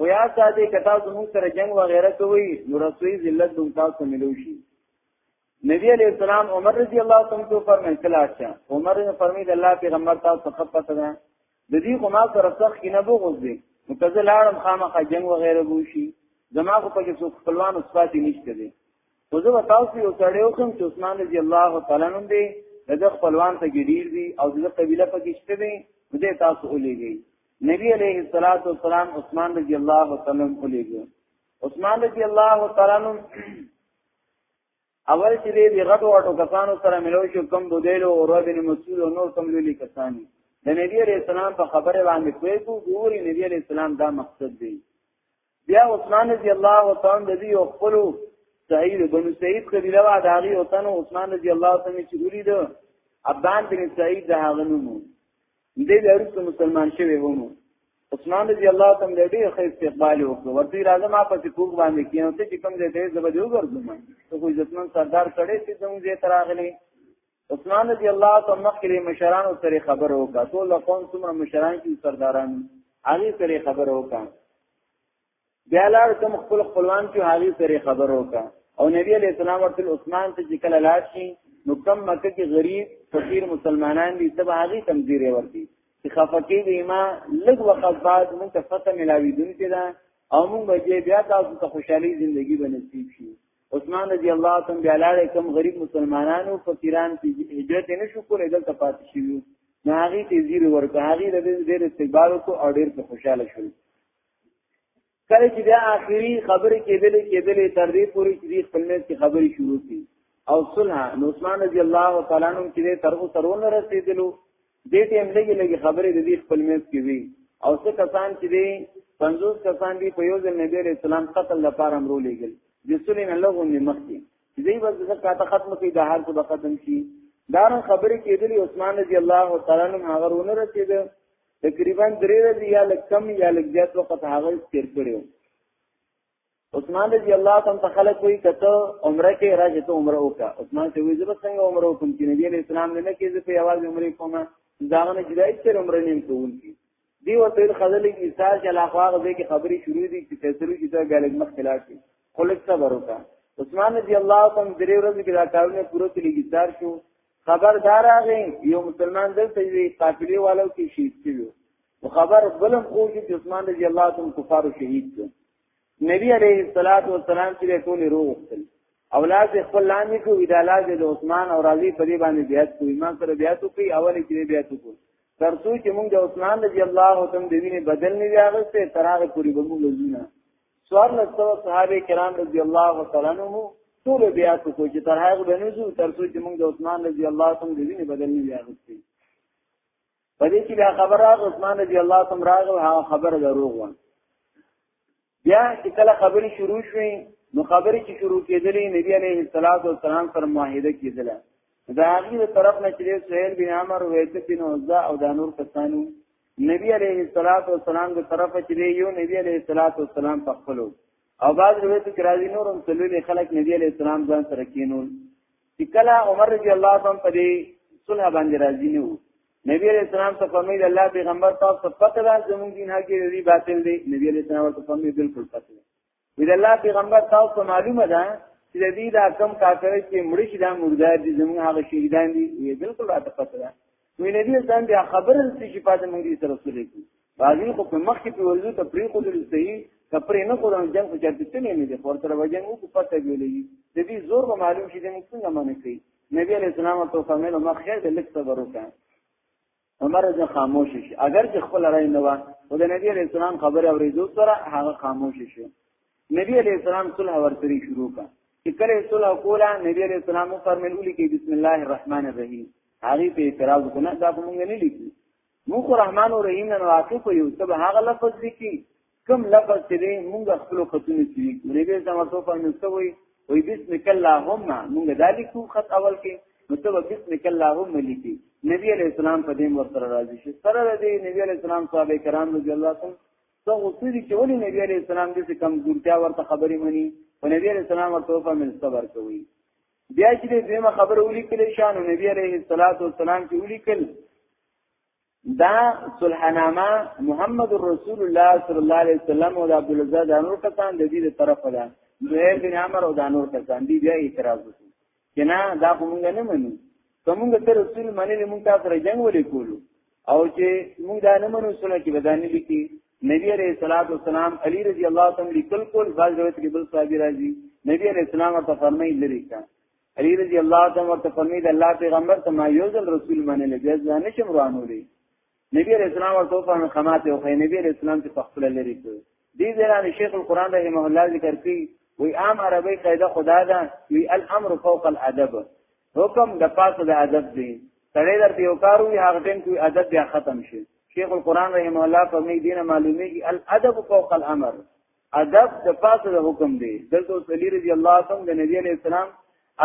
A: خو یا ساده که تاسو موږ سره جنگ و غیره کوي نو رسوي ذلت دوم تاسو ملو شي نبی علیہ السلام عمر رضی الله تعالی عنہ فرمایي کلا اچھا عمر نے فرمایي د الله پیغمبر تاسو خپه ته ده د دې خو ما سره څخ کې نه بوغوز دي متزل اړم خامخ جنگ و غیره بوشي زما خو پکې څو خپلوان اوساتې نشته دي نو زه به تاسو یو سړی وکم چې عثمان رضی الله تعالی عنہ دی دغه خپلوان ته ګډیر دي او دغه قبیله پکې شته دي دې تاسو ولېږي نبی علیه الصلاۃ والسلام عثمان رضی الله تعالی عنہ ولېږي عثمان رضی الله تعالی عنہ اول چې دې غټو غټو کسانو سره ملو شو کم بودیلو او رب بن مسعود او نور کم لولي کسانی د نبی علیہ السلام په خبره باندې کوی کو ګوري نبی علیہ السلام دا مقصد دی بیا عثمان رضی الله تعالی د دې خپل سعید بن سعید قبیله وا د هغه وطن عثمان رضی الله تعالی چې ولید ابان بن سعید د هغه نومو دې د ارسته مسلمان شوی ومو عثمان رضی الله تعالی له دې خیر استقبال وکړ ورته راځه ما پسې کوک باندې کینو ته چې کوم دې دې زبر جو ګرځم ته کوئی ځتمن سردار کړي چې زموږ دې تراغلي عثمان رضی الله تعالی مخکې مشرانو سره خبر وکړه ټول قوم څومره مشران چې سرداران هغه سره خبر وکړه بیا لار کوم خپل خپلوان چې هغه سره خبر وکړه او نبی علیہ السلام ورته عثمان ته چې کله لاړ شي نو کم مکه کې غریب فقیر مسلمانان دي تب هغه تمزیر ورتي چې خفقې به ما لږ وخت بعد موږ ته فتح ملاوي دونکي ده او موږ به بیا تاسو ته خوشحالي ژوندۍ به نصیب شي عثمان رضی الله تعالی بیا لاړې کم غریب مسلمانانو فقیران چې هجرت نه شو کولای دلته پاتې شي نه هغه ته زیر ورکه هغه د ډېر استقبال کو او ډېر په خوشاله شول کله چې دا آخري خبرې کېدلې کېدلې تر دې پورې چې خپل نس کې خبرې شروع کړي او صلح نو عثمان رضی الله تعالی عنہ چې تر اوسه رونه رسیدلو دې ټیم لګي لګي خبرې د دې خپل مېز کې وي او څه کسان چې دي 50 کسان دي په یو ځل نبی عليه السلام قتل لپاره امرو لګل د سولین الله غوندې مخ کې دې بس ځکه ته ختم کې د هر څه به ختم شي دا خبرې کېدلې عثمان رضی الله تعالی عنہ هغه ونه رسید تقریبا درې ورځې یا لکم یا لګیات وخت هغه تیر کړو عثمان رضی الله تعالی عنہ خلک وی کته عمره کې راځي ته عمره وکا عثمان ته وی زبر څنګه عمره وکم چې نبی علیہ السلام نه کې زه په आवाज عمره کوم ځاغه نه جدای چې عمره نیم کوون کی دی و تیر خزل کی سار چې لاخواغه دې کې خبري شروع دي چې فیصله کې دا غلط مخ خلاف شي خلک صبر وکا عثمان رضی الله تعالی عنہ درې ورځې کې دا کارونه پوره کړی کی سار شو خبردار هغه یو مسلمان دلته وی قافلې والو کې شهید شو خبر بلم خو چې عثمان رضی الله تعالی عنہ کفار شهید کړ نبی علیه الصلاۃ والسلام چې ټول روغ وختل او لاس خپل لاندې کو ودا لاس د عثمان او راضی په دې باندې بیا کوي ما سره بیا تو کوي اول کې بیا تو کوي ترڅو چې موږ د عثمان رضی الله عنه د وینې بدل نه یاغسته تراغه پوری به موږ لزونه سوار لسو صحابه کرام رضی الله تعالی عنهم ټول بیا تو کوي چې ترغه بنوزو ترڅو چې موږ د عثمان رضی الله عنه د وینې بدل نه یاغسته په دې کې بیا خبر راغ عثمان رضی الله تعالی راغ او هغه خبر دروغ و بیا چې کله خبرې شروع شوې نو خبرې چې شروع کېدلې نبی عليه الصلاه والسلام سره معاهده کېدله دا هغه طرف نه چې سهيل بن عمر وېت بن عزا او د نور کسانو نبی عليه الصلاه والسلام د طرف چې یو نبی عليه الصلاه والسلام په خپلو او بعض روایت کې راځي نورم سلوي خلک نبی عليه السلام ځان سره کینول چې کله عمر رضی الله عنه په دې صلح باندې راضي نه وو نبی علیہ السلام ته فرمایي الله پیغمبر تاسو پته ده زموږ دین هغه دی باطل دی نبی علیہ السلام ته فرمایي بالکل پته ده وی الله پیغمبر تاسو معلومه ده چې د دې د کم کافر چې مړ شي دا مردار دي زموږ هغه شهیدان دي یې بالکل راته پته ده نو نبی اسلام بیا خبر نسی چې پاتې مونږ یې سره سره کی بعضی خو په مخ کې په ورځو ته پری خو دل صحیح کپرې نه خو د جنگ په چرته څه نه دي خو تر وجه مو په پته ویلې د دې زور به معلوم شي د موږ څنګه باندې کوي نبی علیہ السلام ته فرمایله مخ خیر د لک صبر وکړه عمر ځه خاموش شي اگر چې خپل راي نه و او د نبی علیہ السلام خبره اورېدو سره هغه خاموش شي نبی علیہ السلام صلح ورتري شروع کړه چې کله صلح کوله نبی علیہ السلام فرمایلی کې بسم الله الرحمن الرحیم هغه په اعتراض کنه دا به مونږ نه لیکو مونږ رحمان او رحیم نه واقف یو ته به هغه لفظ لیکي کم لفظ چې دی مونږ خپل خطونه چې لیکو نبی زم ورته په نوڅوي وي بسمک اللهم مونږ دا لیکو خط اول کې نو ته بسمک اللهم لیکي نبی علیہ السلام په دې ورته راضي شي سره دې نبی علیہ السلام صحابه کرام رضی الله عنهم څو اوسېږي چې ولې نبی علیہ السلام دې کم ګورتیا ورته خبرې مني او نبی علیہ السلام ورته په من صبر کوي بیا چې د دیمه خبره ولیکل شان نبی علیه الصلاۃ والسلام چې ولیکل دا صلحنامه محمد رسول الله صلی الله علیه وسلم او عبد الله د نور کسان د دې طرف ده زهیر بن عمر او د نور کسان دی بیا اعتراض وکړي چې نه دا موږ نه منو کومه ته رسول منلې موږ تاسو سره جنگ ولې کولو او چې موږ دا نه منو سنت کې بدانه لیکي نبی علیہ الصلوۃ والسلام علی رضی الله تعالی عنہ لیکل کول بعض روایت کې بل صحابي راځي نبی علیہ السلام ته فرمایي لري کا علی رضی الله تعالی عنہ ته فرمایي د الله پیغمبر ته ما یو ځل رسول باندې لږه ځان نشم روانولې نبی علیہ السلام ورته فرمایي خمات او خې نبی علیہ السلام ته خپل لري کړ دې ځای شیخ القرآن رحمه الله ذکر کوي وی عام عربی قاعده خدا ده وی الامر فوق الادب حکم د پاسه د ادب دی سړی درته یو کار وی هغه ټیم کوی ادب بیا ختم شي شیخ القرآن رحمه الله په می دینه معلومی کی الادب فوق الامر ادب د پاسه د حکم دی دلته صلی رضی الله عنه د نبی علیہ السلام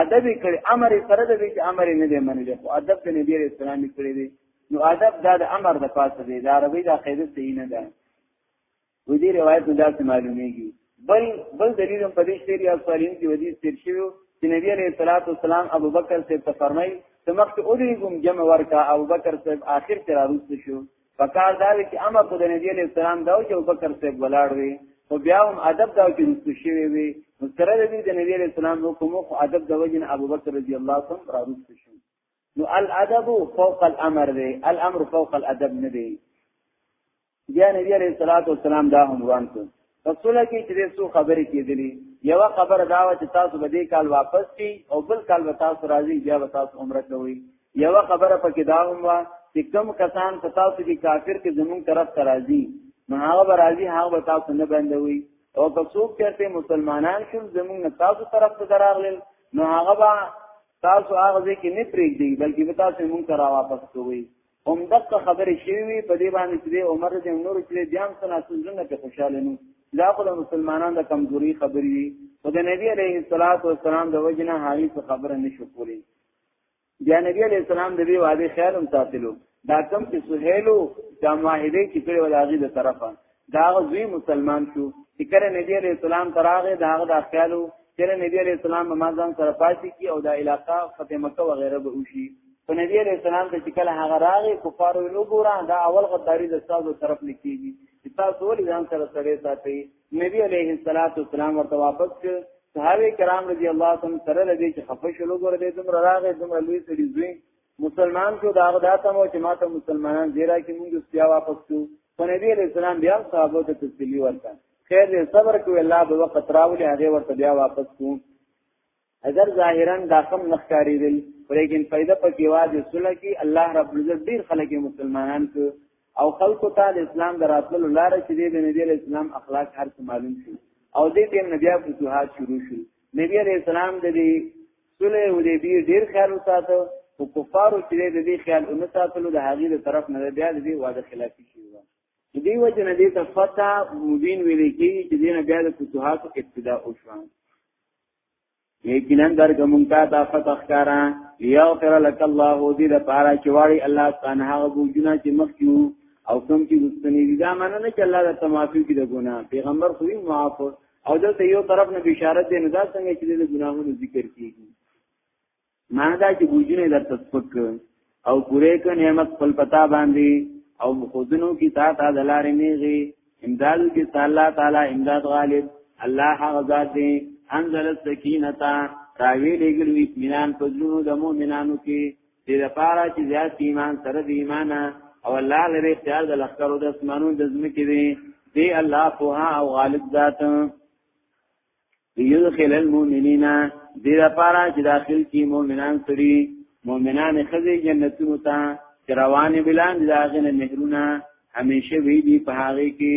A: ادب کړي امر سره د دې امر نه دی منل خو ادب د نبی علیہ السلام کړي دی نو ادب دا د امر د پاسه دی د عربی د قاعده صحیح نه ده و دې روایت نه داسې معلومیږي بل بل دلیل هم په دې شعر یا سوالین کې ودی تیر شوی چې نبی علیہ الصلوۃ والسلام ابو بکر سے ته فرمای ته مخ ته اودریګم جمع ورکا ابو بکر صاحب آخر تر راوست شو فکار دا چې امر کو د نبی علیہ السلام دا چې ابو بکر صاحب ولاړ وي او بیا هم ادب دا چې رسو شوی وي نو سره د دې د نبی علیہ السلام حکم او ادب د وجن ابو بکر رضی الله عنه راوست شو نو الادب فوق الامر دی الامر فوق الادب نه دی بیا نبی علیہ الصلوۃ والسلام دا هم روان کړ رسول کې چې څو خبرې کېدلې یو خبر دا و چې تاسو به دې کال واپس شي او بل کال به تاسو راځي بیا به تاسو عمره کوئ یو خبره پکې دا هم و چې کم کسان په تاسو کې کافر کې زمون طرف ته راځي نو هغه به راځي هغه به تاسو نه بندوي او که څوک چېرته مسلمانان شول زمون نه تاسو طرف ته دراغلل نو هغه به تاسو هغه ځکه نه پرېږدي بلکې به تاسو مونږ ته را واپس کوئ هم دغه خبرې شوی وي په دې باندې چې عمر رضی الله عنه چې بیا هم سناسو ژوند ته خوشاله نو دا خو د مسلمانانو د کمزوري خبرې دي او د نبی عليه الصلاه والسلام د وجنه هغه څه خبره نشو کولی بیا نبی عليه السلام د دې وعده خیال هم ساتلو دا کم چې سهیلو دا معاهده کې کړو د هغه طرفه دا غوی مسلمان شو چې کله نبی علیہ السلام تراغه دا غدا خیالو کله نبی علیہ السلام مازان سره پاتې کی او دا علاقہ فتح مکه و غیره به وشي په نبی علیہ السلام ته چې کله هغه راغی کفارو نو ګورا دا اول غداری د استادو طرف نکېږي چې تاسو ولې ځان سره سره ساتي نبی علیہ السلام ورته واپس کړ صحابه کرام رضی الله تعالی سره لدی چې خفه شلو ګور دې دومره راغې دومره لوی سړي زوی مسلمان شو دا غدا ته مو چې ماته مسلمانان زیرا کې موږ بیا واپس شو په نبی علیہ السلام بیا صحابه ته تسلی ورکړه خیر دې صبر کوي الله به وخت راولي هغه ورته بیا واپس شو اگر ظاهرا دا کم نخکاری دل لیکن پیدا پکې واځي صلح کې الله رب عزت ډیر خلک مسلمانان کو او خلکو ته د اسلام دراتلو لار چې د نبی علیہ السلام اخلاق هر څه معلوم شي او دې ټیم نبی فتوحات شروع شو نبی علیہ السلام د دې سله حدیبیه ډیر خیال وساته او کفارو چې د دې خیال اون ساتلو د هغې د طرف نه بیا د دې واده خلافي شي و دې وجه نه دې ته فتح مبین ویل کېږي چې دې نه بیا د فتوحات ابتدا وشو یقینا درګه مونږ ته دا فتح ښکارا لیاغفر لك الله دې د پاره چې واړي الله تعالی هغه بوجونه چې مخکیو او کوم چې مستنی دي دا معنی نه چې الله د تمافي کې د ګناه پیغمبر خو یې معاف او دلته یو طرف نه بشارت دی نه دا څنګه چې د ګناهونو ذکر کیږي ما دا چې بوجونه در تسپک او پوره ک نعمت خپل پتا باندې او خودنو کی تا تا دلار نیغي امداد کی تعالی تعالی امداد غالب الله هغه ذات دی انزل السکینه راوی لګل وی اطمینان په ژوند د مؤمنانو کې دې لپاره چې زیات ایمان سره د ایمان او الله لري اختیار د لخرو د اسمانو د زمکې دی دی الله په او غالب ذات یدخل المؤمنین دې لپاره چې داخل کی مؤمنان سړي مؤمنان خزي جنتونو ته روان بلان داغه نه نهرونه همیشه وی دی په هغه کې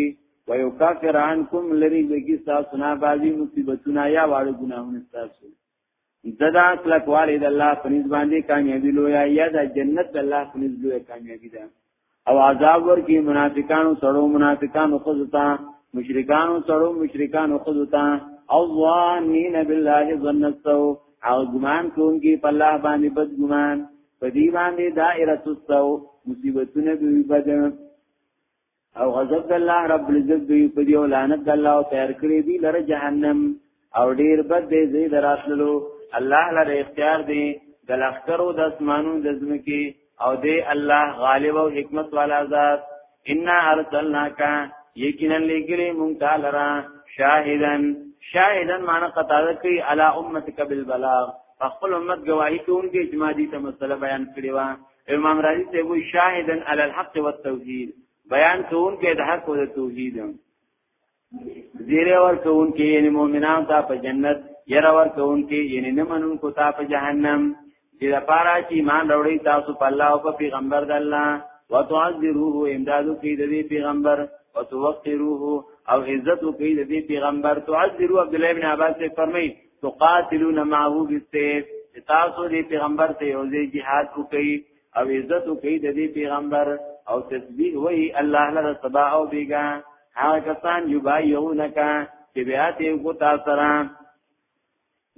A: ويکفر عنکم لری لګي تاسو نه بازي مصیبتونه یا واړو ګناهونه تاسو ددا کلک والی د الله په نس باندې کامیابی لویا یا د جنت د الله په نس لویا کامیابی ده او عذاب ورکی منافقانو سړو منافقانو خذتا مشرکانو سړو مشرکانو خذتا او ظانین بالله ظن السو او ګمان کوونکی په الله باندې بد ګمان په دې باندې دائره السو مصیبتونه به بد او غضب د الله رب العزت دوی په دی او لعنت د الله او تیار کړی دی لره جهنم او ډیر بد دی زی دراتلو الله لره اختیار دی د لخرو د اسمانو د زمکی او دی الله غالب او حکمت والا ذات ان ارسلناک یقینا لګلی مونږ تعالی را شاهدن شاهدن معنی قطاده کوي علی امتک بالبلاغ خپل امت گواہی کوونکی چې ما دې ته مسله بیان کړې و امام رازی ته وی شاهدن علی الحق والتوحید بیان کوون کې د حق او د توحید زیره ور کوون کې یعنی مؤمنان ته په جنت ير ور کوون کې یعنی نه منون کو ته په جهنم چې د پاره چې ایمان وروړي تاسو په الله او په پیغمبر د الله وتعذروه امدادو کې د پیغمبر وتوقروه او عزت کوي د دې پیغمبر تعذرو عبد الله ابن عباس فرمایي تقاتلون معه بالسيف تاسو دې پیغمبر ته یو ځای jihad وکي او عزت وکي د دې پیغمبر او تسبیح وای الله لره سبا او بیگا هغه کسان یبایونک چې بیا ته کو تاسو سره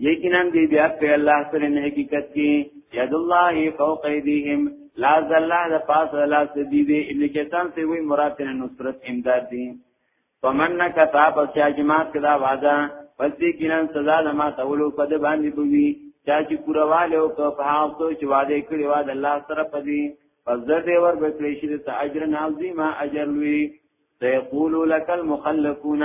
A: یقینا دې بیا په الله سره نه حقیقت کې ید الله فوق ایدیهم لا ذل الله د پاس لا سدی دې ابن کتان ته وی مراد نه نصرت امداد دي فمن نکتا پس چا چې مات کدا وعده پس دې کینن سزا د ما تولو په دې باندې بوي چا چې پورواله او که په هغه څه چې وعده کړی و د الله سره پدې پس دې ور به کړی شي ته اجر عظیم اجر لوی سيقول لك المخلفون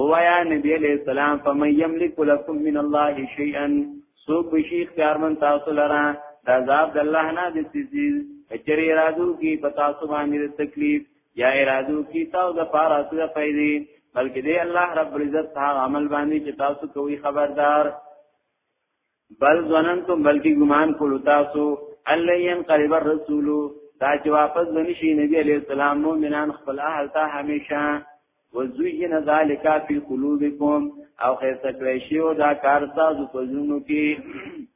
A: هوایا نبی علیہ السلام فمن یملک لکم من الله شیئا سو بشی اختیارمن تاسو لرا دا عذاب د الله نه د سیزیز اچری ارادو کی پتا سو باندې تکلیف یا ارادو کی تاسو د پاره سره پیدي بلکې دی الله رب العزت هغه عمل باندې چې تاسو کوی خبردار بل ظننتم بلکی ګمان کولو تاسو الله ينقلب الرسول دا چې واپس بنشي نبی عليه السلام مؤمنان خپل اهل ته هميشه وزوین ذالک فی قلوبکم او خیسته کړی شی او دا کار تاسو په زونو کې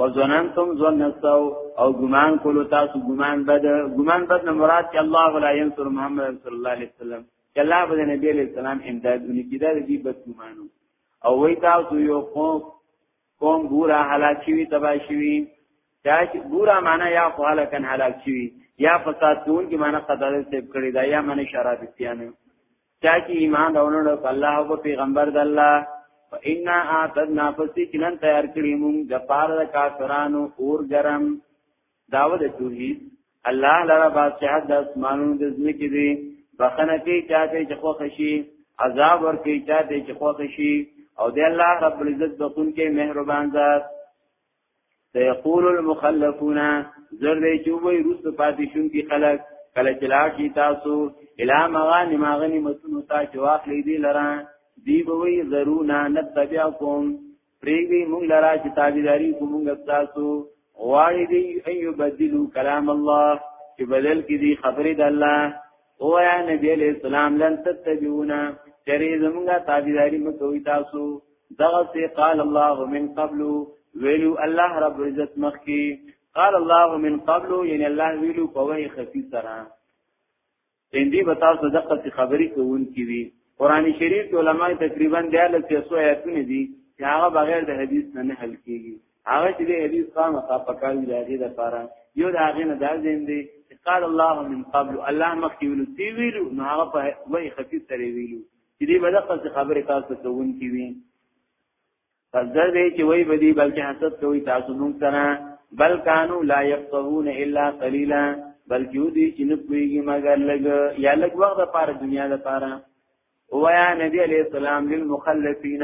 A: وظننتم ظن السو او ګمان کولو تاسو ګمان بد ګمان بد نه مراد چې الله ولا ينصر محمد صلی الله علیه وسلم چې الله به نبی علیہ السلام امدادونه کیدا دې بد ګمانو او وی تاسو یو قوم قوم ګورا هلاک شوی تبا شوی دا چې ګورا معنا یا خو هلاکن هلاک شوی یا فساد دون کی معنا قتل سیب کړی دا یا معنی شراب استیانه چا چې ایمان راوړل په الله او پیغمبر د الله فإنا آتدنا فسیکنن تیار کړی مونږ د پاره د کافرانو اور ګرم داوود توحید الله لرا بادشاہت د اسمانونو د ځمکې دی بخنه کې چاته چې خوښ شي عذاب ور کې چاته چې خوښ شي او دی الله رب العزت بخون کې مهربان ذات سيقول المخلفون زر دې چې وې روس پاتې شون کې خلک کله چې لاړ شي تاسو الا مغان ماغنی متونو تا جواخ لیدي لران دی بوي زرونا نتبعکم پریږدي مونږ لرا چې تابعداري کومږه تاسو غواړي دی ايو بدلو کلام الله چې بدل کې دي خبرې د الله او یا نبی علیہ السلام لن تتبعونا چرې زمونږه تابعداري مکوئ تاسو دغه سي قال الله من قبل ویلو الله رب عزت مخکي قال الله من قبل یعنی الله ویلو په وحي خفي سره هندي به تاسو دغه څه خبرې کوونکې وي قران شریف کې علما تقریبا د الله تاسو آیاتونه دي چې هغه بغیر د حدیث نه حل کیږي هغه چې د حدیث قام کا پکاوی راغی د پاره یو د هغه نه دا زین دی چې قال الله من قبل الله مخکې ویلو دی ویلو نو هغه په وای خفیف سره ویلو چې دې بدقه خبره تاسو کوونکې وي پس در دی چې وای بدی بلکې حسد کوي تاسو مونږ سره بل کانو لا يفقهون الا قليلا بلکې دوی چې نه پويږي مګر لګ یا لګ وخت لپاره دنیا لپاره وایا نبی علی السلام للمخلفین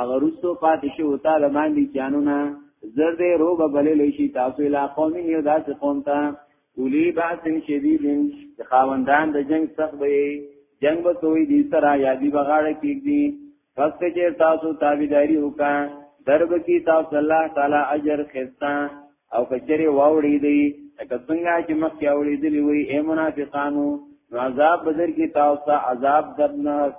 A: اگر رسو پاتې شو تعالی باندې چانونه زر دې روب بلې لشي تاسو لا قوم یو داس قوم ته اولی باس شدید د خاوندان د جنگ سخت به جنگ به کوي دې سره یادی بغاړه کیږي پس چې تاسو تابعداري وکا درب کی تاسو الله تعالی اجر خستا او کچره واوړي دی لکه څنګه چې مخکې اوړي دی وی اے منافقانو عذاب بدر کی تاسو عذاب دبناک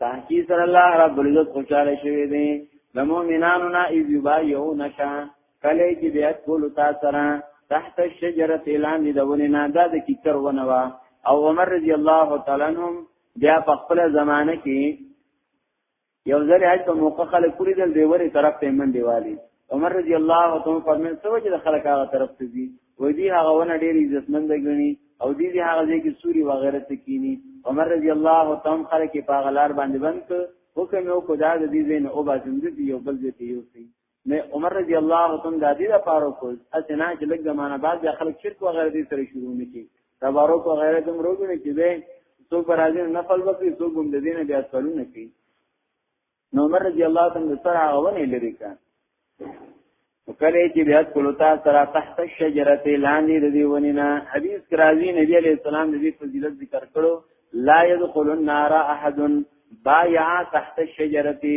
A: تحقیق سره الله رب العزت خوشاله شوی دی د مؤمنانو نه ایذ یبایعونک کله چې بیا کول تا سره تحت الشجره اعلان دی دونه نه دا د کیکر ونه وا او عمر رضی الله تعالی عنہ بیا په خپل زمانه کې یو ځل حج په موقع خلک پوری دل دیوري طرف ته منډي والی عمر رضی الله تعالی فرمایي څو چې خلک هغه طرف ته دي وې دي هغه ونه ډېر عزتمند غني او دې دې هغه ځای کې سوري وغیرہ تکینی عمر رضی الله تعالی خلک په غلار باندې بند حکم یو خدا دې دین او باسند دی یو بل دې یو سي نه عمر رضی الله عنه تم دادی دا پارو کول اسنه چې لږ زمانہ بعد د خلک شرک و غیره دې سره شروع نکي تبارک و غیره دم روزونه کې به څو برازي نفل وکړي څو ګم د دینه بیا سرونه کوي نو عمر رضی الله عنه د سره غوونه لري کا وکړي چې بیا کولتا سره تحت الشجره لاندې د دیونینا حدیث کرازی نبی علیہ السلام د دې فضیلت ذکر کړو لا يدخل النار احد بايع تحت الشجره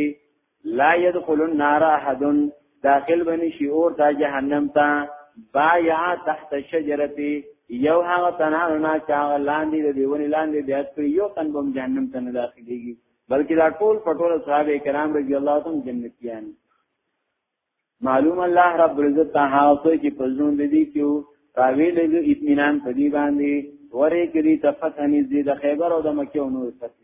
A: لا يدخل النار احد داخل بني شي اور ته جهنم ته بايع تحت شجرتي یو هغه تنانو نه چا لاندې د دیونی لاندې بیا پر یو تن بم جهنم ته نه داخليږي بلکې دا ټول پټول صحابه کرام رضی الله تعالی جنتیان معلوم الله رب عزت ته هاوسه چې پزون دي کیو راوی له اطمینان په دی باندې ورې کړي تفتنی دې د خیبر او د مکه او نور فتح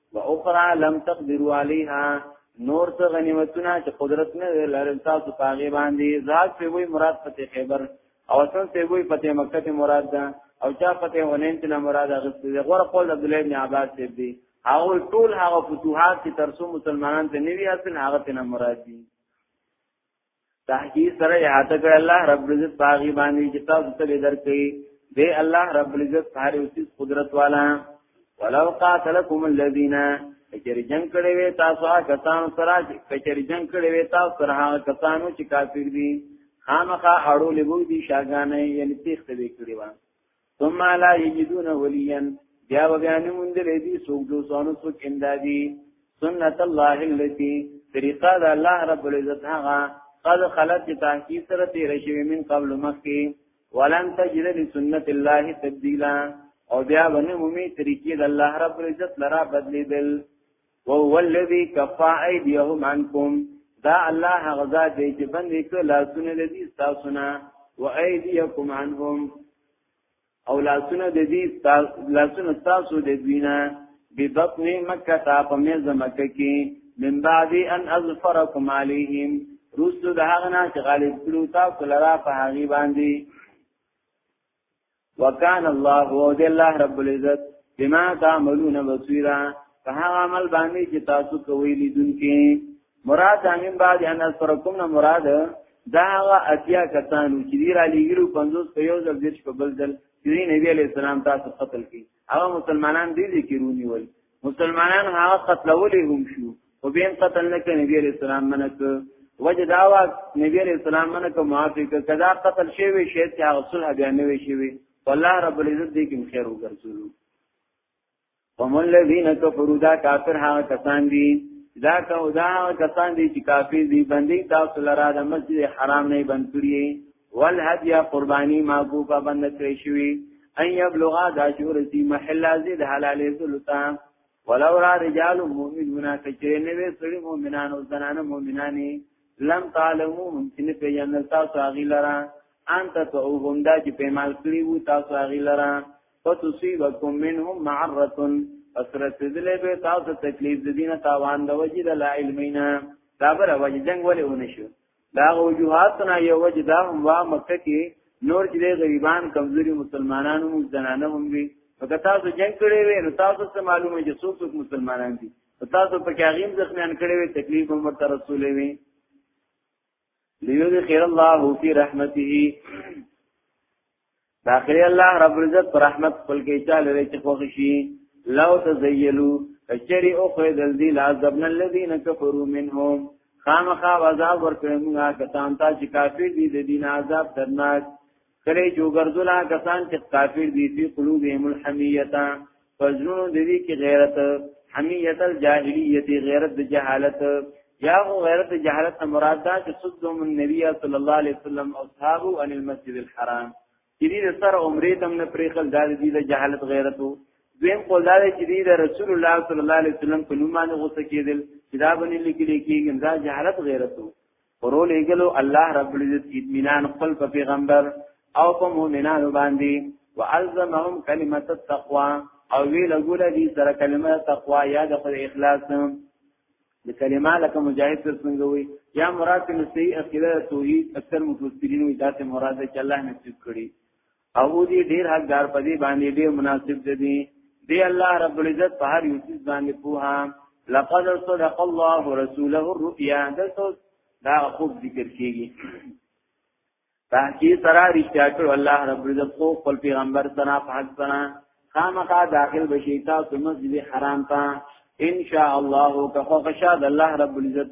A: واخرى لم تقدروا عليها نور څه غنیمتونه چې قدرت نه لرل تاسو پاغي باندې زاد په وی مراد فتح خیبر او سن په وی فتح مکه ته مراد ده او چا فتح ونین ته مراد اغستې ده غره قول عبد الله بن عباس ته دی هغه ټول هغه فتوحات چې ترسو مسلمانان ته نیوی اصل هغه ته مراد دي تحقیق سره احاطه کړ الله رب العزت باغی باندې چې تاسو ته درکې دی الله رب العزت هر یو چیز قدرت والا ولو قاتلکم الذین کچری جنگ کړي وي تاسو هغه کسان سره کچری جنگ کړي وي تاسو سره هغه کسانو چې کافر دي خامخا اړو لګو دي شاګانې یعنی تیخت وی کړی و ثم لا یجدون ولیا بیا و بیا نموندل دي سوق دو سونو سو کندادي سنت الله التي طریقه د الله رب العزت هغه قد خلت تحقیق سره تیر شوی من قبل مخکي ولن تجد لسنت الله تبديلا او بیا ونه مومي طریقې د الله رب العزت لرا بدلیدل وهو الذي كفى ايديهم عنكم دا الله هغه ذات دی چې باندې کړه لاسونه د دې تاسو نه و ايديكم عنهم او لاسونه د دې لاسونه تاسو د دوی نه ببطن مکه تا په مېز مکه کې من بعد ان اظفركم عليهم رسو د هغه نه چې غالب کړو تاسو لرا په هغه باندې وکان الله او دی الله رب العزت بما تعملون بصیرا فهغه عمل باندې چې تاسو کوی لیدونکي مراد امین بعد ان اثرکم نه مراد دا هغه اتیا کسانو چې دی را لګیرو 50 په یو ځل دیش په بل ځل چې نبی علی السلام تاسو قتل کړي هغه مسلمانان دي دي کې رونی ول مسلمانان هغه قتلولې هم شو او بیم قتل نه کړي نبی رسول الله منک وجه دا وا نبی علیہ السلام منه کوم معافی کدا قتل شی وی شی ته هغه صلح بیا نه وی شی وی والله رب العزت دې کوم خیر وګرځولو هم الذين كفروا دا کافر هغه کسان دي دا کو دا کسان دي چې کافر دي باندې تاسو لرا د مسجد حرام نه بند کړی والهدی قربانی معقوفه بند کړی شوی ان یبلغ دا شور سی محل ازید حلال سلطا ولو را رجال مؤمنون کچره نوې سړي مؤمنان او زنانه مؤمنانی لم تعلمو ممکن په جنت تاسو اغي لرا انت تو هم دا چې په مال کړی وو تاسو اغي لرا فتصيبكم منهم معره پس رسیدلې به تاسو تکلیف د دینه تاوان د وجې د لا علمینا دا بر وجې جنگ ولې ونشو دا وجوهاتنا یو وجه دا هم وا مکه کې نور چې غریبان کمزوري مسلمانانو موږ زنانه هم وي که تاسو جنگ کړی وي نو تاسو څه معلومه چې څوک څوک مسلمانان دي تاسو په کې هغه ځخنان کړی وي تکلیف هم ورته رسولې وي ليدخل الله في رحمته داخلي الله رب العزت پر رحمت خپل کې چا لري چې خوښ شي لو تزيلوا کچری او خو دل دی لازبن الذين كفروا منهم خامخا عذاب ورکړي موږ کسان ته چې کافر دي د دین عذاب درناک کله جو ګرځولا کسان چې کافر دي په قلوبهم الحمیتا پزړونو د دې کې غیرت حمیت الجاهلیت غیرت د جهالت یا هو غیرت جهالت مراد ده چې صدهم النبی صلی الله علیه وسلم او صحابه ان المسجد الحرام چې دې سره عمره تم نه پریخل د دې د جهالت غیرتو دویم قول دا چې دې د رسول الله صلی الله علیه وسلم په نوم باندې غوسه کېدل چې دا باندې لیکل کېږي دا جهالت غیرتو ورو لګلو الله رب العزت اطمینان خپل په پیغمبر او په مؤمنانو باندې والزمهم کلمت التقوا او وی لګول دي سره کلمه تقوا یا د خدای اخلاص د کلمه لکه مجاهد تر څنګه وي یا مراد نو صحیح عقیده توحید اکثر مفسرین وی ذات مراد چې الله نصیب کړي او دی ډیر حقدار په دې باندې ډیر مناسب دي دی الله رب العزت په هر یو څه باندې پوها لقد صدق الله رسوله الرؤيا دته دا خوب ذکر کیږي تحقیق سره رښتیا کړو الله رب العزت خو خپل پیغمبر سره په حق سره خامخا داخل بشی تاسو مسجد حرام ته ان شاء الله که خو خشاد الله رب العزت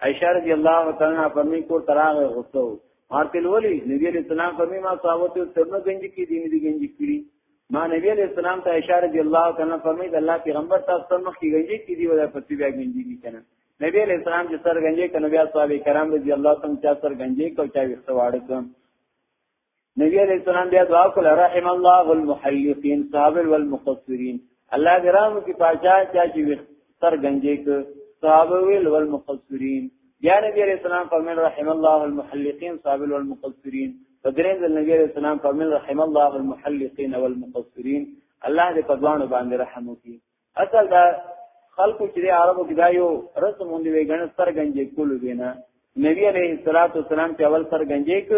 A: عائشہ رضی الله تعالی عنها فرمی کور تراغ غصو مارتل ولی نبی علیہ السلام فرمی ما صحابت سرنا گنج کی دین دی گنج کری ما نبی علیہ السلام ته عائشہ رضی الله تعالی عنها فرمی الله پیغمبر تاسو سره مخ کی گنج کی دی ولا پتی بیا گنج کی کنه نبی علیہ السلام چې سر گنج کنه بیا صحابه کرام رضی الله تعالی عنهم سر گنج کو چا وسواړ کوم نبی علیہ السلام بیا دعا کوله رحم الله والمحلقین صاحب والمقصرین الله درام کی پاچا چا چې سر گنجې ک صاحب ویل والمقصرین بیا نبی علیہ السلام فرمایل رحم الله والمحلقین صاحب والمقصرین فدرین ذل نبی علیہ السلام فرمایل رحم الله والمحلقین والمقصرین الله دې په ځوانو باندې رحم وکړي اصل دا خلکو چې عربو کې دا یو رسم مونږ وی غن سر گنجې کول دینه نبی علیه الصلاۃ والسلام چې اول سر گنجې ک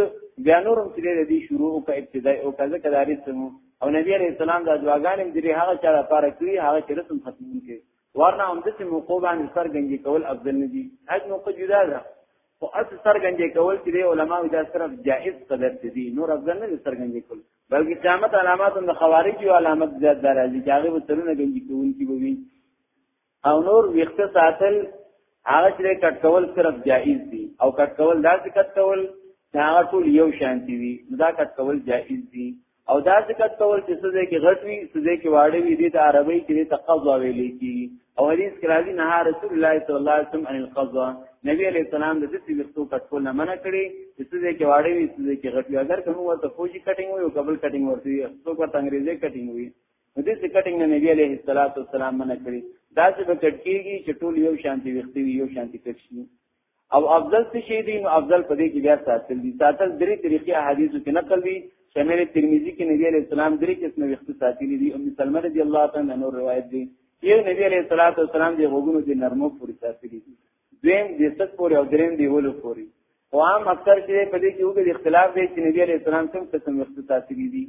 A: بیا نورم چې دې شروع او کا ابتدای او کا ذکر داري سمو او نبی علیه السلام د دعاګانې دې هغه چا لپاره کړی هغه چې رسم ختم کړي ورنه هم د موقع باندې سر گنجې کول افضل نه دي هیڅ موقع جدا ده او اس سر گنجې کول چې علماء دا صرف جائز قدر دي نور افضل نه سر گنجې کول بلکې قیامت علامات د خوارج او علامت زیات درازي چې هغه وترونه ګنجي کوونکی بوي او نور وخت ساتل هغه چې کټ کول صرف جائز دي او کټ کول داسې کټ کول چې هغه ټول یو شانتي وي دا کټ کول جائز دي او داسې کټ کول چې څه دې کې غټ وي څه دې کې واړې وي دې د عربی کې دې تقضا ویلې کی او حدیث کې راځي نه رسول الله صلی الله علیه وسلم ان القضا نبی علیہ السلام د دې وختو کټکول نه منع کړي چې څه دې کې واړې وي څه دې کې غټي اگر کوم ورته فوجي کټینګ وي او قبل کټینګ ورته وي څو ورته انګریزي کټینګ وي نو دې څه کټینګ نه نبی علیہ الصلوۃ والسلام منع کړي دا څه به کټکیږي چې ټول یو شانتي وختي وي یو شانتي کټشي او افضل څه شي دي نو افضل په دې کې بیا ساتل دي ساتل درې طریقې احادیثو کې نقل دي شمیر ترمذی کې نبی علیہ السلام درې قسم وخت ساتلی دي ام سلمہ رضی الله تعالی عنها روایت دي یو نبی علیہ الصلوۃ والسلام دی غوګونو دي نرمو پوری ساتلی دي دویم د ست پوری او دریم دی ولو پوری او عام اکثر چې په دې کې وګړي اختلاف دی چې نبی علیہ السلام څنګه قسم وخت ساتلی دي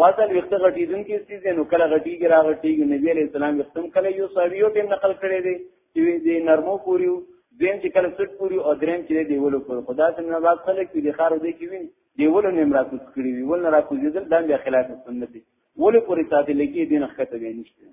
A: فاصل وخت غټیدون کې سیز نو کله غټیږي را غټیږي نبی علیہ السلام وختم کله یو ساویو ټیم نقل کړي دي چې دې نرمو پوریو دین چې کله سټ پوریو او دریم چې دی ولو پر خدا څنګه باز خلک چې د خارو دی کې وین دی ولو نیم را کوز کړی وی ول نه را کوزیدل دا بیا خلاف سنت دی ولو پوری ساتل کې دین خطه به نشته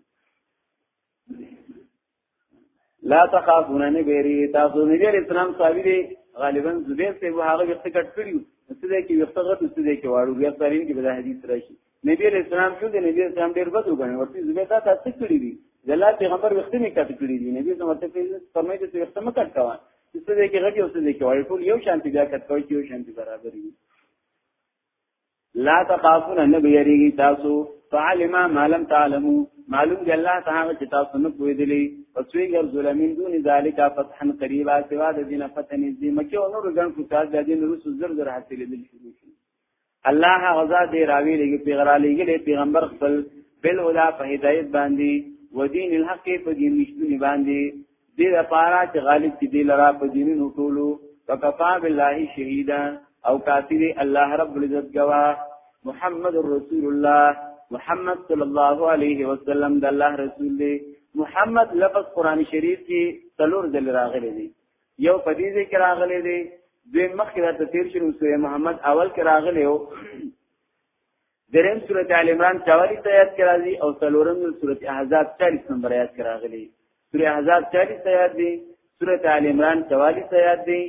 A: لا تخافون نه بیری تاسو نبی علیہ السلام صاحب دی غالبا زبیر ته هغه وخت کټ کړیو څه دی کې وخت غټ څه دی کې واړو بیا ترین کې به حدیث راشي نبی علیہ السلام شو دی نبی اسلام ډیر بد وګڼي ورته زبیر دا تاسو کړی دی جلا پیغمبر وخت نه کټ کړی دی نبی سم ورته فرمایي چې وخت مې کټ کاوه څه دی کې غټ او څه دی کې واړو ټول یو شانتی بیا کټ کوي یو شانتی برابر وي لا تخافون نه بیریږي تاسو فعلم ما لم تعلمو معلوم دی الله تعالی چې تاسو نه پوي دي پسوی ګر ظلمین دون ذالک فتحا قریبا سوا د دینه فتن دي مکه او نور ګن کو تاسو د دین رسو زر زر حاصل دي شروع شي الله غزا دی راوی لګي پیغمبر لګي پیغمبر خپل بل ولا په هدایت باندې ودین الحق په دین مشتونی باندې دې لپاره چې غالب کې دې لرا په دینونو ټولو وکفا بالله شهیدا او کافی دی الله رب العزت گوا محمد رسول الله محمد صلی الله علیه وسلم د الله رسول دی محمد لفظ قران شریف کې څلور ځل راغلی دی یو په دې ځای کې راغلی دی دوی مخکې د تفسیر شنو سوره محمد اول کې راغلی او دریم سورت آل عمران چوالیس آیات کې راځي او څلورم سورت احزاب 40 نمبر آیات کې راغلي سورت احزاب 40 آیات دی سورت آل عمران 44 آیات دی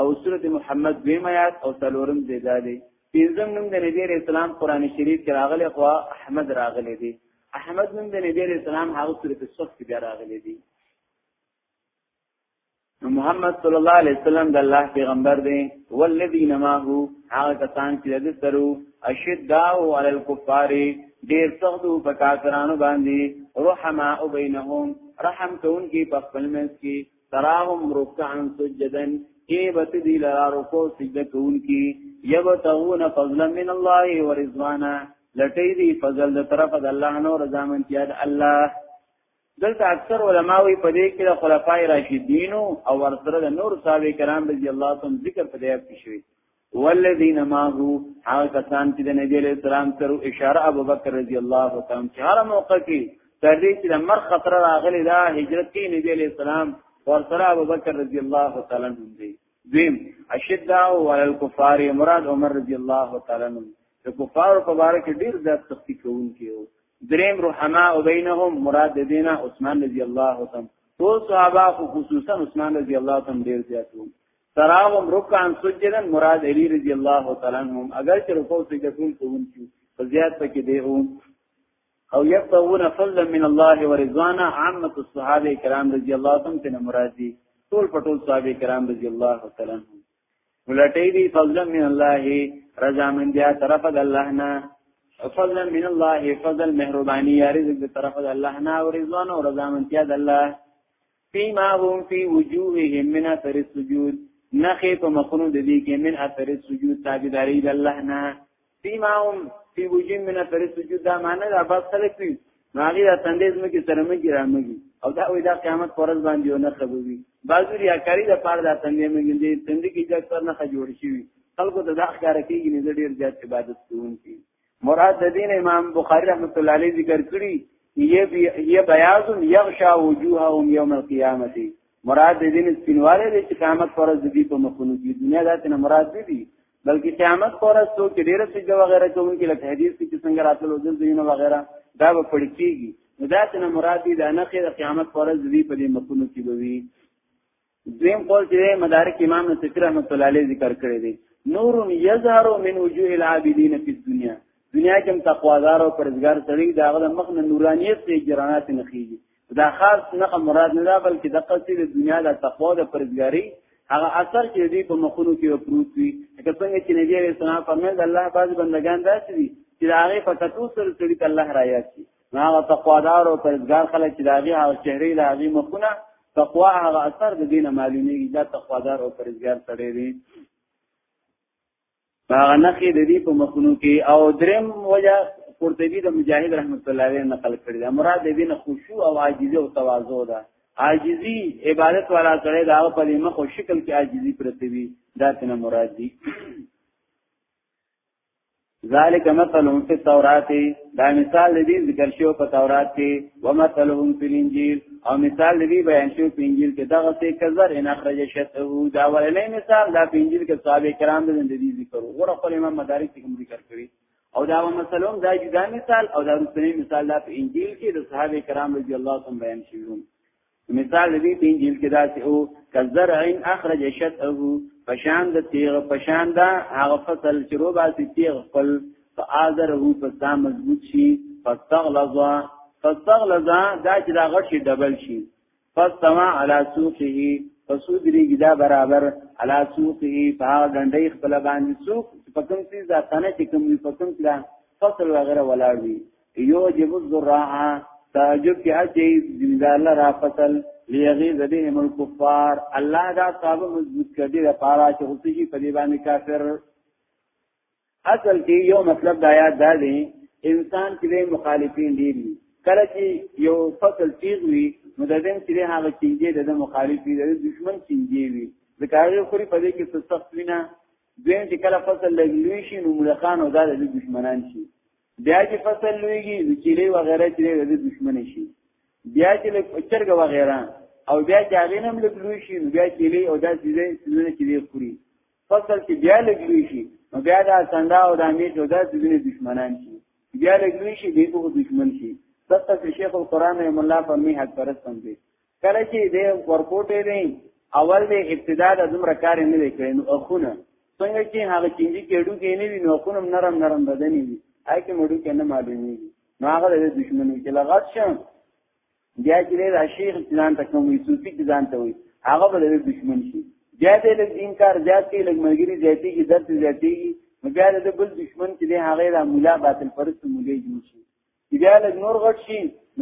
A: او سورت محمد دویم آیات او څلورم دی دا دی پنځم نوم د نبی رسول الله قران شریف کې راغلي خو احمد راغلي دی احمد نوم د نبی رسول الله هغه سورت صف کې راغلي دی محمد صلی الله علیه وسلم د الله پیغمبر دی والذین ما هو هغه کسان چې د سرو اشداء علی الكفار ډیر سخت په کافرانو باندې رحما بینهم رحم کون کی په خپل منځ کې تراهم رکعا سجدا کی بت دی لرا رکو سجده کون کی یبتغون فضلا من الله ورضوانا لټی دی فضل د طرف د الله نو رضامندیا د الله دلته اکثر علما وی په دې کې د خلفای راشدین او ورسره د نور صاحب کرام رضی الله تعالی ذکر په دې کې شوی والذین ما هو هغه کسان چې د نبی له سلام سره اشاره ابو بکر رضی الله تعالی چې هر موقع کې تر دې چې د مر خطر راغلی دا هجرت کې نبی له سلام ور سره ابو بکر رضی الله تعالی عنہ دی دیم اشداء ولل کفار مراد عمر رضی الله تعالی عنہ د کفارو په باره کې ډیر زیات سختی کوونکی وو دریم رحماء بینهم مراد دینه عثمان رضی الله عنه ټول صحابه خصوصا عثمان رضی الله عنه ډیر زیات وو تراهم رکعن سجدا مراد علی رضی الله تعالی عنهم اگر چې رکوع سجده ټول کوونکی فزیات پکې دی وو او یبتغون فضلا من الله ورضوانا عامه الصحابه کرام رضی الله عنهم ته مراد دي ټول پټول صحابه کرام رضی الله تعالی عنهم ولټی دی فضل من الله رضا من دی طرف د الله نه فضل من الله فضل مهربانی یا رزق دی طرف د الله نه او رضوان او رضا من دی د الله فيما هم في وجوههم من اثر السجود نخې په مخونو د دې کې من اثر السجود تابعداري د الله نه سیماهم فی وجین من اثر السجود دا معنی دا بس خلق وی ماغی دا تندیز مکی سرمگی رامگی او دا وی دا قیامت پرز باندې نه خبوی بازو ریاکاری دا پار دا تندې مګین دې تندې کې جګ پر نه جوړ شي خلکو ته دا ښکار کیږي نه ډیر زیات عبادت کوونکی مراد د دین امام بخاری رحمت الله علیه ذکر کړی یه بیاض یغشا وجوههم یوم القیامه مراد د دین سپینواله دې چې قیامت پر د دې په مخونو کې دنیا ذات نه مراد دې بلکې قیامت پر ورځ څوک ډیر سجده وغیرہ کوونکي لکه حدیث کې څنګه راتلو د دینه وغیرہ دا به پړ کیږي نو دا تنه مراد دي دا نه خیر قیامت پر ورځ دی په دې مکونو کې بوي دویم قول چې مدارک امام نصفی رحمت الله علیه ذکر کړی دی نور یظهر من وجوه العابدین فی الدنیا دنیا کې تقوادار او پرزګار سړی دا غل مخ نه نورانیت ته جرانات نه خېږي دا خاص نه مراد نه دا بلکې د قصې د دنیا د تقوا د پرځګاری هغه اثر چې دی په مخونو کې پروت وي لکه څنګه چې نبی عليه السلام فرمایل الله باز بندگان داسې دي چې هغه په کتو سره سړي ته الله رایا شي هغه تقوادار او پرځګار خلک چې داغي هغه چهره له هغه مخونه تقوا هغه اثر د دینه معلومیږي دا تقوادار او پرځګار سره دی هغه نخې د دې په مخونو کې او درم وجه قرطبي د مجاهد رحمت الله علیه نقل کړی دا مراد دې نه خشوع او عاجزي او تواضع ده عاجزي عبادت والا سره دا په دې مخ او شکل کې عاجزي پرتوي دا څنګه مراد دي ذالک مثلهم فی التوراۃ دا مثال دې ذکر شو په تورات کې ومثلهم فی الانجیل او مثال دی بیان شو په انجیل کې دغه څه کزر ان اخرج شته دا ولنې مثال دا په انجیل کې صحابه کرام د دې ذکر غره خپل امام مدارک کې ذکر کړی او دا و مثلا دا جدا مثال او دا رسنی مثال دا په انجیل کې د صحابه کرام رضی الله عنهم بیان شوی مثال دی په انجیل کې دا چې او کزر عین اخرج شته پشان د تیغ پشان دا هغه فصل چې روباسي تیغ خپل فآذره پس دا مضبوط شي فاستغلظا فاستغلظا دا چې دا غټ شي ډبل شي فاستوى على سوقه فسودري دا برابر على سوقه په غنډي خپل باندې سوق په کوم څه ځاتنه چې کوم په کوم څه فصل وغیرہ ولاړ وي یو جب الزراعه تعجب کې اچي زمیندار لرا فصل لیغیظ بهم الكفار الله دا صاحب مضبوط کړي لپاره چې اوسې په دې باندې کافر اصل کې یو مطلب د آیات دا دی انسان چې مخالفین دي کله چې یو فصل تیز وي نو د دې چې هغه کیږي د مخالف دي د دشمن کیږي وي د کاري خوري په دې کې څه سخت وینا دوی چې کله فصل لګوي شي نو ملخان او دار د دشمنان شي بیا چې فصل لویږي د چيلي و غیره چې د دشمن شي بیا چې چرګ و غیره او بیا چې هغه نم لګوي شي نو بیا چيلي او داسې دې چې دې خوري فصل چې بیا لګوي شي نو بیا دا څنګه او د امید او د ځینې دشمنان شي بیا لګوي شي د یو دشمن شي دغه چې شیخ القرآن رحم الله په می حق پرست هم دی کله چې د ورکوټې دی اول د ابتدا د دومره کار نه دی کړی نو اخونه څنګه چې هغه چینجی کېډو کې نه وي نو اخونه نرم نرم بدنې وي هغه کې مړو کې نه معلومیږي نو هغه د دشمنو کې لغات شم بیا چې دا شیخ ځان ته کوم صوفي ځان ته وي هغه به د دشمن شي بیا دې لږ دین کار زیات کې لږ ملګری زیاتې کې درس زیاتې کې بیا د بل دشمن چې دی هغه د مولا باطل پرست مولا جوړ شي بیا لږ نور غټ شي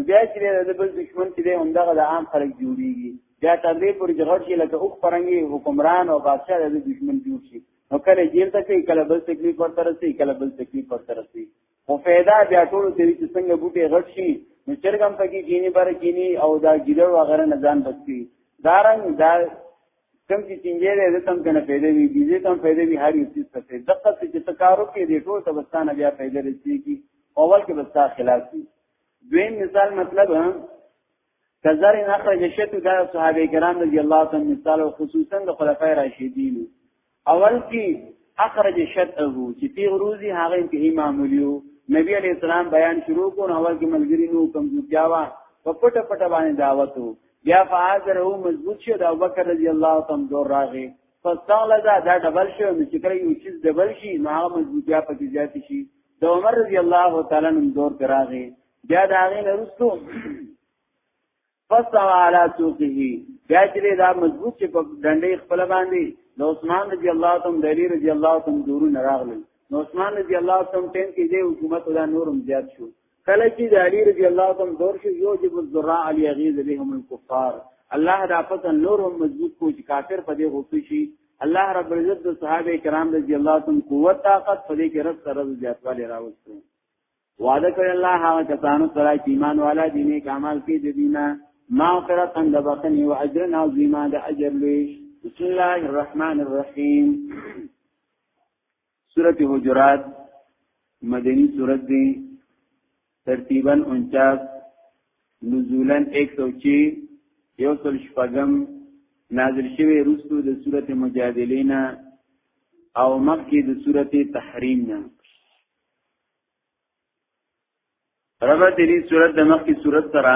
A: بیا چې د بل دشمن چې دی همدغه د عام خلک جوړیږي بیا تر دې پورې جګړه شي لکه اوخ پرنګي حکمران او بادشاہ د دشمن جوړ شي نو کله جیل ته کوي کله بل تکلیف ورته رسي کله بل تکلیف ورته رسي خو پیدا بیا ټول ته چې څنګه بوټي غټ شي نو چرګم پکې کینی بر کینی او دا ګیدړ وغیرہ نه ځان بچي دارنګ دا کم چې چنجې دې تم کنه پیدا وی دې تم پیدا وی هر یو څه ته دقه چې تکارو کې دې ټول تبستان بیا پیدا رسیږي اول کې بس خلاف دي دویم مثال مطلب کزر ان اخرج شتو دا صحابه کرام رضی الله تعالی مثال او خصوصا د خلفای راشدین اول کی اخرج شتو چې پی روزي هغه په امام ولیو نبی علیہ السلام بیان شروع کو نو اول کې ملګری نو کمزورتیا وا په پټه پټه باندې دعوت وو بیا فاضر هو مضبوط شو د ابوبکر رضی الله تعالی دور راغی فاستغل دا دا ډبل شو نو چې کله یو چیز ډبل شي نو هغه مضبوطیا پکې زیات شي د عمر رضی الله تعالی عنہ دور راغی بیا دا غي نرستو فصل علی سوقه بیا چې دا مضبوط چې په ډنډې خپل باندې نو عثمان رضی الله تعالی دلی رضی الله تعالی دورو نراغلی نو عثمان رضی الله تعالی ټیم کې د حکومت دا نورم زیات شو کله چې د علی رضی الله تعالی دور شو یو جب الذرا علی غیظ بهم الكفار الله دا پته نورم مضبوط کو چې کافر په دې غوسه شي الله رب العزت د صحابه کرام رضی الله تعالی قوت طاقت په دې کې رس سره زیاتوالی راوستو وعده کړی الله هغه کسانو سره چې ایمان والا دي نه کمال کې دي دینه مغفرت اند بخنی و اجر عظیما د اجر لوی بسم الله الرحمن الرحیم سورۃ حجرات مدنی سورۃ دی ترتیبا 49 نزولا 106 یو سل شپږم نازل شوی رسو د سورۃ مجادلینا او مخکې د سورۃ تحریم نه ربا تیری صورت د مخ کی صورت سره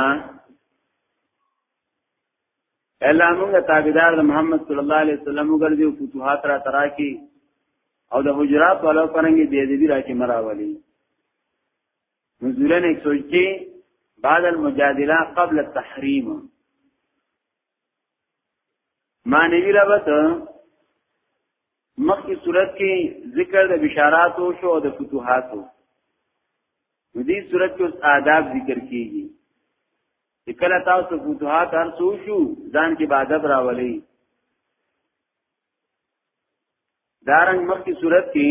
A: الله موږ تابعدار د محمد صلی الله علیه وسلم وګرځي او فتوحات را ترا کی او د حجرات والا پرنګي دې دې را کی مراولي نزولن 106 بعد المجادله قبل التحریم معنی ربط مخکې صورت کې ذکر د بشارات او شو د فتوحات او دې صورت کې آداب ذکر کیږي چې کله تاسو فتوحات هر څو شو ځان کې بادب راولي دارنګ مخکې صورت کې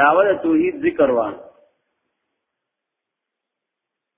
A: داوود توحید ذکر وان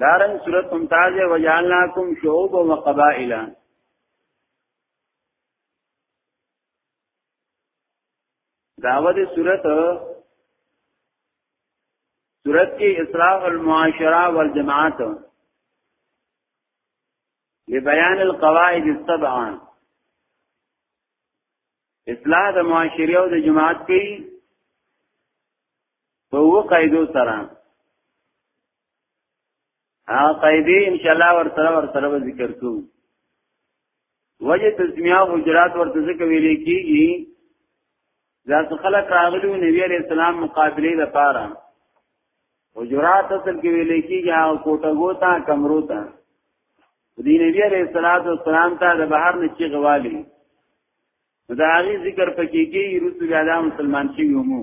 A: دارن صورت ممتاز وجعلناکم شعوب و قبائل دعوت صورت صورت کی اصلاح المعاشرہ والجماعت لبیان القواعد السبعان اصلاح د معاشري او د جماعت کې په وو قاعدو سره ها قیدی ان شاء الله ور سره ور سره ذکر کو وجه تسمیه حجرات ورته ذکر ویلې کیږي ځات خلق راغلو نبی علیہ السلام مقابله لپاره حجرات اصل کې ویلې کیږي هغه کوټه ګوتا کمرو ته دی نبی علیہ الصلوۃ والسلام ته د بهر نه چی غوالی دا هغه ذکر پکې کیږي رسول الله مسلمان شي یومو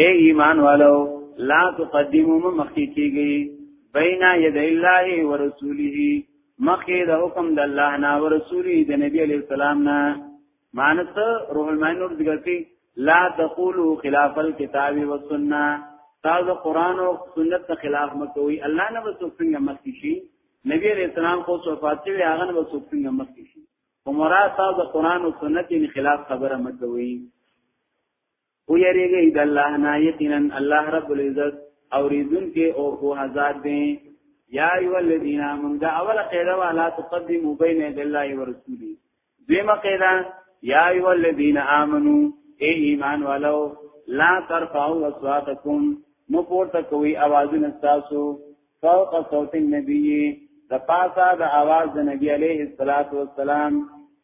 A: اے ایمان والو لا تقدموا مخکی کیږي بین ید الله و رسوله مخی د حکم د الله نه او رسوله د نبی علی السلام نه مانس روح المنور ذکر کی لا تقولوا خلاف الكتاب والسنه تاسو قران او سنت ته خلاف مکوئ الله نه وسو څنګه مخکی شي نبی علی السلام خو صفات وی هغه نه وسو څنګه مخکی شي کومرا تاسو قران او سنت نه خلاف خبره مکوئ ویریږئ د الله نه یقینا الله رب العزت اوریدون کې او په هزار دی یا ایو الذین آمنوا دا اوله قاعده والا تقدموا بین یدی الله ورسوله دیمه قاعده یا ایو الذین آمنو اے ایمان والو لا ترفعوا اصواتکم مو پورته کوي اوازونه تاسو فوق صوت النبی د پاسه د اواز د نبی علیه الصلاۃ والسلام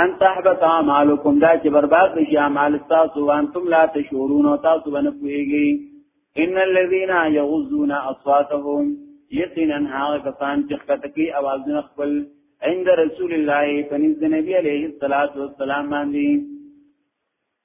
A: ان تحبط اعمالکم دا چې برباد شي اعمال تاسو وانتم لا تشعرون او تاسو باندې پوهیږئ ان الذين يغضون اصواتهم یقینا هغه کسان چې خطکی اوازونه خپل عند رسول الله پنځ نبی عليه الصلاه والسلام باندې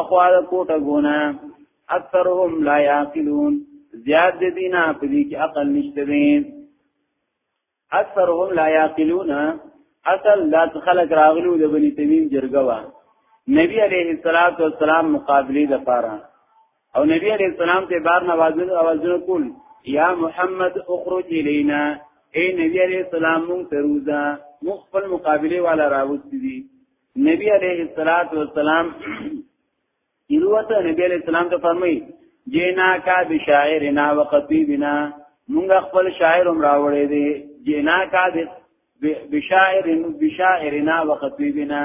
A: اخوا د کوټه ګونه اکثرهم لا یاقلون زیاد د دینا په دې کې عقل نشته دي اکثرهم لا یاقلون اصل لا خلق راغلو د بنی تمیم جرګه وا نبی علیه الصلاۃ والسلام مقابله د پاره او نبی علیه السلام ته بار نوازونه اوازونه کول یا محمد اخرج الینا اے نبی علیہ السلام مونږ ته روزه مخ خپل مقابله والا راوستي دي نبی علیہ الصلات والسلام یروت نبی علیہ السلام ته فرمای جینا کا بشاعرنا وقطیبنا مونږ خپل شاعر هم راوړی دی جینا کا بشاعر بشاعرنا وقطیبنا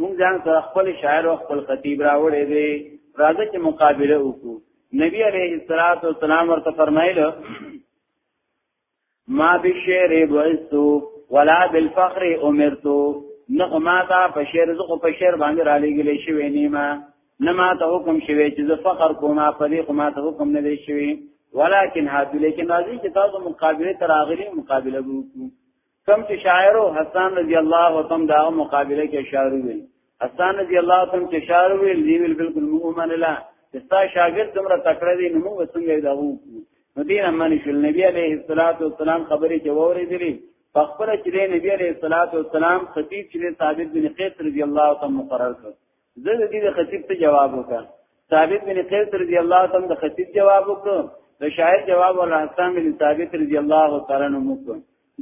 A: مونږ ځان سره خپل شاعر او خپل خطیب راوړی دی راځه چې مقابله وکړو نبی علیہ الصلات والسلام ورته فرمایله ما بشیر بوستو ولا بالفخر امرتو نه ما تا په شیر زه په شیر باندې را لګلې شوې نیمه نه ما ته حکم شوی چې زه فخر کوم په دې خو ما ته حکم نه دی شوی ولکن هاتو لیکن راځي چې تاسو مقابله تراغلی مقابله وکړو کم چې شاعر حسان رضی الله تعالی دا مقابله کې شاعر ویل حسان رضی الله تعالی چې شاعر ویل دی ویل بالکل مومن لا ستا شاګرد تمره تکړه دی نو موږ څنګه دا وو نو دین امانی شل نبی علیه الصلاۃ والسلام خبرې چې وورې دي فخبر چې نبی علیه الصلاۃ والسلام خطیب چې ثابت بن قیس رضی الله تعالی مقرر کړ زه د دې خطیب ته جواب وکړ ثابت بن قیس رضی الله تعالی د خطیب جواب وکړ د شاعر جواب ولا حسام بن ثابت رضی الله تعالی عنہ وکړ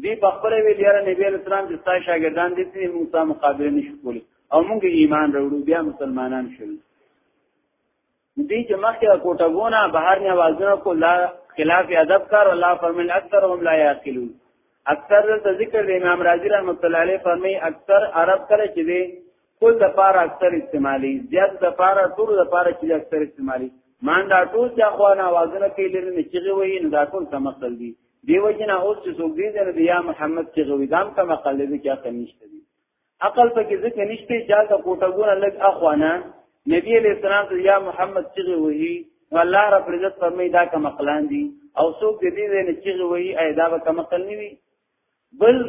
A: دی په خپل ویل یاره نبی اسلام چې ستا شاګردان دي چې موږ سره مقابله نشو کولی او موږ ایمان وروړو بیا مسلمانان شول دی چې مخکې کوټګونه بهر نه وازونه کو لا خلاف ادب کار الله فرمایل اکثر هم لا یاقلون اکثر د ذکر د امام رازی رحمت الله علیه فرمای اکثر عرب کله چې دی کل د پار اکثر استعمالی زیات د پار ټول د پار چې اکثر استعمالی مان دا ټول چې اخوان اوازونه کوي لري نه چیږي وایي نه دا ټول تمثل دي دیو جنا اوس چې څوک دی نه یا محمد چې غویدام تمثل دي چې اخر نشته دي عقل پکې ځکه نشته چې تا کوټګونه لګ اخوانه نبی علیہ السلام ته یا محمد چیغه وهی والله رب عزت فرمای دا کوم عقلان دي او څوک دې دې نه چیغه وهی ایدا به کوم عقل نیوي بل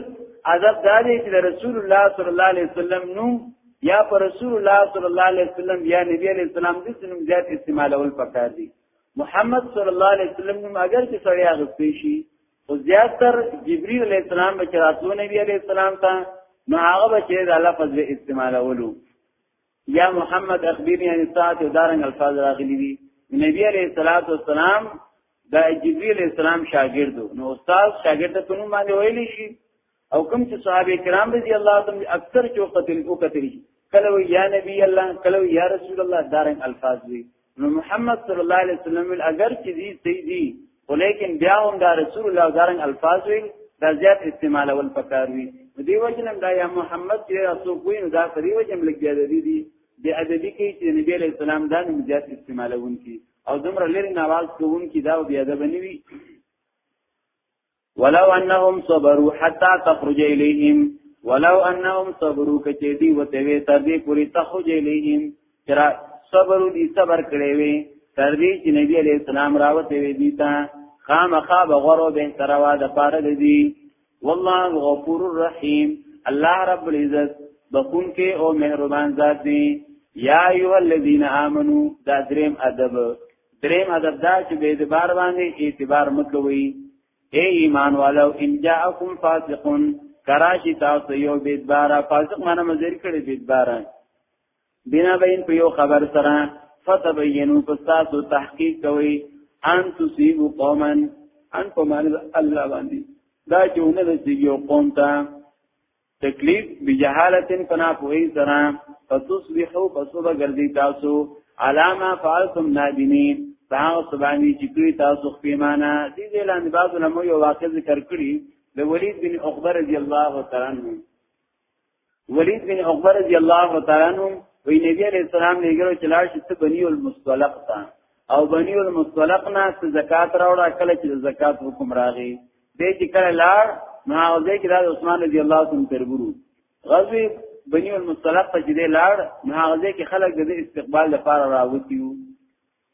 A: عذاب دا دی چې رسول الله صلی الله علیه وسلم نوم یا پر رسول الله صلی الله علیه وسلم یا نبی علیہ السلام دې نوم زیات استعمالول پکار دي محمد صلی الله علیه وسلم نوم اگر چې سړی اغستې شي خو زیاتر جبرئیل علیہ السلام به چراتو نبی علیہ السلام ته نو هغه به چې د لفظ به استعمالولو یا محمد اخبرنی عن الساعه او دارنګ الفاظ راغلي دي نبی علیہ الصلوۃ والسلام د جبرئیل علیہ السلام شاګردو نو استاد شاګرد ته نوم باندې ویلی شي او کوم چې صحابه کرام رضی الله عنهم اکثر جو قتل او قتل کله یا نبی الله کله یا رسول الله دارن الفاظ وی نو محمد صلی الله علیه وسلم اگر چې دې سیدی ولیکن بیا هم دا رسول الله دارن الفاظ وی دا زیات استعمال اول پکار وی دی وجنم دا یا محمد چې رسول کوی نو دا فری وجم لګیا دی دی د ادبی کې چې نبی علیہ السلام دا نوم زیات استعمالون کی او دومره لري نواز کوون کی دا بیا د بنوي ولو انهم صبروا حتى تخرج اليهم ولو انهم صبروا کچې دی وته وی تر دې پوری تخرج اليهم تر صبر دې صبر کړې وی تر دې چې نبی عليه السلام راوته وی دي تا خامخا بغورو به تروا د پاره دي والله غفور الرحیم الله رب العزت بخون کې او مهربان ذات دی یا ایها الذین آمنو دا دریم ادب دریم ادب دا چې به اعتبار باندې اعتبار مکوي اے ایمان والو ان جاءکم فاسقون کراشی تاسو یو بیدبارا فاسق معنی مزیر کړي بیدبارا بنا بین په یو خبر سره فتبینو پستاسو تحقیق کوي ان تصيبوا قوما ان په معنی الله باندې دا چې ونه رسیږي قوم ته تکلیف بجهالت پنا پوهی سره فتصبحوا فصبح ګرځي تاسو علامه فعلتم نادمین تاسو سبانی چې کوي تاسو خپېمانه دې اعلان بعض علماء یو واقع ذکر کړی د ولید بن عقبه رضی الله تعالی عنہ ولید بن عقبه رضی الله تعالی عنہ وی نبی علیہ السلام نه ګرو چلاړ چې ته بنی المصطلق تا او بنی المصطلق نه څه زکات راوړه کله چې زکات حکم راغی دې چې کله لار نو هغه ځای کې د عثمان رضی الله عنه تربورو غزوه بنی المصطلق ته دې لار نو هغه ځای کې خلک د استقبال لپاره راوتیو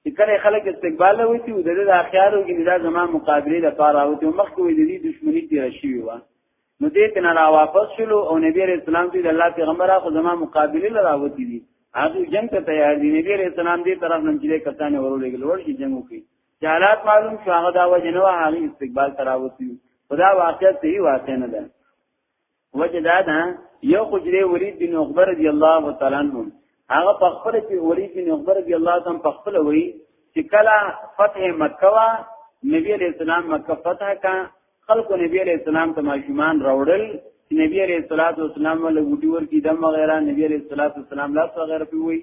A: چې کله خلک استقبال وتی او د دې اخیارو کې دا زما مقابله لپاره او ته مخکې وې د دې دښمنی تیر شي و نو دې ته نه را واپس شلو او نبی رسول الله دې الله پیغمبر اخو زما مقابله لراوتی دي هغه جنگ ته تیار دي نبی رسول الله دې طرف نن چې کسان ورولېګل ورشي جنگ وکړي جالات معلوم شو هغه دا وجه نه هغه استقبال تراوسی خدا واقعیت صحیح واقع نه ده وجه دا ده یو خجره ورید بن عقبه رضی الله تعالی عنہ هغه په خپل کې ورید بن عقبه رضی الله تعالی عنہ په خپل وی چې کله فتح مکه وا نبی علیہ السلام مکه فتح کا خلق نبی علیہ السلام ته ماشومان راوړل نبی علیہ الصلوۃ والسلام له ګډي ور کې دم وغیرہ نبی علیہ الصلوۃ والسلام لا وغیرہ پی وی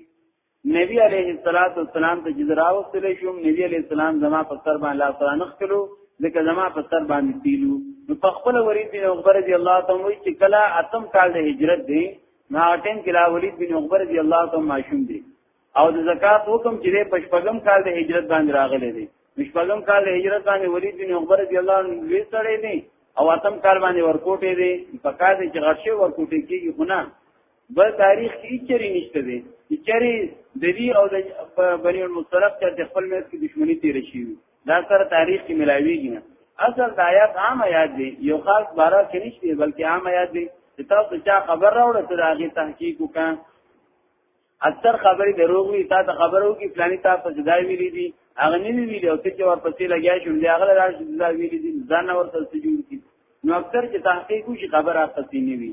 A: نبی علیه الصلاۃ والسلام ته جزرا وستل شوم نبی علیه السلام زما په سر باندې لا سره نخلو ځکه زما په سر باندې تیلو نو په خپل ورید بن عمر رضی الله تعالی عنہ چې کلا اتم کال د هجرت دی نو اتم کلا ولید بن عمر رضی الله تعالی ماشوم دی او د زکات حکم چې د پشپغم کال د هجرت باندې راغلی دی پشپغم کال د هجرت باندې ولید بن عمر رضی الله عنه لوی سره دی او اتم کال باندې ورکوټې دی په کار چې غرشه ورکوټې کیږي خو نه بل تاریخ کې چری نشته دی چې چری د دې او د بنی المصطلق چې د خپل مېز کې دښمنی تیر شي دا سره تاریخ کې ملاویږي نه اصل د آیات عام آیات دی یو خاص بارا کې نشته بلکې عام آیات دی چې تاسو چا خبر راوړل ته هغه تحقیق وکړه اکثر خبرې دروغ وي تا ته خبرو کې فلاني تا په جدا ویلي دي هغه نه ویلي او ته چې ورپسې لګیا شو دی هغه راځي جدا ویلي دي ځان ورته سجور کی نو اکثر چې تحقیق وشي خبره پسې نه وي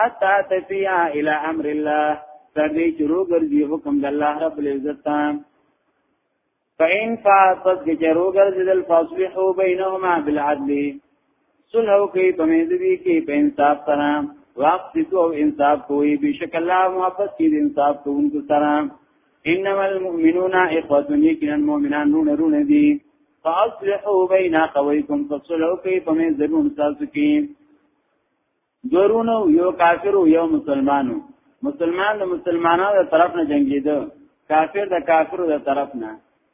A: حتا تفیا الی امر الله تر دې چې روګرځي حکم د الله رب العزت ته فإن فاصد کې چې روګرځي دل فاصلحو بینهما بالعدل صلح کوي په مې دې کې په انصاف سره وقت تو او انصاف کوي بشک الله محبت کې انصاف کوونکو سره انما المؤمنون اخوه یقینا مؤمنان رون رون دي فاصلحوا بین اخویکم فصلحوا کوي په مې ضرور تاسو کې دورونو یو کافر او یو مسلمانو مسلمان د مسلمانانو د طرف نه جنگیده کافر د کافرو د طرف نه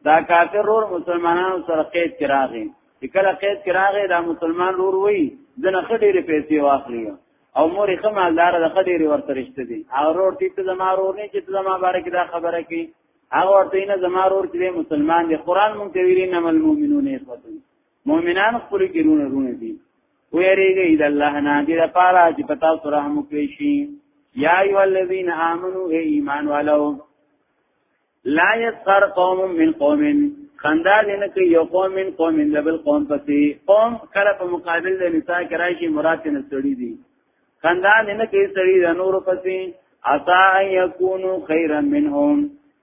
A: دا کافر رور مسلمانانو سره قید کراغي چې کله قید کراغي دا مسلمان رور وای ځنه خډيري پیسې واخلي او مورې خمالدار د خډيري ورته رښتې دي هغه رور تی ته زما رور نه چې زما باره کې دا خبره کوي هغه ورته نه زما رور چې مسلمان دی قران مونږ ته ویلي نمل مؤمنون اخوتون مؤمنان خپل کې رونه رونه دي ويریږي د الله نه دې لپاره چې پتا سره رحم وکړي شي یا ایو الذین آمنو ای ایمان والو لا یسخر قوم من قوم خندا دین کې یو قوم من قوم لبل قوم پسې قوم کله په مقابل د نساء کرای شي مراد نه سړي دي خندا دې نه کوي سړي د نور پسې عطا یکونو خیرا منهم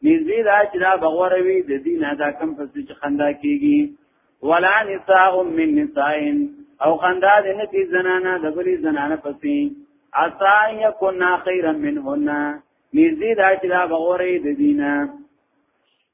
A: نزدې دا چې دا بغوروي د دین ادا کم پسې چې خندا کیږي ولا نساء من نساء او خندا دې نه کوي زنانه د بلی زنانه پسې عطا یکونا خیرا منهن نزدې دا چې دا بغوري د دینه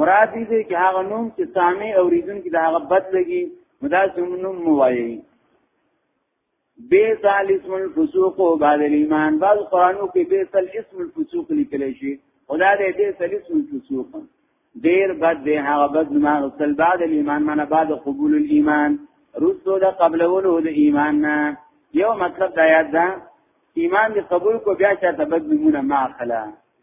A: مراد دې کې هغه نوم چې سامي او ریدون کې د هغه بد لګي مدا زمونم موایي بیس الاسم الفسوق بعد الايمان بعض قرانو کې بیس الاسم الفسوق لیکل شي خدا دې بیس الاسم الفسوق ډیر بد دی هغه بد ما غسل بعد الايمان معنا بعد قبول الايمان رسو دا قبل ولو د ایمان نه یو مطلب دا یاد ده ایمان دې قبول کو بیا چې تبد نمونه ما خلا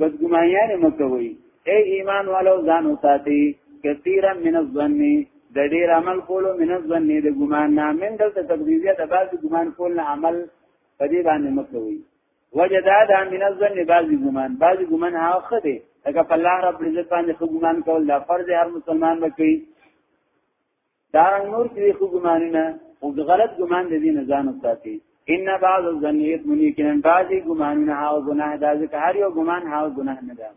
A: بس ګمانیان مکوي اے ایمان والو ځان وساتي کثیرا من الظن د ډیر عمل کولو من الظن د ګمان نه من دلته تقدیریه د بعض ګمان کول نه عمل په دې باندې مکوي وجدا دا من الظن بعض ګمان بعض ګمان هغه دی لکه په الله رب عزت باندې خو ګمان کول دا فرض هر مسلمان وکړي دا رنګ نور چې خو ګمانونه او غلط ګمان د دې نه ځان وساتي ان بعض الظن یتمنی کین بعضی ګمانونه او ګناه دا ځکه هر یو ګمان هاو ګناه نه ده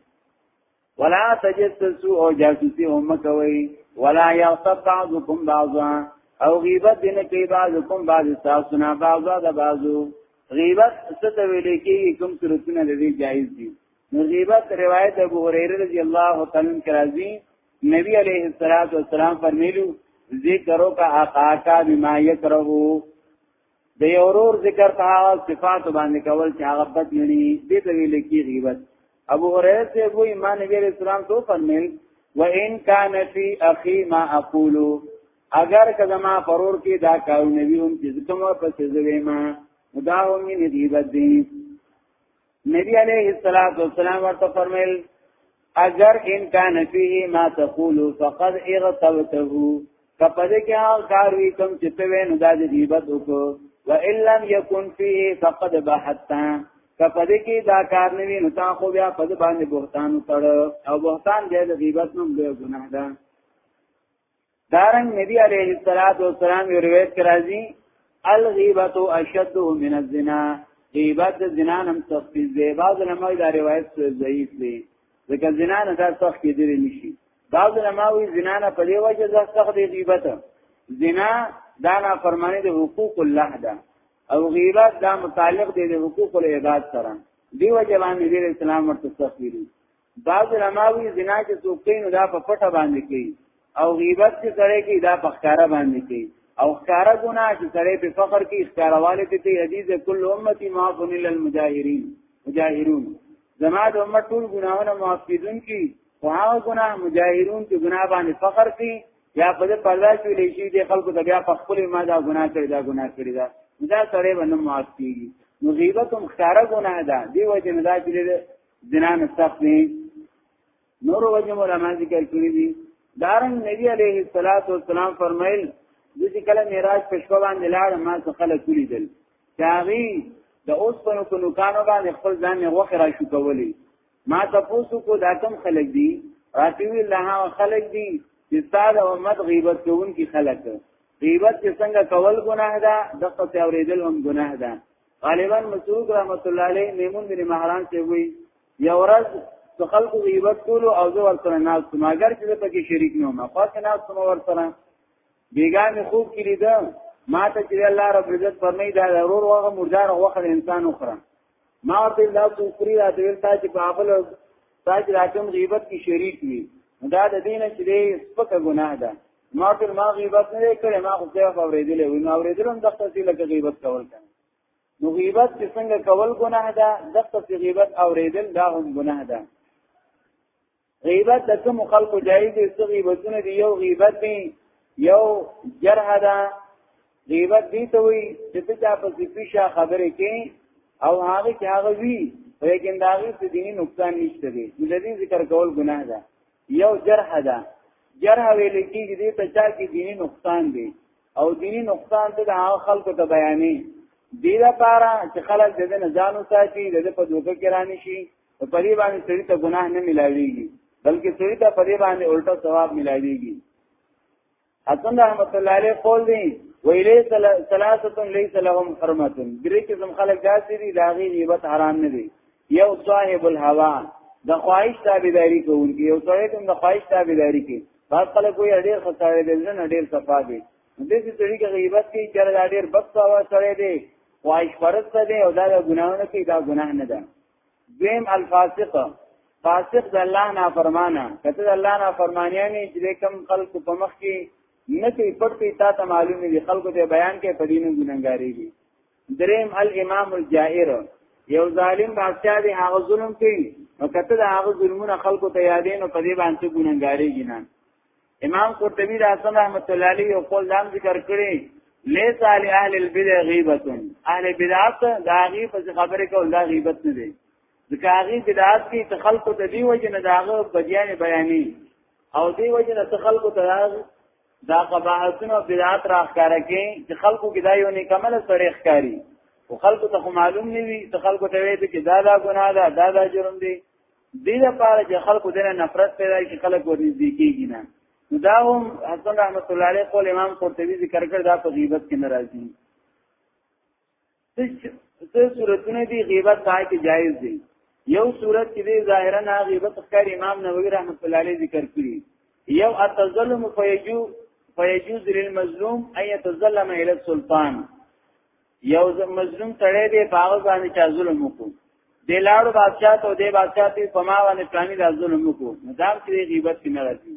A: ولا تجسسو او جاسوسی هم کوي ولا یغتب بعضکم بعضا او غیبت دین کوي بعضکم بعض تاسو نه بعضا د بعضو غیبت ست ویل کېږي کوم صورتونه د دې جایز دي نو غیبت روایت ابو هريره رضی الله تعالی عنہ راځي نبی علیہ الصلوۃ والسلام فرمیلو ذکرو کا آقا کا بما یکرهو د یورور ذکر په هغه صفات باندې کول چې هغه بد یونی دې ته ویل کی غیبت ابو هريره سے وی ایمان نبی علیہ السلام تو فرمیل وان کان فی اخی ما اقول اگر کزما پرور کې دا کاو نبی هم چې کوم په سزوی ما مداوم نه دی بد دی نبی علیہ الصلوۃ والسلام ورته فرمایل اگر ان کان فیه ما تقول فقد اغتبته کپدې کې هغه کار وی کوم چې ته وینې د غیبت وکړو و ان لم یکن فیه فقد بحتا کپدې کې دا کار نه وی نو تا خو بیا په باندې بهتان وکړ او بهتان دې د غیبت نوم دی ګناه ده دارنګ نبی علیه الصلاۃ والسلام یو روایت کرازی الغیبت اشد من الزنا غیبت د زنا نم سخت دی بعض علماء دا روایت ضعیف دی ځکه زنا نه دا سخت دی نشي بعض علماء وی زنا نه په دی وجه دا سخت دی غیبت زنا دا نه فرمانی د حقوق الله ده او غیبت دا متعلق دی د حقوق العباد سره دی وجه باندې اسلام ورته سخت دی بعض علماوی زنا چې څوک کوي نو دا په پټه باندې کوي او غیبت چې سره کوي دا په ښکارا باندې کوي او ښکارا ګناه چې سره په فخر کې ښکاراواله ته کوي حدیث کل امتی معاف من المجاهرین مجاهرون زما د امت ټول ګناهونه معاف کیدون کی او هغه ګناه مجاهرون چې ګناه باندې فخر کوي یا په دې پردا چې لشي د خلکو د بیا په خپل ما دا ګناه کړی دا ګناه کړی دا دا سره باندې معاف کیږي مغیبت هم ښکارا ګناه ده دی وجه نه دا چې زنا نه سخت دی نور وجه علماء ذکر کړی دي دارن نبی علیه الصلاۃ والسلام فرمایل چې کله معراج په شپه باندې لاړ ما څه خلک ولیدل چاغي د اوس په نو کو نوکانو باندې خپل ځان نه وخه را شو کولی ما تاسو کو دا کم خلک دي راتوی الله خلک دي چې ستاسو امت غیبت کوونکي خلک غیبت چې څنګه کول ګناه ده د قصې اوریدل هم ګناه ده غالبا مسعود رحمت الله علیه میمون بن مهران ته وی یو ورځ د خلکو غیبت کولو او زه ورسره ناز کوم اگر چې پکې شریک نه ما خاص ناز کوم ورسره بیګان خوب کړی دا ما ته چې الله رب عزت فرمای دا ضرور وغه مردار وخت انسان وخره ما ته الله سوکری را دی تا چې په خپل تاج راکم غیبت کې شریک وي دا د دینه چې سپکه ګناه ده ما په ما غیبت نه کړې ما خو ځای اوریدلې وي ما اوریدلم د خپل ځای لکه غیبت کول کنه نو غیبت چې څنګه کول ګناه ده د خپل غیبت اوریدل دا هم ګناه ده غیبت د کوم خلکو جایز دي چې غیبتونه دی یو غیبت دی یو جرح ده غیبت دی ته وي چې ته چا په پیښه خبرې کې او هغه چې هغه وی لیکن دا غي څه دیني نقصان نشته دی د دې ذکر کول ګناه ده یو جرح ده جرح ویل کېږي دې ته چا کې دیني نقصان دی او دیني نقصان ته د هغه خلکو ته بیانې دې لپاره چې خلک د دې نه ځان وساتي د دې په دوکه کې راني شي په دې باندې سړي ته ګناه نه ملاويږي بلکې سړي ته په دې باندې الټا ثواب ملاويږي حسن رحمت الله علیه قول دی ویلی ثلاثه ليس لهم حرمه درې قسم خلک داسې دي دا غي غیبت حرام نه دي یو صاحب الهوا د خواهش تابعداري کوونکی یو سره کوم د خواهش تابعداري کوي بعض خلک وي ډېر خساره دي نه ډېر صفا دي دې چې سړي کې غیبت کوي چې دا ډېر بد سوا سره دي خواهش پرست دي او دا ګناونه کوي دا ګناه نه ده دویم الفاسق فاسق د الله نه فرمانه کته د الله نه فرمانه نه چې کوم خلق په مخ کې نه کوي پټي تا ته معلوم دي خلق ته بیان کې پدینو ګننګاری دي دریم الامام الجائر یو ظالم بادشاہ دی هغه ظلم کوي نو کته د هغه ظلمونه خلق ته یادین او پدی باندې ګننګاری ګنان امام قرطبی رحمه رحمت الله علیه یو قول دام ذکر کړی لیس علی اهل البدع غیبت اهل بدعت دا غیب څه خبره کول دا غیبت نه دی ځکه هغه بدعت کې تخلق ته دی وجه نه داغه بدیان بیانې او دی وجه نه تخلق ته دا قباحتونه بدعت راخاره کې چې خلکو کې دا یو نه کمل سره ښکاری او خلکو ته معلوم نه وي تخلق ته وایي چې دا دا ګناه ده دا دا جرم دی دې لپاره چې خلکو دنه نفرت پیدا شي خلک ورنږدې کیږي نه دا هم حسن رحمت الله علیه قول امام قرطبی ذکر کړ دا په غیبت کې ناراضي څه صورتونه دي غیبت پای کې جایز دي یو صورت کې دي ظاهرا نه غیبت ښکار امام نووي رحمت الله علیه ذکر کړی یو اتظلم فیجو فیجوز للمظلوم ان يتظلم الى السلطان یو مظلوم سړی دی په هغه باندې چا ظلم وکړو د لاړو بادشاہ ته د بادشاہ ته په ما باندې پلاني د ظلم وکړو نو دا چې غیبت نه راځي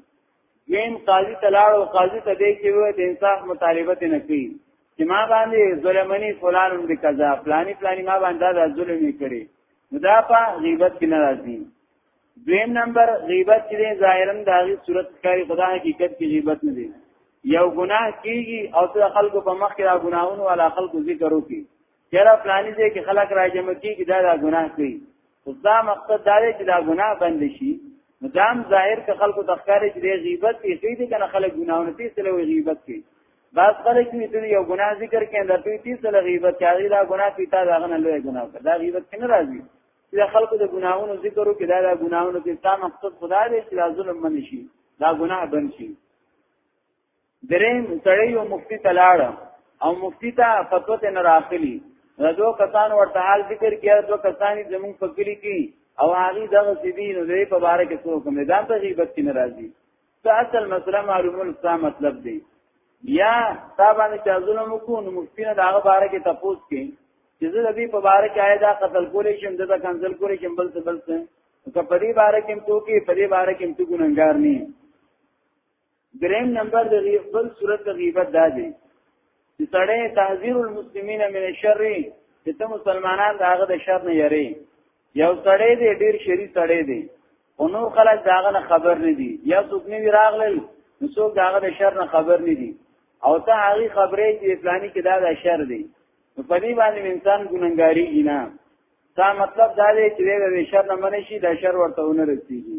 A: وین قاضي ته لاړو قاضي ته دی چې وو د انصاف مطالبه نه کوي چې ما باندې ظلمني فلان هم دي قضا پلاني پلاني ما باندې دا ظلم یې کړی نو دا په غیبت کې نه راځي دویم نمبر غیبت چې ظاهرا د هغه صورت کاری خدا حقیقت کې غیبت نه دی یو ګناه کیږي او څو خلکو په مخ کې دا ګناهونه ولا خلکو ذکر وکړي چیرې پلاني دې کې خلک راځم کیږي دا دا ګناه کوي خدا مقصد دا دی چې دا ګناه بند شي مدام ظاهر که خلکو تخکارې چې غیبت یې کوي دي کنه خلک ګناهونه تي سره غیبت کوي بعض خلک یې ته یو ګناه ذکر کین درته تي سره غیبت کوي دا ګناه پیتا دا غنه لوی ګناه دا غیبت نه راځي چې خلکو د ګناهونو ذکر وکړي دا د ګناهونو کې تا مقصد خدا دی چې دا ظلم من شي دا ګناه بن شي درېم سړی یو مفتی تلاړ او مفتی ته فتوا ته نه راخلی دا دو کسان ورته حال ذکر کیا دو کسان زمون فکری کی او هغه دغه سیدی نو دې په باره کې څوک مې دا ته غیبت کې ناراضي ته اصل مسله معلومول څه مطلب دی یا تا باندې چا ظلم وکړو نو مفتی نه داغه باره کې تپوس کړي چې زه د دې په باره کې آیا دا قتل کولې شم د دا کنزل کولې شم بل څه بل څه که په دې باره کې تو کې په دې باره کې تو ګناګار نه دریم نمبر د غیبت صورت د غیبت دا دی چې سړی تحذير المسلمین من الشر چې ته مسلمانان داغه د شر نه یری یو سړی دی ډیر شری سړی دی او نور خلک داغه نه خبر نه دي یا څوک نه راغلل نو څوک داغه د شر نه خبر نه دي او ته هغه خبرې چې فلانی کې دا د شر دی نو په دې باندې انسان ګننګاری نه دا مطلب دا دی چې د شر نه منشي د شر ورته ونه رسیږي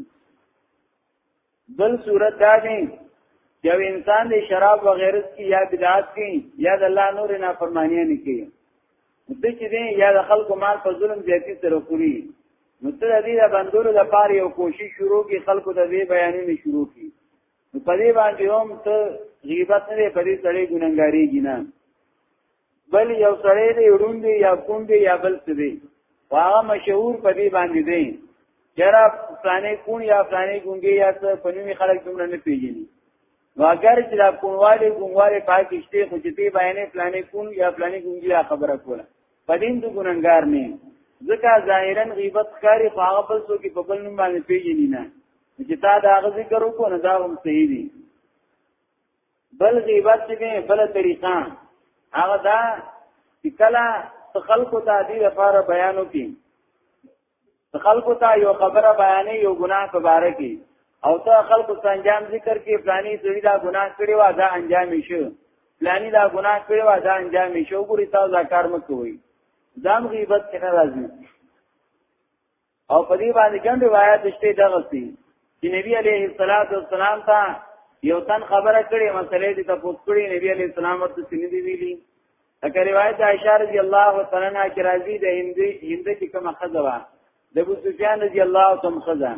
A: بل صورت دا دی چې انسان د شراب و غیره کې یا بدعات کې یا د الله نور نه فرمانیه نه کوي د چې دې یا د خلکو مال په ظلم زیاتی سره خوري نو تر دې د بندولو لپاره یو کوشش شروع کی خلکو د دې بیانونه شروع کی نو په دې باندې هم ته غیبت نه په دې سړی ګننګاری جنان بل یو سړی دی روندې یا کوندې یا بل څه دی هغه مشهور په دې باندې دی چرا پلانې کون یا پلانې ګونګې یا څه په نومي خلک دومره نه پیژني نو اگر چې دا کونواله ګونواله پاکشته خو چې تی بیانې پلانې کون یا پلانې ګونګې یا خبره کوله په دین د ګننګار نه ځکه ظاهرا غیبت کاری په هغه بل څوک په بل نوم باندې پیژني نه چې تا دا غزي کرو کو نه دا هم صحیح دي بل غیبت چې دی بل طریقه هغه دا چې کله خلکو ته دې لپاره بیانو کې خلکو ته یو خبره بیانې یو ګناه په باره کې او ته خلکو ته انجام ذکر کې پلاني سړي دا ګناه کړی و دا انجام شي پلاني دا ګناه کړی و دا انجام شي وګوري تاسو دا کار مکوئ دام غیبت څخه راځي او په دې باندې ګڼ روایت شته دغه سي چې نبی عليه الصلاه والسلام ته یو تن خبره کړې مسلې دې ته پوښتنه نبی عليه السلام ورته سینې دی ویلي لکه روایت عائشہ رضی الله تعالی عنها کې راځي د هندي هند کې کوم خزوا د ابو سفیان رضی الله تعالی خزا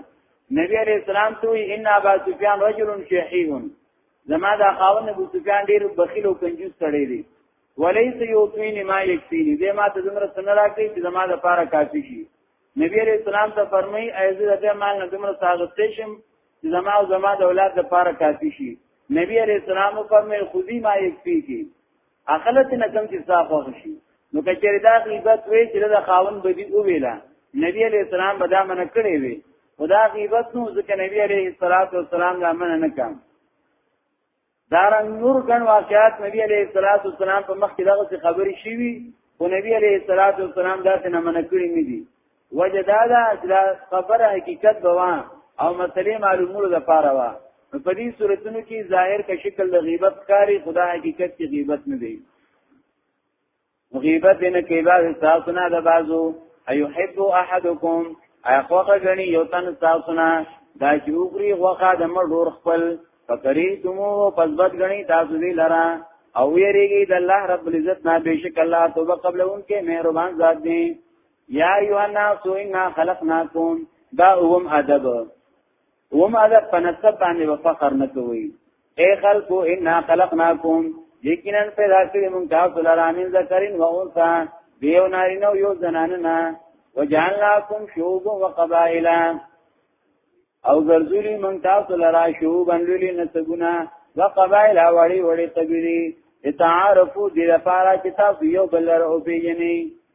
A: نبی عليه السلام ته ان ابا سفیان رجل شحیح زما دا خاون ابو سفیان ډیر بخیل او کنجوس سړی دی وليس يوتيني ما يكفيني دې ما ته زمره سن راکې چې زما د پاره کافي شي نبی عليه السلام ته فرمایي ايزه دې مال نه زمره ساغستې شم چې زما او زما د اولاد د پاره کافي شي نبی عليه السلام فرمایي خودي ما يكفي کی اخلت نه کم چې صاف وشي نو کچری دا غیبت وی چې دا خاون بدی او ویلا نبی عليه السلام به دا منه کړې وی خدا غیبت نو ځکه نبی عليه السلام دا منه نه کړ دارنګ نور ګڼ واقعات نبی علیه الصلاۃ والسلام په مخ کې دغه څه خبرې شوي او نبی علیه الصلاۃ والسلام دا څه نه منع کړی نه دي وجدا دا خبره حقیقت بوا او مسلې معلومولو د پاره وا په دې صورتونو کې ظاهر کا شکل د غیبت کاری خدا حقیقت کې غیبت نه دی غیبت دې نه کوي بعض تاسو نه د بازو ايحب احدکم اخوخه غني یو تن تاسو نه دا چې وګړي غوخه د مړور خپل فکری تمو پس بد غني تاسو دې لرا او یریږي د الله رب العزت نه بشک الله توبه قبل ان کې مهربان ذات دی یا ایو الناس انا خلقناکم دا اوم ادب وما ده په نسب باندې و فخر نه کوي اے خلقو انا خلقناکم لیکنا پیدا کړی مونږ تاسو لپاره من ذکرین و انثا دیو نارینه او یو زنانه نه وجعلناکم شعوبا وقبائل او ګرځولی مونږ تاسو لپاره شعوبا لولي نسبونه وقبائل وړي وړي قبيله لتعارفوا دې لپاره چې تاسو یو بل سره او پیژنئ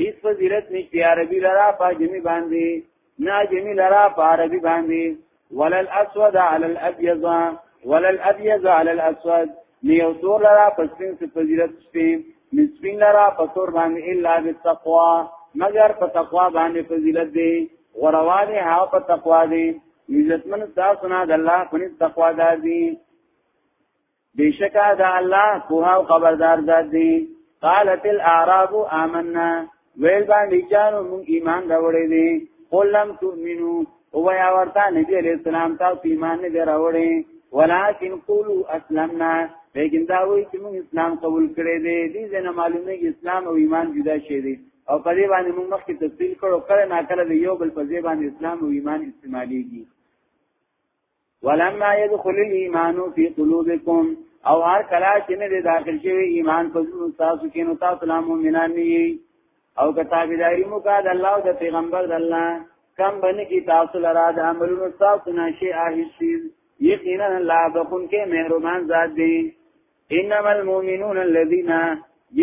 A: هیڅ فضیلت نشته عربی لرا په جمی باندې نه جمی لرا په عربی باندې ولل اسود علی الابيض ولل ابيض علی الاسود نه یو تور لرا په سپین څه فضیلت شته نه سپین لرا په تور باندې الا بالتقوا مگر په تقوا باندې فضیلت دی غروانه ها په تقوا دی عزتمن تاسو نه د الله په تقوا دار دي بشکا دا الله کوه او خبردار ذات دی قالت الاعراب آمنا ویل باندې چانو مون ایمان راوړې دي قل لم تؤمنو او یا ورته نبی علیہ السلام تاسو ایمان نه راوړې ولكن قولوا اسلمنا لیکن دا وایي چې موږ اسلام قبول کړی دی دې ځنه معلومه کې اسلام او ایمان جدا شي دي او په دې باندې موږ مخکې تفصیل کړو کله نا کله یو بل په ځای باندې اسلام او ایمان استعماليږي ولما يدخل الايمان في قلوبكم او هر کلا چې نه دی داخل شوی ایمان په زړه تاسو کې نو تاسو لا مؤمنان نه یی او کتابداري مو کا د الله او د پیغمبر د الله کم بنه کی تاسو لرا د عملونو تاسو نه شي اهیسیز یقینا الله بكون کې مهربان ذات دی انما المؤمنون الذين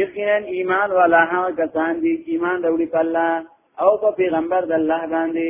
A: یقینا ایمان والا هغه کسان دي ایمان وروړي په الله او په پیغمبر د الله باندې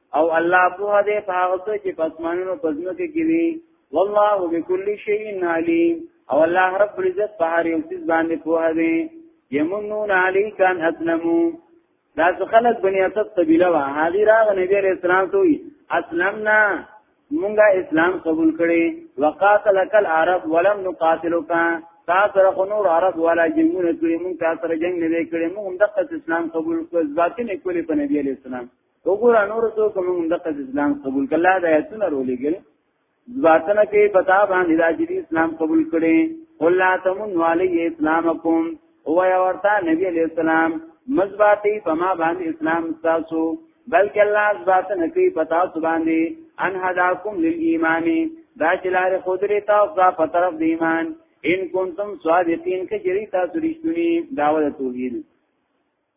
A: او الله په دې په هغه څه چې پسمانونو پزنو کې کیږي والله بكل شيء عليم او الله رب العزت په هر یو څه باندې پوهه دی یمنون علیک ان اسلمو دا څو خلک بنی اسد قبیله وا حاضر راغ نبی علیہ السلام ته وی اسلمنا مونږه اسلام قبول کړي وقاتلک العرب ولم نقاتلک تا سره خو نور عرب ولا جنگونه کړی مونږ تا سره جنگ نه کړی مونږ هم دغه اسلام قبول کړ ځکه نه کولې په نبی علیہ السلام وګور انور ته کوم دغه اسلام قبول کله دا ایتونه رولېګل ځواتنه کې پتا باندې راځي اسلام قبول کړي ولا تمن علی اسلامکم او یا ورته نبی علیہ السلام مزباتی فما باندې اسلام تاسو بلکې الله ځواتنه کې پتا سو باندې ان هداکم للایمان دا چې لار خودري تاسو دا په طرف د ایمان ان کنتم صادقین کجری تاسو رښتونی دعوت توحید